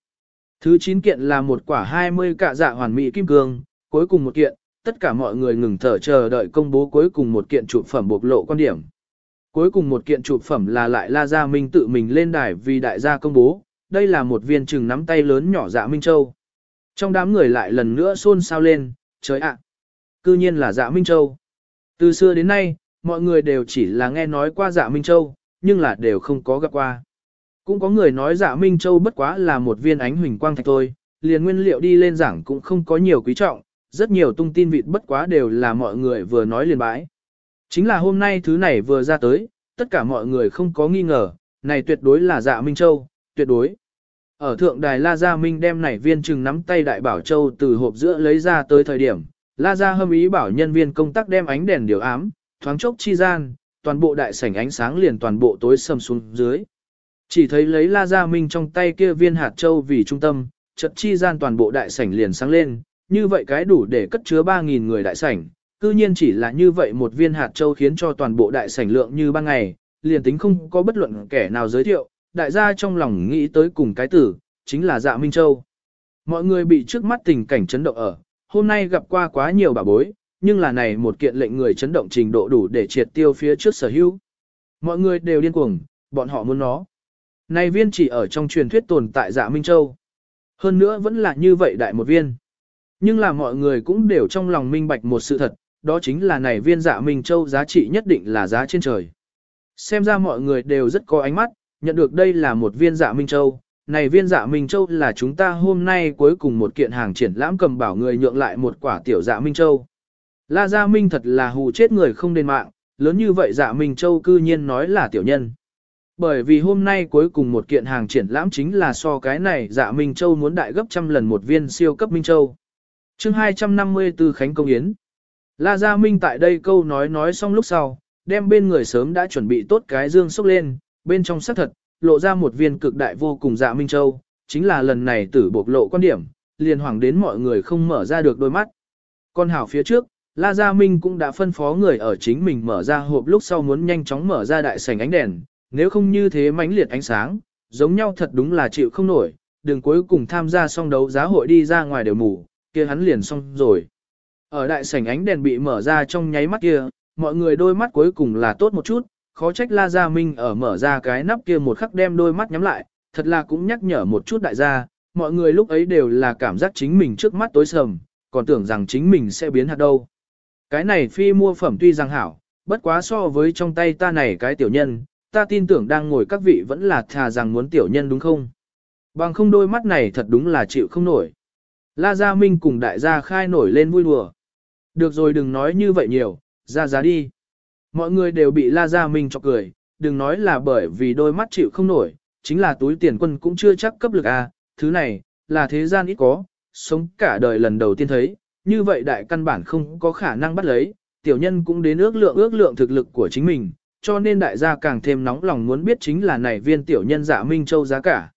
Thứ chín kiện là một quả 20 cạ dạ hoàn mỹ kim cương, cuối cùng một kiện, tất cả mọi người ngừng thở chờ đợi công bố cuối cùng một kiện trụ phẩm bộc lộ quan điểm. Cuối cùng một kiện trụ phẩm là lại La Gia Minh tự mình lên đài vì đại gia công bố, đây là một viên trừng nắm tay lớn nhỏ dạ Minh Châu. Trong đám người lại lần nữa xôn xao lên, trời ạ, cư nhiên là dạ Minh Châu. Từ xưa đến nay, mọi người đều chỉ là nghe nói qua dạ Minh Châu, nhưng là đều không có gặp qua. Cũng có người nói dạ Minh Châu bất quá là một viên ánh huỳnh quang thạch thôi, liền nguyên liệu đi lên giảng cũng không có nhiều quý trọng, rất nhiều tung tin vịt bất quá đều là mọi người vừa nói liền bãi. Chính là hôm nay thứ này vừa ra tới, tất cả mọi người không có nghi ngờ, này tuyệt đối là dạ Minh Châu, tuyệt đối. Ở thượng đài La Gia Minh đem nảy viên trừng nắm tay đại bảo châu từ hộp giữa lấy ra tới thời điểm, La Gia hâm ý bảo nhân viên công tác đem ánh đèn điều ám, thoáng chốc chi gian, toàn bộ đại sảnh ánh sáng liền toàn bộ tối sầm xuống dưới. Chỉ thấy lấy La Gia Minh trong tay kia viên hạt châu vì trung tâm, chợt chi gian toàn bộ đại sảnh liền sáng lên, như vậy cái đủ để cất chứa 3.000 người đại sảnh, cư nhiên chỉ là như vậy một viên hạt châu khiến cho toàn bộ đại sảnh lượng như ban ngày, liền tính không có bất luận kẻ nào giới thiệu, đại gia trong lòng nghĩ tới cùng cái tử, chính là dạ Minh Châu. Mọi người bị trước mắt tình cảnh chấn động ở, hôm nay gặp qua quá nhiều bà bối, nhưng là này một kiện lệnh người chấn động trình độ đủ để triệt tiêu phía trước sở hữu. Mọi người đều điên cuồng, bọn họ muốn nó. Này viên chỉ ở trong truyền thuyết tồn tại dạ Minh Châu. Hơn nữa vẫn là như vậy đại một viên. Nhưng là mọi người cũng đều trong lòng minh bạch một sự thật, đó chính là này viên dạ Minh Châu giá trị nhất định là giá trên trời. Xem ra mọi người đều rất có ánh mắt, nhận được đây là một viên dạ Minh Châu. Này viên dạ Minh Châu là chúng ta hôm nay cuối cùng một kiện hàng triển lãm cầm bảo người nhượng lại một quả tiểu dạ Minh Châu. La Gia Minh thật là hù chết người không đền mạng, lớn như vậy dạ Minh Châu cư nhiên nói là tiểu nhân. Bởi vì hôm nay cuối cùng một kiện hàng triển lãm chính là so cái này dạ Minh Châu muốn đại gấp trăm lần một viên siêu cấp Minh Châu. chương 254 Khánh Công Yến La Gia Minh tại đây câu nói nói xong lúc sau, đem bên người sớm đã chuẩn bị tốt cái dương xúc lên, bên trong xác thật, lộ ra một viên cực đại vô cùng dạ Minh Châu, chính là lần này tử bộc lộ quan điểm, liền hoảng đến mọi người không mở ra được đôi mắt. Con hảo phía trước, La Gia Minh cũng đã phân phó người ở chính mình mở ra hộp lúc sau muốn nhanh chóng mở ra đại sảnh ánh đèn, nếu không như thế mãnh liệt ánh sáng, giống nhau thật đúng là chịu không nổi, đừng cuối cùng tham gia xong đấu giá hội đi ra ngoài đều mù, kia hắn liền xong rồi. Ở đại sảnh ánh đèn bị mở ra trong nháy mắt kia, mọi người đôi mắt cuối cùng là tốt một chút, khó trách La Gia Minh ở mở ra cái nắp kia một khắc đem đôi mắt nhắm lại, thật là cũng nhắc nhở một chút đại gia, mọi người lúc ấy đều là cảm giác chính mình trước mắt tối sầm, còn tưởng rằng chính mình sẽ biến hạt đâu. Cái này phi mua phẩm tuy rằng hảo, bất quá so với trong tay ta này cái tiểu nhân, ta tin tưởng đang ngồi các vị vẫn là thà rằng muốn tiểu nhân đúng không? Bằng không đôi mắt này thật đúng là chịu không nổi. La Gia Minh cùng đại gia khai nổi lên vui đùa. Được rồi đừng nói như vậy nhiều, ra giá đi. Mọi người đều bị La Gia Minh chọc cười, đừng nói là bởi vì đôi mắt chịu không nổi, chính là túi tiền quân cũng chưa chắc cấp lực à, thứ này, là thế gian ít có, sống cả đời lần đầu tiên thấy, như vậy đại căn bản không có khả năng bắt lấy, tiểu nhân cũng đến ước lượng ước lượng thực lực của chính mình, cho nên đại gia càng thêm nóng lòng muốn biết chính là này viên tiểu nhân dạ Minh Châu giá cả.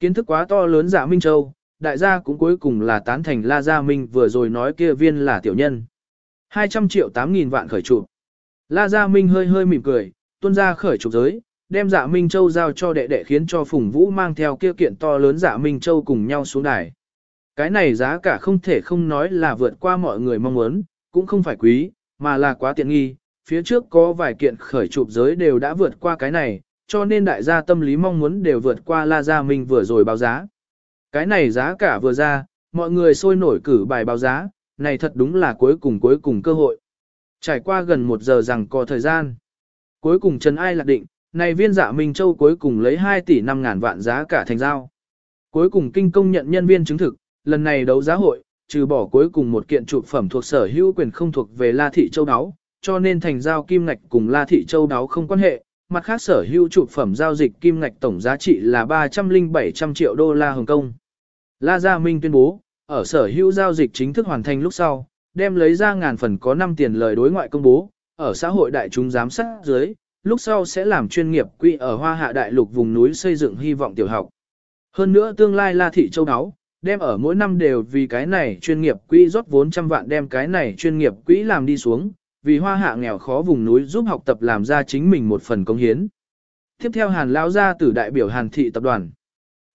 Kiến thức quá to lớn dạ Minh Châu, đại gia cũng cuối cùng là tán thành La Gia Minh vừa rồi nói kia viên là tiểu nhân. 200 triệu 8 nghìn vạn khởi trụ. La Gia Minh hơi hơi mỉm cười, tuân ra khởi chụp giới, đem dạ Minh Châu giao cho đệ đệ khiến cho Phùng Vũ mang theo kia kiện to lớn dạ Minh Châu cùng nhau xuống đài. Cái này giá cả không thể không nói là vượt qua mọi người mong muốn, cũng không phải quý, mà là quá tiện nghi. Phía trước có vài kiện khởi chụp giới đều đã vượt qua cái này, cho nên đại gia tâm lý mong muốn đều vượt qua La Gia Minh vừa rồi báo giá. Cái này giá cả vừa ra, mọi người sôi nổi cử bài báo giá, này thật đúng là cuối cùng cuối cùng cơ hội. Trải qua gần một giờ rằng có thời gian. Cuối cùng Trần Ai lạc định, này viên dạ Minh Châu cuối cùng lấy 2 tỷ 5 ngàn vạn giá cả thành giao. Cuối cùng kinh công nhận nhân viên chứng thực, lần này đấu giá hội, trừ bỏ cuối cùng một kiện trụ phẩm thuộc sở hữu quyền không thuộc về La Thị Châu Đáo, cho nên thành giao kim ngạch cùng La Thị Châu Đáo không quan hệ, mặt khác sở hữu trụ phẩm giao dịch kim ngạch tổng giá trị là 30700 triệu đô la Hồng Kông. La Gia Minh tuyên bố, ở sở hữu giao dịch chính thức hoàn thành lúc sau, đem lấy ra ngàn phần có 5 tiền lời đối ngoại công bố, ở xã hội đại chúng giám sát dưới, lúc sau sẽ làm chuyên nghiệp quỹ ở Hoa Hạ Đại Lục vùng núi xây dựng hy vọng tiểu học. Hơn nữa tương lai La Thị Châu Đáo, đem ở mỗi năm đều vì cái này chuyên nghiệp quỹ rót vốn trăm vạn đem cái này chuyên nghiệp quỹ làm đi xuống, vì Hoa Hạ nghèo khó vùng núi giúp học tập làm ra chính mình một phần công hiến. Tiếp theo Hàn Lao gia tử đại biểu Hàn Thị Tập đoàn.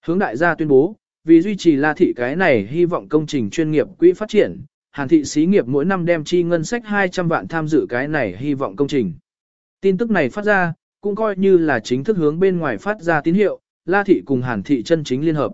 Hướng đại gia tuyên bố, vì duy trì La Thị cái này hy vọng công trình chuyên nghiệp quỹ phát triển, Hàn Thị xí nghiệp mỗi năm đem chi ngân sách 200 vạn tham dự cái này hy vọng công trình. Tin tức này phát ra, cũng coi như là chính thức hướng bên ngoài phát ra tín hiệu, La Thị cùng Hàn Thị chân chính liên hợp.